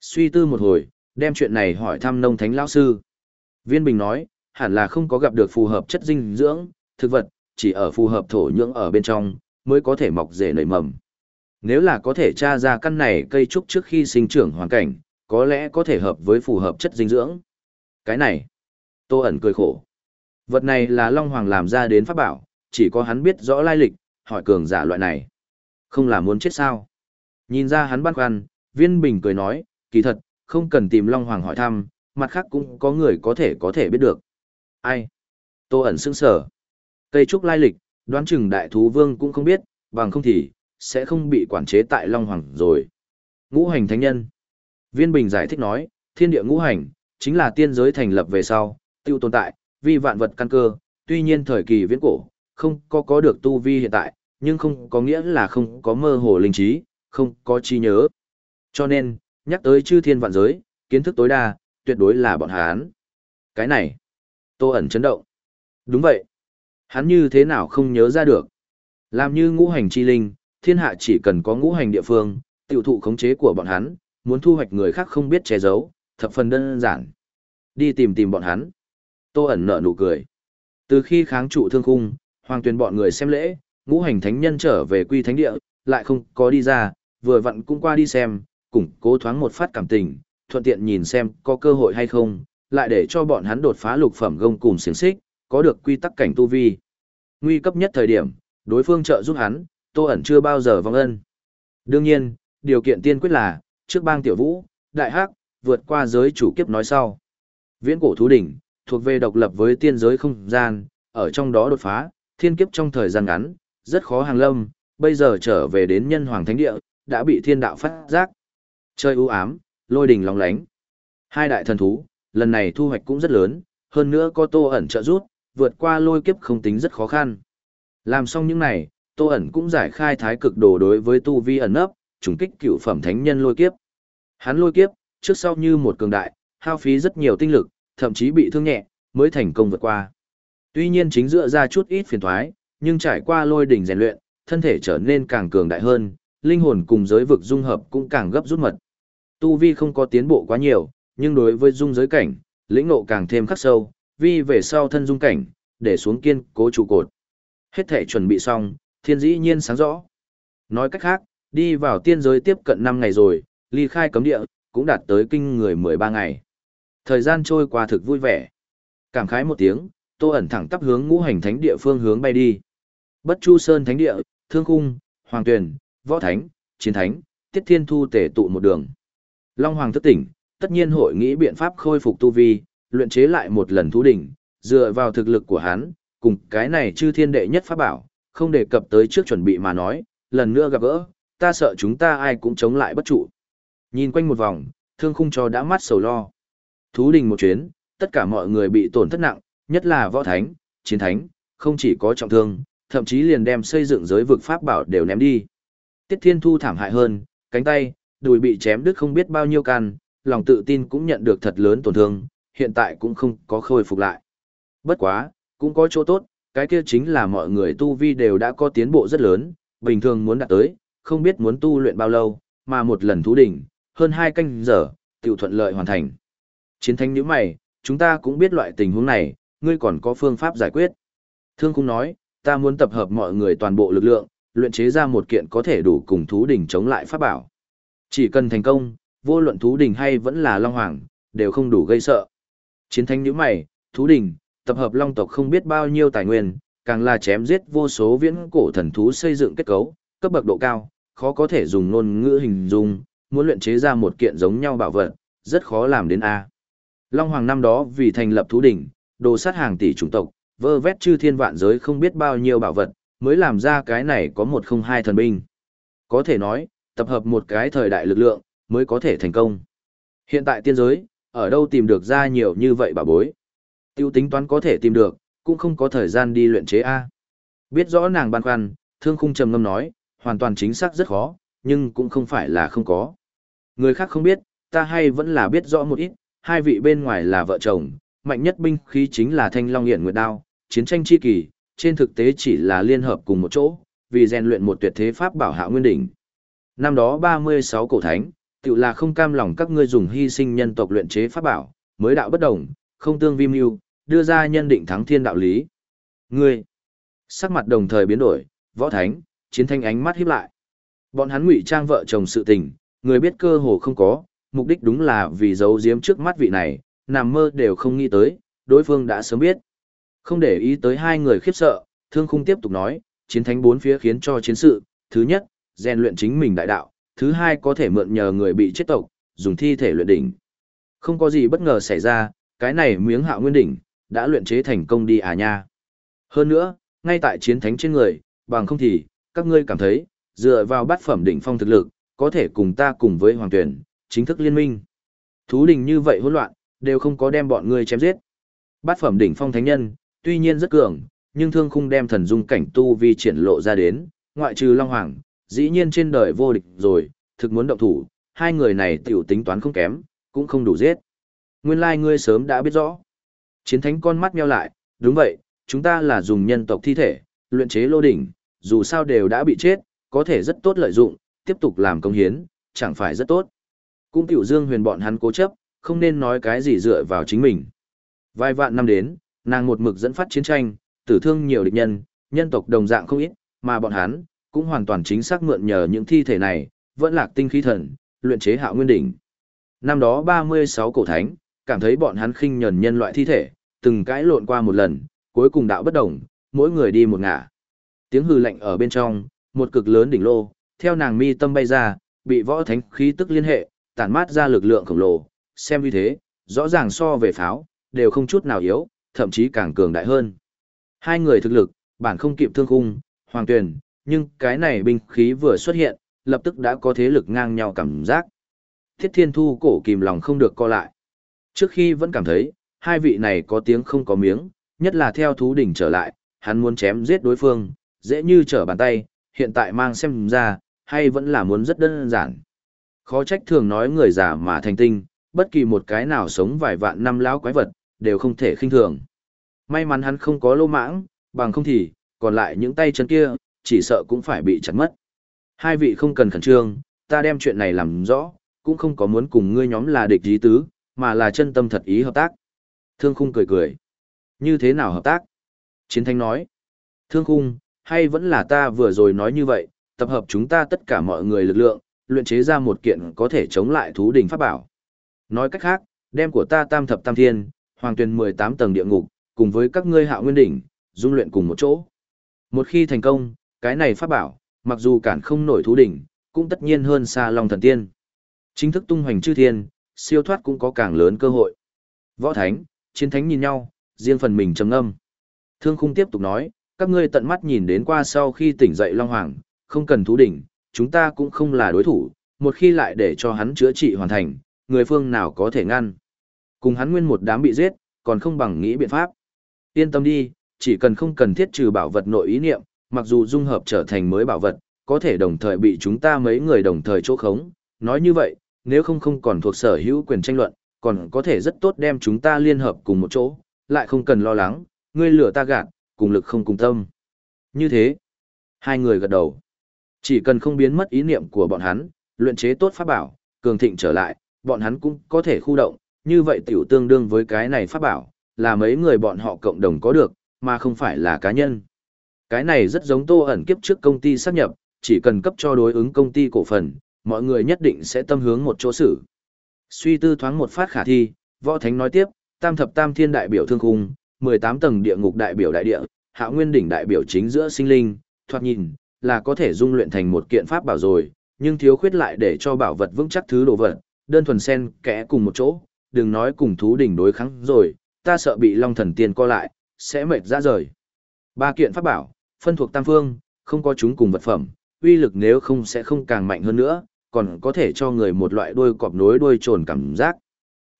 Suy tư một hồi, đem chuyện này hỏi thăm nông thánh lão sư. Viên Bình nói, hẳn là không có gặp được phù hợp chất dinh dưỡng, thực vật, chỉ ở phù hợp thổ nhưỡng ở bên trong, mới có thể mọc rễ nảy mầm. Nếu là có thể tra ra căn này cây trúc trước khi sinh trưởng hoàn cảnh, có lẽ có thể hợp với phù hợp chất dinh dưỡng. Cái này, Tô ẩn cười khổ. Vật này là Long Hoàng làm ra đến pháp bảo, chỉ có hắn biết rõ lai lịch, hỏi cường giả loại này. Không là muốn chết sao? Nhìn ra hắn băn khoăn, viên bình cười nói, kỳ thật, không cần tìm Long Hoàng hỏi thăm, mặt khác cũng có người có thể có thể biết được. Ai? Tô ẩn sững sở. Cây trúc lai lịch, đoán chừng đại thú vương cũng không biết, bằng không thì, sẽ không bị quản chế tại Long Hoàng rồi. Ngũ hành thánh nhân. Viên Bình giải thích nói, thiên địa ngũ hành, chính là tiên giới thành lập về sau, tiêu tồn tại, vì vạn vật căn cơ, tuy nhiên thời kỳ viễn cổ, không có có được tu vi hiện tại, nhưng không có nghĩa là không có mơ hồ linh trí, không có trí nhớ. Cho nên, nhắc tới chư thiên vạn giới, kiến thức tối đa, tuyệt đối là bọn hắn. Cái này, tô ẩn chấn động. Đúng vậy. Hắn như thế nào không nhớ ra được. Làm như ngũ hành chi linh, thiên hạ chỉ cần có ngũ hành địa phương, tiểu thụ khống chế của bọn hắn, muốn thu hoạch người khác không biết che giấu, thập phần đơn giản. Đi tìm tìm bọn hắn. Tô ẩn nở nụ cười. Từ khi kháng trụ thương khung, hoàng Tuyền bọn người xem lễ, ngũ hành thánh nhân trở về quy thánh địa, lại không có đi ra, vừa vặn cũng qua đi xem, củng cố thoáng một phát cảm tình, thuận tiện nhìn xem có cơ hội hay không, lại để cho bọn hắn đột phá lục phẩm gông cùng xiềng xích, có được quy tắc cảnh tu vi. Nguy cấp nhất thời điểm, đối phương trợ giúp hắn, Tô ẩn chưa bao giờ vong ân. Đương nhiên, điều kiện tiên quyết là, trước bang tiểu vũ, đại hắc, vượt qua giới chủ kiếp nói sau. Viễn cổ thú đỉnh, thuộc về độc lập với tiên giới không gian, ở trong đó đột phá, thiên kiếp trong thời gian ngắn, rất khó hàng lâm, bây giờ trở về đến nhân hoàng thánh địa, đã bị thiên đạo phát giác. Chơi ưu ám, lôi đình lóng lánh. Hai đại thần thú, lần này thu hoạch cũng rất lớn, hơn nữa có tô ẩn trợ rút, vượt qua lôi kiếp không tính rất khó khăn. Làm xong những này, tô ẩn cũng giải khai thái cực đồ đối với tu vi ẩn ấp, trùng kích cựu phẩm thánh nhân lôi kiếp. Hắn lôi kiếp, trước sau như một cường đại, hao phí rất nhiều tinh lực, thậm chí bị thương nhẹ, mới thành công vượt qua. Tuy nhiên chính dựa ra chút ít phiền thoái, nhưng trải qua lôi đỉnh rèn luyện, thân thể trở nên càng cường đại hơn, linh hồn cùng giới vực dung hợp cũng càng gấp rút mật. Tu vi không có tiến bộ quá nhiều, nhưng đối với dung giới cảnh, lĩnh ngộ càng thêm khắc sâu, vi về sau thân dung cảnh, để xuống kiên cố trụ cột. Hết thể chuẩn bị xong, thiên dĩ nhiên sáng rõ. Nói cách khác, đi vào tiên giới tiếp cận 5 ngày rồi, ly khai cấm địa, cũng đạt tới kinh người 13 ngày. Thời gian trôi qua thực vui vẻ. Cảm khái một tiếng, Tô ẩn thẳng tắp hướng ngũ hành thánh địa phương hướng bay đi. Bất Chu Sơn thánh địa, Thương Cung, Hoàng Tuyền, Võ Thánh, Chiến Thánh, Tiết Thiên Thu tể tụ một đường. Long Hoàng thức tỉnh, tất nhiên hội nghĩ biện pháp khôi phục tu vi, luyện chế lại một lần thú đỉnh, dựa vào thực lực của hắn, cùng cái này chư thiên đệ nhất pháp bảo, không đề cập tới trước chuẩn bị mà nói, lần nữa gặp gỡ, ta sợ chúng ta ai cũng chống lại bất trụ. Nhìn quanh một vòng, thương khung cho đã mắt sầu lo. Thú đình một chuyến, tất cả mọi người bị tổn thất nặng, nhất là võ thánh, chiến thánh, không chỉ có trọng thương, thậm chí liền đem xây dựng giới vực pháp bảo đều ném đi. Tiết Thiên Thu thảm hại hơn, cánh tay, đùi bị chém đứt không biết bao nhiêu can, lòng tự tin cũng nhận được thật lớn tổn thương, hiện tại cũng không có khôi phục lại. Bất quá, cũng có chỗ tốt, cái kia chính là mọi người tu vi đều đã có tiến bộ rất lớn, bình thường muốn đạt tới, không biết muốn tu luyện bao lâu, mà một lần thú đỉnh, hơn hai canh giờ, tiểu thuận lợi hoàn thành. Chiến thánh như mày, chúng ta cũng biết loại tình huống này, ngươi còn có phương pháp giải quyết. Thương cũng nói, ta muốn tập hợp mọi người toàn bộ lực lượng, luyện chế ra một kiện có thể đủ cùng thú đỉnh chống lại pháp bảo. Chỉ cần thành công, vô luận thú đỉnh hay vẫn là long hoàng, đều không đủ gây sợ. Chiến thánh như mày, thú đỉnh, tập hợp long tộc không biết bao nhiêu tài nguyên, càng là chém giết vô số viễn cổ thần thú xây dựng kết cấu, cấp bậc độ cao, khó có thể dùng ngôn ngữ hình dung, muốn luyện chế ra một kiện giống nhau bảo vật, rất khó làm đến A. Long Hoàng năm đó vì thành lập thú đỉnh, đồ sát hàng tỷ chủng tộc, vơ vét chư thiên vạn giới không biết bao nhiêu bảo vật, mới làm ra cái này có một không hai thần binh. Có thể nói, tập hợp một cái thời đại lực lượng, mới có thể thành công. Hiện tại tiên giới, ở đâu tìm được ra nhiều như vậy bảo bối. Tiêu tính toán có thể tìm được, cũng không có thời gian đi luyện chế A. Biết rõ nàng băn khoăn, thương khung trầm ngâm nói, hoàn toàn chính xác rất khó, nhưng cũng không phải là không có. Người khác không biết, ta hay vẫn là biết rõ một ít, hai vị bên ngoài là vợ chồng, mạnh nhất binh khí chính là thanh long hiển nguyệt đao, chiến tranh chi kỳ, trên thực tế chỉ là liên hợp cùng một chỗ, vì rèn luyện một tuyệt thế pháp bảo hạ nguyên đỉnh. Năm đó 36 cổ thánh, tự là không cam lòng các ngươi dùng hy sinh nhân tộc luyện chế pháp bảo, mới đạo bất đồng, không tương vi mưu, đưa ra nhân định thắng thiên đạo lý. Ngươi, sắc mặt đồng thời biến đổi, võ thánh, chiến thanh ánh mắt híp lại. Bọn hắn ngụy trang vợ chồng sự tình, người biết cơ hồ không có, mục đích đúng là vì giấu giếm trước mắt vị này, nằm mơ đều không nghĩ tới, đối phương đã sớm biết. Không để ý tới hai người khiếp sợ, thương khung tiếp tục nói, chiến thánh bốn phía khiến cho chiến sự, thứ nhất, rèn luyện chính mình đại đạo, thứ hai có thể mượn nhờ người bị chết tộc, dùng thi thể luyện đỉnh. Không có gì bất ngờ xảy ra, cái này miếng hạo nguyên đỉnh, đã luyện chế thành công đi à nha. Hơn nữa, ngay tại chiến thánh trên người, bằng không thì, các ngươi cảm thấy, dựa vào bát phẩm đỉnh phong thực lực, có thể cùng ta cùng với hoàng tuyển, chính thức liên minh. Thú đình như vậy hỗn loạn, đều không có đem bọn ngươi chém giết. Bát phẩm đỉnh phong thánh nhân, tuy nhiên rất cường, nhưng thương khung đem thần dung cảnh tu vi triển lộ ra đến, ngoại trừ Long Hoàng, dĩ nhiên trên đời vô địch rồi, thực muốn động thủ, hai người này tiểu tính toán không kém, cũng không đủ giết. Nguyên lai like ngươi sớm đã biết rõ. Chiến thánh con mắt nheo lại, đúng vậy, chúng ta là dùng nhân tộc thi thể, luyện chế lô đỉnh, dù sao đều đã bị chết, có thể rất tốt lợi dụng, tiếp tục làm công hiến, chẳng phải rất tốt. Cũng tiểu dương huyền bọn hắn cố chấp, không nên nói cái gì dựa vào chính mình. Vài vạn năm đến, nàng một mực dẫn phát chiến tranh, tử thương nhiều địch nhân, nhân tộc đồng dạng không ít, mà bọn hắn cũng hoàn toàn chính xác mượn nhờ những thi thể này, vẫn lạc tinh khí thần, luyện chế hạo nguyên đỉnh. Năm đó 36 cổ thánh, cảm thấy bọn hắn khinh nhẫn nhân loại thi thể, từng cãi lộn qua một lần, cuối cùng đạo bất đồng, mỗi người đi một ngả. Tiếng hư lạnh ở bên trong, một cực lớn đỉnh lô, theo nàng mi tâm bay ra, bị võ thánh khí tức liên hệ, tản mát ra lực lượng khổng lồ, xem như thế, rõ ràng so về pháo, đều không chút nào yếu, thậm chí càng cường đại hơn. Hai người thực lực, bản không kịp thương khung, hoàng tuyển, nhưng cái này binh khí vừa xuất hiện, lập tức đã có thế lực ngang nhau cảm giác. Thiết thiên thu cổ kìm lòng không được co lại. Trước khi vẫn cảm thấy, hai vị này có tiếng không có miếng, nhất là theo thú đỉnh trở lại, hắn muốn chém giết đối phương, dễ như trở bàn tay, hiện tại mang xem ra, hay vẫn là muốn rất đơn giản. Khó trách thường nói người già mà thành tinh, bất kỳ một cái nào sống vài vạn năm lão quái vật, đều không thể khinh thường. May mắn hắn không có lô mãng, bằng không thì, còn lại những tay chân kia, chỉ sợ cũng phải bị chặt mất. Hai vị không cần khẩn trương, ta đem chuyện này làm rõ, cũng không có muốn cùng ngươi nhóm là địch ý tứ, mà là chân tâm thật ý hợp tác. Thương khung cười cười. Như thế nào hợp tác? Chiến thanh nói. Thương khung, hay vẫn là ta vừa rồi nói như vậy, tập hợp chúng ta tất cả mọi người lực lượng, luyện chế ra một kiện có thể chống lại thú đỉnh pháp bảo. Nói cách khác, đem của ta tam thập tam thiên, hoàng tuyển 18 tầng địa ngục, cùng với các ngươi hạ nguyên đỉnh, dung luyện cùng một chỗ. Một khi thành công, cái này pháp bảo, mặc dù cản không nổi thú đỉnh, cũng tất nhiên hơn xa Long Thần Tiên. Chính thức tung hoành chư thiên, siêu thoát cũng có càng lớn cơ hội. Võ Thánh, Chiến Thánh nhìn nhau, riêng phần mình trầm ngâm. Thương khung tiếp tục nói, các ngươi tận mắt nhìn đến qua sau khi tỉnh dậy Long Hoàng, không cần thú đỉnh, chúng ta cũng không là đối thủ, một khi lại để cho hắn chữa trị hoàn thành, người phương nào có thể ngăn. Cùng hắn nguyên một đám bị giết, còn không bằng nghĩ biện pháp. Yên tâm đi, chỉ cần không cần thiết trừ bảo vật nội ý niệm, mặc dù dung hợp trở thành mới bảo vật, có thể đồng thời bị chúng ta mấy người đồng thời chỗ khống. Nói như vậy, nếu không không còn thuộc sở hữu quyền tranh luận, còn có thể rất tốt đem chúng ta liên hợp cùng một chỗ, lại không cần lo lắng, ngươi lửa ta gạt, cùng lực không cùng tâm. Như thế, hai người gật đầu. Chỉ cần không biến mất ý niệm của bọn hắn, luyện chế tốt pháp bảo, cường thịnh trở lại, bọn hắn cũng có thể khu động, như vậy tiểu tương đương với cái này pháp bảo, là mấy người bọn họ cộng đồng có được, mà không phải là cá nhân. Cái này rất giống tô ẩn kiếp trước công ty sắp nhập, chỉ cần cấp cho đối ứng công ty cổ phần, mọi người nhất định sẽ tâm hướng một chỗ xử. Suy tư thoáng một phát khả thi, võ thánh nói tiếp, tam thập tam thiên đại biểu thương khung, 18 tầng địa ngục đại biểu đại địa, hạ nguyên đỉnh đại biểu chính giữa sinh linh, thoạt nhìn, là có thể dung luyện thành một kiện pháp bảo rồi, nhưng thiếu khuyết lại để cho bảo vật vững chắc thứ đồ vật, đơn thuần sen kẽ cùng một chỗ, đừng nói cùng thú đỉnh đối kháng rồi, ta sợ bị long thần tiên co lại, sẽ mệt ra rời. Ba kiện pháp bảo, phân thuộc tam phương, không có chúng cùng vật phẩm, uy lực nếu không sẽ không càng mạnh hơn nữa, còn có thể cho người một loại đuôi cọp nối đuôi trồn cảm giác.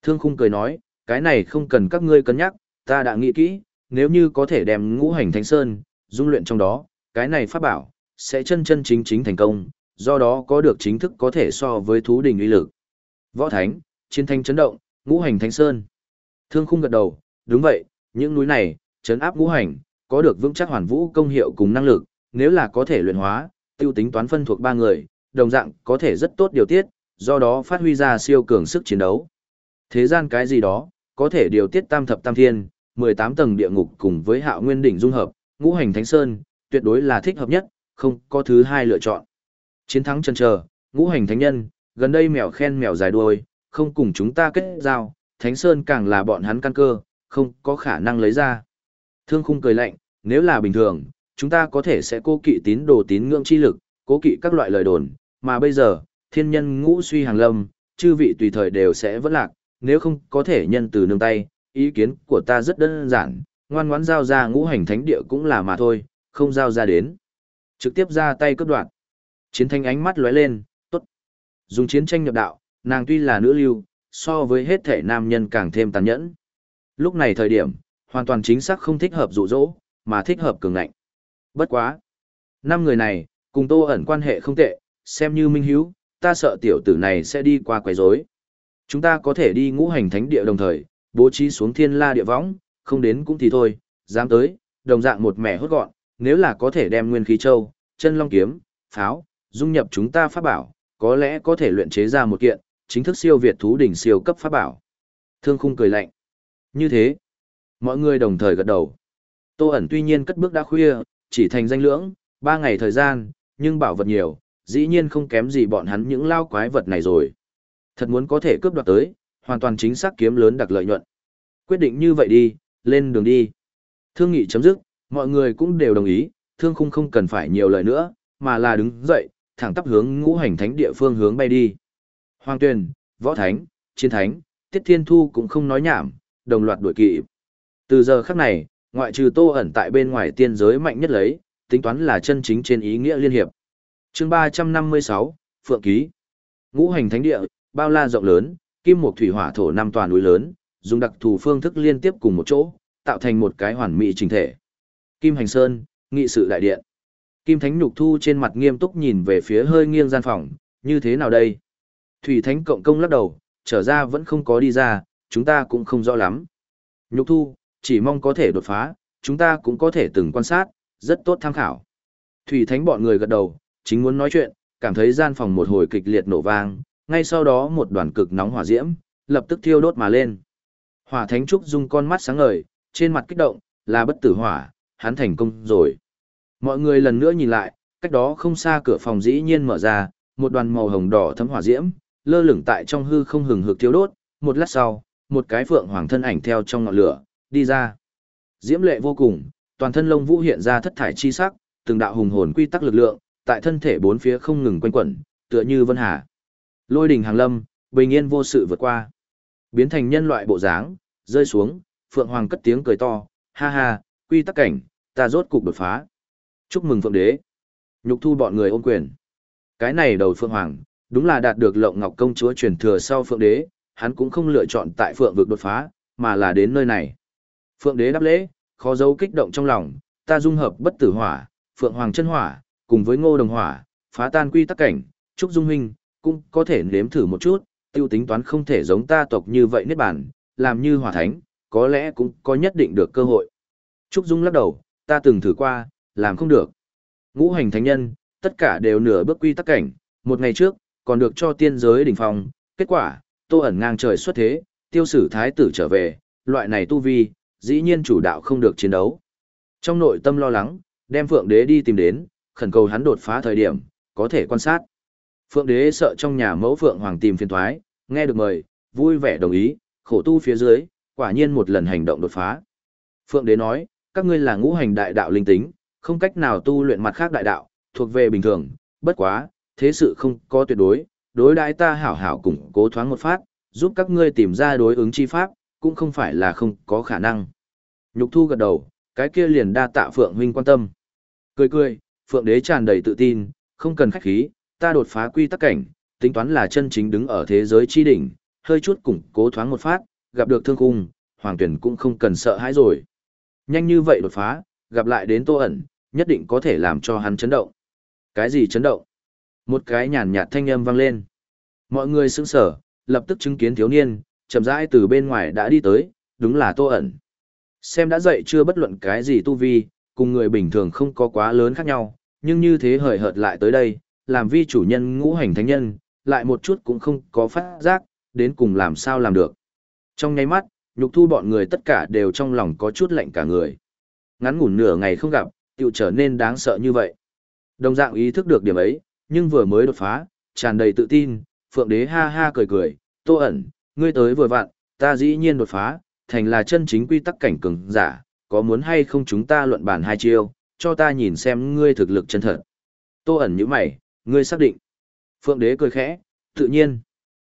Thương khung cười nói, cái này không cần các ngươi cân nhắc, ta đã nghĩ kỹ, nếu như có thể đem ngũ hành thánh sơn, dung luyện trong đó, cái này pháp bảo, sẽ chân chân chính chính thành công, do đó có được chính thức có thể so với thú đình uy lực. Võ thánh, chiến thanh chấn động, ngũ hành thánh sơn. Thương khung gật đầu, đúng vậy, những núi này, chấn áp ngũ hành, có được vững chắc hoàn vũ công hiệu cùng năng lực, nếu là có thể luyện hóa, tiêu tính toán phân thuộc ba người, đồng dạng có thể rất tốt điều tiết, do đó phát huy ra siêu cường sức chiến đấu. Thế gian cái gì đó, có thể điều tiết tam thập tam thiên, 18 tầng địa ngục cùng với hạo nguyên đỉnh dung hợp, ngũ hành thánh sơn, tuyệt đối là thích hợp nhất, không có thứ hai lựa chọn. Chiến thắng chân chờ, ngũ hành thánh nhân, gần đây mèo khen mèo dài đuôi, không cùng chúng ta kết giao, thánh sơn càng là bọn hắn căn cơ, không có khả năng lấy ra. Thương khung cười lạnh, nếu là bình thường, chúng ta có thể sẽ cố kỵ tín đồ tín ngưỡng chi lực, cố kỵ các loại lời đồn, mà bây giờ, thiên nhân ngũ suy hàng lâm, chư vị tùy thời đều sẽ vẫn lạc, nếu không có thể nhân từ nương tay, ý kiến của ta rất đơn giản, ngoan ngoãn giao ra ngũ hành thánh địa cũng là mà thôi, không giao ra đến. Trực tiếp ra tay cướp đoạt. Chiến thanh ánh mắt lóe lên. Dùng chiến tranh nhập đạo, nàng tuy là nữ lưu, so với hết thể nam nhân càng thêm tàn nhẫn. Lúc này thời điểm, hoàn toàn chính xác không thích hợp dụ dỗ, mà thích hợp cường ngạnh. Bất quá. Năm người này, cùng tô ẩn quan hệ không tệ, xem như minh hiếu, ta sợ tiểu tử này sẽ đi qua quấy rối. Chúng ta có thể đi ngũ hành thánh địa đồng thời, bố trí xuống thiên la địa võng, không đến cũng thì thôi, dám tới, đồng dạng một mẻ hốt gọn, nếu là có thể đem nguyên khí châu, chân long kiếm, pháo, dung nhập chúng ta pháp bảo, có lẽ có thể luyện chế ra một kiện, chính thức siêu việt thú đỉnh siêu cấp pháp bảo. Thương khung cười lạnh. Như thế, mọi người đồng thời gật đầu. Tô ẩn tuy nhiên cất bước đã khuya, chỉ thành danh lưỡng, ba ngày thời gian, nhưng bảo vật nhiều, dĩ nhiên không kém gì bọn hắn những lao quái vật này rồi. Thật muốn có thể cướp đoạt tới, hoàn toàn chính xác kiếm lớn đặc lợi nhuận. Quyết định như vậy đi, lên đường đi. Thương nghị chấm dứt, mọi người cũng đều đồng ý, thương khung không cần phải nhiều lời nữa, mà là đứng dậy, thẳng tắp hướng ngũ hành thánh địa phương hướng bay đi. Hoàng Tuyền, Võ Thánh, Chiến Thánh, Tiết Thiên Thu cũng không nói nhảm, đồng loạt đuổi kịp. Từ giờ khắc này, ngoại trừ Tô ẩn tại bên ngoài tiên giới mạnh nhất lấy, tính toán là chân chính trên ý nghĩa liên hiệp. Chương 356, Phượng Ký. Ngũ hành thánh địa, bao la rộng lớn, kim mộc thủy hỏa thổ năm toàn núi lớn, dùng đặc thù phương thức liên tiếp cùng một chỗ, tạo thành một cái hoàn mỹ trình thể. Kim Hành Sơn, nghị sự đại điện. Kim Thánh Nhục Thu trên mặt nghiêm túc nhìn về phía hơi nghiêng gian phòng, như thế nào đây? Thủy Thánh cộng công lắc đầu, trở ra vẫn không có đi ra, chúng ta cũng không rõ lắm. Nhục Thu, chỉ mong có thể đột phá, chúng ta cũng có thể từng quan sát, rất tốt tham khảo. Thủy Thánh bọn người gật đầu, chính muốn nói chuyện, cảm thấy gian phòng một hồi kịch liệt nổ vang, ngay sau đó một đoàn cực nóng hỏa diễm, lập tức thiêu đốt mà lên. Hỏa Thánh Trúc dung con mắt sáng ngời, trên mặt kích động, là bất tử hỏa, hắn thành công rồi. Mọi người lần nữa nhìn lại, cách đó không xa cửa phòng dĩ nhiên mở ra, một đoàn màu hồng đỏ thấm hỏa diễm, lơ lửng tại trong hư không hừng hực thiêu đốt, một lát sau, một cái phượng hoàng thân ảnh theo trong ngọn lửa, đi ra. Diễm lệ vô cùng, toàn thân lông vũ hiện ra thất thải chi sắc, từng đạo hùng hồn quy tắc lực lượng, tại thân thể bốn phía không ngừng quanh quẩn, tựa như vân hà. Lôi đỉnh hàng lâm, bình yên vô sự vượt qua. Biến thành nhân loại bộ dáng, rơi xuống, Phượng Hoàng cất tiếng cười to, ha ha, quy tắc cảnh, ta rốt cục đột phá. Chúc mừng Phượng Đế. Nhục thu bọn người ôm quyền. Cái này đầu Phượng Hoàng, đúng là đạt được lộng ngọc công chúa truyền thừa sau Phượng Đế, hắn cũng không lựa chọn tại Phượng vực đột phá, mà là đến nơi này. Phượng Đế đáp lễ, khó giấu kích động trong lòng, ta dung hợp bất tử hỏa, Phượng Hoàng chân hỏa, cùng với ngô đồng hỏa, phá tan quy tắc cảnh, Trúc Dung Huynh, cũng có thể nếm thử một chút, tiêu tính toán không thể giống ta tộc như vậy niết bản, làm như hỏa thánh, có lẽ cũng có nhất định được cơ hội. Trúc Dung lắc đầu, ta từng thử qua, làm không được. Ngũ hành thánh nhân, tất cả đều nửa bước quy tắc cảnh, một ngày trước, còn được cho tiên giới đỉnh phong, kết quả, tô ẩn ngang trời xuất thế, tiêu sử thái tử trở về, loại này tu vi, dĩ nhiên chủ đạo không được chiến đấu. Trong nội tâm lo lắng, đem Phượng Đế đi tìm đến, khẩn cầu hắn đột phá thời điểm, có thể quan sát. Phượng Đế sợ trong nhà mẫu Phượng Hoàng tìm phiền thoái, nghe được mời, vui vẻ đồng ý, khổ tu phía dưới, quả nhiên một lần hành động đột phá. Phượng Đế nói, các ngươi là ngũ hành đại đạo linh tính, không cách nào tu luyện mặt khác đại đạo, thuộc về bình thường, bất quá, thế sự không có tuyệt đối, đối đãi ta hảo hảo củng cố thoáng một phát, giúp các ngươi tìm ra đối ứng chi pháp, cũng không phải là không có khả năng. Nhục thu gật đầu, cái kia liền đa tạ Phượng huynh quan tâm. Cười cười, Phượng đế tràn đầy tự tin, không cần khách khí, ta đột phá quy tắc cảnh, tính toán là chân chính đứng ở thế giới chi đỉnh, hơi chút củng cố thoáng một phát, gặp được thương khung, hoàng tuyển cũng không cần sợ hãi rồi. Nhanh như vậy đột phá, gặp lại đến tô ẩn, nhất định có thể làm cho hắn chấn động. Cái gì chấn động? Một cái nhàn nhạt thanh âm vang lên. Mọi người sững sờ, lập tức chứng kiến thiếu niên, chậm rãi từ bên ngoài đã đi tới, đúng là tô ẩn. Xem đã dậy chưa bất luận cái gì tu vi, cùng người bình thường không có quá lớn khác nhau, nhưng như thế hời hợt lại tới đây, làm vi chủ nhân ngũ hành thánh nhân, lại một chút cũng không có phát giác, đến cùng làm sao làm được. Trong nháy mắt, nhục thu bọn người tất cả đều trong lòng có chút lạnh cả người. Ngắn ngủn nửa ngày không gặp, tiểu trở nên đáng sợ như vậy. Đồng dạng ý thức được điểm ấy, nhưng vừa mới đột phá, tràn đầy tự tin, Phượng Đế ha ha cười cười, Tô ẩn, ngươi tới vừa vặn, ta dĩ nhiên đột phá, thành là chân chính quy tắc cảnh cường giả, có muốn hay không chúng ta luận bàn hai chiêu, cho ta nhìn xem ngươi thực lực chân thật. Tô ẩn như mày, ngươi xác định. Phượng Đế cười khẽ, tự nhiên.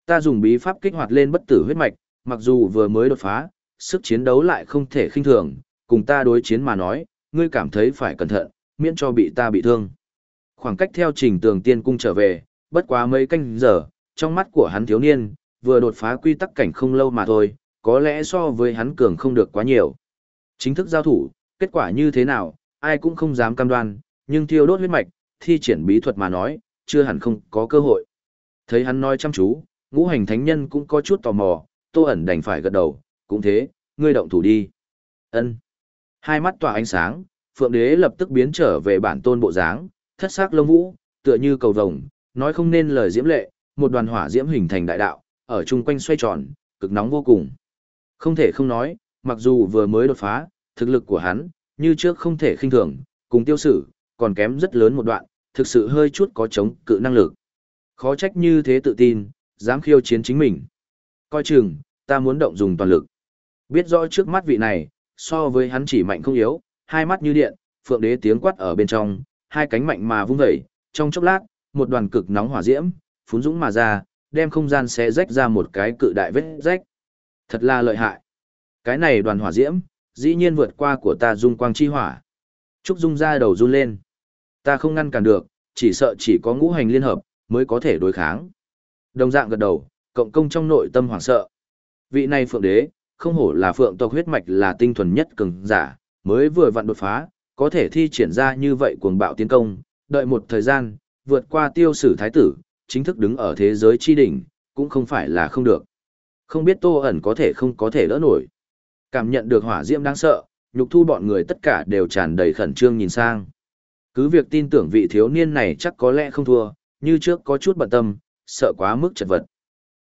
Ta dùng bí pháp kích hoạt lên bất tử huyết mạch, mặc dù vừa mới đột phá, sức chiến đấu lại không thể khinh thường, cùng ta đối chiến mà nói, ngươi cảm thấy phải cẩn thận, miễn cho bị ta bị thương. Khoảng cách theo trình tường tiên cung trở về, bất quá mấy canh giờ, trong mắt của hắn thiếu niên, vừa đột phá quy tắc cảnh không lâu mà thôi, có lẽ so với hắn cường không được quá nhiều. Chính thức giao thủ, kết quả như thế nào, ai cũng không dám cam đoan, nhưng thiêu đốt huyết mạch, thi triển bí thuật mà nói, chưa hẳn không có cơ hội. Thấy hắn nói chăm chú, ngũ hành thánh nhân cũng có chút tò mò, tô ẩn đành phải gật đầu, cũng thế, ngươi động thủ đi. ân Hai mắt tỏa ánh sáng, phượng đế lập tức biến trở về bản tôn bộ dáng, thất sắc lông vũ, tựa như cầu vồng, nói không nên lời diễm lệ, một đoàn hỏa diễm hình thành đại đạo, ở chung quanh xoay tròn, cực nóng vô cùng. Không thể không nói, mặc dù vừa mới đột phá, thực lực của hắn, như trước không thể khinh thường, cùng tiêu sử, còn kém rất lớn một đoạn, thực sự hơi chút có chống cự năng lực. Khó trách như thế tự tin, dám khiêu chiến chính mình. Coi chừng, ta muốn động dùng toàn lực. Biết rõ trước mắt vị này, so với hắn chỉ mạnh không yếu, hai mắt như điện, phượng đế tiếng quát ở bên trong, hai cánh mạnh mà vung vẩy, trong chốc lát, một đoàn cực nóng hỏa diễm, phún dũng mà ra, đem không gian xé rách ra một cái cự đại vết rách. Thật là lợi hại. Cái này đoàn hỏa diễm, dĩ nhiên vượt qua của ta dung quang chi hỏa. Trúc Dung ra đầu run lên. Ta không ngăn cản được, chỉ sợ chỉ có ngũ hành liên hợp, mới có thể đối kháng. Đồng dạng gật đầu, cộng công trong nội tâm hoảng sợ. Vị này phượng đế, không hổ là phượng tộc huyết mạch là tinh thuần nhất cường giả, mới vừa vặn đột phá, có thể thi triển ra như vậy cuồng bạo tiến công, đợi một thời gian, vượt qua tiêu sử thái tử, chính thức đứng ở thế giới chi đỉnh, cũng không phải là không được. Không biết tô ẩn có thể không có thể đỡ nổi. Cảm nhận được hỏa diễm đáng sợ, nhục thu bọn người tất cả đều tràn đầy khẩn trương nhìn sang. Cứ việc tin tưởng vị thiếu niên này chắc có lẽ không thua, như trước có chút bận tâm, sợ quá mức chật vật.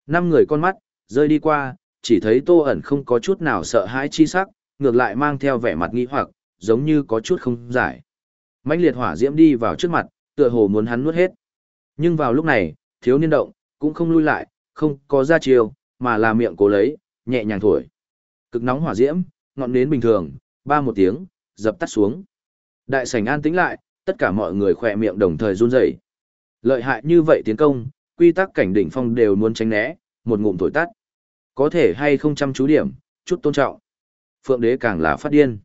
Năm người con mắt, rơi đi qua, chỉ thấy tô ẩn không có chút nào sợ hãi chi sắc, ngược lại mang theo vẻ mặt nghi hoặc, giống như có chút không giải. mãnh liệt hỏa diễm đi vào trước mặt, tựa hồ muốn hắn nuốt hết. Nhưng vào lúc này, thiếu niên động, cũng không lui lại, không có ra chiều, mà là miệng cố lấy, nhẹ nhàng thổi. Cực nóng hỏa diễm, ngọn nến bình thường, ba một tiếng, dập tắt xuống. Đại sảnh an tĩnh lại, tất cả mọi người khỏe miệng đồng thời run rẩy. Lợi hại như vậy tiến công, quy tắc cảnh đỉnh phong đều muốn tránh né, một ngụm thổi tắt. Có thể hay không chăm chú điểm, chút tôn trọng. Phượng đế càng là phát điên.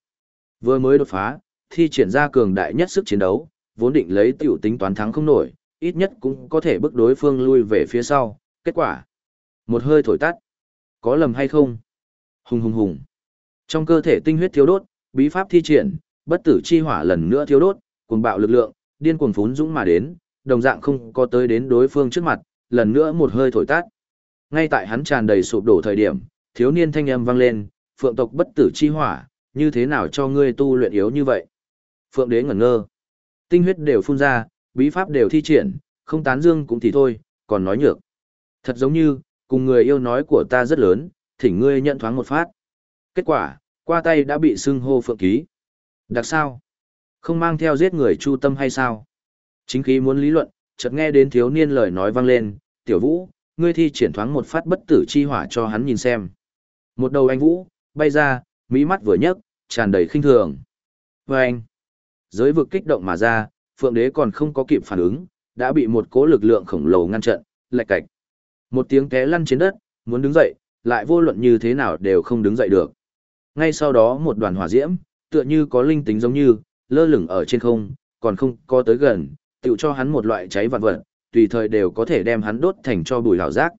Vừa mới đột phá, thi triển ra cường đại nhất sức chiến đấu, vốn định lấy tiểu tính toán thắng không nổi, ít nhất cũng có thể bức đối phương lui về phía sau. Kết quả, một hơi thổi tắt. Có lầm hay không? Hùng hùng hùng. Trong cơ thể tinh huyết thiếu đốt, bí pháp thi triển, bất tử chi hỏa lần nữa thiếu đốt, cuồng bạo lực lượng, điên cuồng phún dũng mà đến, đồng dạng không có tới đến đối phương trước mặt, lần nữa một hơi thổi tắt. Ngay tại hắn tràn đầy sụp đổ thời điểm, thiếu niên thanh âm vang lên, phượng tộc bất tử chi hỏa, như thế nào cho ngươi tu luyện yếu như vậy? Phượng đế ngẩn ngơ. Tinh huyết đều phun ra, bí pháp đều thi triển, không tán dương cũng thì thôi, còn nói nhược. Thật giống như, cùng người yêu nói của ta rất lớn, thỉnh ngươi nhận thoáng một phát. Kết quả, qua tay đã bị xưng hô phượng ký. Đặc sao? Không mang theo giết người chu tâm hay sao? Chính khí muốn lý luận, chợt nghe đến thiếu niên lời nói vang lên, tiểu vũ, ngươi thi triển thoáng một phát bất tử chi hỏa cho hắn nhìn xem. Một đầu anh vũ, bay ra, mỹ mắt vừa nhấc, tràn đầy khinh thường. Và anh, giới vực kích động mà ra, phượng đế còn không có kịp phản ứng, đã bị một cố lực lượng khổng lồ ngăn trận, lạch cạch. Một tiếng té lăn trên đất, muốn đứng dậy, lại vô luận như thế nào đều không đứng dậy được. Ngay sau đó một đoàn hỏa diễm, tựa như có linh tính giống như, lơ lửng ở trên không, còn không có tới gần, tự cho hắn một loại cháy vạn vật, tùy thời đều có thể đem hắn đốt thành cho bùi hảo giác.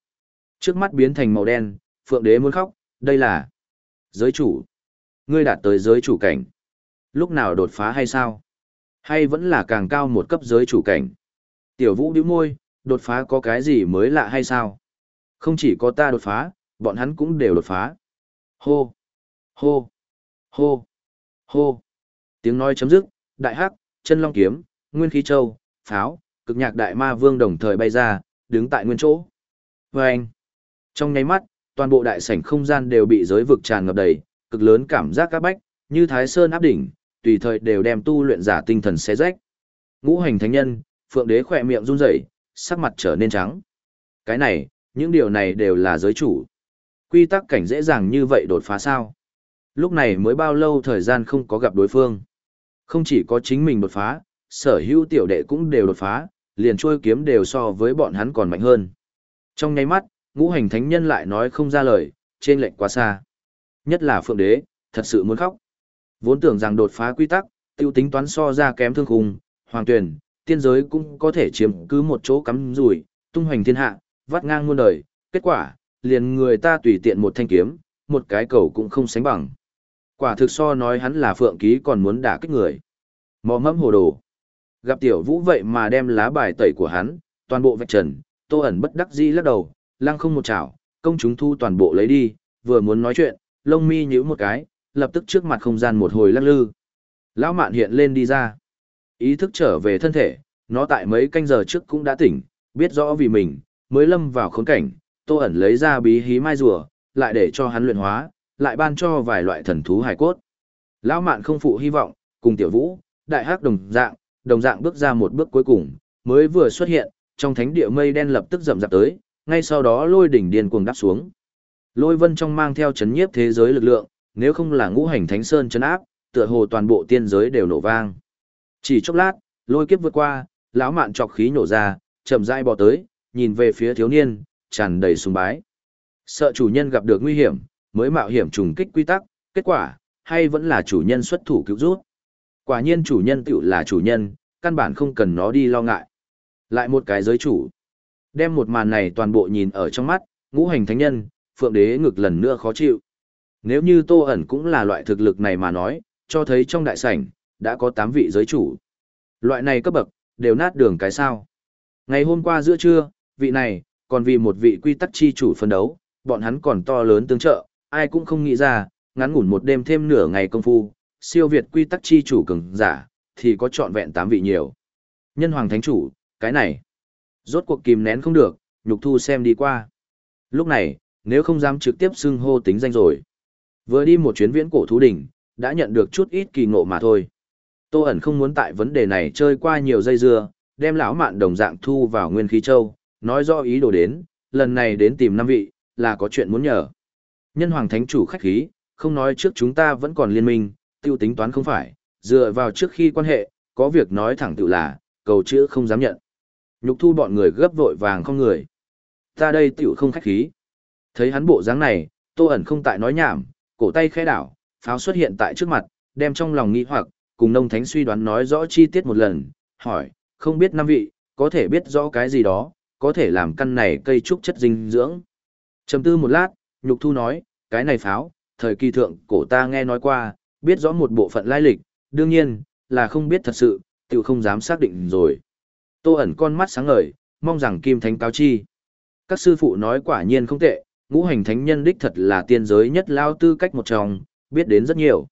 Trước mắt biến thành màu đen, phượng đế muốn khóc, đây là giới chủ. Ngươi đạt tới giới chủ cảnh. Lúc nào đột phá hay sao? Hay vẫn là càng cao một cấp giới chủ cảnh? Tiểu vũ điếu môi, đột phá có cái gì mới lạ hay sao? Không chỉ có ta đột phá, bọn hắn cũng đều đột phá. Hô! Hô! Hô! Hô! Tiếng nói chấm dứt, đại hắc, chân long kiếm, nguyên khí châu, pháo, cực nhạc đại ma vương đồng thời bay ra, đứng tại nguyên chỗ. Và anh! Trong nháy mắt, toàn bộ đại sảnh không gian đều bị giới vực tràn ngập đầy, cực lớn cảm giác các bách, như thái sơn áp đỉnh, tùy thời đều đem tu luyện giả tinh thần xé rách. Ngũ hành thánh nhân, phượng đế khỏe miệng run rẩy, sắc mặt trở nên trắng. Cái này, những điều này đều là giới chủ. Quy tắc cảnh dễ dàng như vậy đột phá sao? Lúc này mới bao lâu thời gian không có gặp đối phương. Không chỉ có chính mình đột phá, sở hữu tiểu đệ cũng đều đột phá, liền trôi kiếm đều so với bọn hắn còn mạnh hơn. Trong nháy mắt, ngũ hành thánh nhân lại nói không ra lời, trên lệnh quá xa. Nhất là phượng đế, thật sự muốn khóc. Vốn tưởng rằng đột phá quy tắc, tiêu tính toán so ra kém thương khùng. hoàng tuyển, tiên giới cũng có thể chiếm cứ một chỗ cắm rủi, tung hoành thiên hạ, vắt ngang muôn đời. Kết quả, liền người ta tùy tiện một thanh kiếm, một cái cầu cũng không sánh bằng. Quả thực so nói hắn là phượng ký còn muốn đả kích người. Mò mẫm hồ đồ. Gặp tiểu vũ vậy mà đem lá bài tẩy của hắn, toàn bộ vạch trần, tô ẩn bất đắc dĩ lắc đầu, lăng không một chảo, công chúng thu toàn bộ lấy đi, vừa muốn nói chuyện, lông mi nhíu một cái, lập tức trước mặt không gian một hồi lắc lư. Lão mạn hiện lên đi ra. Ý thức trở về thân thể, nó tại mấy canh giờ trước cũng đã tỉnh, biết rõ vì mình, mới lâm vào khốn cảnh, tô ẩn lấy ra bí hí mai rùa, lại để cho hắn luyện hóa, lại ban cho vài loại thần thú hải cốt. Lão mạn không phụ hy vọng, cùng tiểu vũ, đại hắc đồng dạng, đồng dạng bước ra một bước cuối cùng, mới vừa xuất hiện, trong thánh địa mây đen lập tức rậm rạp tới, ngay sau đó lôi đỉnh điên cuồng đáp xuống. Lôi vân trong mang theo chấn nhiếp thế giới lực lượng, nếu không là ngũ hành thánh sơn chấn áp, tựa hồ toàn bộ tiên giới đều nổ vang. Chỉ chốc lát, lôi kiếp vượt qua, lão mạn chọc khí nổ ra, chậm rãi bò tới, nhìn về phía thiếu niên, tràn đầy sùng bái. Sợ chủ nhân gặp được nguy hiểm, mới mạo hiểm trùng kích quy tắc, kết quả, hay vẫn là chủ nhân xuất thủ cứu rút. Quả nhiên chủ nhân tự là chủ nhân, căn bản không cần nó đi lo ngại. Lại một cái giới chủ. Đem một màn này toàn bộ nhìn ở trong mắt, ngũ hành thánh nhân, phượng đế ngực lần nữa khó chịu. Nếu như tô ẩn cũng là loại thực lực này mà nói, cho thấy trong đại sảnh, đã có 8 vị giới chủ. Loại này cấp bậc, đều nát đường cái sao. Ngày hôm qua giữa trưa, vị này, còn vì một vị quy tắc chi chủ phân đấu, bọn hắn còn to lớn tương trợ, ai cũng không nghĩ ra, ngắn ngủn một đêm thêm nửa ngày công phu, siêu việt quy tắc chi chủ cường giả, thì có trọn vẹn tám vị nhiều. Nhân hoàng thánh chủ, cái này, rốt cuộc kìm nén không được, nhục thu xem đi qua. Lúc này, nếu không dám trực tiếp xưng hô tính danh rồi. Vừa đi một chuyến viễn cổ thú đỉnh, đã nhận được chút ít kỳ ngộ mà thôi. Tô ẩn không muốn tại vấn đề này chơi qua nhiều dây dưa, đem lão mạn đồng dạng thu vào nguyên khí châu, nói rõ ý đồ đến, lần này đến tìm năm vị, là có chuyện muốn nhờ. Nhân hoàng thánh chủ khách khí, không nói trước chúng ta vẫn còn liên minh, tiêu tính toán không phải, dựa vào trước khi quan hệ, có việc nói thẳng tự là, cầu chữ không dám nhận. Nhục thu bọn người gấp vội vàng không người. Ta đây tiểu không khách khí. Thấy hắn bộ dáng này, tô ẩn không tại nói nhảm, cổ tay khẽ đảo, pháo xuất hiện tại trước mặt, đem trong lòng nghĩ hoặc, cùng nông thánh suy đoán nói rõ chi tiết một lần, hỏi, không biết năm vị, có thể biết rõ cái gì đó, có thể làm căn này cây trúc chất dinh dưỡng. Trầm tư một lát, nhục thu nói, cái này pháo, thời kỳ thượng cổ ta nghe nói qua, biết rõ một bộ phận lai lịch, đương nhiên, là không biết thật sự, tự không dám xác định rồi. Tô ẩn con mắt sáng ngời, mong rằng kim thánh cáo chi. Các sư phụ nói quả nhiên không tệ, ngũ hành thánh nhân đích thật là tiên giới nhất lao tư cách một trong, biết đến rất nhiều.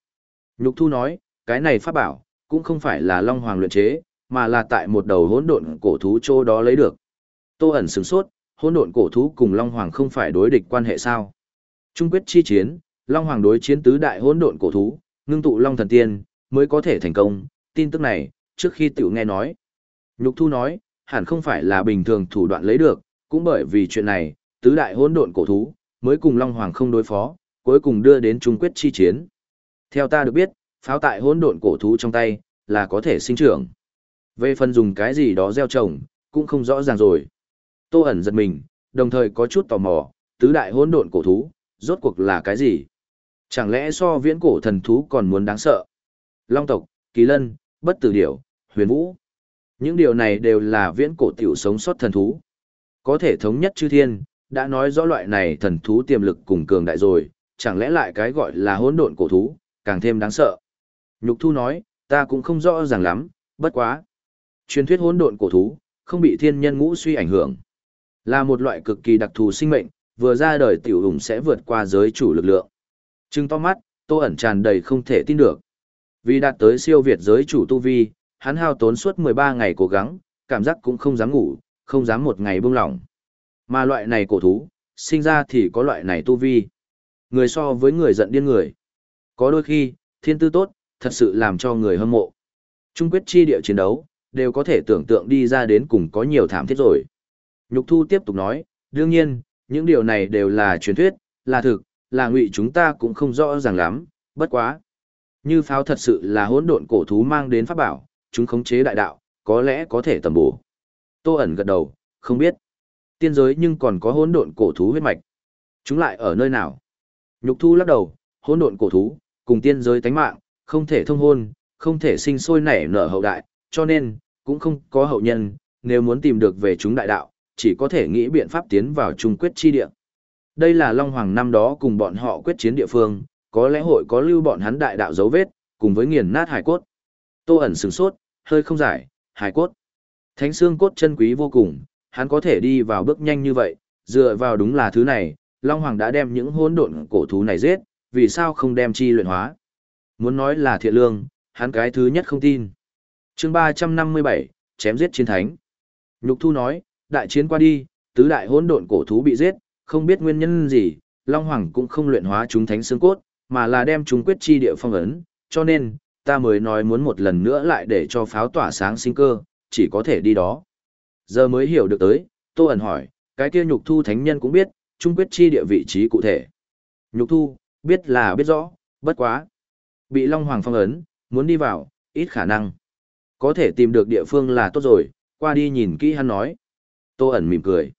Nhục thu nói, cái này pháp bảo, cũng không phải là Long Hoàng luyện chế, mà là tại một đầu hỗn độn cổ thú chỗ đó lấy được. Tô ẩn sửng sốt, hỗn độn cổ thú cùng Long Hoàng không phải đối địch quan hệ sao? Trung quyết chi chiến, Long Hoàng đối chiến tứ đại hỗn độn cổ thú, ngưng tụ Long thần tiên, mới có thể thành công, tin tức này, trước khi tiểu nghe nói. Nhục thu nói, hẳn không phải là bình thường thủ đoạn lấy được, cũng bởi vì chuyện này, tứ đại hỗn độn cổ thú, mới cùng Long Hoàng không đối phó, cuối cùng đưa đến trung quyết chi chiến. Theo ta được biết, pháo tại hỗn độn cổ thú trong tay, là có thể sinh trưởng. Về phần dùng cái gì đó gieo trồng, cũng không rõ ràng rồi. Tô ẩn giật mình, đồng thời có chút tò mò, tứ đại hỗn độn cổ thú, rốt cuộc là cái gì? Chẳng lẽ so viễn cổ thần thú còn muốn đáng sợ? Long tộc, kỳ lân, bất tử điểu, huyền vũ. Những điều này đều là viễn cổ tiểu sống sót thần thú. Có thể thống nhất chư thiên, đã nói rõ loại này thần thú tiềm lực cùng cường đại rồi, chẳng lẽ lại cái gọi là hỗn độn cổ thú, càng thêm đáng sợ. Nhục thu nói, ta cũng không rõ ràng lắm, bất quá. Truyền thuyết hỗn độn cổ thú, không bị thiên nhân ngũ suy ảnh hưởng. Là một loại cực kỳ đặc thù sinh mệnh, vừa ra đời tiểu hùng sẽ vượt qua giới chủ lực lượng. Trưng to mắt, tô ẩn tràn đầy không thể tin được. Vì đạt tới siêu việt giới chủ tu vi, hắn hao tốn suốt 13 ngày cố gắng, cảm giác cũng không dám ngủ, không dám một ngày buông lỏng. Mà loại này cổ thú, sinh ra thì có loại này tu vi. Người so với người giận điên người. Có đôi khi, thiên tư tốt, thật sự làm cho người hâm mộ. Trung quyết chi địa chiến đấu, đều có thể tưởng tượng đi ra đến cùng có nhiều thảm thiết rồi. Nhục thu tiếp tục nói, đương nhiên, những điều này đều là truyền thuyết, là thực, là ngụy chúng ta cũng không rõ ràng lắm, bất quá. Như pháo thật sự là hỗn độn cổ thú mang đến pháp bảo, chúng khống chế đại đạo, có lẽ có thể tầm bổ. Tô ẩn gật đầu, không biết. Tiên giới nhưng còn có hỗn độn cổ thú huyết mạch. Chúng lại ở nơi nào? Nhục thu lắc đầu, hỗn độn cổ thú, cùng tiên giới tánh mạng, không thể thông hôn, không thể sinh sôi nảy nở hậu đại, cho nên, cũng không có hậu nhân, nếu muốn tìm được về chúng đại đạo, chỉ có thể nghĩ biện pháp tiến vào trung quyết chi địa. Đây là Long Hoàng năm đó cùng bọn họ quyết chiến địa phương, có lẽ hội có lưu bọn hắn đại đạo dấu vết, cùng với nghiền nát hải cốt. Tô ẩn sừng sốt, hơi không giải, hải cốt. Thánh xương cốt chân quý vô cùng, hắn có thể đi vào bước nhanh như vậy, dựa vào đúng là thứ này, Long Hoàng đã đem những hỗn độn cổ thú này giết, vì sao không đem chi luyện hóa? Muốn nói là thiện lương, hắn cái thứ nhất không tin. chương 357, chém giết chiến thánh. Nhục Thu nói, đại chiến qua đi, tứ đại hỗn độn cổ thú bị giết, không biết nguyên nhân gì, Long Hoàng cũng không luyện hóa chúng thánh xương cốt, mà là đem chúng quyết chi địa phong ấn, cho nên, ta mới nói muốn một lần nữa lại để cho pháo tỏa sáng sinh cơ, chỉ có thể đi đó. Giờ mới hiểu được tới, Tô ẩn hỏi, cái kia nhục thu thánh nhân cũng biết, trung quyết chi địa vị trí cụ thể. Nhục thu, biết là biết rõ, bất quá. Bị Long Hoàng phong ấn, muốn đi vào, ít khả năng. Có thể tìm được địa phương là tốt rồi, qua đi nhìn kỹ hắn nói. Tô ẩn mỉm cười.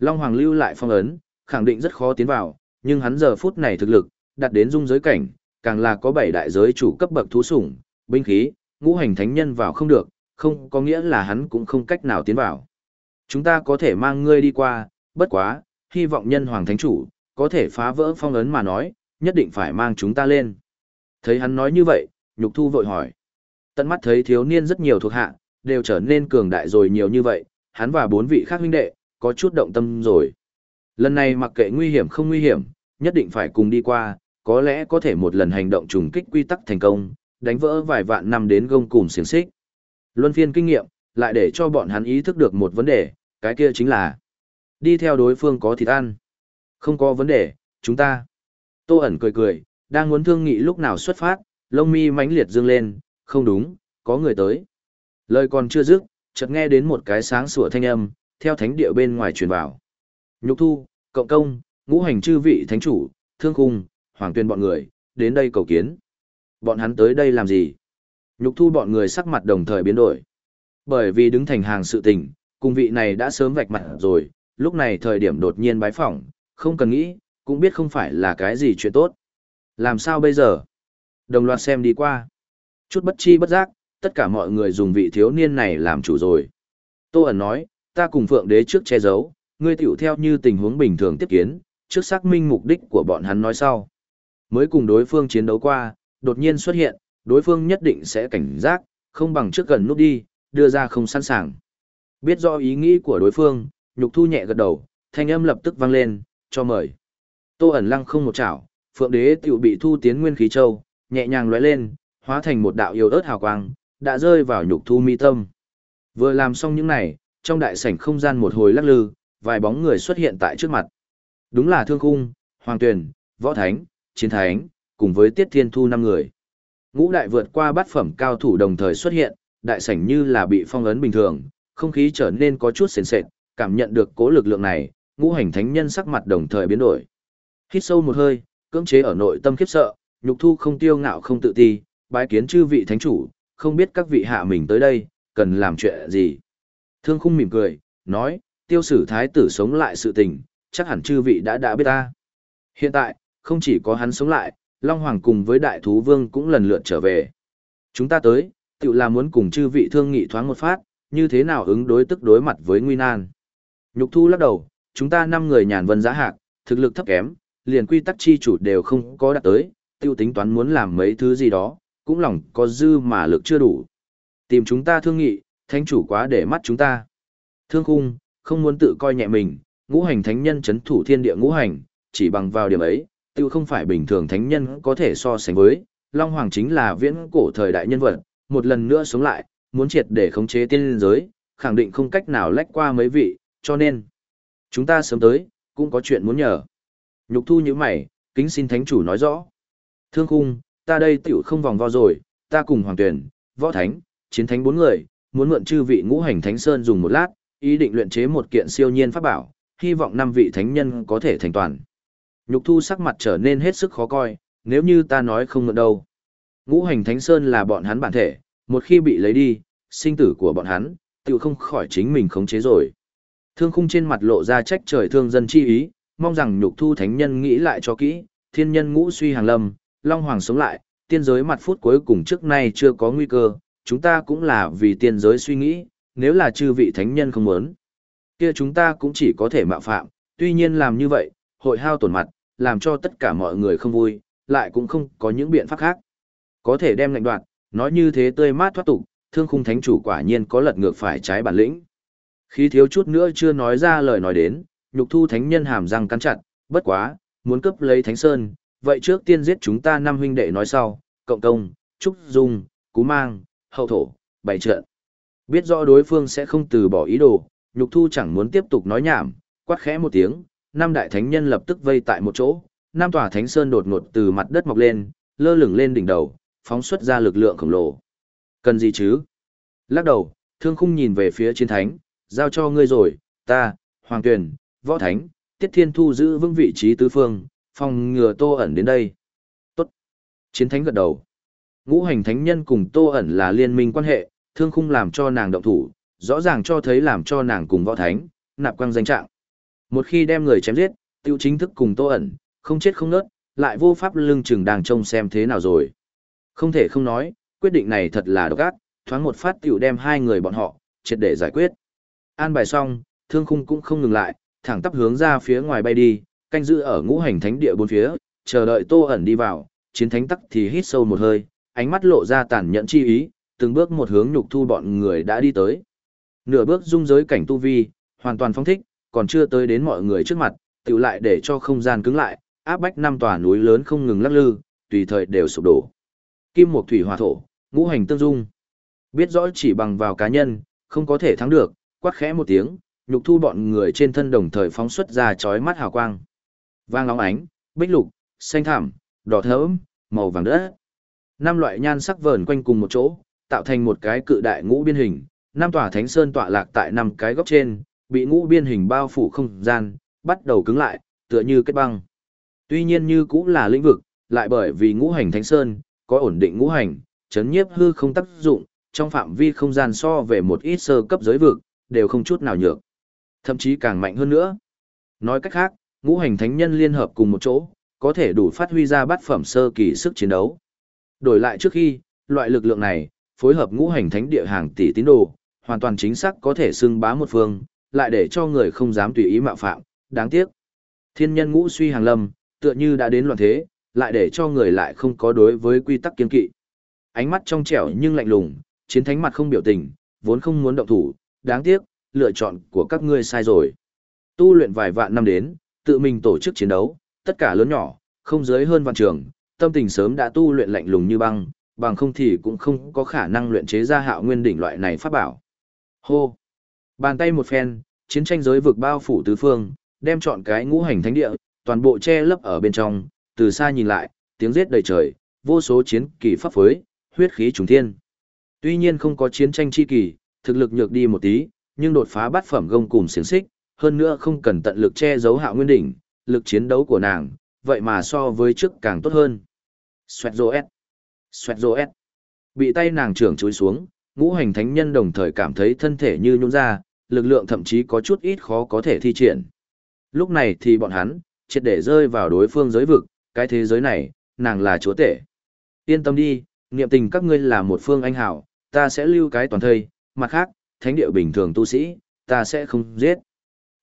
Long Hoàng lưu lại phong ấn, khẳng định rất khó tiến vào, nhưng hắn giờ phút này thực lực, đặt đến dung giới cảnh, càng là có bảy đại giới chủ cấp bậc thú sủng, binh khí, ngũ hành thánh nhân vào không được, không có nghĩa là hắn cũng không cách nào tiến vào. Chúng ta có thể mang ngươi đi qua, bất quá, hy vọng nhân hoàng thánh chủ, có thể phá vỡ phong ấn mà nói, nhất định phải mang chúng ta lên. Thấy hắn nói như vậy, nhục thu vội hỏi. Tận mắt thấy thiếu niên rất nhiều thuộc hạ, đều trở nên cường đại rồi nhiều như vậy, hắn và bốn vị khác huynh đệ, có chút động tâm rồi. Lần này mặc kệ nguy hiểm không nguy hiểm, nhất định phải cùng đi qua, có lẽ có thể một lần hành động trùng kích quy tắc thành công, đánh vỡ vài vạn năm đến gông cùng xiềng xích. Luân phiên kinh nghiệm, lại để cho bọn hắn ý thức được một vấn đề, cái kia chính là đi theo đối phương có thịt ăn. Không có vấn đề, chúng ta. Tô ẩn cười cười, đang muốn thương nghị lúc nào xuất phát, lông mi mãnh liệt dương lên, không đúng, có người tới. Lời còn chưa dứt, chợt nghe đến một cái sáng sủa thanh âm, theo thánh địa bên ngoài truyền vào. Nhục thu, cộng công, ngũ hành chư vị thánh chủ, thương khung, hoàng tuyên bọn người, đến đây cầu kiến. Bọn hắn tới đây làm gì? Nhục thu bọn người sắc mặt đồng thời biến đổi. Bởi vì đứng thành hàng sự tình, cùng vị này đã sớm vạch mặt rồi, lúc này thời điểm đột nhiên bái phỏng, không cần nghĩ, cũng biết không phải là cái gì chuyện tốt. Làm sao bây giờ? Đồng loạt xem đi qua. Chút bất chi bất giác, tất cả mọi người dùng vị thiếu niên này làm chủ rồi. Tô ẩn nói, ta cùng Phượng Đế trước che giấu, ngươi tiểu theo như tình huống bình thường tiếp kiến, trước xác minh mục đích của bọn hắn nói sau. Mới cùng đối phương chiến đấu qua, đột nhiên xuất hiện, đối phương nhất định sẽ cảnh giác, không bằng trước gần nút đi, đưa ra không sẵn sàng. Biết rõ ý nghĩ của đối phương, nhục thu nhẹ gật đầu, thanh âm lập tức vang lên, cho mời. Tô ẩn lăng không một chảo, phượng đế tiểu bị thu tiến nguyên khí châu, nhẹ nhàng lóe lên, hóa thành một đạo yếu ớt hào quang, đã rơi vào nhục thu mi tâm. Vừa làm xong những này, trong đại sảnh không gian một hồi lắc lư, vài bóng người xuất hiện tại trước mặt. Đúng là Thương Khung, Hoàng Tuyền, Võ Thánh, Chiến Thánh, cùng với Tiết Thiên Thu năm người. Ngũ đại vượt qua bát phẩm cao thủ đồng thời xuất hiện, đại sảnh như là bị phong ấn bình thường, không khí trở nên có chút sền sệt, cảm nhận được cố lực lượng này, ngũ hành thánh nhân sắc mặt đồng thời biến đổi. Hít sâu một hơi, cưỡng chế ở nội tâm khiếp sợ, nhục thu không tiêu ngạo không tự ti, bái kiến chư vị thánh chủ, không biết các vị hạ mình tới đây, cần làm chuyện gì. Thương khung mỉm cười, nói, tiêu sử thái tử sống lại sự tình, chắc hẳn chư vị đã đã biết ta. Hiện tại, không chỉ có hắn sống lại, Long Hoàng cùng với đại thú vương cũng lần lượt trở về. Chúng ta tới, tự là muốn cùng chư vị thương nghị thoáng một phát, như thế nào ứng đối tức đối mặt với nguy nan. Nhục thu lắc đầu, chúng ta năm người nhàn vân giã hạc, thực lực thấp kém, liền quy tắc chi chủ đều không có đạt tới, tiêu tính toán muốn làm mấy thứ gì đó, cũng lòng có dư mà lực chưa đủ. Tìm chúng ta thương nghị, thánh chủ quá để mắt chúng ta. Thương khung, không muốn tự coi nhẹ mình, ngũ hành thánh nhân chấn thủ thiên địa ngũ hành, chỉ bằng vào điểm ấy, tiêu không phải bình thường thánh nhân có thể so sánh với, Long Hoàng chính là viễn cổ thời đại nhân vật, một lần nữa sống lại, muốn triệt để khống chế tiên giới, khẳng định không cách nào lách qua mấy vị, cho nên, chúng ta sớm tới, cũng có chuyện muốn nhờ. Nhục thu như mày, kính xin thánh chủ nói rõ. Thương khung, ta đây tiểu không vòng vo rồi, ta cùng Hoàng Tuyển, Võ Thánh, Chiến Thánh bốn người, muốn mượn chư vị ngũ hành thánh sơn dùng một lát, ý định luyện chế một kiện siêu nhiên pháp bảo, hy vọng năm vị thánh nhân có thể thành toàn. Nhục thu sắc mặt trở nên hết sức khó coi, nếu như ta nói không mượn đâu. Ngũ hành thánh sơn là bọn hắn bản thể, một khi bị lấy đi, sinh tử của bọn hắn, tự không khỏi chính mình khống chế rồi. Thương khung trên mặt lộ ra trách trời thương dân chi ý, mong rằng nhục thu thánh nhân nghĩ lại cho kỹ, thiên nhân ngũ suy hàng lâm, long hoàng sống lại, tiên giới mặt phút cuối cùng trước nay chưa có nguy cơ, chúng ta cũng là vì tiên giới suy nghĩ, nếu là chư vị thánh nhân không muốn, kia chúng ta cũng chỉ có thể mạo phạm, tuy nhiên làm như vậy, hội hao tổn mặt, làm cho tất cả mọi người không vui, lại cũng không có những biện pháp khác. Có thể đem lệnh đoạn, nói như thế tươi mát thoát tục, thương khung thánh chủ quả nhiên có lật ngược phải trái bản lĩnh. Khi thiếu chút nữa chưa nói ra lời nói đến, nhục thu thánh nhân hàm răng cắn chặt, bất quá, muốn cướp lấy thánh sơn, vậy trước tiên giết chúng ta năm huynh đệ nói sau, cộng công, trúc dung, cú mang, hậu thổ, bảy trận. Biết rõ đối phương sẽ không từ bỏ ý đồ, nhục thu chẳng muốn tiếp tục nói nhảm, quát khẽ một tiếng, năm đại thánh nhân lập tức vây tại một chỗ, năm tòa thánh sơn đột ngột từ mặt đất mọc lên, lơ lửng lên đỉnh đầu, phóng xuất ra lực lượng khổng lồ. Cần gì chứ? Lắc đầu, thương khung nhìn về phía chiến thánh, giao cho ngươi rồi, ta, hoàng Tuyền, võ thánh, tiết thiên thu giữ vững vị trí tứ phương, phòng ngừa tô ẩn đến đây. Tốt. Chiến thánh gật đầu. Ngũ hành thánh nhân cùng tô ẩn là liên minh quan hệ, thương khung làm cho nàng động thủ, rõ ràng cho thấy làm cho nàng cùng võ thánh, nạp quang danh trạng. Một khi đem người chém giết, tiêu chính thức cùng tô ẩn, không chết không nớt, lại vô pháp lưng chừng đang trông xem thế nào rồi. Không thể không nói, quyết định này thật là độc ác, thoáng một phát tiểu đem hai người bọn họ, triệt để giải quyết. An bài xong, thương khung cũng không ngừng lại, thẳng tắp hướng ra phía ngoài bay đi, canh giữ ở ngũ hành thánh địa bốn phía, chờ đợi tô ẩn đi vào, chiến thánh tắc thì hít sâu một hơi, ánh mắt lộ ra tàn nhẫn chi ý, từng bước một hướng nhục thu bọn người đã đi tới. Nửa bước dung giới cảnh tu vi, hoàn toàn phong thích, còn chưa tới đến mọi người trước mặt, tự lại để cho không gian cứng lại, áp bách năm tòa núi lớn không ngừng lắc lư, tùy thời đều sụp đổ. Kim Mộc Thủy Hỏa Thổ, ngũ hành tương dung. Biết rõ chỉ bằng vào cá nhân, không có thể thắng được, quát khẽ một tiếng, nhục thu bọn người trên thân đồng thời phóng xuất ra chói mắt hào quang. Vang óng ánh, bích lục, xanh thảm, đỏ thẫm, màu vàng đất. Năm loại nhan sắc vờn quanh cùng một chỗ, tạo thành một cái cự đại ngũ biên hình, năm tòa thánh sơn tọa lạc tại năm cái góc trên, bị ngũ biên hình bao phủ không gian, bắt đầu cứng lại, tựa như kết băng. Tuy nhiên như cũng là lĩnh vực, lại bởi vì ngũ hành thánh sơn, có ổn định ngũ hành, chấn nhiếp hư không tác dụng, trong phạm vi không gian so về một ít sơ cấp giới vực, đều không chút nào nhược. Thậm chí càng mạnh hơn nữa. Nói cách khác, ngũ hành thánh nhân liên hợp cùng một chỗ, có thể đủ phát huy ra bát phẩm sơ kỳ sức chiến đấu. Đổi lại trước khi, loại lực lượng này, phối hợp ngũ hành thánh địa hàng tỷ tín đồ, hoàn toàn chính xác có thể xưng bá một phương, lại để cho người không dám tùy ý mạo phạm, đáng tiếc. Thiên nhân ngũ suy hàng lâm, tựa như đã đến loạn thế, lại để cho người lại không có đối với quy tắc kiên kỵ. Ánh mắt trong trẻo nhưng lạnh lùng, chiến thánh mặt không biểu tình, vốn không muốn động thủ, đáng tiếc, lựa chọn của các ngươi sai rồi. Tu luyện vài vạn năm đến, tự mình tổ chức chiến đấu, tất cả lớn nhỏ, không dưới hơn vạn trường, tâm tình sớm đã tu luyện lạnh lùng như băng, bằng không thì cũng không có khả năng luyện chế ra hạo nguyên đỉnh loại này pháp bảo. Hô! Bàn tay một phen, chiến tranh giới vực bao phủ tứ phương, đem chọn cái ngũ hành thánh địa, toàn bộ che lấp ở bên trong, từ xa nhìn lại, tiếng giết đầy trời, vô số chiến kỳ pháp phối, huyết khí trùng thiên. Tuy nhiên không có chiến tranh chi kỳ, thực lực nhược đi một tí, nhưng đột phá bát phẩm gông cùng xiềng xích, hơn nữa không cần tận lực che giấu hạo nguyên đỉnh, lực chiến đấu của nàng, vậy mà so với trước càng tốt hơn. Xoẹt rô S. Xoẹt rô S. Bị tay nàng trưởng chúi xuống, ngũ hành thánh nhân đồng thời cảm thấy thân thể như nhún ra, lực lượng thậm chí có chút ít khó có thể thi triển. Lúc này thì bọn hắn, triệt để rơi vào đối phương giới vực, cái thế giới này, nàng là chúa tể. Yên tâm đi, niệm tình các ngươi là một phương anh hảo, ta sẽ lưu cái toàn thây, mặt khác, thánh địa bình thường tu sĩ, ta sẽ không giết.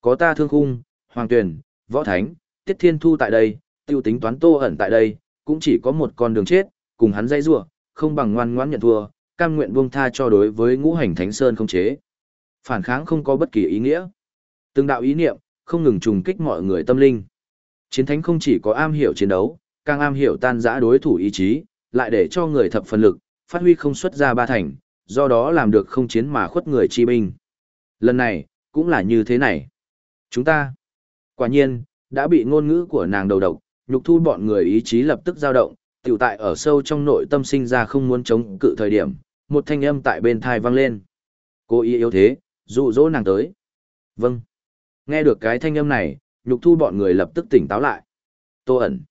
Có ta thương khung, hoàng tuyển, võ thánh, tiết thiên thu tại đây, tiêu tính toán tô ẩn tại đây, cũng chỉ có một con đường chết, cùng hắn dây rủa, không bằng ngoan ngoãn nhận thua, cam nguyện buông tha cho đối với ngũ hành thánh sơn không chế. Phản kháng không có bất kỳ ý nghĩa. Từng đạo ý niệm, không ngừng trùng kích mọi người tâm linh. Chiến thánh không chỉ có am hiểu chiến đấu, càng am hiểu tan rã đối thủ ý chí, lại để cho người thập phần lực, phát huy không xuất ra ba thành, do đó làm được không chiến mà khuất người chi binh. Lần này, cũng là như thế này. Chúng ta, quả nhiên, đã bị ngôn ngữ của nàng đầu độc, nhục thu bọn người ý chí lập tức dao động, tiểu tại ở sâu trong nội tâm sinh ra không muốn chống cự thời điểm, một thanh âm tại bên thai vang lên. Cô ý yếu thế, dụ dỗ nàng tới. Vâng. Nghe được cái thanh âm này, nhục thu bọn người lập tức tỉnh táo lại. Tô ẩn.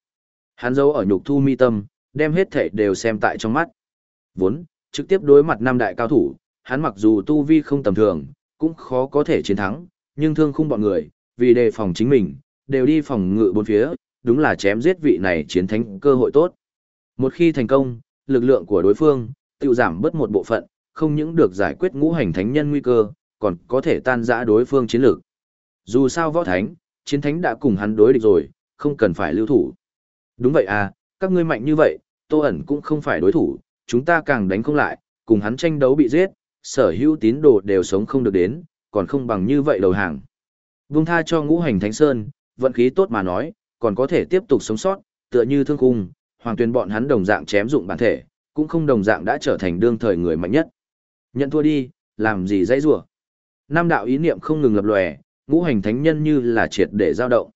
Hắn giấu ở nhục thu mi tâm, đem hết thể đều xem tại trong mắt. Vốn, trực tiếp đối mặt năm đại cao thủ, hắn mặc dù tu vi không tầm thường, cũng khó có thể chiến thắng, nhưng thương khung bọn người, vì đề phòng chính mình, đều đi phòng ngự bốn phía, đúng là chém giết vị này chiến thánh cơ hội tốt. Một khi thành công, lực lượng của đối phương, tự giảm bớt một bộ phận, không những được giải quyết ngũ hành thánh nhân nguy cơ, còn có thể tan rã đối phương chiến lược. Dù sao võ thánh, chiến thánh đã cùng hắn đối địch rồi, không cần phải lưu thủ. Đúng vậy à, các ngươi mạnh như vậy, Tô ẩn cũng không phải đối thủ, chúng ta càng đánh không lại, cùng hắn tranh đấu bị giết, sở hữu tín đồ đều sống không được đến, còn không bằng như vậy đầu hàng. Vương tha cho ngũ hành thánh sơn, vận khí tốt mà nói, còn có thể tiếp tục sống sót, tựa như thương cung, hoàng tuyên bọn hắn đồng dạng chém dụng bản thể, cũng không đồng dạng đã trở thành đương thời người mạnh nhất. Nhận thua đi, làm gì dãy rủa Nam đạo ý niệm không ngừng lập lòe, ngũ hành thánh nhân như là triệt để dao động.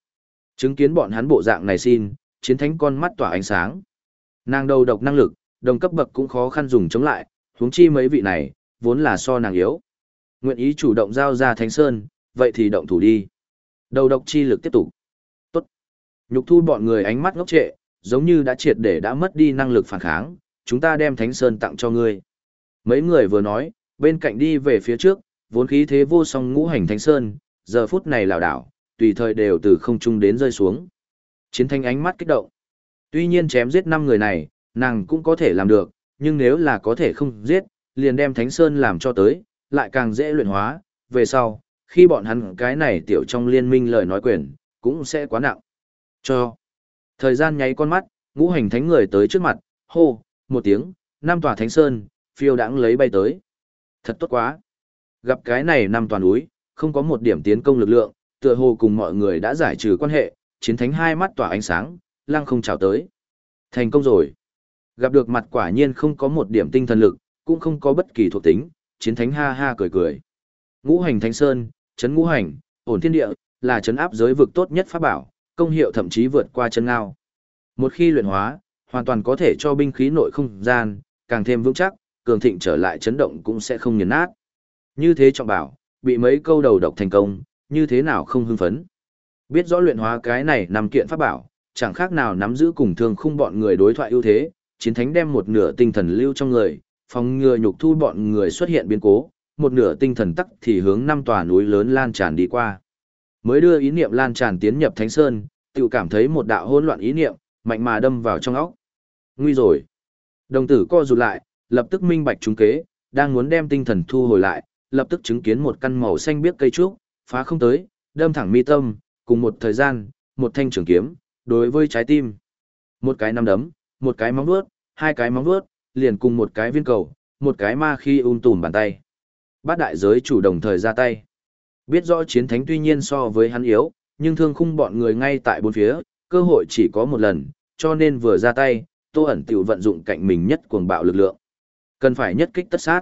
Chứng kiến bọn hắn bộ dạng này xin, chiến thánh con mắt tỏa ánh sáng. Nàng đầu độc năng lực, đồng cấp bậc cũng khó khăn dùng chống lại, huống chi mấy vị này, vốn là so nàng yếu. Nguyện ý chủ động giao ra Thánh Sơn, vậy thì động thủ đi. Đầu độc chi lực tiếp tục. Nhục thu bọn người ánh mắt ngốc trệ, giống như đã triệt để đã mất đi năng lực phản kháng, chúng ta đem Thánh Sơn tặng cho ngươi. Mấy người vừa nói, bên cạnh đi về phía trước, vốn khí thế vô song ngũ hành Thánh Sơn, giờ phút này lảo đảo, tùy thời đều từ không trung đến rơi xuống. Chiến thanh ánh mắt kích động. Tuy nhiên chém giết năm người này, nàng cũng có thể làm được, nhưng nếu là có thể không giết, liền đem Thánh Sơn làm cho tới, lại càng dễ luyện hóa, về sau, khi bọn hắn cái này tiểu trong liên minh lời nói quyền, cũng sẽ quá nặng. Cho. Thời gian nháy con mắt, ngũ hành thánh người tới trước mặt, hô, một tiếng, năm tòa Thánh Sơn, phiêu đãng lấy bay tới. Thật tốt quá. Gặp cái này năm toàn núi, không có một điểm tiến công lực lượng, tựa hồ cùng mọi người đã giải trừ quan hệ, chiến thánh hai mắt tỏa ánh sáng, lăng không chào tới. Thành công rồi. Gặp được mặt quả nhiên không có một điểm tinh thần lực, cũng không có bất kỳ thuộc tính, chiến thánh ha ha cười cười. Ngũ hành thánh sơn, chấn ngũ hành, ổn thiên địa, là chấn áp giới vực tốt nhất pháp bảo, công hiệu thậm chí vượt qua chân ngao. Một khi luyện hóa, hoàn toàn có thể cho binh khí nội không gian, càng thêm vững chắc, cường thịnh trở lại chấn động cũng sẽ không nghiền nát. Như thế trọng bảo, bị mấy câu đầu độc thành công, như thế nào không hưng phấn. Biết rõ luyện hóa cái này nằm kiện pháp bảo, chẳng khác nào nắm giữ cùng thương khung bọn người đối thoại ưu thế, chiến thánh đem một nửa tinh thần lưu trong người, phòng ngừa nhục thu bọn người xuất hiện biến cố, một nửa tinh thần tắc thì hướng năm tòa núi lớn lan tràn đi qua. Mới đưa ý niệm lan tràn tiến nhập Thánh Sơn, tự cảm thấy một đạo hỗn loạn ý niệm, mạnh mà đâm vào trong óc. Nguy rồi. Đồng tử co rụt lại, lập tức minh bạch trúng kế, đang muốn đem tinh thần thu hồi lại, lập tức chứng kiến một căn màu xanh biếc cây trúc, phá không tới, đâm thẳng mi tâm, cùng một thời gian, một thanh trường kiếm, đối với trái tim. Một cái nắm đấm, một cái móng vuốt, hai cái móng vuốt, liền cùng một cái viên cầu, một cái ma khi um tùm bàn tay. Bát đại giới chủ đồng thời ra tay. Biết rõ chiến thánh tuy nhiên so với hắn yếu, nhưng thương khung bọn người ngay tại bốn phía, cơ hội chỉ có một lần, cho nên vừa ra tay, Tô ẩn tiểu vận dụng cạnh mình nhất cuồng bạo lực lượng. Cần phải nhất kích tất sát.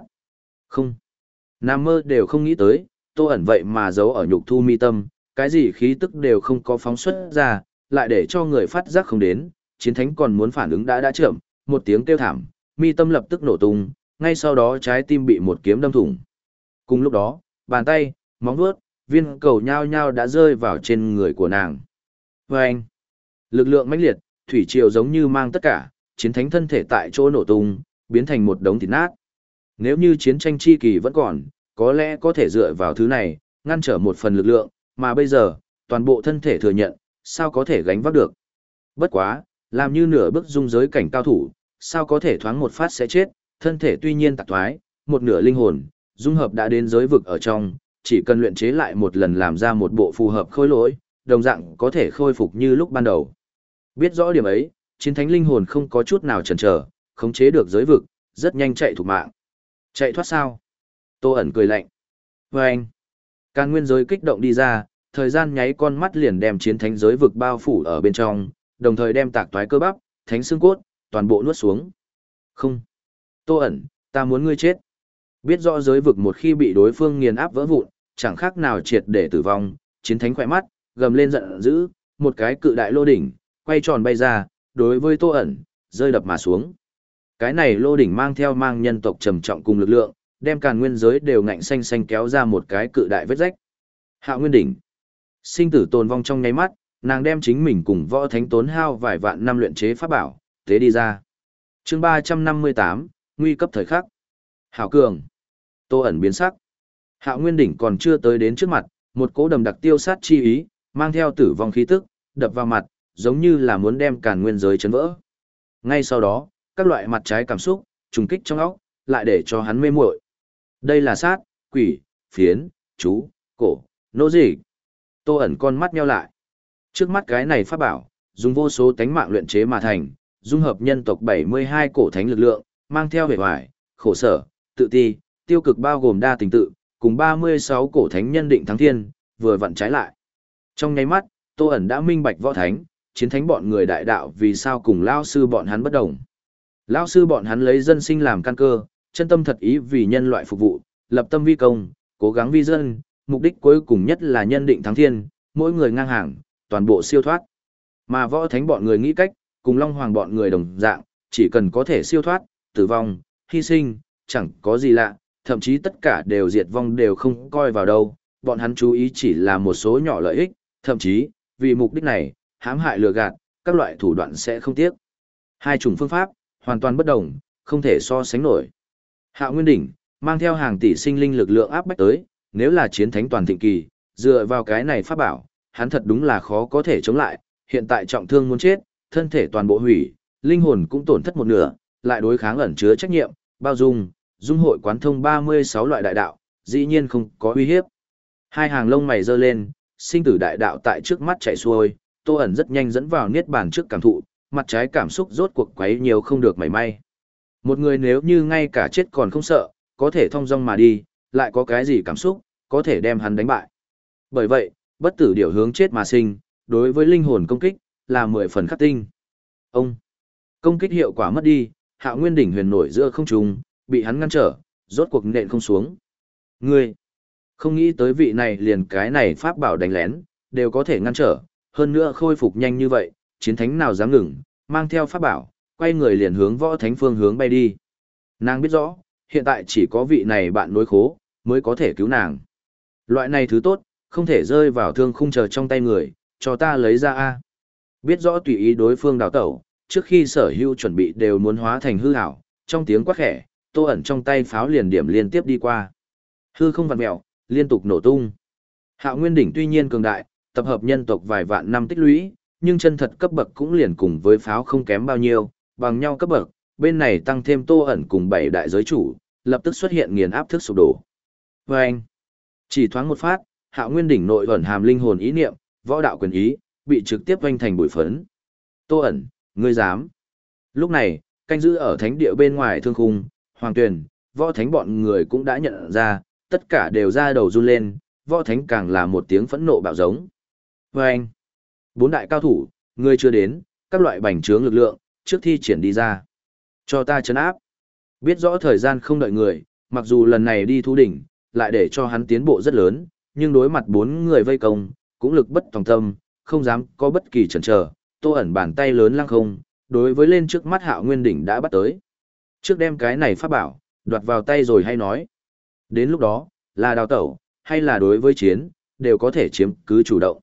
Không. Nam mơ đều không nghĩ tới, Tô ẩn vậy mà giấu ở nhục thu mi tâm, cái gì khí tức đều không có phóng xuất ra, lại để cho người phát giác không đến, chiến thánh còn muốn phản ứng đã đã chậm, một tiếng kêu thảm, mi tâm lập tức nổ tung, ngay sau đó trái tim bị một kiếm đâm thủng. Cùng lúc đó, bàn tay, móng vuốt, viên cầu nhao nhao đã rơi vào trên người của nàng. Và anh, lực lượng mãnh liệt, thủy triều giống như mang tất cả, chiến thánh thân thể tại chỗ nổ tung, biến thành một đống thịt nát. Nếu như chiến tranh chi kỳ vẫn còn, có lẽ có thể dựa vào thứ này, ngăn trở một phần lực lượng, mà bây giờ, toàn bộ thân thể thừa nhận, sao có thể gánh vác được. Bất quá, làm như nửa bước dung giới cảnh cao thủ, sao có thể thoáng một phát sẽ chết, thân thể tuy nhiên tạc thoái, một nửa linh hồn, dung hợp đã đến giới vực ở trong, chỉ cần luyện chế lại một lần làm ra một bộ phù hợp khôi lỗi, đồng dạng có thể khôi phục như lúc ban đầu. Biết rõ điểm ấy, chiến thánh linh hồn không có chút nào chần chờ, khống chế được giới vực, rất nhanh chạy thủ mạng. Chạy thoát sao? Tô ẩn cười lạnh. Và anh, can nguyên giới kích động đi ra, thời gian nháy con mắt liền đem chiến thánh giới vực bao phủ ở bên trong, đồng thời đem tạc toái cơ bắp, thánh xương cốt, toàn bộ nuốt xuống. Không. Tô ẩn, ta muốn ngươi chết. Biết rõ giới vực một khi bị đối phương nghiền áp vỡ vụn, chẳng khác nào triệt để tử vong, chiến thánh khỏe mắt, gầm lên giận dữ, một cái cự đại lô đỉnh, quay tròn bay ra, đối với tô ẩn, rơi đập mà xuống. Cái này lô đỉnh mang theo mang nhân tộc trầm trọng cùng lực lượng, đem càn nguyên giới đều ngạnh xanh xanh kéo ra một cái cự đại vết rách. hạ nguyên đỉnh. Sinh tử tồn vong trong nháy mắt, nàng đem chính mình cùng võ thánh tốn hao vài vạn năm luyện chế pháp bảo, tế đi ra. chương 358, nguy cấp thời khắc. Hảo cường. Tô ẩn biến sắc. Hạo nguyên đỉnh còn chưa tới đến trước mặt, một cỗ đầm đặc tiêu sát chi ý, mang theo tử vong khí tức, đập vào mặt, giống như là muốn đem càn nguyên giới chấn vỡ. Ngay sau đó, các loại mặt trái cảm xúc, trùng kích trong óc, lại để cho hắn mê muội. Đây là sát, quỷ, phiến, chú, cổ, nô gì. Tô ẩn con mắt nheo lại. Trước mắt cái này pháp bảo, dùng vô số tánh mạng luyện chế mà thành, dung hợp nhân tộc 72 cổ thánh lực lượng, mang theo vẻ hoài, khổ sở, tự ti, tiêu cực bao gồm đa tình tự, cùng 36 cổ thánh nhân định thắng thiên, vừa vặn trái lại. Trong nháy mắt, Tô ẩn đã minh bạch võ thánh, chiến thánh bọn người đại đạo vì sao cùng lao sư bọn hắn bất đồng. Lao sư bọn hắn lấy dân sinh làm căn cơ, chân tâm thật ý vì nhân loại phục vụ, lập tâm vi công, cố gắng vi dân, mục đích cuối cùng nhất là nhân định thắng thiên, mỗi người ngang hàng, toàn bộ siêu thoát. Mà võ thánh bọn người nghĩ cách, cùng long hoàng bọn người đồng dạng, chỉ cần có thể siêu thoát, tử vong, hy sinh, chẳng có gì lạ, thậm chí tất cả đều diệt vong đều không coi vào đâu, bọn hắn chú ý chỉ là một số nhỏ lợi ích, thậm chí, vì mục đích này, hãm hại lừa gạt, các loại thủ đoạn sẽ không tiếc. Hai chủng phương pháp, hoàn toàn bất đồng, không thể so sánh nổi. Hạ Nguyên Đỉnh, mang theo hàng tỷ sinh linh lực lượng áp bách tới, nếu là chiến thánh toàn thịnh kỳ, dựa vào cái này pháp bảo, hắn thật đúng là khó có thể chống lại, hiện tại trọng thương muốn chết, thân thể toàn bộ hủy, linh hồn cũng tổn thất một nửa, lại đối kháng ẩn chứa trách nhiệm, bao dung, dung hội quán thông 36 loại đại đạo, dĩ nhiên không có uy hiếp. Hai hàng lông mày dơ lên, sinh tử đại đạo tại trước mắt chạy xuôi, Tô ẩn rất nhanh dẫn vào niết bàn trước cảm thụ, mặt trái cảm xúc rốt cuộc quấy nhiều không được mảy may. Một người nếu như ngay cả chết còn không sợ, có thể thông dong mà đi, lại có cái gì cảm xúc, có thể đem hắn đánh bại. Bởi vậy, bất tử điều hướng chết mà sinh, đối với linh hồn công kích, là mười phần khắc tinh. Ông, công kích hiệu quả mất đi, hạ nguyên đỉnh huyền nổi giữa không trung, bị hắn ngăn trở, rốt cuộc nện không xuống. Ngươi, không nghĩ tới vị này liền cái này pháp bảo đánh lén, đều có thể ngăn trở, hơn nữa khôi phục nhanh như vậy, chiến thánh nào dám ngừng, mang theo pháp bảo, quay người liền hướng võ thánh phương hướng bay đi. Nàng biết rõ, hiện tại chỉ có vị này bạn nối khố, mới có thể cứu nàng. Loại này thứ tốt, không thể rơi vào thương khung chờ trong tay người, cho ta lấy ra a. Biết rõ tùy ý đối phương đào tẩu, trước khi sở hữu chuẩn bị đều muốn hóa thành hư ảo, trong tiếng quát khẽ, tô ẩn trong tay pháo liền điểm liên tiếp đi qua. Hư không vặn mèo, liên tục nổ tung. Hạo Nguyên đỉnh tuy nhiên cường đại, tập hợp nhân tộc vài vạn năm tích lũy, nhưng chân thật cấp bậc cũng liền cùng với pháo không kém bao nhiêu, bằng nhau cấp bậc, bên này tăng thêm Tô ẩn cùng bảy đại giới chủ, lập tức xuất hiện nghiền áp thức sụp đổ. Và anh, chỉ thoáng một phát, Hạo Nguyên đỉnh nội ẩn hàm linh hồn ý niệm, võ đạo quyền ý, bị trực tiếp vênh thành bụi phấn. Tô ẩn, ngươi dám? Lúc này, canh giữ ở thánh địa bên ngoài thương khung, hoàng tuyền, võ thánh bọn người cũng đã nhận ra, tất cả đều ra đầu run lên, võ thánh càng là một tiếng phẫn nộ bạo giống. Và anh, bốn đại cao thủ, người chưa đến, các loại bành trướng lực lượng, trước thi triển đi ra. Cho ta chấn áp. Biết rõ thời gian không đợi người, mặc dù lần này đi thu đỉnh, lại để cho hắn tiến bộ rất lớn, nhưng đối mặt bốn người vây công, cũng lực bất tòng tâm, không dám có bất kỳ chần chờ, tô ẩn bàn tay lớn lăng không, đối với lên trước mắt hạo nguyên đỉnh đã bắt tới. Trước đem cái này phát bảo, đoạt vào tay rồi hay nói. Đến lúc đó, là đào tẩu, hay là đối với chiến, đều có thể chiếm cứ chủ động.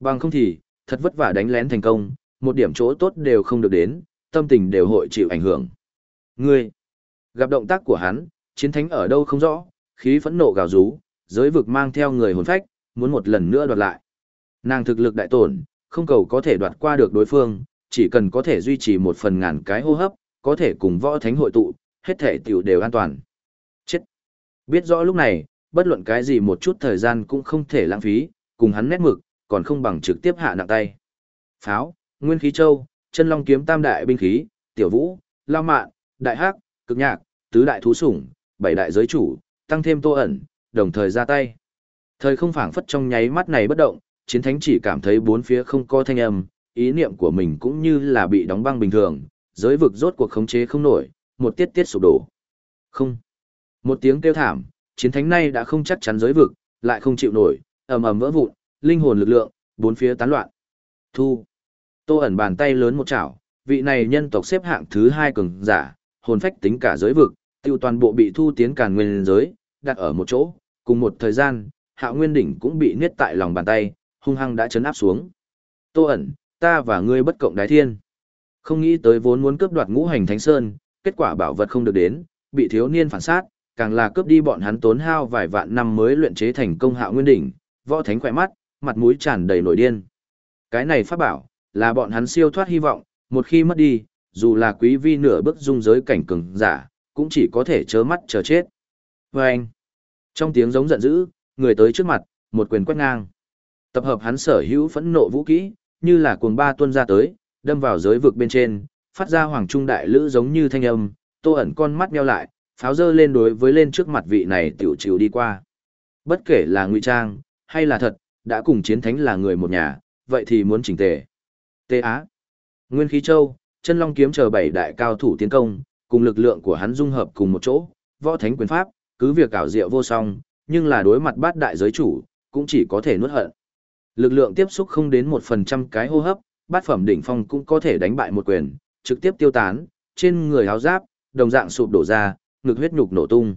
Bằng không thì, thật vất vả đánh lén thành công, một điểm chỗ tốt đều không được đến, tâm tình đều hội chịu ảnh hưởng. Ngươi, gặp động tác của hắn, chiến thánh ở đâu không rõ, khí phẫn nộ gào rú, giới vực mang theo người hồn phách, muốn một lần nữa đoạt lại. Nàng thực lực đại tổn, không cầu có thể đoạt qua được đối phương, chỉ cần có thể duy trì một phần ngàn cái hô hấp, có thể cùng võ thánh hội tụ, hết thể tiểu đều an toàn. Chết! Biết rõ lúc này, bất luận cái gì một chút thời gian cũng không thể lãng phí, cùng hắn nét mực, còn không bằng trực tiếp hạ nặng tay. Pháo, Nguyên khí châu, chân long kiếm tam đại binh khí, tiểu vũ, lao mạn, đại hắc, cực nhạc, tứ đại thú sủng, bảy đại giới chủ, tăng thêm tô ẩn, đồng thời ra tay. Thời không phảng phất trong nháy mắt này bất động, chiến thánh chỉ cảm thấy bốn phía không có thanh âm, ý niệm của mình cũng như là bị đóng băng bình thường, giới vực rốt cuộc khống chế không nổi, một tiết tiết sụp đổ. Không. Một tiếng kêu thảm, chiến thánh này đã không chắc chắn giới vực, lại không chịu nổi, ầm ầm vỡ vụn, linh hồn lực lượng, bốn phía tán loạn. Thu. Tô ẩn bàn tay lớn một chảo, vị này nhân tộc xếp hạng thứ hai cường giả, hồn phách tính cả giới vực, tiêu toàn bộ bị thu tiến càn nguyên giới, đặt ở một chỗ, cùng một thời gian, hạ nguyên đỉnh cũng bị niết tại lòng bàn tay, hung hăng đã chấn áp xuống. Tô ẩn, ta và ngươi bất cộng đái thiên. Không nghĩ tới vốn muốn cướp đoạt ngũ hành thánh sơn, kết quả bảo vật không được đến, bị thiếu niên phản sát, càng là cướp đi bọn hắn tốn hao vài vạn năm mới luyện chế thành công hạ nguyên đỉnh, võ thánh khỏe mắt, mặt mũi tràn đầy nổi điên. Cái này pháp bảo, là bọn hắn siêu thoát hy vọng, một khi mất đi, dù là quý vi nửa bước dung giới cảnh cường giả, cũng chỉ có thể chớ mắt chờ chết. Và anh, trong tiếng giống giận dữ, người tới trước mặt, một quyền quét ngang. Tập hợp hắn sở hữu phẫn nộ vũ kỹ, như là cuồng ba tuân ra tới, đâm vào giới vực bên trên, phát ra hoàng trung đại lữ giống như thanh âm, tô ẩn con mắt nheo lại, pháo dơ lên đối với lên trước mặt vị này tiểu chịu đi qua. Bất kể là ngụy trang, hay là thật, đã cùng chiến thánh là người một nhà, vậy thì muốn chỉnh tề. Tê Á, Nguyên Khí Châu, chân long kiếm chờ bảy đại cao thủ tiến công, cùng lực lượng của hắn dung hợp cùng một chỗ, võ thánh quyền pháp, cứ việc ảo diệu vô song, nhưng là đối mặt bát đại giới chủ, cũng chỉ có thể nuốt hận. Lực lượng tiếp xúc không đến một phần trăm cái hô hấp, bát phẩm đỉnh phong cũng có thể đánh bại một quyền, trực tiếp tiêu tán, trên người áo giáp, đồng dạng sụp đổ ra, ngực huyết nhục nổ tung.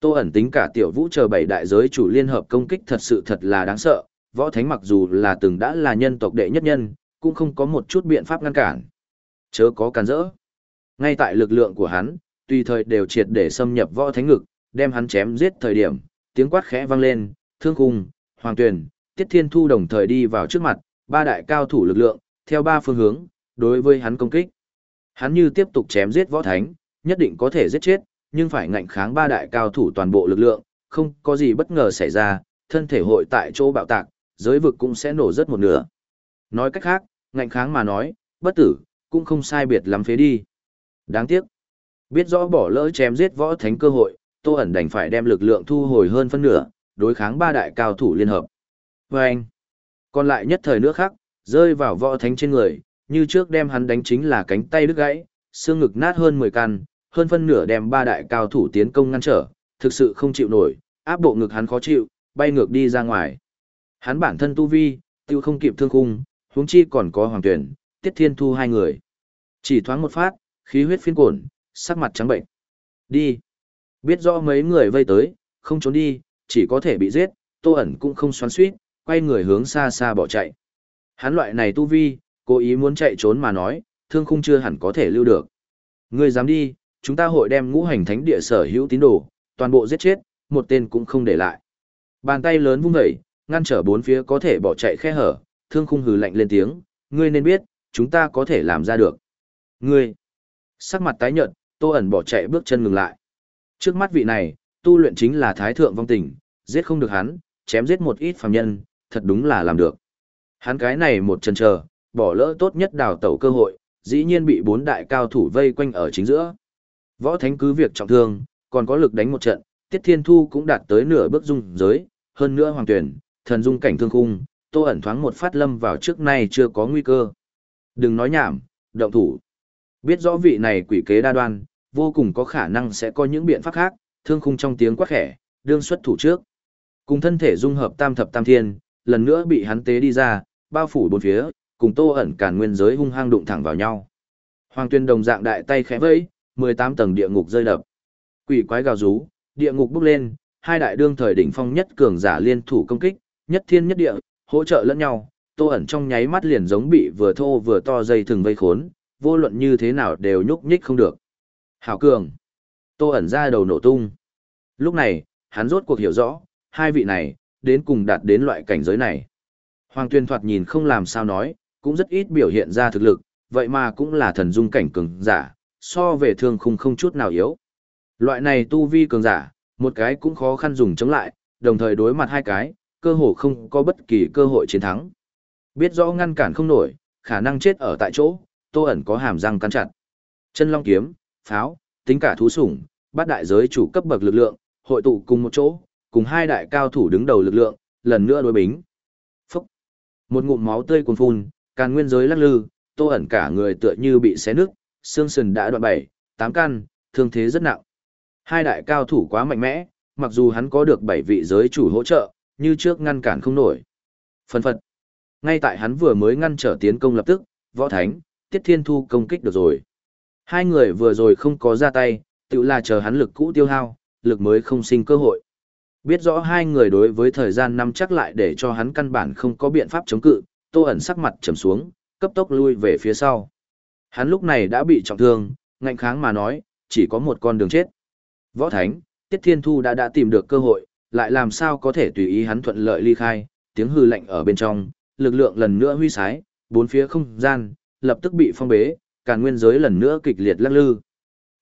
Tô ẩn tính cả tiểu vũ chờ bảy đại giới chủ liên hợp công kích thật sự thật là đáng sợ, võ thánh mặc dù là từng đã là nhân tộc đệ nhất nhân, cũng không có một chút biện pháp ngăn cản. Chớ có cản rỡ. Ngay tại lực lượng của hắn, tùy thời đều triệt để xâm nhập võ thánh ngực, đem hắn chém giết thời điểm, tiếng quát khẽ vang lên, thương khung, hoàng tuyển, tiết thiên thu đồng thời đi vào trước mặt, ba đại cao thủ lực lượng, theo ba phương hướng, đối với hắn công kích. Hắn như tiếp tục chém giết võ thánh, nhất định có thể giết chết, nhưng phải ngạnh kháng ba đại cao thủ toàn bộ lực lượng, không có gì bất ngờ xảy ra, thân thể hội tại chỗ bạo tạc, giới vực cũng sẽ nổ rất một nửa. Nói cách khác, ngạnh kháng mà nói, bất tử, cũng không sai biệt lắm phế đi. Đáng tiếc. Biết rõ bỏ lỡ chém giết võ thánh cơ hội, Tô ẩn đành phải đem lực lượng thu hồi hơn phân nửa, đối kháng ba đại cao thủ liên hợp. Và anh, còn lại nhất thời nữa khác, rơi vào võ thánh trên người, như trước đem hắn đánh chính là cánh tay đứt gãy, xương ngực nát hơn 10 căn, hơn phân nửa đem ba đại cao thủ tiến công ngăn trở, thực sự không chịu nổi, áp bộ ngực hắn khó chịu, bay ngược đi ra ngoài. Hắn bản thân tu vi, tiêu không kịp thương khung, huống chi còn có hoàng tuyển, tiết thiên thu hai người. Chỉ thoáng một phát, khí huyết phiên cổn, sắc mặt trắng bệnh. Đi. Biết rõ mấy người vây tới, không trốn đi, chỉ có thể bị giết, tô ẩn cũng không xoắn suýt, quay người hướng xa xa bỏ chạy. Hắn loại này tu vi, cố ý muốn chạy trốn mà nói, thương khung chưa hẳn có thể lưu được. Ngươi dám đi, chúng ta hội đem ngũ hành thánh địa sở hữu tín đồ, toàn bộ giết chết, một tên cũng không để lại. Bàn tay lớn vung dậy, ngăn trở bốn phía có thể bỏ chạy khe hở, thương khung hừ lạnh lên tiếng, ngươi nên biết, chúng ta có thể làm ra được. Ngươi, sắc mặt tái nhợt, tô ẩn bỏ chạy bước chân ngừng lại. Trước mắt vị này, tu luyện chính là thái thượng vong tình, giết không được hắn, chém giết một ít phàm nhân, thật đúng là làm được. Hắn cái này một chân chờ, bỏ lỡ tốt nhất đào tẩu cơ hội, dĩ nhiên bị bốn đại cao thủ vây quanh ở chính giữa. Võ Thánh cứ việc trọng thương, còn có lực đánh một trận, Tiết Thiên Thu cũng đạt tới nửa bước dung giới, hơn nữa Hoàng Tuyển, thần dung cảnh thương khung, Tô ẩn thoáng một phát lâm vào trước nay chưa có nguy cơ. Đừng nói nhảm, động thủ. Biết rõ vị này quỷ kế đa đoan, vô cùng có khả năng sẽ có những biện pháp khác, thương khung trong tiếng quát khẽ, đương xuất thủ trước. Cùng thân thể dung hợp tam thập tam thiên, lần nữa bị hắn tế đi ra, bao phủ bốn phía, cùng Tô ẩn càn nguyên giới hung hăng đụng thẳng vào nhau. Hoàng Tuyên đồng dạng đại tay khẽ vẫy, 18 tầng địa ngục rơi đập. Quỷ quái gào rú, địa ngục bốc lên, hai đại đương thời đỉnh phong nhất cường giả liên thủ công kích, nhất thiên nhất địa, hỗ trợ lẫn nhau, Tô ẩn trong nháy mắt liền giống bị vừa thô vừa to dây thừng vây khốn, vô luận như thế nào đều nhúc nhích không được. Hảo cường. Tô ẩn ra đầu nổ tung. Lúc này, hắn rốt cuộc hiểu rõ, hai vị này, đến cùng đạt đến loại cảnh giới này. Hoàng tuyên thoạt nhìn không làm sao nói, cũng rất ít biểu hiện ra thực lực, vậy mà cũng là thần dung cảnh cường giả, so về thương khung không chút nào yếu. Loại này tu vi cường giả, một cái cũng khó khăn dùng chống lại, đồng thời đối mặt hai cái, cơ hồ không có bất kỳ cơ hội chiến thắng. Biết rõ ngăn cản không nổi, khả năng chết ở tại chỗ, Tô ẩn có hàm răng cắn chặt. Chân long kiếm, pháo, tính cả thú sủng, bát đại giới chủ cấp bậc lực lượng, hội tụ cùng một chỗ, cùng hai đại cao thủ đứng đầu lực lượng, lần nữa đối bính. Một ngụm máu tươi cuồn phun, càn nguyên giới lắc lư, Tô ẩn cả người tựa như bị xé nứt, xương sườn đã đoạn bảy, tám căn, thương thế rất nặng. Hai đại cao thủ quá mạnh mẽ, mặc dù hắn có được bảy vị giới chủ hỗ trợ, như trước ngăn cản không nổi. Phân phật. Ngay tại hắn vừa mới ngăn trở tiến công lập tức, võ thánh, tiết thiên thu công kích được rồi. Hai người vừa rồi không có ra tay, tự là chờ hắn lực cũ tiêu hao, lực mới không sinh cơ hội. Biết rõ hai người đối với thời gian năm chắc lại để cho hắn căn bản không có biện pháp chống cự, tô ẩn sắc mặt trầm xuống, cấp tốc lui về phía sau. Hắn lúc này đã bị trọng thương, ngạnh kháng mà nói, chỉ có một con đường chết. Võ Thánh, Tiết Thiên Thu đã đã tìm được cơ hội, lại làm sao có thể tùy ý hắn thuận lợi ly khai, tiếng hư lạnh ở bên trong, lực lượng lần nữa huy sái, bốn phía không gian, lập tức bị phong bế, cả nguyên giới lần nữa kịch liệt lắc lư.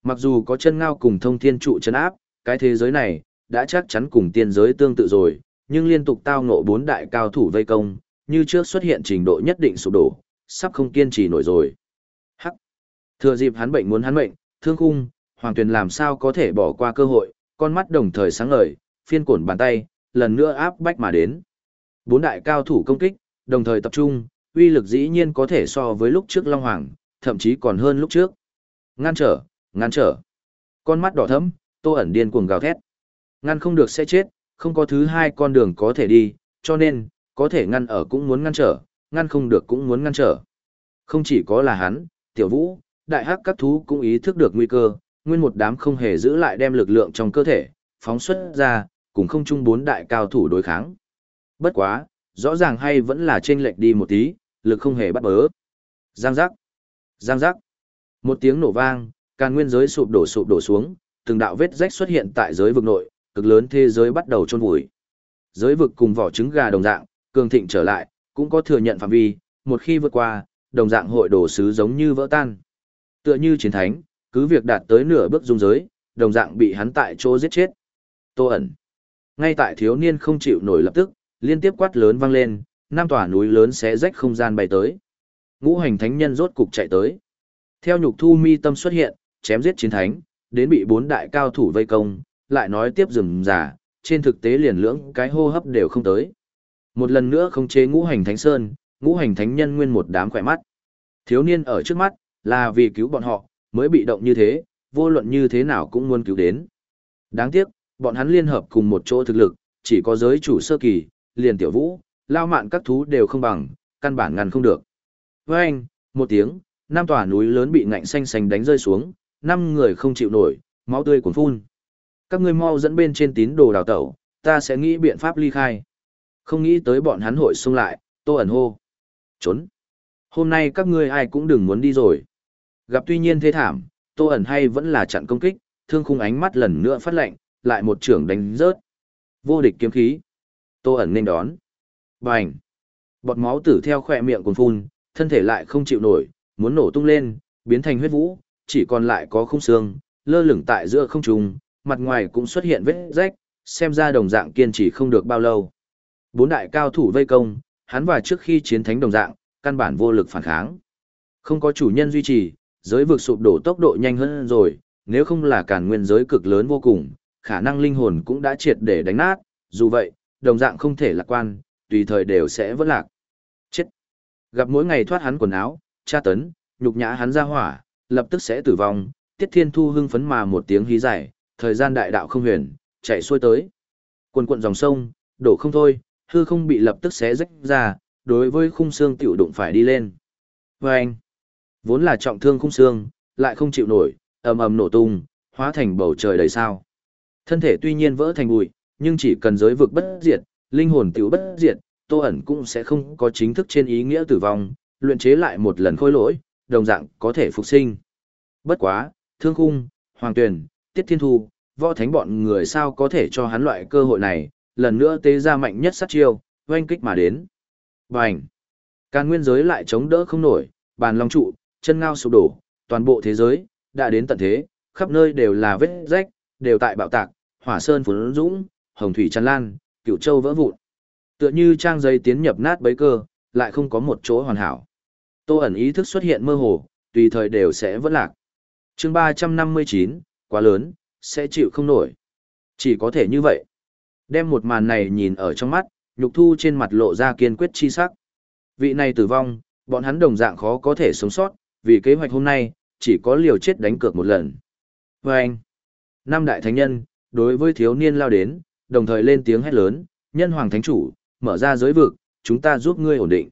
Mặc dù có chân ngao cùng thông thiên trụ chân áp, cái thế giới này, đã chắc chắn cùng tiên giới tương tự rồi, nhưng liên tục tao ngộ bốn đại cao thủ vây công, như trước xuất hiện trình độ nhất định sụp đổ, sắp không kiên trì nổi rồi. Hắc. Thừa dịp hắn bệnh muốn hắn bệnh, thương khung, Hoàng Tuyền làm sao có thể bỏ qua cơ hội, con mắt đồng thời sáng ngời, phiên cổn bàn tay, lần nữa áp bách mà đến. Bốn đại cao thủ công kích, đồng thời tập trung, uy lực dĩ nhiên có thể so với lúc trước Long Hoàng, thậm chí còn hơn lúc trước. Ngăn trở, ngăn trở. Con mắt đỏ thẫm, Tô ẩn điên cuồng gào thét. Ngăn không được sẽ chết, không có thứ hai con đường có thể đi, cho nên, có thể ngăn ở cũng muốn ngăn trở, ngăn không được cũng muốn ngăn trở. Không chỉ có là hắn, Tiểu Vũ, đại hắc các thú cũng ý thức được nguy cơ, nguyên một đám không hề giữ lại đem lực lượng trong cơ thể, phóng xuất ra, cùng không chung bốn đại cao thủ đối kháng. Bất quá, rõ ràng hay vẫn là trên lệch đi một tí, lực không hề bắt bớ. Giang giác, giang giác. Một tiếng nổ vang, càn nguyên giới sụp đổ sụp đổ xuống, từng đạo vết rách xuất hiện tại giới vực nội, cực lớn thế giới bắt đầu chôn vùi. Giới vực cùng vỏ trứng gà đồng dạng, cường thịnh trở lại, cũng có thừa nhận phạm vi, một khi vượt qua, đồng dạng hội đổ sứ giống như vỡ tan. Tựa như chiến thánh, cứ việc đạt tới nửa bước dung giới, đồng dạng bị hắn tại chỗ giết chết. Tô ẩn. Ngay tại thiếu niên không chịu nổi lập tức, liên tiếp quát lớn vang lên, năm tòa núi lớn xé rách không gian bay tới. Ngũ hành thánh nhân rốt cục chạy tới. Theo nhục thu mi tâm xuất hiện, chém giết chiến thánh, đến bị bốn đại cao thủ vây công, lại nói tiếp rừng giả, trên thực tế liền lưỡng cái hô hấp đều không tới. Một lần nữa không chế ngũ hành thánh sơn, ngũ hành thánh nhân nguyên một đám khỏe mắt. Thiếu niên ở trước mắt, là vì cứu bọn họ, mới bị động như thế, vô luận như thế nào cũng muốn cứu đến. Đáng tiếc, bọn hắn liên hợp cùng một chỗ thực lực, chỉ có giới chủ sơ kỳ, liền tiểu vũ, lao mạn các thú đều không bằng, căn bản ngăn không được. Với anh, một tiếng, năm tòa núi lớn bị ngạnh xanh xanh đánh rơi xuống, năm người không chịu nổi, máu tươi cuốn phun. Các ngươi mau dẫn bên trên tín đồ đào tẩu, ta sẽ nghĩ biện pháp ly khai. Không nghĩ tới bọn hắn hội xung lại, tô ẩn hô. Trốn. Hôm nay các ngươi ai cũng đừng muốn đi rồi. Gặp tuy nhiên thế thảm, tô ẩn hay vẫn là chặn công kích, thương khung ánh mắt lần nữa phát lệnh, lại một trưởng đánh rớt. Vô địch kiếm khí. Tô ẩn nên đón. Bành. Bọt máu tử theo khỏe miệng cuồn phun, thân thể lại không chịu nổi, muốn nổ tung lên, biến thành huyết vũ, chỉ còn lại có khung xương, lơ lửng tại giữa không trung, mặt ngoài cũng xuất hiện vết rách, xem ra đồng dạng kiên trì không được bao lâu. Bốn đại cao thủ vây công, hắn và trước khi chiến thánh đồng dạng, căn bản vô lực phản kháng. Không có chủ nhân duy trì, giới vực sụp đổ tốc độ nhanh hơn rồi, nếu không là cản nguyên giới cực lớn vô cùng, khả năng linh hồn cũng đã triệt để đánh nát, dù vậy, đồng dạng không thể lạc quan, tùy thời đều sẽ vỡ lạc. Chết! Gặp mỗi ngày thoát hắn quần áo, tra tấn, nhục nhã hắn ra hỏa, lập tức sẽ tử vong, Tiết Thiên Thu hưng phấn mà một tiếng hí dài, thời gian đại đạo không huyền, chạy xuôi tới. Quần quận dòng sông, đổ không thôi, hư không bị lập tức xé rách ra, đối với khung xương tiểu đụng phải đi lên. Và anh, vốn là trọng thương khung xương, lại không chịu nổi, ầm ầm nổ tung, hóa thành bầu trời đầy sao. Thân thể tuy nhiên vỡ thành bụi, nhưng chỉ cần giới vực bất diệt, linh hồn tiểu bất diệt, Tô ẩn cũng sẽ không có chính thức trên ý nghĩa tử vong, luyện chế lại một lần khôi lỗi, đồng dạng có thể phục sinh. Bất quá, Thương Khung, Hoàng Tuyền, Tiết Thiên Thu, võ thánh bọn người sao có thể cho hắn loại cơ hội này, lần nữa tế ra mạnh nhất sát chiêu, oanh kích mà đến. Bành! Càn nguyên giới lại chống đỡ không nổi, bàn long trụ, chân ngao sụp đổ, toàn bộ thế giới, đã đến tận thế, khắp nơi đều là vết rách, đều tại bạo tạc, hỏa sơn phấn dũng, hồng thủy tràn lan, cửu châu vỡ vụn. Tựa như trang giấy tiến nhập nát bấy cơ, lại không có một chỗ hoàn hảo. Tô ẩn ý thức xuất hiện mơ hồ, tùy thời đều sẽ vỡ lạc. chương 359, quá lớn, sẽ chịu không nổi. Chỉ có thể như vậy. Đem một màn này nhìn ở trong mắt, nhục thu trên mặt lộ ra kiên quyết chi sắc. Vị này tử vong, bọn hắn đồng dạng khó có thể sống sót, vì kế hoạch hôm nay, chỉ có liều chết đánh cược một lần. Và anh, năm đại thánh nhân, đối với thiếu niên lao đến, đồng thời lên tiếng hét lớn, nhân hoàng thánh chủ, mở ra giới vực, chúng ta giúp ngươi ổn định.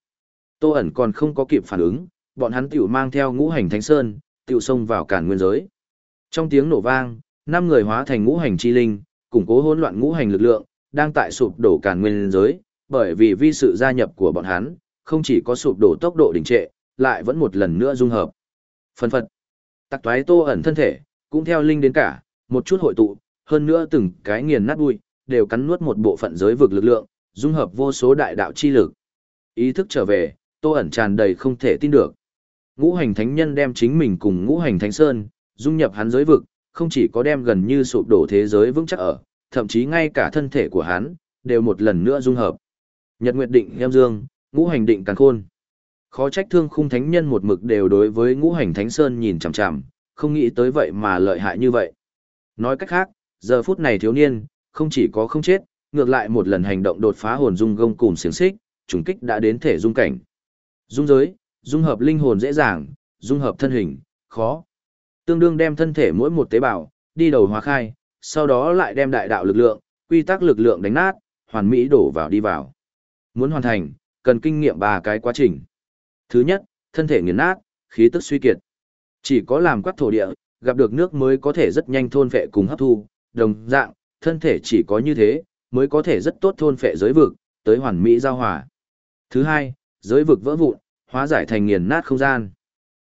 Tô ẩn còn không có kịp phản ứng, bọn hắn tiểu mang theo ngũ hành thánh sơn, tiểu xông vào cản nguyên giới. Trong tiếng nổ vang, năm người hóa thành ngũ hành chi linh, củng cố hỗn loạn ngũ hành lực lượng, đang tại sụp đổ cản nguyên giới, bởi vì vi sự gia nhập của bọn hắn, không chỉ có sụp đổ tốc độ đình trệ, lại vẫn một lần nữa dung hợp. Phân phật, tặc toái tô ẩn thân thể, cũng theo linh đến cả, một chút hội tụ, hơn nữa từng cái nghiền nát bụi, đều cắn nuốt một bộ phận giới vực lực lượng, dung hợp vô số đại đạo chi lực. Ý thức trở về, tô ẩn tràn đầy không thể tin được. Ngũ hành thánh nhân đem chính mình cùng ngũ hành thánh sơn, dung nhập hắn giới vực, không chỉ có đem gần như sụp đổ thế giới vững chắc ở, thậm chí ngay cả thân thể của hắn, đều một lần nữa dung hợp. Nhật Nguyệt Định Nhâm Dương, ngũ hành định càn khôn. Khó trách thương khung thánh nhân một mực đều đối với ngũ hành thánh sơn nhìn chằm chằm, không nghĩ tới vậy mà lợi hại như vậy. Nói cách khác, giờ phút này thiếu niên, không chỉ có không chết, ngược lại một lần hành động đột phá hồn dung gông cùng xiềng xích, trùng kích đã đến thể dung cảnh. Dung giới, dung hợp linh hồn dễ dàng, dung hợp thân hình, khó. Tương đương đem thân thể mỗi một tế bào, đi đầu hóa khai, sau đó lại đem đại đạo lực lượng, quy tắc lực lượng đánh nát, hoàn mỹ đổ vào đi vào. Muốn hoàn thành, cần kinh nghiệm ba cái quá trình. Thứ nhất, thân thể nghiền nát, khí tức suy kiệt. Chỉ có làm quát thổ địa, gặp được nước mới có thể rất nhanh thôn phệ cùng hấp thu, đồng dạng, thân thể chỉ có như thế, mới có thể rất tốt thôn phệ giới vực, tới hoàn mỹ giao hòa. Thứ hai, giới vực vỡ vụn, hóa giải thành nghiền nát không gian.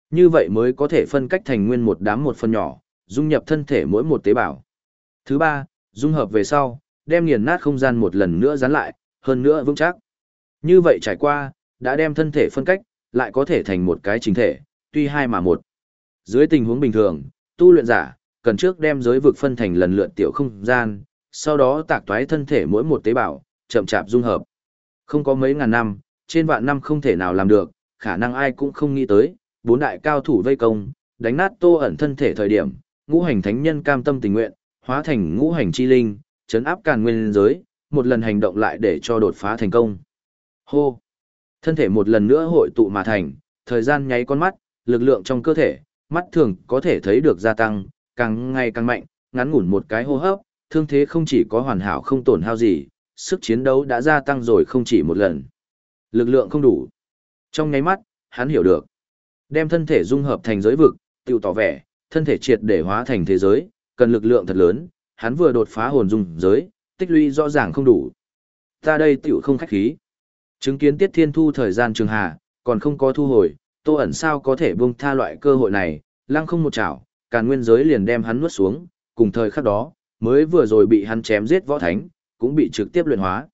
Như vậy mới có thể phân cách thành nguyên một đám một phần nhỏ, dung nhập thân thể mỗi một tế bào. Thứ ba, dung hợp về sau, đem nghiền nát không gian một lần nữa dán lại, hơn nữa vững chắc. Như vậy trải qua, đã đem thân thể phân cách, lại có thể thành một cái chính thể, tuy hai mà một. Dưới tình huống bình thường, tu luyện giả, cần trước đem giới vực phân thành lần lượt tiểu không gian, sau đó tạc toái thân thể mỗi một tế bào, chậm chạp dung hợp. Không có mấy ngàn năm, trên vạn năm không thể nào làm được, khả năng ai cũng không nghĩ tới, bốn đại cao thủ vây công, đánh nát tô ẩn thân thể thời điểm, ngũ hành thánh nhân cam tâm tình nguyện, hóa thành ngũ hành chi linh, chấn áp càn nguyên giới, một lần hành động lại để cho đột phá thành công. Hô! Thân thể một lần nữa hội tụ mà thành, thời gian nháy con mắt, lực lượng trong cơ thể, mắt thường có thể thấy được gia tăng, càng ngày càng mạnh, ngắn ngủn một cái hô hấp, thương thế không chỉ có hoàn hảo không tổn hao gì, sức chiến đấu đã gia tăng rồi không chỉ một lần. Lực lượng không đủ. Trong nháy mắt, hắn hiểu được. Đem thân thể dung hợp thành giới vực, tiêu tỏ vẻ, thân thể triệt để hóa thành thế giới, cần lực lượng thật lớn, hắn vừa đột phá hồn dung giới, tích lũy rõ ràng không đủ. Ta đây tiểu không khách khí. Chứng kiến Tiết Thiên Thu thời gian trường hà, còn không có thu hồi, Tô ẩn sao có thể buông tha loại cơ hội này, lăng không một chảo, càn nguyên giới liền đem hắn nuốt xuống, cùng thời khắc đó, mới vừa rồi bị hắn chém giết võ thánh, cũng bị trực tiếp luyện hóa.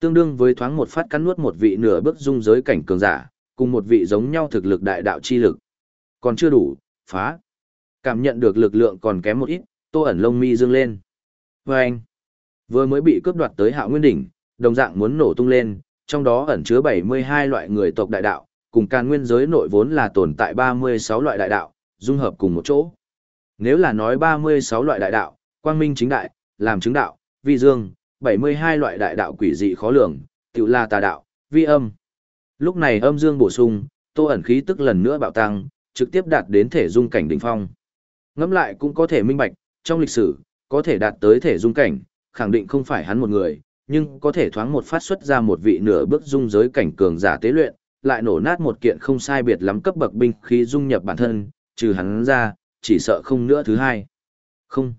Tương đương với thoáng một phát cắn nuốt một vị nửa bước dung giới cảnh cường giả, cùng một vị giống nhau thực lực đại đạo chi lực. Còn chưa đủ, phá. Cảm nhận được lực lượng còn kém một ít, Tô ẩn lông mi dương lên. Và anh, vừa mới bị cướp đoạt tới Hạo Nguyên đỉnh, đồng dạng muốn nổ tung lên, trong đó ẩn chứa 72 loại người tộc đại đạo, cùng càn nguyên giới nội vốn là tồn tại 36 loại đại đạo, dung hợp cùng một chỗ. Nếu là nói 36 loại đại đạo, quang minh chính đại, làm chứng đạo, vi dương, 72 loại đại đạo quỷ dị khó lường, tiểu là tà đạo, vi âm. Lúc này âm dương bổ sung, tô ẩn khí tức lần nữa bạo tăng, trực tiếp đạt đến thể dung cảnh đỉnh phong. Ngẫm lại cũng có thể minh bạch, trong lịch sử, có thể đạt tới thể dung cảnh, khẳng định không phải hắn một người, nhưng có thể thoáng một phát xuất ra một vị nửa bước dung giới cảnh cường giả tế luyện, lại nổ nát một kiện không sai biệt lắm cấp bậc binh khí dung nhập bản thân, trừ hắn ra, chỉ sợ không nữa thứ hai. Không.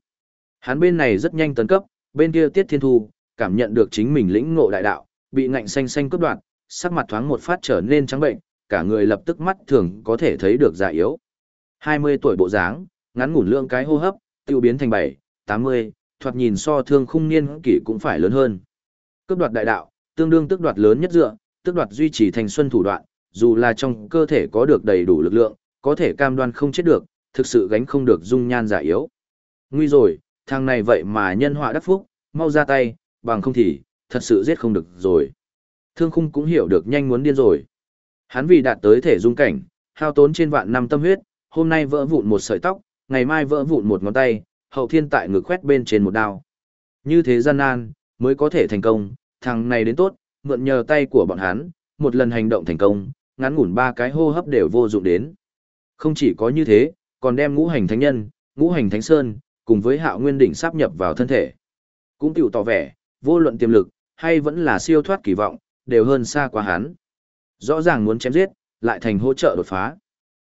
Hắn bên này rất nhanh tấn cấp, bên kia Tiết Thiên Thu, cảm nhận được chính mình lĩnh ngộ đại đạo, bị ngạnh xanh xanh cướp đoạt, sắc mặt thoáng một phát trở nên trắng bệnh, cả người lập tức mắt thường có thể thấy được già yếu. 20 tuổi bộ dáng, ngắn ngủn lượng cái hô hấp, tiêu biến thành 7, 80, thoạt nhìn so thương khung niên kỷ cũng phải lớn hơn. Cướp đoạt đại đạo, tương đương tức đoạt lớn nhất dựa, tức đoạt duy trì thành xuân thủ đoạn, dù là trong cơ thể có được đầy đủ lực lượng, có thể cam đoan không chết được, thực sự gánh không được dung nhan giả yếu. Nguy rồi, thằng này vậy mà nhân họa đắc phúc, mau ra tay, bằng không thì, thật sự giết không được rồi. Thương khung cũng hiểu được nhanh muốn điên rồi. Hắn vì đạt tới thể dung cảnh, hao tốn trên vạn năm tâm huyết, hôm nay vỡ vụn một sợi tóc, ngày mai vỡ vụn một ngón tay, hậu thiên tại ngực khoét bên trên một đao. Như thế gian nan, mới có thể thành công, thằng này đến tốt, mượn nhờ tay của bọn hắn, một lần hành động thành công, ngắn ngủn ba cái hô hấp đều vô dụng đến. Không chỉ có như thế, còn đem ngũ hành thánh nhân, ngũ hành thánh sơn, cùng với hạo nguyên đỉnh sáp nhập vào thân thể. Cũng tiểu tỏ vẻ, vô luận tiềm lực, hay vẫn là siêu thoát kỳ vọng, đều hơn xa quá hắn. Rõ ràng muốn chém giết, lại thành hỗ trợ đột phá.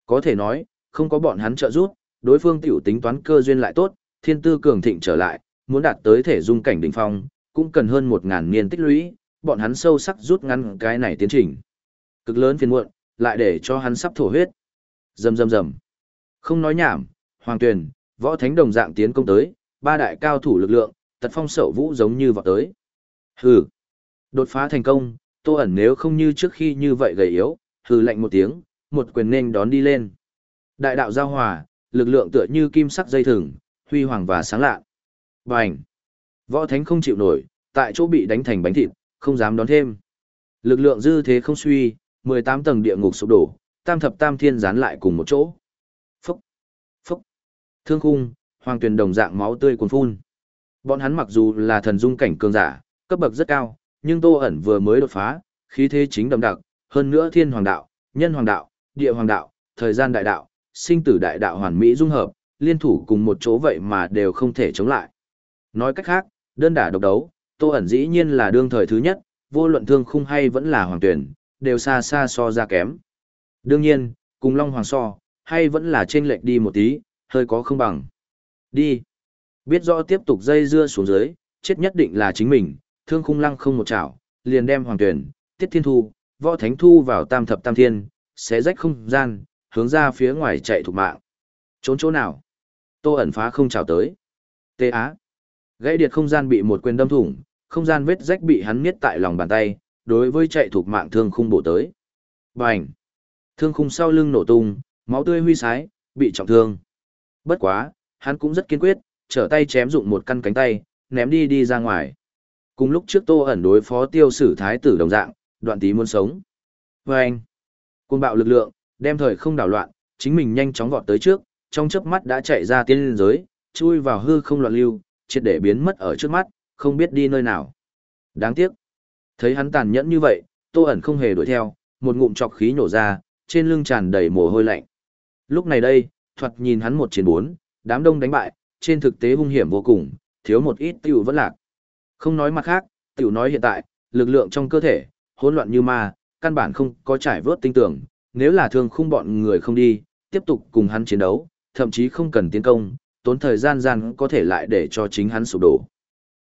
Có thể nói, không có bọn hắn trợ giúp, đối phương tiểu tính toán cơ duyên lại tốt, thiên tư cường thịnh trở lại, muốn đạt tới thể dung cảnh đỉnh phong, cũng cần hơn một ngàn niên tích lũy, bọn hắn sâu sắc rút ngắn cái này tiến trình. Cực lớn phiền muộn, lại để cho hắn sắp thổ huyết. Rầm rầm rầm. Không nói nhảm, Hoàng Tuyền, Võ Thánh đồng dạng tiến công tới, ba đại cao thủ lực lượng, tật phong sậu vũ giống như vọt tới. Hừ. Đột phá thành công, Tô ẩn nếu không như trước khi như vậy gầy yếu, hừ lạnh một tiếng, một quyền nên đón đi lên. Đại đạo giao hòa, lực lượng tựa như kim sắc dây thừng, huy hoàng và sáng lạ. Bành! Võ Thánh không chịu nổi, tại chỗ bị đánh thành bánh thịt, không dám đón thêm. Lực lượng dư thế không suy, 18 tầng địa ngục sụp đổ, tam thập tam thiên dán lại cùng một chỗ. Phúc! Phúc! Thương khung, hoàng tuyển đồng dạng máu tươi cuồn phun. Bọn hắn mặc dù là thần dung cảnh cường giả, cấp bậc rất cao, nhưng Tô ẩn vừa mới đột phá, khí thế chính đậm đặc, hơn nữa thiên hoàng đạo, nhân hoàng đạo, địa hoàng đạo, thời gian đại đạo, sinh tử đại đạo hoàn mỹ dung hợp, liên thủ cùng một chỗ vậy mà đều không thể chống lại. Nói cách khác, đơn đả độc đấu, Tô ẩn dĩ nhiên là đương thời thứ nhất, vô luận thương khung hay vẫn là hoàng tuyển, đều xa xa so ra kém. Đương nhiên, cùng Long Hoàng so, hay vẫn là trên lệch đi một tí, hơi có không bằng. Đi. Biết rõ tiếp tục dây dưa xuống dưới, chết nhất định là chính mình, thương khung lăng không một chảo, liền đem hoàng tuyển, tiết thiên thu, võ thánh thu vào tam thập tam thiên, xé rách không gian, hướng ra phía ngoài chạy thục mạng. Trốn chỗ nào? Tô ẩn phá không chào tới. Tê Á. Gãy điệt không gian bị một quyền đâm thủng, không gian vết rách bị hắn miết tại lòng bàn tay, đối với chạy thuộc mạng thương khung bổ tới. Bành! Thương khung sau lưng nổ tung, máu tươi huy sái, bị trọng thương. Bất quá, hắn cũng rất kiên quyết, trở tay chém dụng một căn cánh tay, ném đi đi ra ngoài. Cùng lúc trước tô ẩn đối phó tiêu sử thái tử đồng dạng, đoạn tí muốn sống. Vâng! Côn bạo lực lượng, đem thời không đảo loạn, chính mình nhanh chóng vọt tới trước, trong chớp mắt đã chạy ra tiên liên giới, chui vào hư không loạn lưu, triệt để biến mất ở trước mắt, không biết đi nơi nào. Đáng tiếc. Thấy hắn tàn nhẫn như vậy, Tô ẩn không hề đuổi theo, một ngụm chọc khí nổ ra, trên lưng tràn đầy mồ hôi lạnh. Lúc này đây, thoạt nhìn hắn một chiến bốn, đám đông đánh bại, trên thực tế hung hiểm vô cùng, thiếu một ít tiêu vẫn lạc. Không nói mặt khác, tiểu nói hiện tại, lực lượng trong cơ thể, hỗn loạn như ma, căn bản không có trải vớt tinh tưởng, nếu là thương khung bọn người không đi, tiếp tục cùng hắn chiến đấu, thậm chí không cần tiến công, tốn thời gian gian có thể lại để cho chính hắn sụp đổ.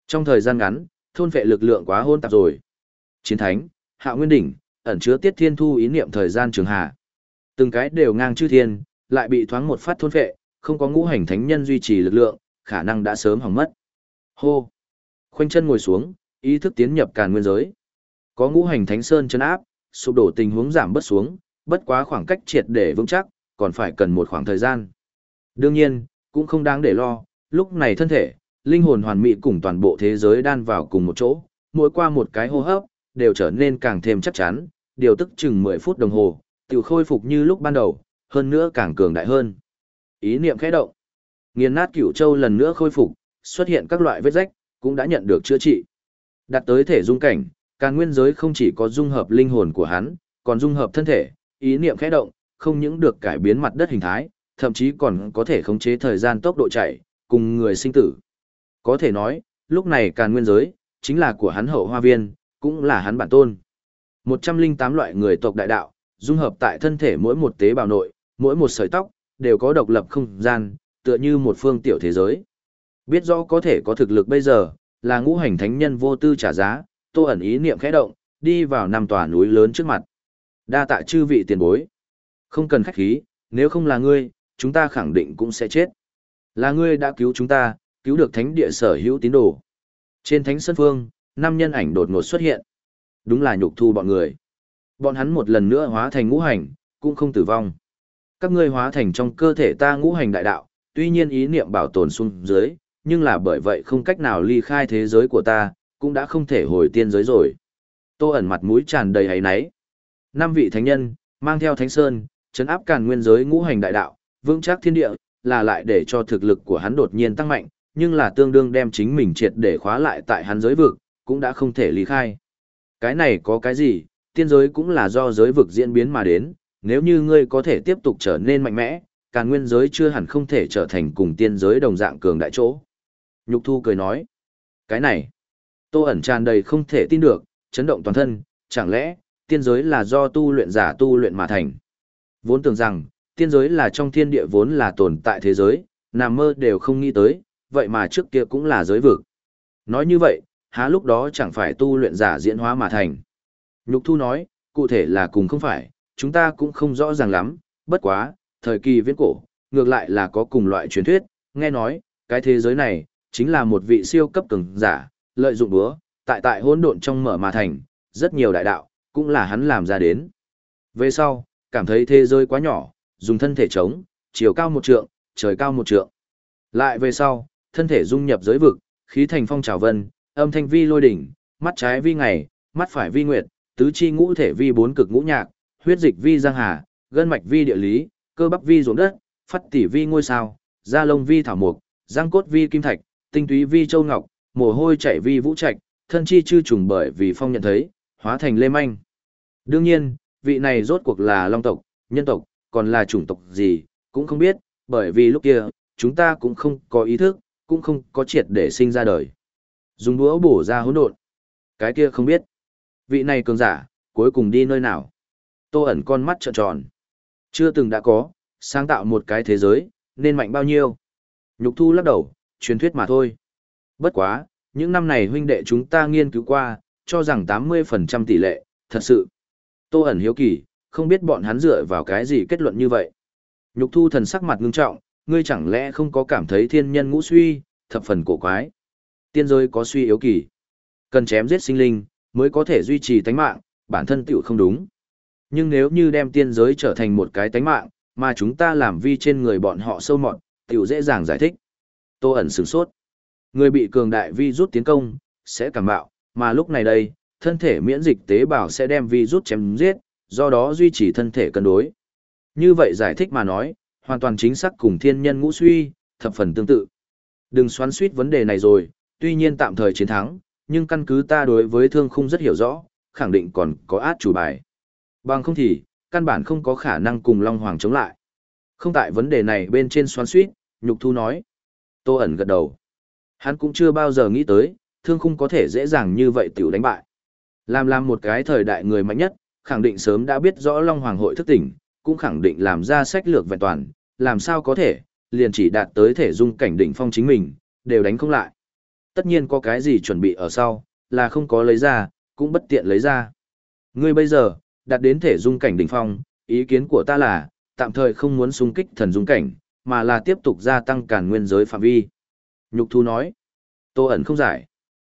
Trong thời gian ngắn, thôn vệ lực lượng quá hôn tạp rồi. Chiến thánh, hạ nguyên đỉnh, ẩn chứa tiết thiên thu ý niệm thời gian trường hạ. Từng cái đều ngang chư thiên, lại bị thoáng một phát thôn vệ, không có ngũ hành thánh nhân duy trì lực lượng, khả năng đã sớm hỏng mất. Hô! Khoanh chân ngồi xuống, ý thức tiến nhập càn nguyên giới. Có ngũ hành thánh sơn chân áp, sụp đổ tình huống giảm bớt xuống, bất quá khoảng cách triệt để vững chắc, còn phải cần một khoảng thời gian. Đương nhiên, cũng không đáng để lo, lúc này thân thể, linh hồn hoàn mỹ cùng toàn bộ thế giới đan vào cùng một chỗ, mỗi qua một cái hô hấp, đều trở nên càng thêm chắc chắn, điều tức chừng 10 phút đồng hồ, tiểu khôi phục như lúc ban đầu, hơn nữa càng cường đại hơn. Ý niệm khẽ động. Nghiền nát cửu châu lần nữa khôi phục, xuất hiện các loại vết rách, cũng đã nhận được chữa trị. Đặt tới thể dung cảnh, càng nguyên giới không chỉ có dung hợp linh hồn của hắn, còn dung hợp thân thể, ý niệm khẽ động, không những được cải biến mặt đất hình thái, thậm chí còn có thể khống chế thời gian tốc độ chạy, cùng người sinh tử. Có thể nói, lúc này càng nguyên giới, chính là của hắn hậu hoa viên, cũng là hắn bản tôn. 108 loại người tộc đại đạo, dung hợp tại thân thể mỗi một tế bào nội, mỗi một sợi tóc, đều có độc lập không gian, tựa như một phương tiểu thế giới. Biết rõ có thể có thực lực bây giờ, là ngũ hành thánh nhân vô tư trả giá, tô ẩn ý niệm khẽ động, đi vào năm tòa núi lớn trước mặt. Đa tạ chư vị tiền bối. Không cần khách khí, nếu không là ngươi, chúng ta khẳng định cũng sẽ chết. Là ngươi đã cứu chúng ta, cứu được thánh địa sở hữu tín đồ. Trên thánh sân phương, năm nhân ảnh đột ngột xuất hiện. Đúng là nhục thu bọn người. Bọn hắn một lần nữa hóa thành ngũ hành, cũng không tử vong. Các ngươi hóa thành trong cơ thể ta ngũ hành đại đạo, tuy nhiên ý niệm bảo tồn xuống dưới, nhưng là bởi vậy không cách nào ly khai thế giới của ta, cũng đã không thể hồi tiên giới rồi. Tô ẩn mặt mũi tràn đầy hấy náy. Năm vị thánh nhân, mang theo thánh sơn, chấn áp càn nguyên giới ngũ hành đại đạo, vững chắc thiên địa, là lại để cho thực lực của hắn đột nhiên tăng mạnh, nhưng là tương đương đem chính mình triệt để khóa lại tại hắn giới vực, cũng đã không thể ly khai. Cái này có cái gì, tiên giới cũng là do giới vực diễn biến mà đến, nếu như ngươi có thể tiếp tục trở nên mạnh mẽ, càn nguyên giới chưa hẳn không thể trở thành cùng tiên giới đồng dạng cường đại chỗ. Nhục thu cười nói, cái này, tô ẩn tràn đầy không thể tin được, chấn động toàn thân, chẳng lẽ, tiên giới là do tu luyện giả tu luyện mà thành. Vốn tưởng rằng, tiên giới là trong thiên địa vốn là tồn tại thế giới, nằm mơ đều không nghĩ tới, vậy mà trước kia cũng là giới vực. Nói như vậy, há lúc đó chẳng phải tu luyện giả diễn hóa mà thành. Nhục thu nói, cụ thể là cùng không phải, chúng ta cũng không rõ ràng lắm, bất quá, thời kỳ viễn cổ, ngược lại là có cùng loại truyền thuyết, nghe nói, cái thế giới này, chính là một vị siêu cấp cường giả, lợi dụng búa, tại tại hỗn độn trong mở mà thành, rất nhiều đại đạo, cũng là hắn làm ra đến. Về sau, cảm thấy thế giới quá nhỏ, dùng thân thể chống, chiều cao một trượng, trời cao một trượng. Lại về sau, thân thể dung nhập giới vực, khí thành phong trào vân, âm thanh vi lôi đỉnh, mắt trái vi ngày, mắt phải vi nguyệt, tứ chi ngũ thể vi bốn cực ngũ nhạc, huyết dịch vi giang hà, gân mạch vi địa lý, cơ bắp vi ruộng đất, phát tỉ vi ngôi sao, da lông vi thảo mục, răng cốt vi kim thạch, tinh túy vi châu ngọc, mồ hôi chảy vi vũ trạch, thân chi chư trùng bởi vì phong nhận thấy, hóa thành lê manh. Đương nhiên, vị này rốt cuộc là long tộc, nhân tộc, còn là chủng tộc gì, cũng không biết, bởi vì lúc kia, chúng ta cũng không có ý thức, cũng không có triệt để sinh ra đời. Dùng đũa bổ ra hỗn độn. Cái kia không biết. Vị này cường giả, cuối cùng đi nơi nào? Tô ẩn con mắt trợn tròn. Chưa từng đã có, sáng tạo một cái thế giới, nên mạnh bao nhiêu? Nhục thu lắc đầu, truyền thuyết mà thôi. Bất quá, những năm này huynh đệ chúng ta nghiên cứu qua, cho rằng 80% tỷ lệ, thật sự. Tô ẩn hiếu kỳ, không biết bọn hắn dựa vào cái gì kết luận như vậy. Nhục thu thần sắc mặt ngưng trọng, ngươi chẳng lẽ không có cảm thấy thiên nhân ngũ suy, thập phần cổ quái. Tiên giới có suy yếu kỳ. Cần chém giết sinh linh, mới có thể duy trì tánh mạng, bản thân tiểu không đúng. Nhưng nếu như đem tiên giới trở thành một cái tánh mạng, mà chúng ta làm vi trên người bọn họ sâu mọt, tiểu dễ dàng giải thích. Tô ẩn sửng sốt. Người bị cường đại vi rút tiến công, sẽ cảm bạo, mà lúc này đây, thân thể miễn dịch tế bào sẽ đem vi rút chém giết, do đó duy trì thân thể cân đối. Như vậy giải thích mà nói, hoàn toàn chính xác cùng thiên nhân ngũ suy, thập phần tương tự. Đừng xoắn suýt vấn đề này rồi, tuy nhiên tạm thời chiến thắng, nhưng căn cứ ta đối với thương khung rất hiểu rõ, khẳng định còn có át chủ bài. Bằng không thì, căn bản không có khả năng cùng Long Hoàng chống lại. Không tại vấn đề này bên trên xoắn suýt, nhục thu nói. Tô ẩn gật đầu. Hắn cũng chưa bao giờ nghĩ tới, thương khung có thể dễ dàng như vậy tiểu đánh bại. Làm làm một cái thời đại người mạnh nhất, khẳng định sớm đã biết rõ Long Hoàng hội thức tỉnh, cũng khẳng định làm ra sách lược vẹn toàn, làm sao có thể, liền chỉ đạt tới thể dung cảnh đỉnh phong chính mình, đều đánh không lại. Tất nhiên có cái gì chuẩn bị ở sau, là không có lấy ra, cũng bất tiện lấy ra. Ngươi bây giờ, đạt đến thể dung cảnh đỉnh phong, ý kiến của ta là, tạm thời không muốn xung kích thần dung cảnh, mà là tiếp tục gia tăng càn nguyên giới phạm vi. Nhục thu nói, Tô ẩn không giải.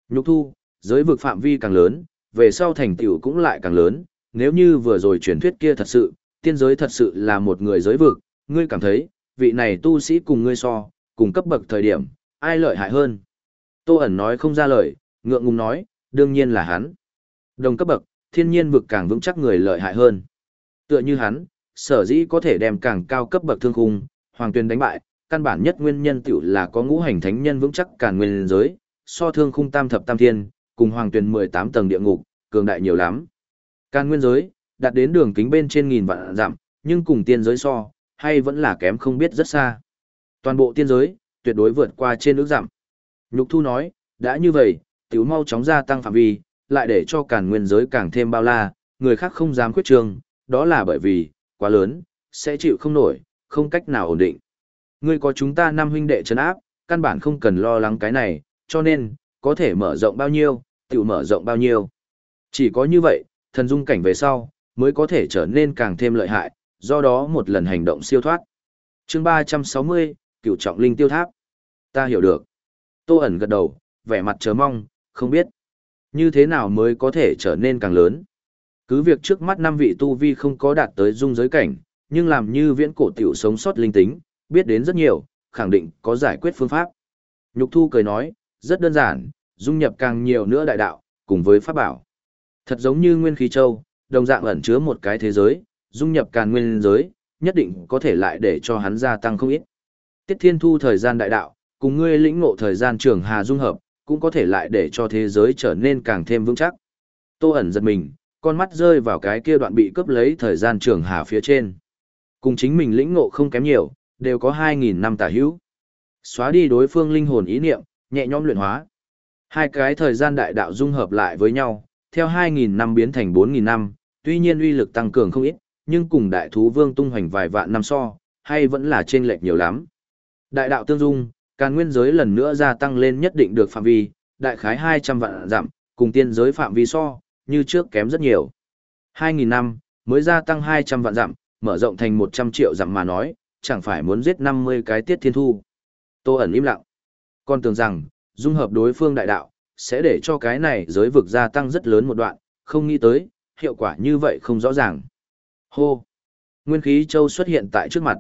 Nhục thu, giới vực phạm vi càng lớn, về sau thành tựu cũng lại càng lớn, nếu như vừa rồi truyền thuyết kia thật sự, tiên giới thật sự là một người giới vực, ngươi cảm thấy, vị này tu sĩ cùng ngươi so, cùng cấp bậc thời điểm, ai lợi hại hơn? Tô ẩn nói không ra lời, ngượng ngùng nói, đương nhiên là hắn. Đồng cấp bậc, thiên nhiên vực càng vững chắc người lợi hại hơn. Tựa như hắn, sở dĩ có thể đem càng cao cấp bậc thương khung, hoàng tuyên đánh bại, căn bản nhất nguyên nhân tiểu là có ngũ hành thánh nhân vững chắc càn nguyên giới, so thương khung tam thập tam thiên, cùng hoàng tuyên 18 tầng địa ngục, cường đại nhiều lắm. Càn nguyên giới, đạt đến đường kính bên trên nghìn vạn dặm, nhưng cùng tiên giới so, hay vẫn là kém không biết rất xa. Toàn bộ tiên giới, tuyệt đối vượt qua trên ước dặm. Nhục thu nói, đã như vậy, tiểu mau chóng gia tăng phạm vi, lại để cho càn nguyên giới càng thêm bao la, người khác không dám khuyết trường, đó là bởi vì, quá lớn, sẽ chịu không nổi, không cách nào ổn định. Ngươi có chúng ta năm huynh đệ trấn áp, căn bản không cần lo lắng cái này, cho nên, có thể mở rộng bao nhiêu, tiểu mở rộng bao nhiêu. Chỉ có như vậy, thần dung cảnh về sau, mới có thể trở nên càng thêm lợi hại, do đó một lần hành động siêu thoát. chương 360, cựu trọng linh tiêu tháp. Ta hiểu được. Tô ẩn gật đầu, vẻ mặt chờ mong, không biết. Như thế nào mới có thể trở nên càng lớn. Cứ việc trước mắt năm vị tu vi không có đạt tới dung giới cảnh, nhưng làm như viễn cổ tiểu sống sót linh tính, biết đến rất nhiều, khẳng định có giải quyết phương pháp. Nhục thu cười nói, rất đơn giản, dung nhập càng nhiều nữa đại đạo, cùng với pháp bảo. Thật giống như nguyên khí châu, đồng dạng ẩn chứa một cái thế giới, dung nhập càng nguyên giới, nhất định có thể lại để cho hắn gia tăng không ít. Tiết Thiên Thu thời gian đại đạo, cùng ngươi lĩnh ngộ thời gian trường hà dung hợp, cũng có thể lại để cho thế giới trở nên càng thêm vững chắc. Tô ẩn giật mình, con mắt rơi vào cái kia đoạn bị cướp lấy thời gian trường hà phía trên. Cùng chính mình lĩnh ngộ không kém nhiều, đều có 2.000 năm tả hữu. Xóa đi đối phương linh hồn ý niệm, nhẹ nhõm luyện hóa. Hai cái thời gian đại đạo dung hợp lại với nhau, theo 2.000 năm biến thành 4.000 năm, tuy nhiên uy lực tăng cường không ít, nhưng cùng đại thú vương tung hoành vài vạn năm so, hay vẫn là chênh lệch nhiều lắm. Đại đạo tương dung, càn nguyên giới lần nữa gia tăng lên nhất định được phạm vi, đại khái 200 vạn giảm, cùng tiên giới phạm vi so, như trước kém rất nhiều. 2.000 năm, mới gia tăng 200 vạn giảm mở rộng thành 100 triệu dặm mà nói, chẳng phải muốn giết 50 cái tiết thiên thu. Tô ẩn im lặng. Con tưởng rằng, dung hợp đối phương đại đạo, sẽ để cho cái này giới vực gia tăng rất lớn một đoạn, không nghĩ tới, hiệu quả như vậy không rõ ràng. Hô! Nguyên khí châu xuất hiện tại trước mặt.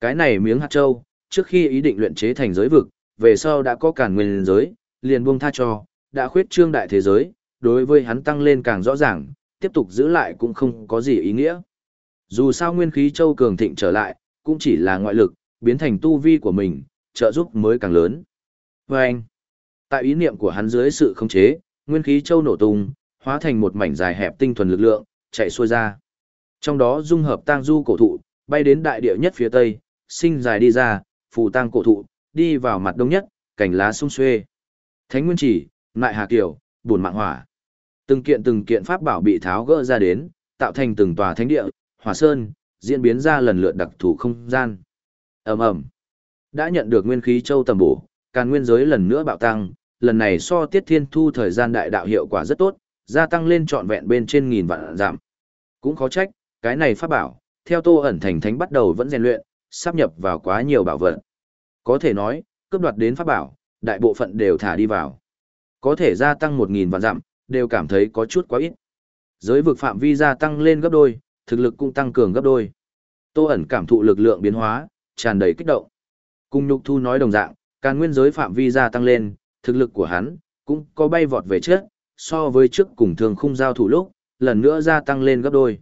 Cái này miếng hạt châu, trước khi ý định luyện chế thành giới vực, về sau đã có cản nguyên giới, liền buông tha cho, đã khuyết trương đại thế giới, đối với hắn tăng lên càng rõ ràng, tiếp tục giữ lại cũng không có gì ý nghĩa. Dù sao nguyên khí châu cường thịnh trở lại, cũng chỉ là ngoại lực, biến thành tu vi của mình, trợ giúp mới càng lớn. Và anh, tại ý niệm của hắn dưới sự khống chế, nguyên khí châu nổ tung, hóa thành một mảnh dài hẹp tinh thuần lực lượng, chạy xuôi ra. Trong đó dung hợp tang du cổ thụ, bay đến đại địa nhất phía tây, sinh dài đi ra, phù tang cổ thụ, đi vào mặt đông nhất, cảnh lá sung xuê. Thánh Nguyên Chỉ, Nại Hà Kiều, Buồn Mạng Hỏa. Từng kiện từng kiện pháp bảo bị tháo gỡ ra đến, tạo thành từng tòa thánh địa, hỏa sơn, diễn biến ra lần lượt đặc thù không gian. Ầm ầm. Đã nhận được nguyên khí châu tầm bổ, càn nguyên giới lần nữa bạo tăng, lần này so Tiết Thiên Thu thời gian đại đạo hiệu quả rất tốt, gia tăng lên trọn vẹn bên trên nghìn vạn giảm. Cũng khó trách, cái này pháp bảo, theo Tô ẩn thành thánh bắt đầu vẫn rèn luyện, sắp nhập vào quá nhiều bảo vật. Có thể nói, cướp đoạt đến pháp bảo, đại bộ phận đều thả đi vào. Có thể gia tăng một nghìn vạn giảm đều cảm thấy có chút quá ít. Giới vực phạm vi gia tăng lên gấp đôi, thực lực cũng tăng cường gấp đôi. Tô ẩn cảm thụ lực lượng biến hóa, tràn đầy kích động. Cung nhục thu nói đồng dạng, càng nguyên giới phạm vi gia tăng lên, thực lực của hắn, cũng có bay vọt về trước, so với trước cùng thường khung giao thủ lúc, lần nữa gia tăng lên gấp đôi.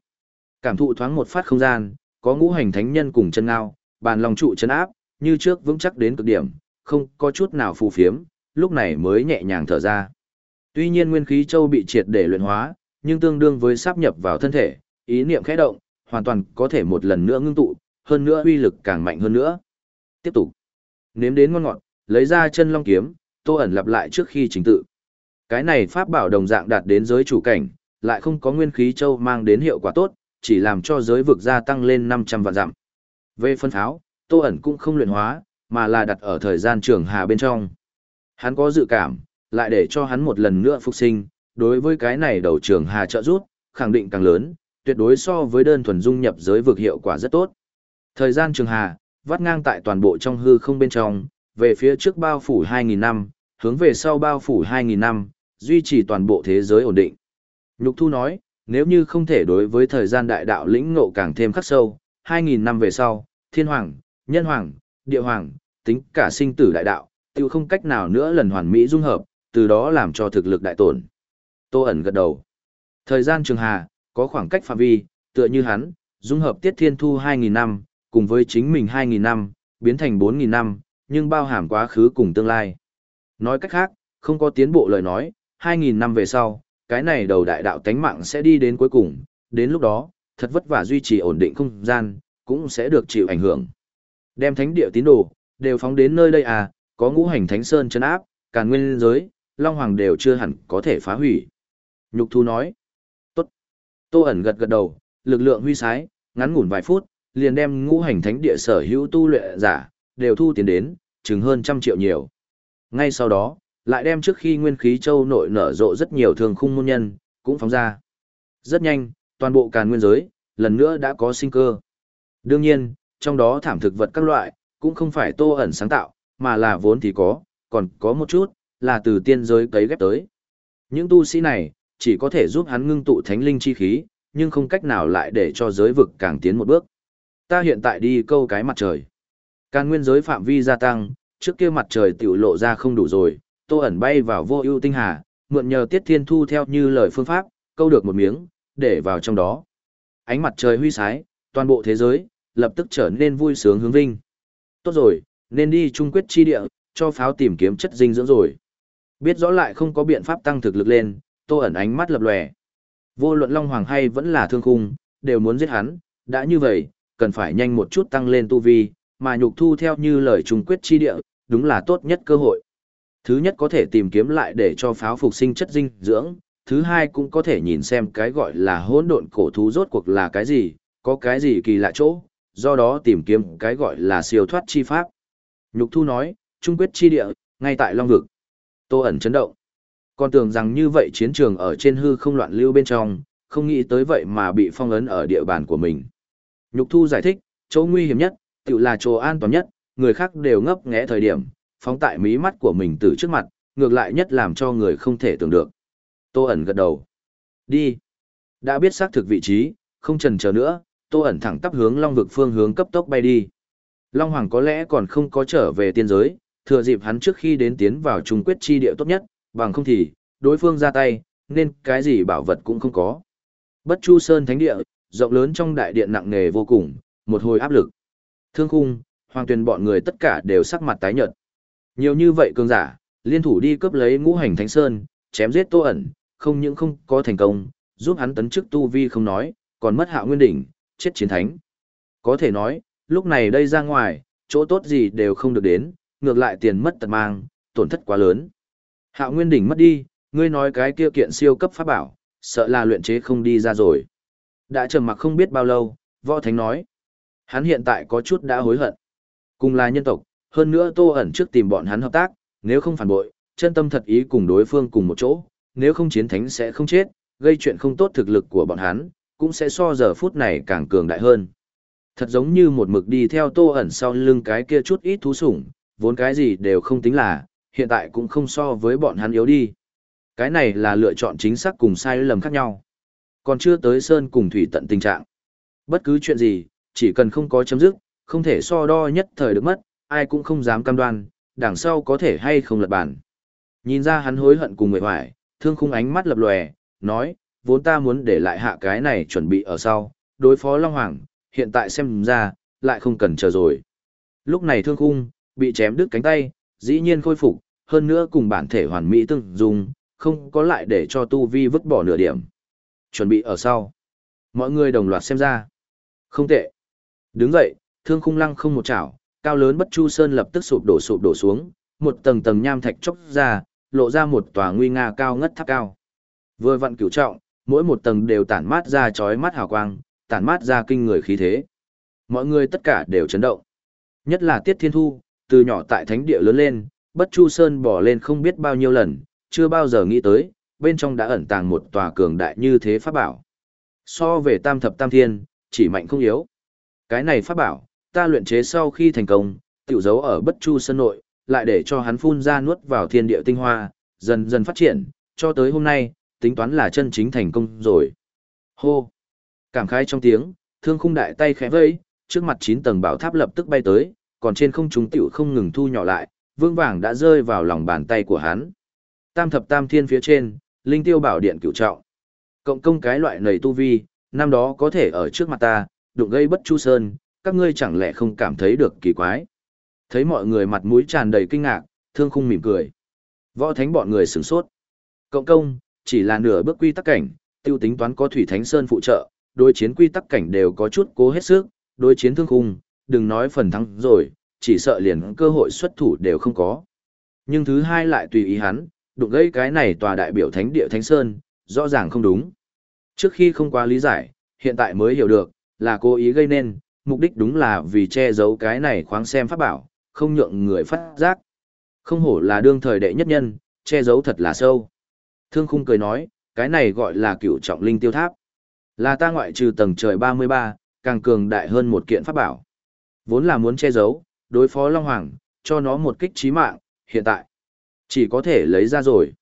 Cảm thụ thoáng một phát không gian, có ngũ hành thánh nhân cùng chân ngao, bàn lòng trụ chân áp, như trước vững chắc đến cực điểm, không có chút nào phù phiếm, lúc này mới nhẹ nhàng thở ra. Tuy nhiên nguyên khí châu bị triệt để luyện hóa, nhưng tương đương với sáp nhập vào thân thể, ý niệm khẽ động, hoàn toàn có thể một lần nữa ngưng tụ, hơn nữa uy lực càng mạnh hơn nữa. Tiếp tục. Nếm đến ngon ngọt, lấy ra chân long kiếm, Tô ẩn lặp lại trước khi chính tự. Cái này pháp bảo đồng dạng đạt đến giới chủ cảnh, lại không có nguyên khí châu mang đến hiệu quả tốt, chỉ làm cho giới vực gia tăng lên 500 vạn dặm. Về phân pháo, Tô ẩn cũng không luyện hóa, mà là đặt ở thời gian trường hà bên trong. Hắn có dự cảm, lại để cho hắn một lần nữa phục sinh, đối với cái này đầu trường hà trợ rút, khẳng định càng lớn, tuyệt đối so với đơn thuần dung nhập giới vực hiệu quả rất tốt. Thời gian trường hà, vắt ngang tại toàn bộ trong hư không bên trong, về phía trước bao phủ 2.000 năm, hướng về sau bao phủ 2.000 năm, duy trì toàn bộ thế giới ổn định. Nhục Thu nói, nếu như không thể đối với thời gian đại đạo lĩnh ngộ càng thêm khắc sâu, 2.000 năm về sau, thiên hoàng, nhân hoàng, địa hoàng, tính cả sinh tử đại đạo, tiêu không cách nào nữa lần hoàn mỹ dung hợp, từ đó làm cho thực lực đại tổn. Tô ẩn gật đầu. Thời gian trường hà, có khoảng cách phạm vi, tựa như hắn, dung hợp tiết thiên thu 2.000 năm, cùng với chính mình 2.000 năm, biến thành 4.000 năm, nhưng bao hàm quá khứ cùng tương lai. Nói cách khác, không có tiến bộ lời nói, 2.000 năm về sau, cái này đầu đại đạo tánh mạng sẽ đi đến cuối cùng, đến lúc đó, thật vất vả duy trì ổn định không gian, cũng sẽ được chịu ảnh hưởng. Đem thánh địa tín đồ, đều phóng đến nơi đây à, có ngũ hành thánh sơn chân áp, càn nguyên giới, Long Hoàng đều chưa hẳn có thể phá hủy. Nhục thu nói. Tô ẩn gật gật đầu, lực lượng huy sái, ngắn ngủn vài phút, liền đem ngũ hành thánh địa sở hữu tu luyện giả, đều thu tiền đến, chừng hơn trăm triệu nhiều. Ngay sau đó, lại đem trước khi nguyên khí châu nội nở rộ rất nhiều thường khung môn nhân, cũng phóng ra. Rất nhanh, toàn bộ càn nguyên giới, lần nữa đã có sinh cơ. Đương nhiên, trong đó thảm thực vật các loại, cũng không phải tô ẩn sáng tạo, mà là vốn thì có, còn có một chút, là từ tiên giới cấy ghép tới. Những tu sĩ này, chỉ có thể giúp hắn ngưng tụ thánh linh chi khí, nhưng không cách nào lại để cho giới vực càng tiến một bước. Ta hiện tại đi câu cái mặt trời. Càng nguyên giới phạm vi gia tăng, trước kia mặt trời tiểu lộ ra không đủ rồi, tô ẩn bay vào vô ưu tinh hà, mượn nhờ tiết thiên thu theo như lời phương pháp, câu được một miếng, để vào trong đó. Ánh mặt trời huy sái, toàn bộ thế giới, lập tức trở nên vui sướng hướng vinh. Tốt rồi, nên đi trung quyết chi địa, cho pháo tìm kiếm chất dinh dưỡng rồi. Biết rõ lại không có biện pháp tăng thực lực lên, tô ẩn ánh mắt lập lòe. Vô luận Long Hoàng hay vẫn là thương khung, đều muốn giết hắn, đã như vậy, cần phải nhanh một chút tăng lên tu vi, mà nhục thu theo như lời trùng quyết chi địa, đúng là tốt nhất cơ hội. Thứ nhất có thể tìm kiếm lại để cho pháo phục sinh chất dinh dưỡng, thứ hai cũng có thể nhìn xem cái gọi là hỗn độn cổ thú rốt cuộc là cái gì, có cái gì kỳ lạ chỗ, do đó tìm kiếm cái gọi là siêu thoát chi pháp. Nhục thu nói, trung quyết chi địa, ngay tại Long Vực. Tô ẩn chấn động. Còn tưởng rằng như vậy chiến trường ở trên hư không loạn lưu bên trong, không nghĩ tới vậy mà bị phong ấn ở địa bàn của mình. Nhục thu giải thích, chỗ nguy hiểm nhất, tự là chỗ an toàn nhất, người khác đều ngấp nghé thời điểm, phóng tại mí mắt của mình từ trước mặt, ngược lại nhất làm cho người không thể tưởng được. Tô ẩn gật đầu. Đi. Đã biết xác thực vị trí, không chần chờ nữa, Tô ẩn thẳng tắp hướng Long vực phương hướng cấp tốc bay đi. Long Hoàng có lẽ còn không có trở về tiên giới, thừa dịp hắn trước khi đến tiến vào trung quyết chi địa tốt nhất, bằng không thì, đối phương ra tay, nên cái gì bảo vật cũng không có. Bất Chu Sơn Thánh Địa, rộng lớn trong đại điện nặng nề vô cùng, một hồi áp lực. Thương khung, hoàng tuyền bọn người tất cả đều sắc mặt tái nhợt. Nhiều như vậy cường giả, liên thủ đi cướp lấy ngũ hành thánh sơn, chém giết tô ẩn, không những không có thành công, giúp hắn tấn chức tu vi không nói, còn mất hạ nguyên đỉnh, chết chiến thánh. Có thể nói, lúc này đây ra ngoài, chỗ tốt gì đều không được đến, ngược lại tiền mất tật mang, tổn thất quá lớn. Hạo nguyên đỉnh mất đi, ngươi nói cái kia kiện siêu cấp pháp bảo, sợ là luyện chế không đi ra rồi. Đã trầm mặc không biết bao lâu, võ thánh nói. Hắn hiện tại có chút đã hối hận. Cùng là nhân tộc, hơn nữa tô ẩn trước tìm bọn hắn hợp tác, nếu không phản bội, chân tâm thật ý cùng đối phương cùng một chỗ, nếu không chiến thánh sẽ không chết, gây chuyện không tốt thực lực của bọn hắn, cũng sẽ so giờ phút này càng cường đại hơn. Thật giống như một mực đi theo tô ẩn sau lưng cái kia chút ít thú sủng, vốn cái gì đều không tính là, hiện tại cũng không so với bọn hắn yếu đi. Cái này là lựa chọn chính xác cùng sai lầm khác nhau. Còn chưa tới sơn cùng thủy tận tình trạng. Bất cứ chuyện gì, chỉ cần không có chấm dứt, không thể so đo nhất thời được mất, ai cũng không dám cam đoan, đằng sau có thể hay không lật bản. Nhìn ra hắn hối hận cùng người hoài, thương khung ánh mắt lập lòe, nói, vốn ta muốn để lại hạ cái này chuẩn bị ở sau, đối phó Long Hoàng, hiện tại xem ra, lại không cần chờ rồi. Lúc này thương khung, bị chém đứt cánh tay, dĩ nhiên khôi phục, hơn nữa cùng bản thể hoàn mỹ tương dung không có lại để cho tu vi vứt bỏ nửa điểm. Chuẩn bị ở sau. Mọi người đồng loạt xem ra. Không tệ. Đứng dậy, thương khung lăng không một chảo, cao lớn bất chu sơn lập tức sụp đổ sụp đổ xuống, một tầng tầng nham thạch chốc ra, lộ ra một tòa nguy nga cao ngất tháp cao. Vừa vặn cửu trọng, mỗi một tầng đều tản mát ra chói mắt hào quang, tản mát ra kinh người khí thế. Mọi người tất cả đều chấn động. Nhất là Tiết Thiên Thu, từ nhỏ tại thánh địa lớn lên, bất chu sơn bỏ lên không biết bao nhiêu lần, chưa bao giờ nghĩ tới, bên trong đã ẩn tàng một tòa cường đại như thế pháp bảo. So về tam thập tam thiên, chỉ mạnh không yếu. Cái này pháp bảo, ta luyện chế sau khi thành công, tiểu dấu ở bất chu sơn nội, lại để cho hắn phun ra nuốt vào thiên địa tinh hoa, dần dần phát triển, cho tới hôm nay, tính toán là chân chính thành công rồi. Hô! Cảm khái trong tiếng, thương khung đại tay khẽ vây, trước mặt 9 tầng bảo tháp lập tức bay tới, còn trên không trung tiểu không ngừng thu nhỏ lại, vương vàng đã rơi vào lòng bàn tay của hắn. Tam thập tam thiên phía trên, linh tiêu bảo điện cửu trọng. Cộng công cái loại nầy tu vi, năm đó có thể ở trước mặt ta, đụng gây bất chu sơn, các ngươi chẳng lẽ không cảm thấy được kỳ quái. Thấy mọi người mặt mũi tràn đầy kinh ngạc, thương khung mỉm cười. Võ thánh bọn người sửng sốt. Cộng công, chỉ là nửa bước quy tắc cảnh, tiêu tính toán có thủy thánh sơn phụ trợ, đối chiến quy tắc cảnh đều có chút cố hết sức, đối chiến thương khung, đừng nói phần thắng rồi, chỉ sợ liền cơ hội xuất thủ đều không có. Nhưng thứ hai lại tùy ý hắn, đụng gây cái này tòa đại biểu thánh địa thánh sơn, rõ ràng không đúng. Trước khi không quá lý giải, hiện tại mới hiểu được, là cố ý gây nên, mục đích đúng là vì che giấu cái này khoáng xem pháp bảo, không nhượng người phát giác. Không hổ là đương thời đệ nhất nhân, che giấu thật là sâu. Thương khung cười nói, cái này gọi là cựu trọng linh tiêu tháp. Là ta ngoại trừ tầng trời 33, càng cường đại hơn một kiện pháp bảo. Vốn là muốn che giấu, đối phó Long Hoàng, cho nó một kích trí mạng, hiện tại. Chỉ có thể lấy ra rồi.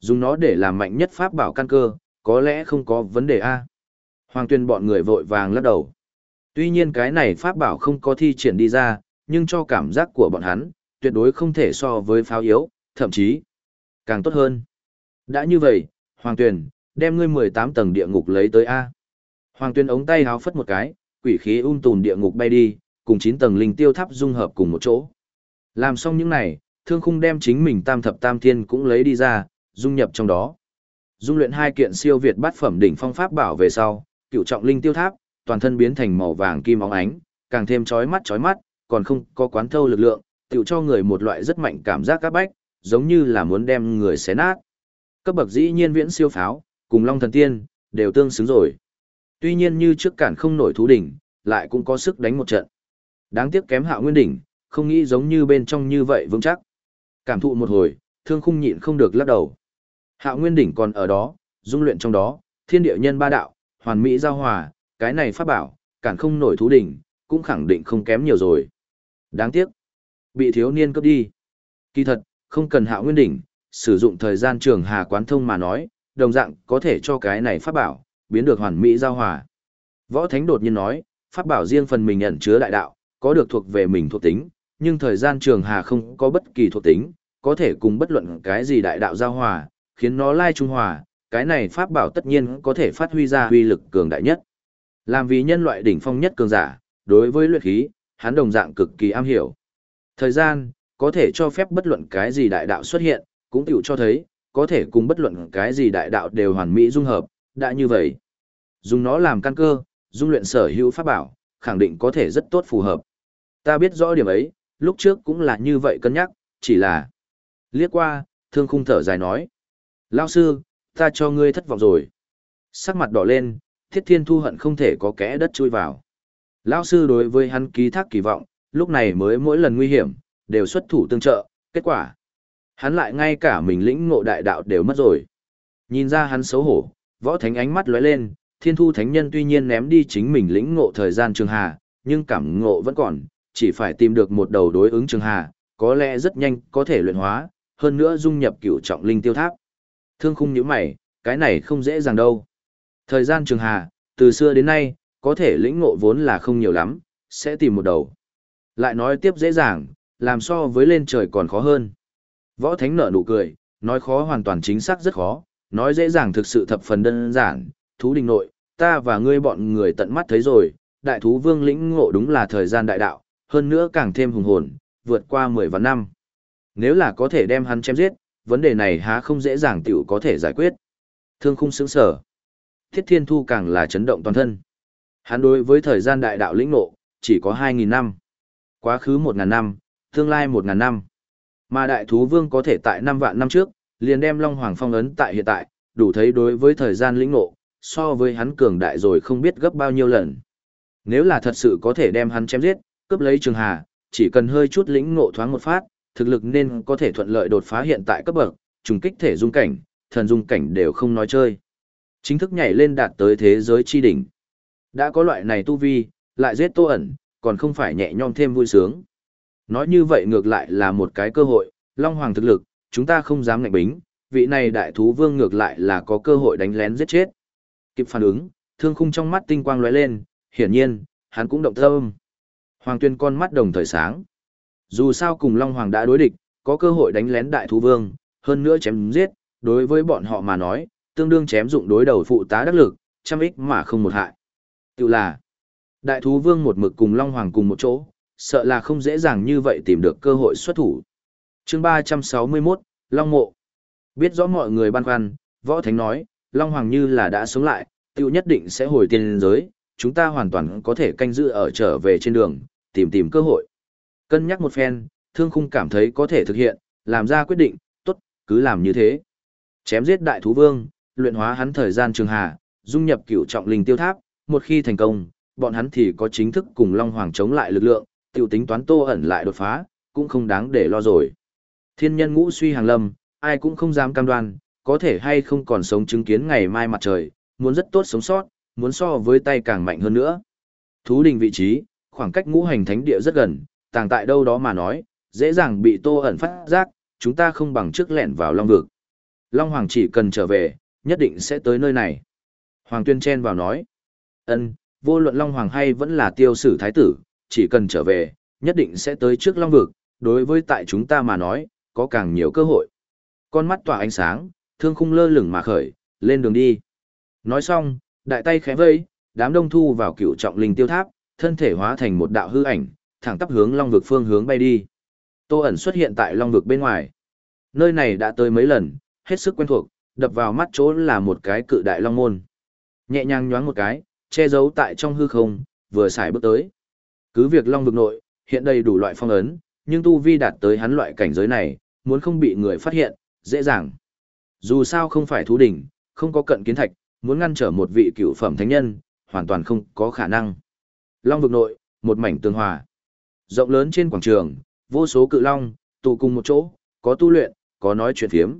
Dùng nó để làm mạnh nhất pháp bảo căn cơ, có lẽ không có vấn đề A. Hoàng tuyên bọn người vội vàng lắc đầu. Tuy nhiên cái này pháp bảo không có thi triển đi ra, nhưng cho cảm giác của bọn hắn, tuyệt đối không thể so với pháo yếu, thậm chí càng tốt hơn. Đã như vậy, Hoàng Tuyền, đem ngươi 18 tầng địa ngục lấy tới A. Hoàng Tuyền ống tay háo phất một cái, quỷ khí um tùm địa ngục bay đi, cùng 9 tầng linh tiêu tháp dung hợp cùng một chỗ. Làm xong những này, thương khung đem chính mình tam thập tam thiên cũng lấy đi ra, dung nhập trong đó. Dung luyện hai kiện siêu việt bát phẩm đỉnh phong pháp bảo về sau, cựu trọng linh tiêu tháp, toàn thân biến thành màu vàng kim óng ánh, càng thêm chói mắt chói mắt, còn không có quán thâu lực lượng, tiểu cho người một loại rất mạnh cảm giác các bách, giống như là muốn đem người xé nát. Cấp bậc dĩ nhiên viễn siêu pháo, cùng Long Thần Tiên, đều tương xứng rồi. Tuy nhiên như trước cản không nổi thú đỉnh, lại cũng có sức đánh một trận. Đáng tiếc kém hạo nguyên đỉnh, không nghĩ giống như bên trong như vậy vững chắc. Cảm thụ một hồi, thương khung nhịn không được lắc đầu. Hạo nguyên đỉnh còn ở đó, dung luyện trong đó, thiên địa nhân ba đạo, hoàn mỹ giao hòa, cái này pháp bảo, cản không nổi thú đỉnh, cũng khẳng định không kém nhiều rồi. Đáng tiếc, bị thiếu niên cướp đi. Kỳ thật, không cần hạo nguyên đỉnh, sử dụng thời gian trường hà quán thông mà nói, đồng dạng có thể cho cái này pháp bảo, biến được hoàn mỹ giao hòa. Võ Thánh đột nhiên nói, pháp bảo riêng phần mình ẩn chứa đại đạo, có được thuộc về mình thuộc tính, nhưng thời gian trường hà không có bất kỳ thuộc tính, có thể cùng bất luận cái gì đại đạo giao hòa, khiến nó lai trung hòa, cái này pháp bảo tất nhiên có thể phát huy ra huy lực cường đại nhất. Làm vì nhân loại đỉnh phong nhất cường giả, đối với luyện khí, hắn đồng dạng cực kỳ am hiểu. Thời gian, có thể cho phép bất luận cái gì đại đạo xuất hiện, cũng tiểu cho thấy, có thể cùng bất luận cái gì đại đạo đều hoàn mỹ dung hợp, đã như vậy. Dùng nó làm căn cơ, dung luyện sở hữu pháp bảo, khẳng định có thể rất tốt phù hợp. Ta biết rõ điểm ấy, lúc trước cũng là như vậy cân nhắc, chỉ là... Liếc qua, thương khung thở dài nói. Lao sư, ta cho ngươi thất vọng rồi. Sắc mặt đỏ lên, thiết thiên thu hận không thể có kẽ đất chui vào. Lao sư đối với hắn ký thác kỳ vọng, lúc này mới mỗi lần nguy hiểm, đều xuất thủ tương trợ, kết quả. Hắn lại ngay cả mình lĩnh ngộ đại đạo đều mất rồi. Nhìn ra hắn xấu hổ, võ thánh ánh mắt lóe lên, thiên thu thánh nhân tuy nhiên ném đi chính mình lĩnh ngộ thời gian trường hà, nhưng cảm ngộ vẫn còn, chỉ phải tìm được một đầu đối ứng trường hà, có lẽ rất nhanh có thể luyện hóa, hơn nữa dung nhập cửu trọng linh tiêu tháp. Thương khung nhíu mày, cái này không dễ dàng đâu. Thời gian trường hà, từ xưa đến nay, có thể lĩnh ngộ vốn là không nhiều lắm, sẽ tìm một đầu. Lại nói tiếp dễ dàng, làm so với lên trời còn khó hơn. Võ Thánh nở nụ cười, nói khó hoàn toàn chính xác rất khó, nói dễ dàng thực sự thập phần đơn giản, thú đình nội, ta và ngươi bọn người tận mắt thấy rồi, đại thú vương lĩnh ngộ đúng là thời gian đại đạo, hơn nữa càng thêm hùng hồn, vượt qua 10 vạn năm. Nếu là có thể đem hắn chém giết, vấn đề này há không dễ dàng tiểu có thể giải quyết. Thương khung sững sở. Thiết Thiên Thu càng là chấn động toàn thân. Hắn đối với thời gian đại đạo lĩnh ngộ, chỉ có 2.000 năm. Quá khứ 1.000 năm, tương lai 1.000 năm. Mà đại thú vương có thể tại 5 vạn năm trước, liền đem Long Hoàng phong ấn tại hiện tại, đủ thấy đối với thời gian lĩnh ngộ, so với hắn cường đại rồi không biết gấp bao nhiêu lần. Nếu là thật sự có thể đem hắn chém giết, cướp lấy Trường Hà, chỉ cần hơi chút lĩnh ngộ thoáng một phát, thực lực nên có thể thuận lợi đột phá hiện tại cấp bậc, trùng kích thể dung cảnh, thần dung cảnh đều không nói chơi. Chính thức nhảy lên đạt tới thế giới chi đỉnh. Đã có loại này tu vi, lại giết Tô ẩn, còn không phải nhẹ nhõm thêm vui sướng. Nói như vậy ngược lại là một cái cơ hội, Long Hoàng thực lực, chúng ta không dám ngạnh bính, vị này đại thú vương ngược lại là có cơ hội đánh lén giết chết. Kịp phản ứng, thương khung trong mắt tinh quang lóe lên, hiển nhiên, hắn cũng động tâm. Hoàng tuyên con mắt đồng thời sáng. Dù sao cùng Long Hoàng đã đối địch, có cơ hội đánh lén đại thú vương, hơn nữa chém giết, đối với bọn họ mà nói, tương đương chém dụng đối đầu phụ tá đắc lực, trăm ích mà không một hại. Tự là, đại thú vương một mực cùng Long Hoàng cùng một chỗ, sợ là không dễ dàng như vậy tìm được cơ hội xuất thủ. chương 361, Long Mộ. Biết rõ mọi người băn khoăn, Võ Thánh nói, Long Hoàng như là đã sống lại, tiêu nhất định sẽ hồi tiên giới, chúng ta hoàn toàn có thể canh giữ ở trở về trên đường, tìm tìm cơ hội. Cân nhắc một phen, thương khung cảm thấy có thể thực hiện, làm ra quyết định, tốt, cứ làm như thế. Chém giết đại thú vương, luyện hóa hắn thời gian trường hà, dung nhập cửu trọng linh tiêu tháp, một khi thành công, bọn hắn thì có chính thức cùng Long Hoàng chống lại lực lượng, tiểu tính toán tô ẩn lại đột phá, cũng không đáng để lo rồi. Thiên nhân ngũ suy hàng lâm, ai cũng không dám cam đoan, có thể hay không còn sống chứng kiến ngày mai mặt trời, muốn rất tốt sống sót, muốn so với tay càng mạnh hơn nữa. Thú đình vị trí, khoảng cách ngũ hành thánh địa rất gần, tàng tại đâu đó mà nói, dễ dàng bị tô ẩn phát giác, chúng ta không bằng trước lẻn vào Long Vực. Long Hoàng chỉ cần trở về, nhất định sẽ tới nơi này. Hoàng Tuyên chen vào nói, ân, vô luận Long Hoàng hay vẫn là tiêu sử thái tử, chỉ cần trở về, nhất định sẽ tới trước Long Vực, đối với tại chúng ta mà nói, có càng nhiều cơ hội. Con mắt tỏa ánh sáng, thương khung lơ lửng mà khởi, lên đường đi. Nói xong, đại tay khẽ vây, đám đông thu vào cựu trọng linh tiêu tháp, thân thể hóa thành một đạo hư ảnh, thẳng tắp hướng Long Vực phương hướng bay đi. Tô ẩn xuất hiện tại Long Vực bên ngoài. Nơi này đã tới mấy lần, hết sức quen thuộc, đập vào mắt chỗ là một cái cự đại Long Môn. Nhẹ nhàng nhoáng một cái, che giấu tại trong hư không, vừa xài bước tới. Cứ việc Long Vực nội, hiện đầy đủ loại phong ấn, nhưng tu vi đạt tới hắn loại cảnh giới này, muốn không bị người phát hiện, dễ dàng. Dù sao không phải thú đỉnh, không có cận kiến thạch, muốn ngăn trở một vị cựu phẩm thánh nhân, hoàn toàn không có khả năng. Long vực nội, một mảnh tương hòa. Rộng lớn trên quảng trường, vô số cự long, tụ cùng một chỗ, có tu luyện, có nói chuyện phiếm.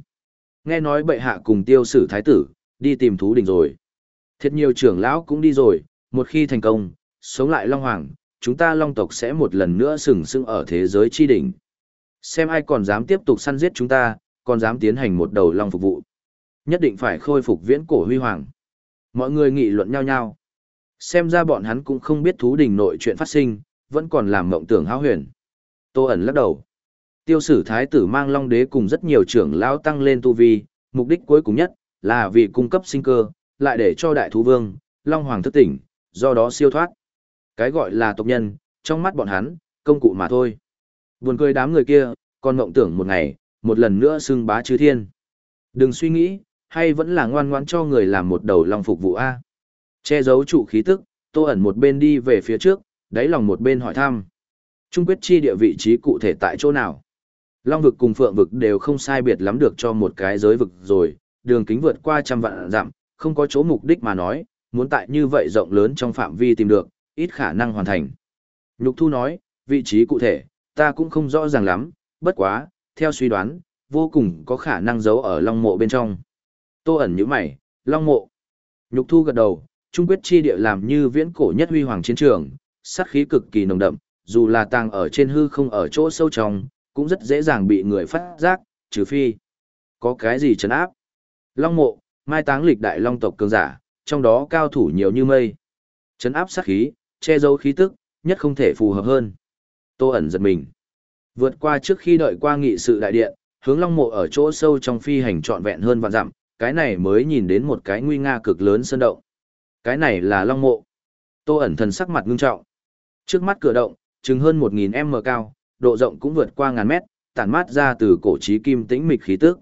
Nghe nói bệ hạ cùng tiêu sử thái tử, đi tìm thú đỉnh rồi. Thiệt nhiều trưởng lão cũng đi rồi, một khi thành công, sống lại Long Hoàng, chúng ta Long tộc sẽ một lần nữa sừng sững ở thế giới chi đỉnh. Xem ai còn dám tiếp tục săn giết chúng ta, còn dám tiến hành một đầu Long phục vụ. Nhất định phải khôi phục viễn cổ huy hoàng. Mọi người nghị luận nhau nhau. Xem ra bọn hắn cũng không biết thú đình nội chuyện phát sinh, vẫn còn làm mộng tưởng háo huyền. Tô ẩn lắc đầu. Tiêu sử thái tử mang long đế cùng rất nhiều trưởng lão tăng lên tu vi, mục đích cuối cùng nhất là vì cung cấp sinh cơ, lại để cho đại thú vương, long hoàng thức tỉnh, do đó siêu thoát. Cái gọi là tộc nhân, trong mắt bọn hắn, công cụ mà thôi. Buồn cười đám người kia, còn mộng tưởng một ngày, một lần nữa xưng bá chư thiên. Đừng suy nghĩ, hay vẫn là ngoan ngoãn cho người làm một đầu long phục vụ A. Che giấu chủ khí tức, tô ẩn một bên đi về phía trước, đáy lòng một bên hỏi thăm. Trung quyết chi địa vị trí cụ thể tại chỗ nào? Long vực cùng phượng vực đều không sai biệt lắm được cho một cái giới vực rồi, đường kính vượt qua trăm vạn dặm, không có chỗ mục đích mà nói, muốn tại như vậy rộng lớn trong phạm vi tìm được, ít khả năng hoàn thành. Nhục thu nói, vị trí cụ thể, ta cũng không rõ ràng lắm, bất quá, theo suy đoán, vô cùng có khả năng giấu ở long mộ bên trong. Tô ẩn như mày, long mộ. Nhục thu gật đầu, trung quyết chi địa làm như viễn cổ nhất huy hoàng chiến trường, sát khí cực kỳ nồng đậm, dù là tàng ở trên hư không ở chỗ sâu trong, cũng rất dễ dàng bị người phát giác, trừ phi. Có cái gì chấn áp? Long mộ, mai táng lịch đại long tộc cường giả, trong đó cao thủ nhiều như mây. Chấn áp sát khí, che giấu khí tức, nhất không thể phù hợp hơn. Tô ẩn giật mình. Vượt qua trước khi đợi qua nghị sự đại điện, hướng long mộ ở chỗ sâu trong phi hành trọn vẹn hơn vạn dặm, cái này mới nhìn đến một cái nguy nga cực lớn sơn động. Cái này là long mộ. Tô ẩn thần sắc mặt ngưng trọng. Trước mắt cửa động, chừng hơn 1000 m cao, độ rộng cũng vượt qua ngàn mét, tản mát ra từ cổ trí kim tĩnh mịch khí tức.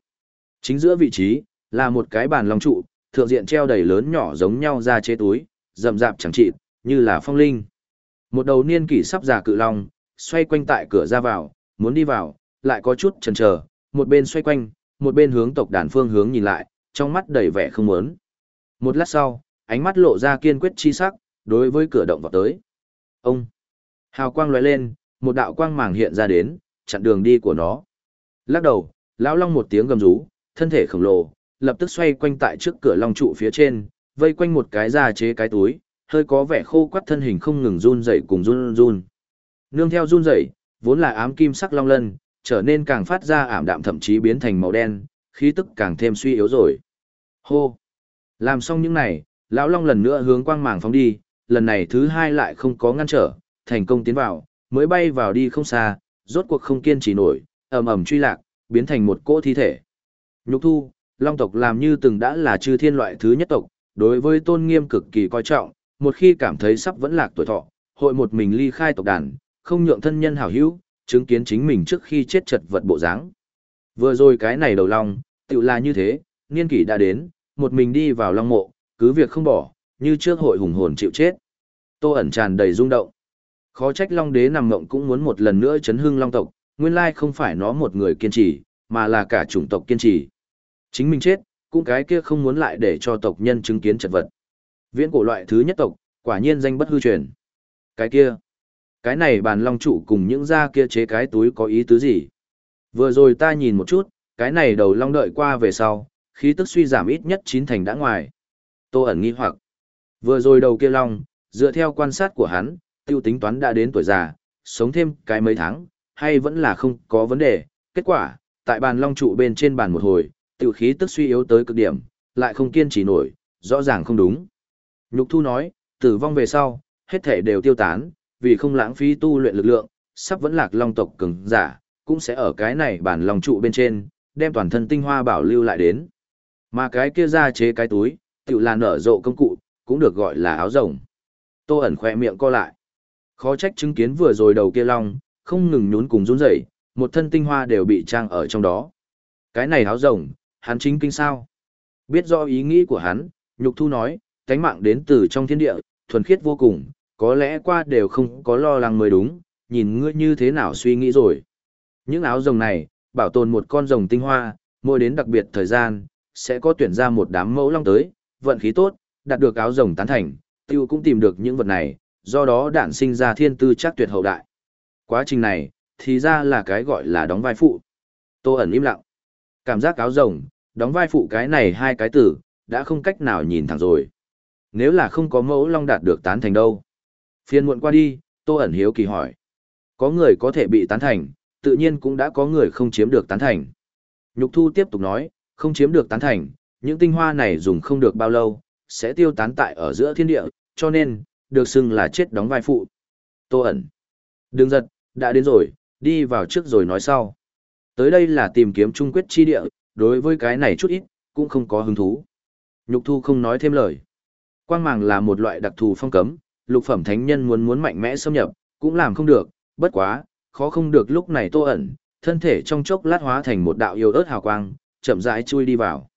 Chính giữa vị trí là một cái bàn long trụ, thượng diện treo đầy lớn nhỏ giống nhau ra chế túi, rậm rạp chẳng chịt, như là phong linh. Một đầu niên kỷ sắp già cự long, xoay quanh tại cửa ra vào, muốn đi vào, lại có chút chần chờ, một bên xoay quanh, một bên hướng tộc đàn phương hướng nhìn lại, trong mắt đầy vẻ không muốn. Một lát sau, ánh mắt lộ ra kiên quyết chi sắc, đối với cửa động vào tới. Ông! Hào quang lóe lên, một đạo quang màng hiện ra đến, chặn đường đi của nó. Lắc đầu, lão long một tiếng gầm rú, thân thể khổng lồ, lập tức xoay quanh tại trước cửa long trụ phía trên, vây quanh một cái da chế cái túi, hơi có vẻ khô quắt thân hình không ngừng run rẩy cùng run run. Nương theo run rẩy, vốn là ám kim sắc long lân, trở nên càng phát ra ảm đạm thậm chí biến thành màu đen, khí tức càng thêm suy yếu rồi. Hô! Làm xong những này, lão long lần nữa hướng quang màng phóng đi, lần này thứ hai lại không có ngăn trở, thành công tiến vào, mới bay vào đi không xa, rốt cuộc không kiên trì nổi, ầm ầm truy lạc, biến thành một cỗ thi thể. Nhục thu, long tộc làm như từng đã là chư thiên loại thứ nhất tộc, đối với tôn nghiêm cực kỳ coi trọng, một khi cảm thấy sắp vẫn lạc tuổi thọ, hội một mình ly khai tộc đàn, không nhượng thân nhân hảo hữu, chứng kiến chính mình trước khi chết chật vật bộ dáng. Vừa rồi cái này đầu long, tự là như thế, niên kỷ đã đến, một mình đi vào long mộ, cứ việc không bỏ, như trước hội hùng hồn chịu chết. Tô ẩn tràn đầy rung động. Khó trách long đế nằm ngậm cũng muốn một lần nữa chấn hưng long tộc, nguyên lai không phải nó một người kiên trì, mà là cả chủng tộc kiên trì. Chính mình chết, cũng cái kia không muốn lại để cho tộc nhân chứng kiến chật vật. Viễn cổ loại thứ nhất tộc, quả nhiên danh bất hư truyền. Cái kia, cái này bàn long trụ cùng những da kia chế cái túi có ý tứ gì? Vừa rồi ta nhìn một chút, cái này đầu long đợi qua về sau, khí tức suy giảm ít nhất chín thành đã ngoài. Tô ẩn nghi hoặc. Vừa rồi đầu kia long, dựa theo quan sát của hắn, tiêu tính toán đã đến tuổi già, sống thêm cái mấy tháng, hay vẫn là không có vấn đề. Kết quả, tại bàn long trụ bên trên bàn một hồi, tiêu khí tức suy yếu tới cực điểm, lại không kiên trì nổi, rõ ràng không đúng. Nhục thu nói, tử vong về sau, hết thể đều tiêu tán, vì không lãng phí tu luyện lực lượng, sắp vẫn lạc long tộc cường giả, cũng sẽ ở cái này bản long trụ bên trên, đem toàn thân tinh hoa bảo lưu lại đến. Mà cái kia ra chế cái túi, tự là nở rộ công cụ, cũng được gọi là áo rồng. Tô ẩn khoe miệng co lại. Khó trách chứng kiến vừa rồi đầu kia long, không ngừng nhún cùng run rẩy, một thân tinh hoa đều bị trang ở trong đó. Cái này áo rồng, hắn chính kinh sao? Biết rõ ý nghĩ của hắn, Nhục Thu nói, cánh mạng đến từ trong thiên địa, thuần khiết vô cùng, có lẽ qua đều không có lo lắng mới đúng, nhìn ngươi như thế nào suy nghĩ rồi. Những áo rồng này, bảo tồn một con rồng tinh hoa, mỗi đến đặc biệt thời gian, sẽ có tuyển ra một đám mẫu long tới, vận khí tốt, đạt được áo rồng tán thành, tiêu cũng tìm được những vật này, do đó đản sinh ra thiên tư chắc tuyệt hậu đại. Quá trình này, thì ra là cái gọi là đóng vai phụ. Tô ẩn im lặng. Cảm giác áo rồng, đóng vai phụ cái này hai cái từ, đã không cách nào nhìn thẳng rồi. Nếu là không có mẫu long đạt được tán thành đâu. Phiên muộn qua đi, Tô ẩn hiếu kỳ hỏi. Có người có thể bị tán thành, tự nhiên cũng đã có người không chiếm được tán thành. Nhục thu tiếp tục nói, không chiếm được tán thành, những tinh hoa này dùng không được bao lâu, sẽ tiêu tán tại ở giữa thiên địa, cho nên, được xưng là chết đóng vai phụ. Tô ẩn. Đừng giật, đã đến rồi, đi vào trước rồi nói sau. Tới đây là tìm kiếm trung quyết chi địa, đối với cái này chút ít, cũng không có hứng thú. Nhục thu không nói thêm lời. Quang màng là một loại đặc thù phong cấm, lục phẩm thánh nhân muốn muốn mạnh mẽ xâm nhập, cũng làm không được, bất quá, khó không được lúc này tô ẩn, thân thể trong chốc lát hóa thành một đạo yêu ớt hào quang, chậm rãi chui đi vào.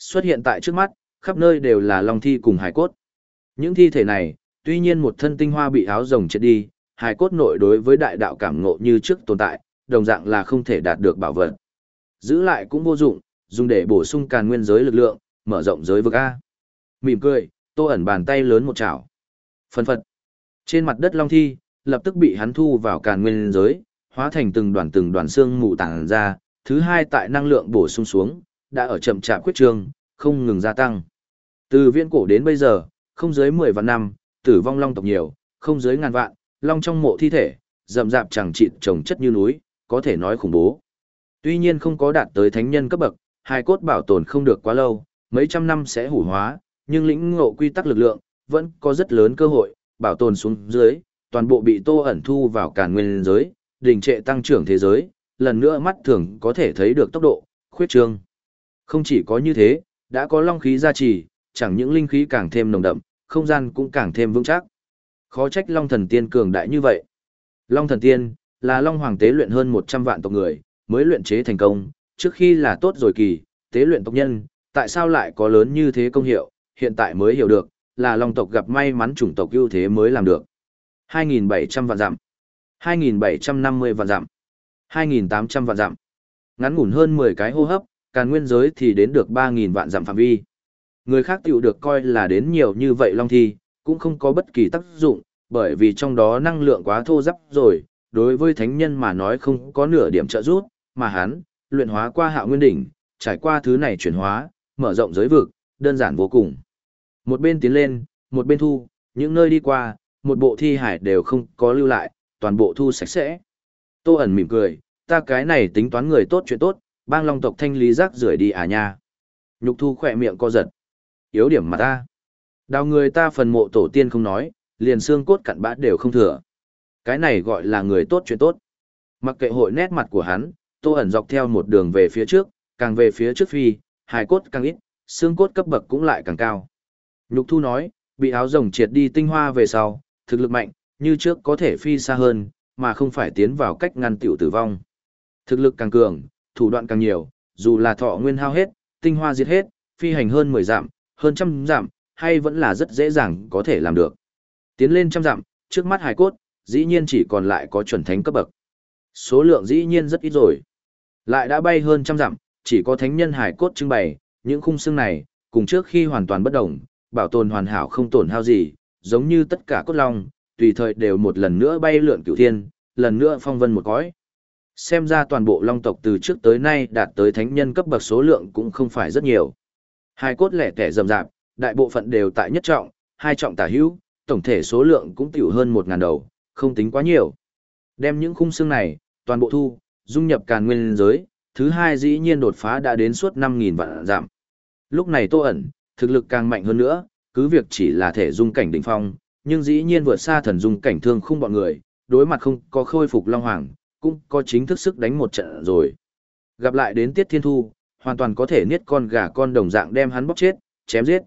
Xuất hiện tại trước mắt, khắp nơi đều là long thi cùng hải cốt. Những thi thể này, tuy nhiên một thân tinh hoa bị áo rồng chết đi, hải cốt nội đối với đại đạo cảm ngộ như trước tồn tại, đồng dạng là không thể đạt được bảo vật. Giữ lại cũng vô dụng, dùng để bổ sung càn nguyên giới lực lượng, mở rộng giới vực A. Mỉm cười, tô ẩn bàn tay lớn một chảo. Phân phật. Trên mặt đất long thi, lập tức bị hắn thu vào càn nguyên giới, hóa thành từng đoàn từng đoàn xương mù tàng ra, thứ hai tại năng lượng bổ sung xuống, đã ở chậm chạp quyết trường không ngừng gia tăng. Từ viễn cổ đến bây giờ, không dưới 10 vạn năm, tử vong long tộc nhiều, không dưới ngàn vạn, long trong mộ thi thể, rậm rạp chẳng chịt trồng chất như núi, có thể nói khủng bố. Tuy nhiên không có đạt tới thánh nhân cấp bậc, hai cốt bảo tồn không được quá lâu, mấy trăm năm sẽ hủ hóa, nhưng lĩnh ngộ quy tắc lực lượng, vẫn có rất lớn cơ hội, bảo tồn xuống dưới, toàn bộ bị tô ẩn thu vào càn nguyên giới, đình trệ tăng trưởng thế giới, lần nữa mắt thường có thể thấy được tốc độ, khuyết trương. Không chỉ có như thế, đã có long khí gia trì, chẳng những linh khí càng thêm nồng đậm, không gian cũng càng thêm vững chắc. Khó trách long thần tiên cường đại như vậy. Long thần tiên, là long hoàng tế luyện hơn 100 vạn tộc người, mới luyện chế thành công, trước khi là tốt rồi kỳ, tế luyện tộc nhân, tại sao lại có lớn như thế công hiệu, hiện tại mới hiểu được, là long tộc gặp may mắn chủng tộc ưu thế mới làm được. 2.700 vạn dặm, 2.750 vạn dặm, 2.800 vạn dặm. Ngắn ngủn hơn 10 cái hô hấp, càn nguyên giới thì đến được 3.000 vạn giảm phạm vi. Người khác tiểu được coi là đến nhiều như vậy long thi, cũng không có bất kỳ tác dụng, bởi vì trong đó năng lượng quá thô ráp rồi, đối với thánh nhân mà nói không có nửa điểm trợ giúp, mà hắn, luyện hóa qua hạo nguyên đỉnh, trải qua thứ này chuyển hóa, mở rộng giới vực, đơn giản vô cùng. Một bên tiến lên, một bên thu, những nơi đi qua, một bộ thi hải đều không có lưu lại, toàn bộ thu sạch sẽ. Tô ẩn mỉm cười, ta cái này tính toán người tốt chuyện tốt, bang long tộc thanh lý rác rưởi đi à nha. Nhục thu khỏe miệng co giật. Yếu điểm mà ta. Đào người ta phần mộ tổ tiên không nói, liền xương cốt cặn bã đều không thừa. Cái này gọi là người tốt chuyện tốt. Mặc kệ hội nét mặt của hắn, tô ẩn dọc theo một đường về phía trước, càng về phía trước phi, hài cốt càng ít, xương cốt cấp bậc cũng lại càng cao. Nhục thu nói, bị áo rồng triệt đi tinh hoa về sau, thực lực mạnh, như trước có thể phi xa hơn, mà không phải tiến vào cách ngăn tiểu tử vong. Thực lực càng cường, thủ đoạn càng nhiều, dù là thọ nguyên hao hết, tinh hoa diệt hết, phi hành hơn 10 dặm, hơn trăm dặm, hay vẫn là rất dễ dàng có thể làm được. Tiến lên trăm dặm, trước mắt hải cốt, dĩ nhiên chỉ còn lại có chuẩn thánh cấp bậc. Số lượng dĩ nhiên rất ít rồi. Lại đã bay hơn trăm dặm, chỉ có thánh nhân hải cốt trưng bày, những khung xương này, cùng trước khi hoàn toàn bất động, bảo tồn hoàn hảo không tổn hao gì, giống như tất cả cốt long, tùy thời đều một lần nữa bay lượn cửu thiên, lần nữa phong vân một cõi. Xem ra toàn bộ long tộc từ trước tới nay đạt tới thánh nhân cấp bậc số lượng cũng không phải rất nhiều. Hai cốt lẻ tẻ rầm rạp, đại bộ phận đều tại nhất trọng, hai trọng tả hữu, tổng thể số lượng cũng tiểu hơn một ngàn đầu, không tính quá nhiều. Đem những khung xương này, toàn bộ thu, dung nhập càn nguyên giới, thứ hai dĩ nhiên đột phá đã đến suốt 5.000 vạn giảm. Lúc này tô ẩn, thực lực càng mạnh hơn nữa, cứ việc chỉ là thể dung cảnh đỉnh phong, nhưng dĩ nhiên vượt xa thần dung cảnh thương khung bọn người, đối mặt không có khôi phục Long Hoàng, cũng có chính thức sức đánh một trận rồi. Gặp lại đến Tiết Thiên Thu, hoàn toàn có thể niết con gà con đồng dạng đem hắn bóc chết, chém giết.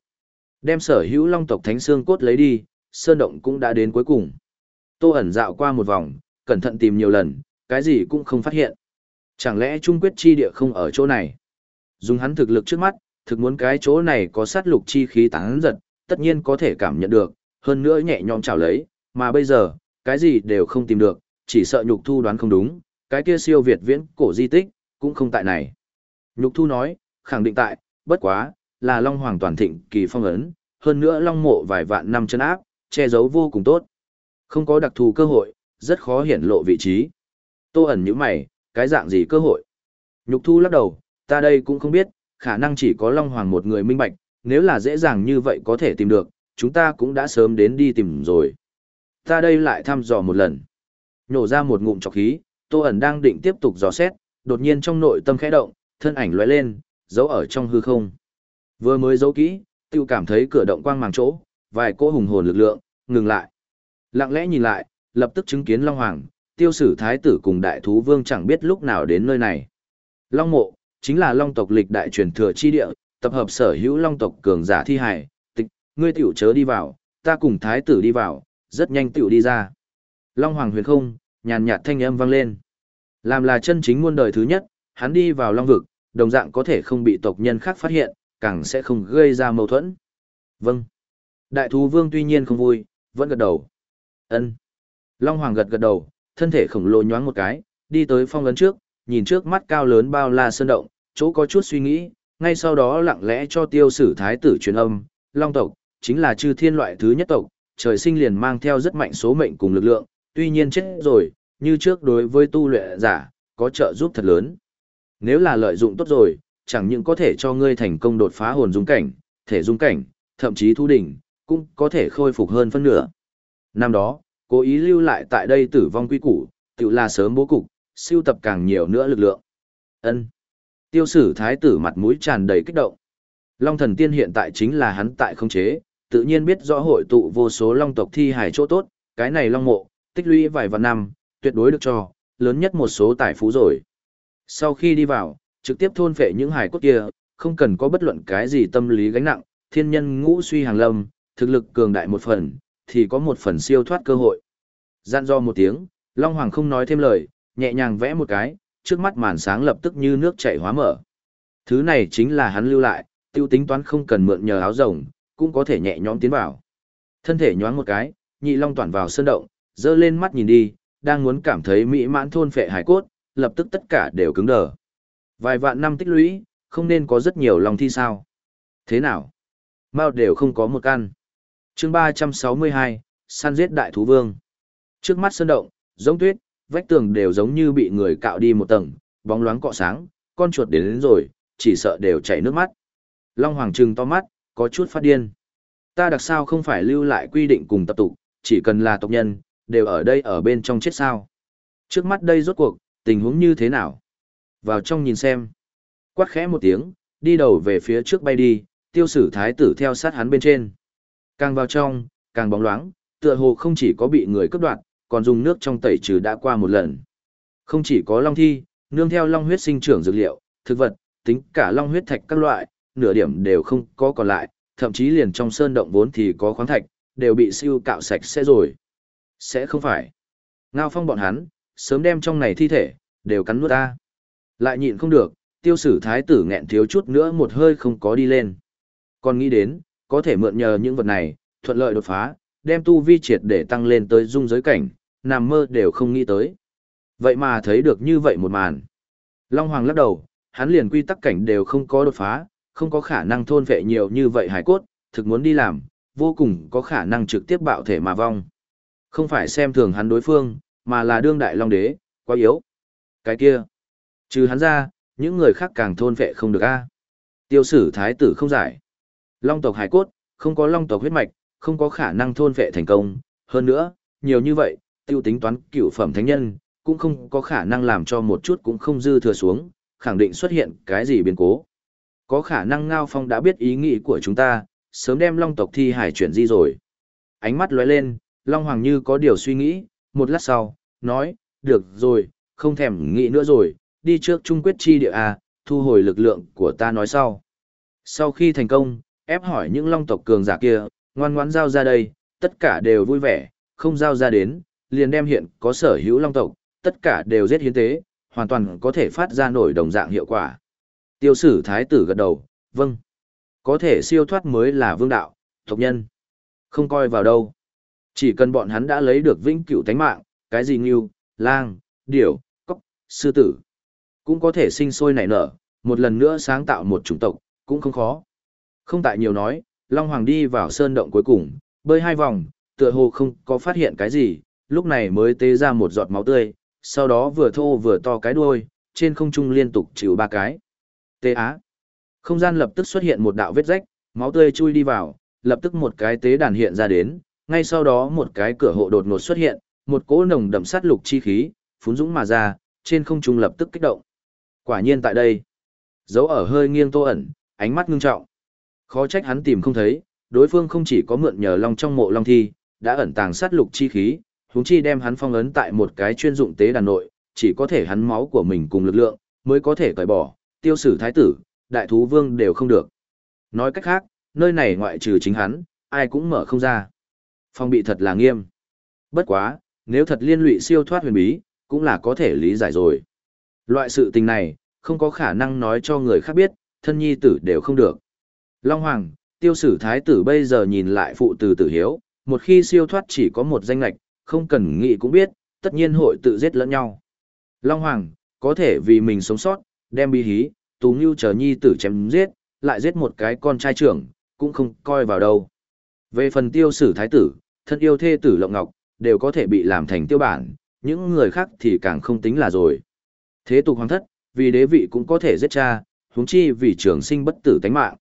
Đem sở hữu long tộc thánh xương cốt lấy đi, sơn động cũng đã đến cuối cùng. Tô ẩn dạo qua một vòng, cẩn thận tìm nhiều lần, cái gì cũng không phát hiện. Chẳng lẽ trung quyết chi địa không ở chỗ này? Dùng hắn thực lực trước mắt, thực muốn cái chỗ này có sát lục chi khí tán giật, tất nhiên có thể cảm nhận được, hơn nữa nhẹ nhõm chào lấy, mà bây giờ, cái gì đều không tìm được, chỉ sợ nhục thu đoán không đúng, cái kia siêu việt viễn cổ di tích, cũng không tại này. Nhục thu nói, khẳng định tại, bất quá, là Long Hoàng toàn thịnh kỳ phong ấn, hơn nữa Long mộ vài vạn năm chân áp, che giấu vô cùng tốt. Không có đặc thù cơ hội, rất khó hiển lộ vị trí. Tô ẩn như mày, cái dạng gì cơ hội? Nhục thu lắc đầu, ta đây cũng không biết, khả năng chỉ có Long Hoàng một người minh bạch, nếu là dễ dàng như vậy có thể tìm được, chúng ta cũng đã sớm đến đi tìm rồi. Ta đây lại thăm dò một lần. Nhổ ra một ngụm trọc khí, Tô ẩn đang định tiếp tục dò xét, đột nhiên trong nội tâm khẽ động, thân ảnh lóe lên, giấu ở trong hư không. Vừa mới giấu kỹ, tiêu cảm thấy cửa động quang màng chỗ, vài cỗ hùng hồn lực lượng, ngừng lại. Lặng lẽ nhìn lại, lập tức chứng kiến Long Hoàng, tiêu sử thái tử cùng đại thú vương chẳng biết lúc nào đến nơi này. Long mộ, chính là long tộc lịch đại truyền thừa chi địa, tập hợp sở hữu long tộc cường giả thi hải, tịch, ngươi tiểu chớ đi vào, ta cùng thái tử đi vào, rất nhanh tiểu đi ra. Long Hoàng huyền không, nhàn nhạt thanh âm vang lên. Làm là chân chính muôn đời thứ nhất, hắn đi vào long vực, đồng dạng có thể không bị tộc nhân khác phát hiện, càng sẽ không gây ra mâu thuẫn. Vâng. Đại thú vương tuy nhiên không vui, vẫn gật đầu. Ân. Long Hoàng gật gật đầu, thân thể khổng lồ nhoáng một cái, đi tới phong ấn trước, nhìn trước mắt cao lớn bao la sơn động, chỗ có chút suy nghĩ, ngay sau đó lặng lẽ cho tiêu sử thái tử truyền âm, Long tộc, chính là chư thiên loại thứ nhất tộc, trời sinh liền mang theo rất mạnh số mệnh cùng lực lượng, tuy nhiên chết rồi, như trước đối với tu luyện giả, có trợ giúp thật lớn. Nếu là lợi dụng tốt rồi, chẳng những có thể cho ngươi thành công đột phá hồn dung cảnh, thể dung cảnh, thậm chí thu đỉnh, cũng có thể khôi phục hơn phân nửa. Năm đó, cố ý lưu lại tại đây tử vong quy củ, tự là sớm bố cục, siêu tập càng nhiều nữa lực lượng. Ân. Tiêu sử thái tử mặt mũi tràn đầy kích động. Long thần tiên hiện tại chính là hắn tại không chế, tự nhiên biết rõ hội tụ vô số long tộc thi hài chỗ tốt, cái này long mộ, tích lũy vài vạn năm, tuyệt đối được cho, lớn nhất một số tài phú rồi. Sau khi đi vào, trực tiếp thôn phệ những hải cốt kia, không cần có bất luận cái gì tâm lý gánh nặng, thiên nhân ngũ suy hàng lâm, thực lực cường đại một phần, thì có một phần siêu thoát cơ hội. Gian do một tiếng, Long Hoàng không nói thêm lời, nhẹ nhàng vẽ một cái, trước mắt màn sáng lập tức như nước chảy hóa mở. Thứ này chính là hắn lưu lại, tiêu tính toán không cần mượn nhờ áo rồng, cũng có thể nhẹ nhõm tiến vào. Thân thể nhoáng một cái, nhị long toàn vào sơn động, dơ lên mắt nhìn đi, đang muốn cảm thấy mỹ mãn thôn phệ hải cốt, lập tức tất cả đều cứng đờ. Vài vạn năm tích lũy, không nên có rất nhiều lòng thi sao. Thế nào? Mao đều không có một căn. chương 362, săn giết đại thú vương. Trước mắt sơn động, giống tuyết, vách tường đều giống như bị người cạo đi một tầng, bóng loáng cọ sáng, con chuột đến, đến rồi, chỉ sợ đều chảy nước mắt. Long Hoàng trừng to mắt, có chút phát điên. Ta đặc sao không phải lưu lại quy định cùng tập tục, chỉ cần là tộc nhân, đều ở đây ở bên trong chết sao. Trước mắt đây rốt cuộc, tình huống như thế nào? Vào trong nhìn xem. Quát khẽ một tiếng, đi đầu về phía trước bay đi, tiêu sử thái tử theo sát hắn bên trên. Càng vào trong, càng bóng loáng, tựa hồ không chỉ có bị người cướp đoạt, còn dùng nước trong tẩy trừ đã qua một lần. Không chỉ có long thi, nương theo long huyết sinh trưởng dược liệu, thực vật, tính cả long huyết thạch các loại, nửa điểm đều không có còn lại, thậm chí liền trong sơn động vốn thì có khoáng thạch, đều bị siêu cạo sạch sẽ rồi. Sẽ không phải. Ngao phong bọn hắn, sớm đem trong này thi thể, đều cắn nuốt ta. Lại nhịn không được, tiêu sử thái tử nghẹn thiếu chút nữa một hơi không có đi lên. Còn nghĩ đến, có thể mượn nhờ những vật này, thuận lợi đột phá, đem tu vi triệt để tăng lên tới dung giới cảnh, nằm mơ đều không nghĩ tới. Vậy mà thấy được như vậy một màn. Long Hoàng lắc đầu, hắn liền quy tắc cảnh đều không có đột phá, không có khả năng thôn vệ nhiều như vậy hải cốt, thực muốn đi làm, vô cùng có khả năng trực tiếp bạo thể mà vong. Không phải xem thường hắn đối phương, mà là đương đại long đế, quá yếu. Cái kia, trừ hắn ra, những người khác càng thôn vệ không được a. Tiêu sử thái tử không giải. Long tộc hải cốt, không có long tộc huyết mạch, không có khả năng thôn vệ thành công, hơn nữa, nhiều như vậy, tiêu tính toán cựu phẩm thánh nhân, cũng không có khả năng làm cho một chút cũng không dư thừa xuống, khẳng định xuất hiện cái gì biến cố. Có khả năng Ngao Phong đã biết ý nghĩ của chúng ta, sớm đem Long tộc thi hải chuyển di rồi. Ánh mắt lóe lên, Long Hoàng như có điều suy nghĩ, một lát sau, nói, được rồi, không thèm nghĩ nữa rồi, đi trước Trung Quyết Chi địa A, thu hồi lực lượng của ta nói sau. Sau khi thành công, ép hỏi những Long tộc cường giả kia, ngoan ngoãn giao ra đây, tất cả đều vui vẻ, không giao ra đến, liền đem hiện có sở hữu Long tộc, tất cả đều giết hiến tế, hoàn toàn có thể phát ra nổi đồng dạng hiệu quả. Tiêu sử thái tử gật đầu, vâng. Có thể siêu thoát mới là vương đạo, tộc nhân. Không coi vào đâu. Chỉ cần bọn hắn đã lấy được vĩnh cửu tánh mạng, cái gì như, lang, điểu, cóc, sư tử. Cũng có thể sinh sôi nảy nở, một lần nữa sáng tạo một chủng tộc, cũng không khó. Không tại nhiều nói, Long Hoàng đi vào sơn động cuối cùng, bơi hai vòng, tựa hồ không có phát hiện cái gì, lúc này mới tế ra một giọt máu tươi, sau đó vừa thô vừa to cái đuôi, trên không trung liên tục chịu ba cái. Tế á. Không gian lập tức xuất hiện một đạo vết rách, máu tươi chui đi vào, lập tức một cái tế đàn hiện ra đến, ngay sau đó một cái cửa hộ đột ngột xuất hiện, một cỗ nồng đậm sát lục chi khí, phún dũng mà ra, trên không trung lập tức kích động. Quả nhiên tại đây, dấu ở hơi nghiêng tô ẩn, ánh mắt ngưng trọng. Khó trách hắn tìm không thấy, đối phương không chỉ có mượn nhờ long trong mộ long thi, đã ẩn tàng sát lục chi khí, huống chi đem hắn phong ấn tại một cái chuyên dụng tế đàn nội, chỉ có thể hắn máu của mình cùng lực lượng, mới có thể cởi bỏ, tiêu sử thái tử, đại thú vương đều không được. Nói cách khác, nơi này ngoại trừ chính hắn, ai cũng mở không ra. Phong bị thật là nghiêm. Bất quá, nếu thật liên lụy siêu thoát huyền bí, cũng là có thể lý giải rồi. Loại sự tình này, không có khả năng nói cho người khác biết, thân nhi tử đều không được. Long Hoàng, tiêu sử thái tử bây giờ nhìn lại phụ tử tử hiếu, một khi siêu thoát chỉ có một danh lạch, không cần nghĩ cũng biết, tất nhiên hội tự giết lẫn nhau. Long Hoàng, có thể vì mình sống sót, đem bi hí, tú ngưu chờ nhi tử chém giết, lại giết một cái con trai trưởng, cũng không coi vào đâu. Về phần tiêu sử thái tử, thân yêu thê tử Lộng Ngọc, đều có thể bị làm thành tiêu bản, những người khác thì càng không tính là rồi. Thế tục hoàng thất, vì đế vị cũng có thể giết cha, huống chi vì trường sinh bất tử tánh mạng.